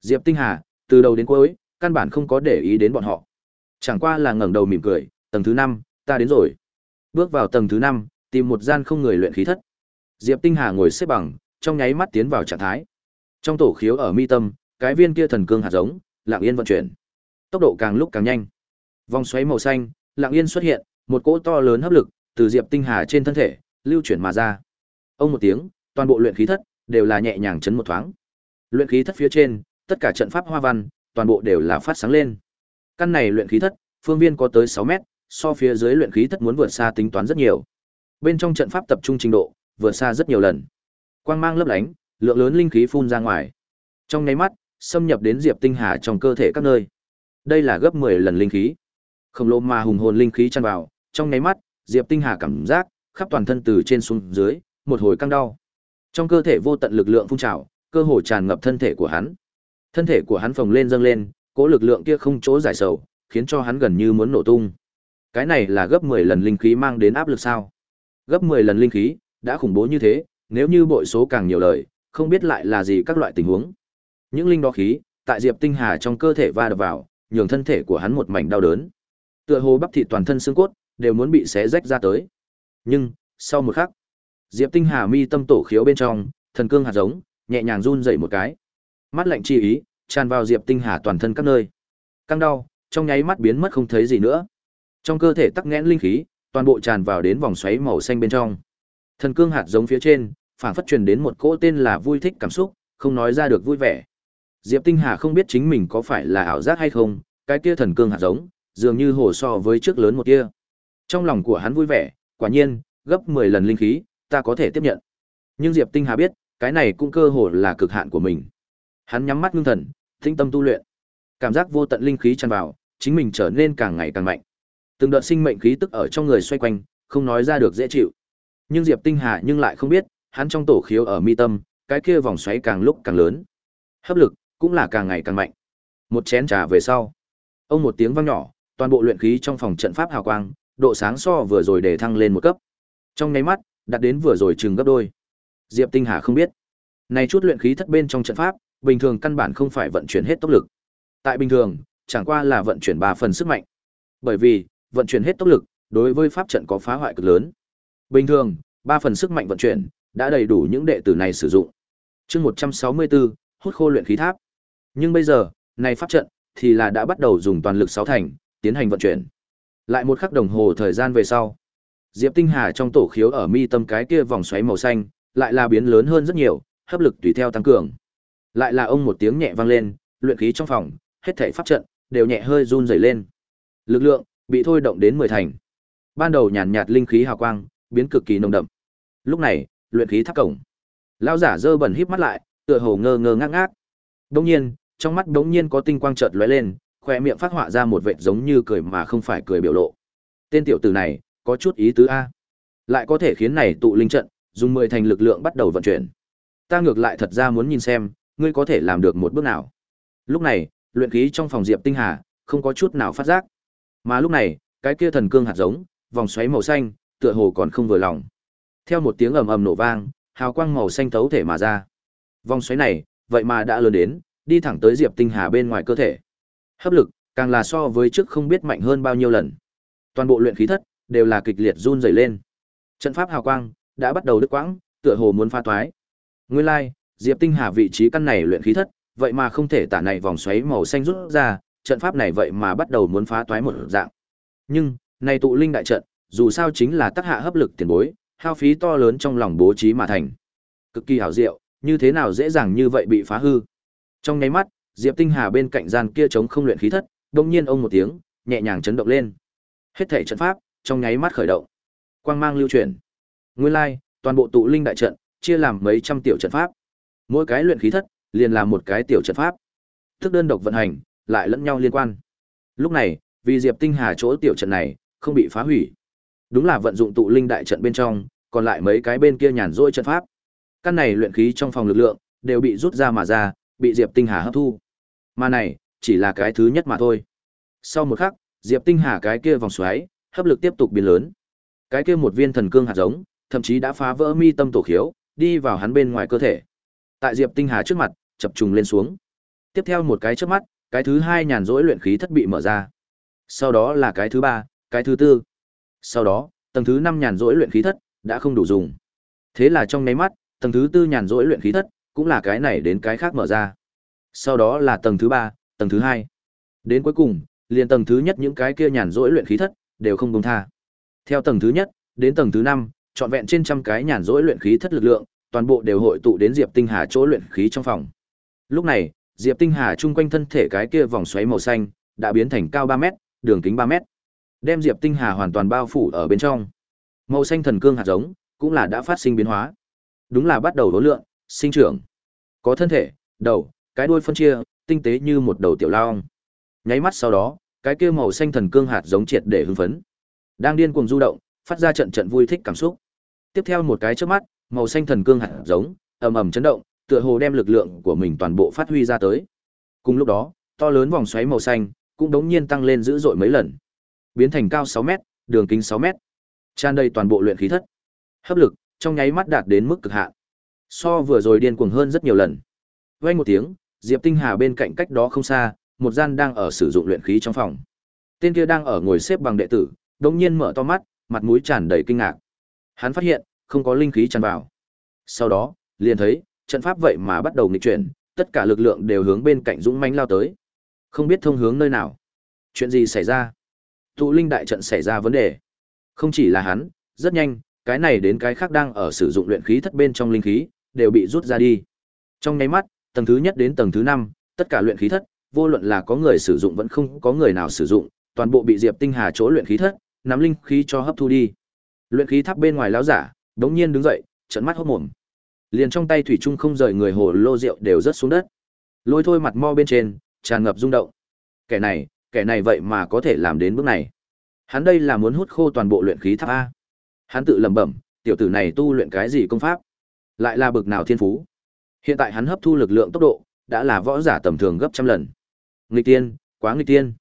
Diệp Tinh Hà, từ đầu đến cuối, căn bản không có để ý đến bọn họ. Chẳng qua là ngẩng đầu mỉm cười, tầng thứ năm, ta đến rồi. Bước vào tầng thứ năm, tìm một gian không người luyện khí thất. Diệp Tinh Hà ngồi xếp bằng, trong nháy mắt tiến vào trạng thái. Trong tổ khiếu ở mi tâm, cái viên kia thần cương hạt giống, lặng yên vận chuyển. Tốc độ càng lúc càng nhanh. Vòng xoáy màu xanh, lặng yên xuất hiện, một cỗ to lớn hấp lực từ Diệp Tinh Hà trên thân thể lưu chuyển mà ra. Ông một tiếng, toàn bộ luyện khí thất đều là nhẹ nhàng chấn một thoáng. Luyện khí thất phía trên, tất cả trận pháp hoa văn, toàn bộ đều là phát sáng lên. Căn này luyện khí thất, phương viên có tới 6 mét, so phía dưới luyện khí thất muốn vượt xa tính toán rất nhiều. Bên trong trận pháp tập trung trình độ, vừa xa rất nhiều lần. Quang mang lấp lánh, lượng lớn linh khí phun ra ngoài. Trong nháy mắt, xâm nhập đến Diệp Tinh Hà trong cơ thể các nơi. Đây là gấp 10 lần linh khí. Khổng lồ mà hùng hồn linh khí chăn vào, trong nháy mắt, Diệp Tinh Hà cảm giác khắp toàn thân từ trên xuống dưới, một hồi căng đau. Trong cơ thể vô tận lực lượng phun trào, cơ hồ tràn ngập thân thể của hắn. Thân thể của hắn phồng lên dâng lên, cỗ lực lượng kia không chỗ giải sầu, khiến cho hắn gần như muốn nổ tung. Cái này là gấp 10 lần linh khí mang đến áp lực sao? Gấp 10 lần linh khí, đã khủng bố như thế, nếu như bội số càng nhiều lời, không biết lại là gì các loại tình huống. Những linh đó khí, tại Diệp Tinh Hà trong cơ thể va đập vào, nhường thân thể của hắn một mảnh đau đớn. Tựa hồ bắp thịt toàn thân xương cốt đều muốn bị xé rách ra tới. Nhưng, sau một khắc, Diệp Tinh Hà mi tâm tổ khiếu bên trong, thần cương hạt giống, nhẹ nhàng run dậy một cái. Mắt lạnh chi ý, tràn vào Diệp Tinh Hà toàn thân các nơi. Căng đau, trong nháy mắt biến mất không thấy gì nữa. Trong cơ thể tắc nghẽn linh khí, toàn bộ tràn vào đến vòng xoáy màu xanh bên trong. Thần cương hạt giống phía trên, phản phất truyền đến một cỗ tên là vui thích cảm xúc, không nói ra được vui vẻ. Diệp Tinh Hà không biết chính mình có phải là ảo giác hay không, cái kia thần cương hạt giống, dường như hồ so với trước lớn một kia. Trong lòng của hắn vui vẻ, quả nhiên, gấp 10 lần linh khí, ta có thể tiếp nhận. Nhưng Diệp Tinh Hà biết, cái này cũng cơ hồ là cực hạn của mình. Hắn nhắm mắt ngưng thần, tĩnh tâm tu luyện. Cảm giác vô tận linh khí tràn vào, chính mình trở nên càng ngày càng mạnh. Từng đợt sinh mệnh khí tức ở trong người xoay quanh, không nói ra được dễ chịu. Nhưng Diệp Tinh Hà nhưng lại không biết, hắn trong tổ khiếu ở mi tâm, cái kia vòng xoáy càng lúc càng lớn. Hấp lực cũng là càng ngày càng mạnh. Một chén trà về sau, ông một tiếng vang nhỏ, toàn bộ luyện khí trong phòng trận pháp hào quang, độ sáng so vừa rồi để thăng lên một cấp. Trong nháy mắt, đạt đến vừa rồi chừng gấp đôi. Diệp Tinh Hà không biết, này chút luyện khí thất bên trong trận pháp, bình thường căn bản không phải vận chuyển hết tốc lực. Tại bình thường, chẳng qua là vận chuyển 3 phần sức mạnh. Bởi vì, vận chuyển hết tốc lực, đối với pháp trận có phá hoại cực lớn. Bình thường, 3 phần sức mạnh vận chuyển đã đầy đủ những đệ tử này sử dụng. Chương 164, hút khô luyện khí tháp. Nhưng bây giờ, này pháp trận thì là đã bắt đầu dùng toàn lực sáu thành, tiến hành vận chuyển. Lại một khắc đồng hồ thời gian về sau, Diệp Tinh Hà trong tổ khiếu ở mi tâm cái kia vòng xoáy màu xanh, lại là biến lớn hơn rất nhiều, hấp lực tùy theo tăng cường. Lại là ông một tiếng nhẹ vang lên, luyện khí trong phòng, hết thảy pháp trận đều nhẹ hơi run rẩy lên. Lực lượng bị thôi động đến mười thành. Ban đầu nhàn nhạt linh khí hào quang, biến cực kỳ nồng đậm. Lúc này, luyện khí tháp cổng. Lão giả dơ bẩn híp mắt lại, tựa hồ ngơ ngơ ngác ngác. Đống nhiên, trong mắt đống nhiên có tinh quang chợt lóe lên, khoe miệng phát họa ra một vệt giống như cười mà không phải cười biểu lộ. Tên tiểu tử này, có chút ý tứ a. Lại có thể khiến này tụ linh trận, dùng mười thành lực lượng bắt đầu vận chuyển. Ta ngược lại thật ra muốn nhìn xem, ngươi có thể làm được một bước nào. Lúc này, luyện khí trong phòng Diệp Tinh Hà không có chút nào phát giác. Mà lúc này, cái kia thần cương hạt giống, vòng xoáy màu xanh, tựa hồ còn không vừa lòng. Theo một tiếng ầm ầm nổ vang, hào quang màu xanh thấu thể mà ra. Vòng xoáy này, vậy mà đã lớn đến, đi thẳng tới Diệp Tinh Hà bên ngoài cơ thể. Hấp lực, càng là so với trước không biết mạnh hơn bao nhiêu lần. Toàn bộ luyện khí thất đều là kịch liệt run rẩy lên. Trận pháp hào quang đã bắt đầu đứt quãng, tựa hồ muốn pha toái. Nguyên lai, like, Diệp Tinh Hà vị trí căn này luyện khí thất, vậy mà không thể tả này vòng xoáy màu xanh rút ra, trận pháp này vậy mà bắt đầu muốn phá toái một dạng. Nhưng, này tụ linh đại trận, dù sao chính là tác hạ hấp lực tiền bối, hao phí to lớn trong lòng bố trí mà thành. Cực kỳ hảo diệu, như thế nào dễ dàng như vậy bị phá hư. Trong nháy mắt, Diệp Tinh Hà bên cạnh gian kia chống không luyện khí thất, đột nhiên ông một tiếng, nhẹ nhàng chấn động lên. Hết thảy trận pháp trong nháy mắt khởi động. Quang mang lưu chuyển. Nguyên lai, like, toàn bộ tụ linh đại trận chia làm mấy trăm tiểu trận pháp. Mỗi cái luyện khí thất liền là một cái tiểu trận pháp. Thức đơn độc vận hành, lại lẫn nhau liên quan. Lúc này, vì Diệp Tinh Hà chỗ tiểu trận này không bị phá hủy. Đúng là vận dụng tụ linh đại trận bên trong, còn lại mấy cái bên kia nhàn rỗi trận pháp. Căn này luyện khí trong phòng lực lượng đều bị rút ra mà ra, bị Diệp Tinh Hà hấp thu. Mà này, chỉ là cái thứ nhất mà thôi. Sau một khắc, Diệp Tinh Hà cái kia vòng xoáy, hấp lực tiếp tục biến lớn. Cái kia một viên thần cương hạt giống, thậm chí đã phá vỡ mi tâm tổ khiếu, đi vào hắn bên ngoài cơ thể. Tại Diệp Tinh Hà trước mặt, chập trùng lên xuống. Tiếp theo một cái chớp mắt, cái thứ hai nhàn rỗi luyện khí thất bị mở ra. Sau đó là cái thứ ba, cái thứ tư. Sau đó, tầng thứ năm nhàn rỗi luyện khí thất đã không đủ dùng. Thế là trong nháy mắt, tầng thứ tư nhàn rỗi luyện khí thất cũng là cái này đến cái khác mở ra. Sau đó là tầng thứ ba, tầng thứ hai. Đến cuối cùng, liền tầng thứ nhất những cái kia nhàn rỗi luyện khí thất đều không công tha. Theo tầng thứ nhất đến tầng thứ năm, trọn vẹn trên trăm cái nhàn rỗi luyện khí thất lực lượng, toàn bộ đều hội tụ đến Diệp Tinh Hà chỗ luyện khí trong phòng. Lúc này, Diệp Tinh Hà chung quanh thân thể cái kia vòng xoáy màu xanh đã biến thành cao 3 mét, đường kính 3 mét. Đem Diệp Tinh Hà hoàn toàn bao phủ ở bên trong. Màu xanh thần cương hạt giống cũng là đã phát sinh biến hóa. Đúng là bắt đầu đối lượng, sinh trưởng. Có thân thể, đầu, cái đuôi phân chia, tinh tế như một đầu tiểu lao ong. Nháy mắt sau đó, cái kia màu xanh thần cương hạt giống triệt để hưng phấn. Đang điên cuồng du động, phát ra trận trận vui thích cảm xúc. Tiếp theo một cái chớp mắt, màu xanh thần cương hạt giống ầm ầm chấn động, tựa hồ đem lực lượng của mình toàn bộ phát huy ra tới. Cùng lúc đó, to lớn vòng xoáy màu xanh cũng đống nhiên tăng lên dữ dội mấy lần, biến thành cao 6 mét, đường kính 6 mét, tràn đầy toàn bộ luyện khí thất. Hấp lực trong nháy mắt đạt đến mức cực hạn. So vừa rồi điên cuồng hơn rất nhiều lần. Vang một tiếng, Diệp Tinh Hà bên cạnh cách đó không xa, một gian đang ở sử dụng luyện khí trong phòng. Tên kia đang ở ngồi xếp bằng đệ tử, đống nhiên mở to mắt, mặt mũi tràn đầy kinh ngạc. Hắn phát hiện, không có linh khí tràn vào. Sau đó, liền thấy, trận pháp vậy mà bắt đầu nghịch chuyển, tất cả lực lượng đều hướng bên cạnh dũng mãnh lao tới. Không biết thông hướng nơi nào. Chuyện gì xảy ra? Tụ linh đại trận xảy ra vấn đề. Không chỉ là hắn, rất nhanh, cái này đến cái khác đang ở sử dụng luyện khí thất bên trong linh khí, đều bị rút ra đi. Trong nháy mắt, tầng thứ nhất đến tầng thứ năm, tất cả luyện khí thất, vô luận là có người sử dụng vẫn không có người nào sử dụng, toàn bộ bị Diệp Tinh Hà chỗ luyện khí thất, nắm linh khí cho hấp thu đi. Luyện khí tháp bên ngoài lão giả, đống nhiên đứng dậy, trợn mắt hốt mồm. Liền trong tay thủy trung không rời người hồ lô rượu đều rớt xuống đất. Lôi thôi mặt mo bên trên, tràn ngập rung động. Kẻ này, kẻ này vậy mà có thể làm đến bước này. Hắn đây là muốn hút khô toàn bộ luyện khí tháp a. Hắn tự lẩm bẩm, tiểu tử này tu luyện cái gì công pháp? Lại là bực nào thiên phú? Hiện tại hắn hấp thu lực lượng tốc độ đã là võ giả tầm thường gấp trăm lần. Nghịch tiên, quá nghịch tiên.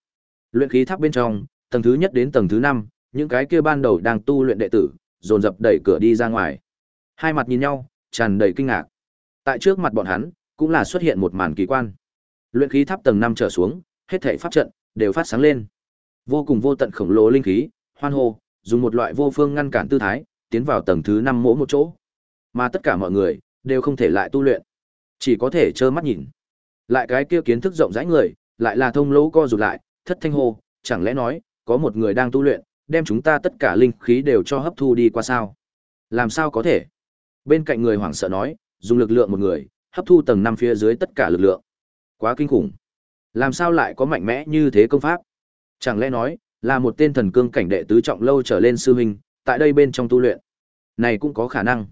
Luyện khí tháp bên trong, tầng thứ nhất đến tầng thứ năm, những cái kia ban đầu đang tu luyện đệ tử, dồn dập đẩy cửa đi ra ngoài. Hai mặt nhìn nhau, tràn đầy kinh ngạc. Tại trước mặt bọn hắn, cũng là xuất hiện một màn kỳ quan. Luyện khí tháp tầng năm trở xuống, hết thảy pháp trận đều phát sáng lên. Vô cùng vô tận khổng lồ linh khí, hoan hô, dùng một loại vô phương ngăn cản tư thái, tiến vào tầng thứ năm mỗi một chỗ. Mà tất cả mọi người đều không thể lại tu luyện, chỉ có thể trơ mắt nhìn. Lại cái kia kiến thức rộng rãi người, lại là thông lỗ co rụt lại, thất thanh hô, chẳng lẽ nói, có một người đang tu luyện, đem chúng ta tất cả linh khí đều cho hấp thu đi qua sao? Làm sao có thể? Bên cạnh người hoảng sợ nói, dùng lực lượng một người, hấp thu tầng năm phía dưới tất cả lực lượng. Quá kinh khủng. Làm sao lại có mạnh mẽ như thế công pháp? Chẳng lẽ nói, là một tên thần cương cảnh đệ tứ trọng lâu trở lên sư huynh, tại đây bên trong tu luyện. Này cũng có khả năng.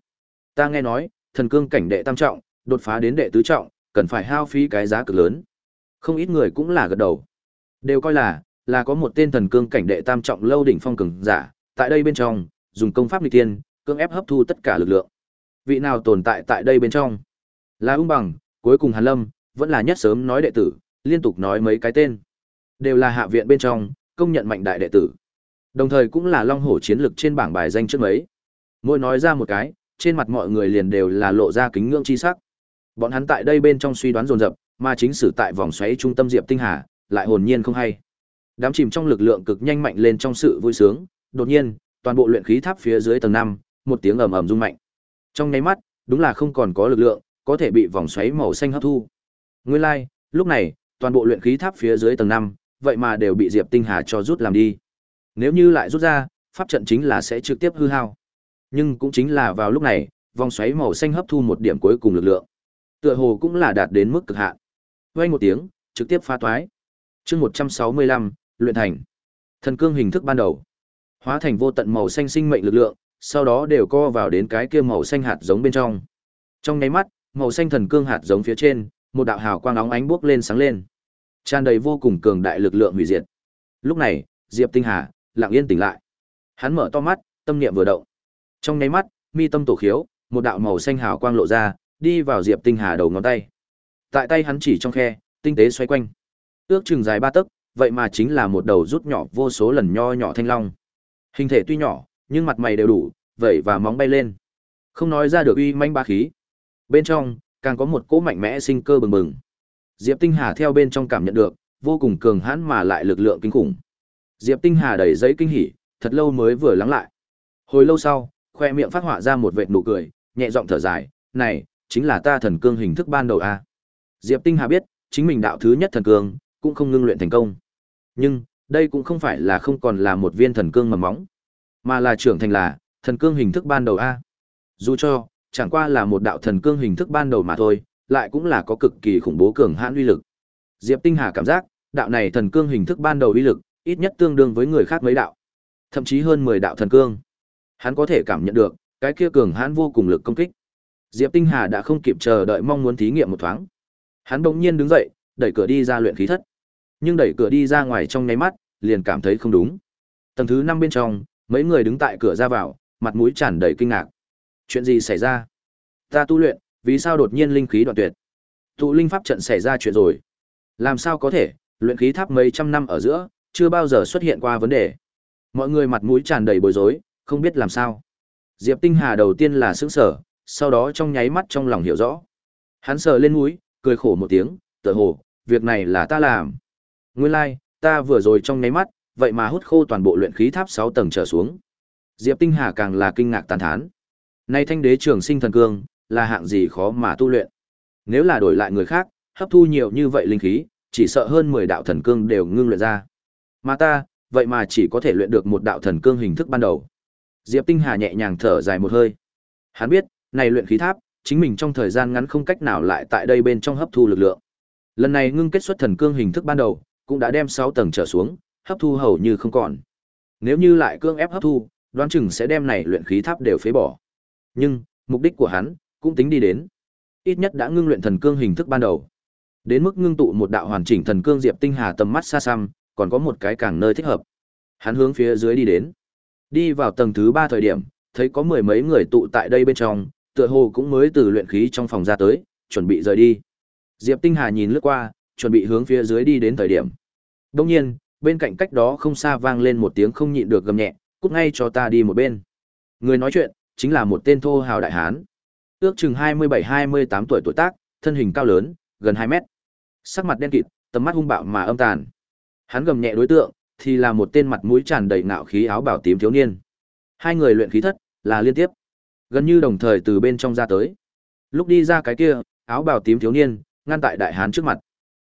Ta nghe nói, thần cương cảnh đệ tam trọng, đột phá đến đệ tứ trọng, cần phải hao phí cái giá cực lớn. Không ít người cũng là gật đầu. Đều coi là, là có một tên thần cương cảnh đệ tam trọng lâu đỉnh phong cường giả, tại đây bên trong, dùng công pháp nghịch tiên, cưỡng ép hấp thu tất cả lực lượng. Vị nào tồn tại tại đây bên trong? Là ung bằng, cuối cùng Hàn Lâm, vẫn là nhất sớm nói đệ tử, liên tục nói mấy cái tên. Đều là hạ viện bên trong, công nhận mạnh đại đệ tử. Đồng thời cũng là long hổ chiến lực trên bảng bài danh trước mấy. Mỗi nói ra một cái, trên mặt mọi người liền đều là lộ ra kính ngưỡng chi sắc. Bọn hắn tại đây bên trong suy đoán dồn dập, mà chính sử tại vòng xoáy trung tâm Diệp Tinh Hà, lại hồn nhiên không hay. Đám chìm trong lực lượng cực nhanh mạnh lên trong sự vui sướng, đột nhiên, toàn bộ luyện khí tháp phía dưới tầng năm một tiếng ầm ầm rung mạnh. Trong nháy mắt, đúng là không còn có lực lượng, có thể bị vòng xoáy màu xanh hấp thu. Nguyên lai, like, lúc này, toàn bộ luyện khí tháp phía dưới tầng 5, vậy mà đều bị Diệp Tinh Hà cho rút làm đi. Nếu như lại rút ra, pháp trận chính là sẽ trực tiếp hư hao. Nhưng cũng chính là vào lúc này, vòng xoáy màu xanh hấp thu một điểm cuối cùng lực lượng. Tựa hồ cũng là đạt đến mức cực hạn. Vang một tiếng, trực tiếp phá toái. Chương 165, luyện thành. Thần cương hình thức ban đầu, hóa thành vô tận màu xanh sinh mệnh lực lượng, sau đó đều co vào đến cái kia màu xanh hạt giống bên trong. Trong nháy mắt, màu xanh thần cương hạt giống phía trên, một đạo hào quang óng ánh bước lên sáng lên. Tràn đầy vô cùng cường đại lực lượng hủy diệt. Lúc này, Diệp Tinh Hà lặng yên tỉnh lại. Hắn mở to mắt, tâm niệm vừa động. Trong nháy mắt, mi tâm tổ khiếu, một đạo màu xanh hào quang lộ ra, đi vào Diệp Tinh Hà đầu ngón tay. Tại tay hắn chỉ trong khe, tinh tế xoay quanh. Ước chừng dài ba tấc, vậy mà chính là một đầu rút nhỏ vô số lần nho nhỏ thanh long. Hình thể tuy nhỏ, nhưng mặt mày đều đủ, vẩy và móng bay lên. Không nói ra được uy manh ba khí. Bên trong, càng có một cỗ mạnh mẽ sinh cơ bừng bừng. Diệp Tinh Hà theo bên trong cảm nhận được, vô cùng cường hãn mà lại lực lượng kinh khủng. Diệp Tinh Hà đầy giấy kinh hỉ, thật lâu mới vừa lắng lại. Hồi lâu sau, khoe miệng phát họa ra một vệt nụ cười, nhẹ giọng thở dài, "Này, chính là ta thần cương hình thức ban đầu a." À? Diệp Tinh Hà biết, chính mình đạo thứ nhất thần cương cũng không ngưng luyện thành công. Nhưng, đây cũng không phải là không còn là một viên thần cương mầm móng, mà là trưởng thành là thần cương hình thức ban đầu a. Dù cho chẳng qua là một đạo thần cương hình thức ban đầu mà thôi, lại cũng là có cực kỳ khủng bố cường hãn uy lực. Diệp Tinh Hà cảm giác, đạo này thần cương hình thức ban đầu uy lực, ít nhất tương đương với người khác mấy đạo, thậm chí hơn 10 đạo thần cương. Hắn có thể cảm nhận được, cái kia cường hãn vô cùng lực công kích. Diệp Tinh Hà đã không kịp chờ đợi mong muốn thí nghiệm một thoáng. Hắn bỗng nhiên đứng dậy, đẩy cửa đi ra luyện khí thất. Nhưng đẩy cửa đi ra ngoài trong nháy mắt, liền cảm thấy không đúng. Tầng thứ năm bên trong, mấy người đứng tại cửa ra vào, mặt mũi tràn đầy kinh ngạc. Chuyện gì xảy ra? Ta tu luyện, vì sao đột nhiên linh khí đoạn tuyệt? Tụ linh pháp trận xảy ra chuyện rồi. Làm sao có thể, luyện khí tháp mấy trăm năm ở giữa, chưa bao giờ xuất hiện qua vấn đề. Mọi người mặt mũi tràn đầy bối rối, không biết làm sao. Diệp Tinh Hà đầu tiên là sững sờ, sau đó trong nháy mắt trong lòng hiểu rõ. Hắn sờ lên mũi, cười khổ một tiếng, tựa hồ, việc này là ta làm. Nguyên lai, like, ta vừa rồi trong nháy mắt, vậy mà hút khô toàn bộ luyện khí tháp 6 tầng trở xuống. Diệp Tinh Hà càng là kinh ngạc tàn thán. Nay thanh đế trường sinh thần cương, là hạng gì khó mà tu luyện. Nếu là đổi lại người khác, hấp thu nhiều như vậy linh khí, chỉ sợ hơn 10 đạo thần cương đều ngưng luyện ra. Mà ta, vậy mà chỉ có thể luyện được một đạo thần cương hình thức ban đầu. Diệp Tinh Hà nhẹ nhàng thở dài một hơi. Hắn biết, này luyện khí tháp, chính mình trong thời gian ngắn không cách nào lại tại đây bên trong hấp thu lực lượng. Lần này ngưng kết xuất thần cương hình thức ban đầu, cũng đã đem 6 tầng trở xuống, hấp thu hầu như không còn. Nếu như lại cương ép hấp thu, đoán chừng sẽ đem này luyện khí tháp đều phế bỏ. Nhưng, mục đích của hắn cũng tính đi đến. Ít nhất đã ngưng luyện thần cương hình thức ban đầu. Đến mức ngưng tụ một đạo hoàn chỉnh thần cương diệp tinh hà tầm mắt xa xăm, còn có một cái càng nơi thích hợp. Hắn hướng phía dưới đi đến. Đi vào tầng thứ ba thời điểm, thấy có mười mấy người tụ tại đây bên trong, tựa hồ cũng mới từ luyện khí trong phòng ra tới, chuẩn bị rời đi. Diệp Tinh Hà nhìn lướt qua, chuẩn bị hướng phía dưới đi đến thời điểm. Đương nhiên, bên cạnh cách đó không xa vang lên một tiếng không nhịn được gầm nhẹ, cút ngay cho ta đi một bên. Người nói chuyện, chính là một tên thô hào đại hán. Ước chừng 27-28 tuổi tuổi tác, thân hình cao lớn, gần hai mét. Sắc mặt đen kịt, tầm mắt hung bạo mà âm tàn. Hắn gầm nhẹ đối tượng, thì là một tên mặt mũi tràn đầy ngạo khí áo bào tím thiếu niên. Hai người luyện khí thất, là liên tiếp. Gần như đồng thời từ bên trong ra tới. Lúc đi ra cái kia, áo bào tím thiếu niên, ngăn tại đại hán trước mặt.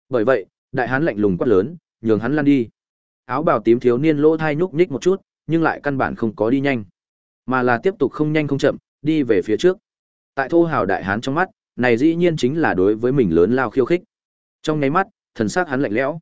Bởi vậy, đại hán lạnh lùng quát lớn, nhường hắn lăn đi. Áo bào tím thiếu niên lỗ thai nhúc nhích một chút, nhưng lại căn bản không có đi nhanh, mà là tiếp tục không nhanh không chậm, đi về phía trước. Tại thô hào đại hán trong mắt, này dĩ nhiên chính là đối với mình lớn lao khiêu khích. Trong nháy mắt, thần sắc hắn lạnh lẽo.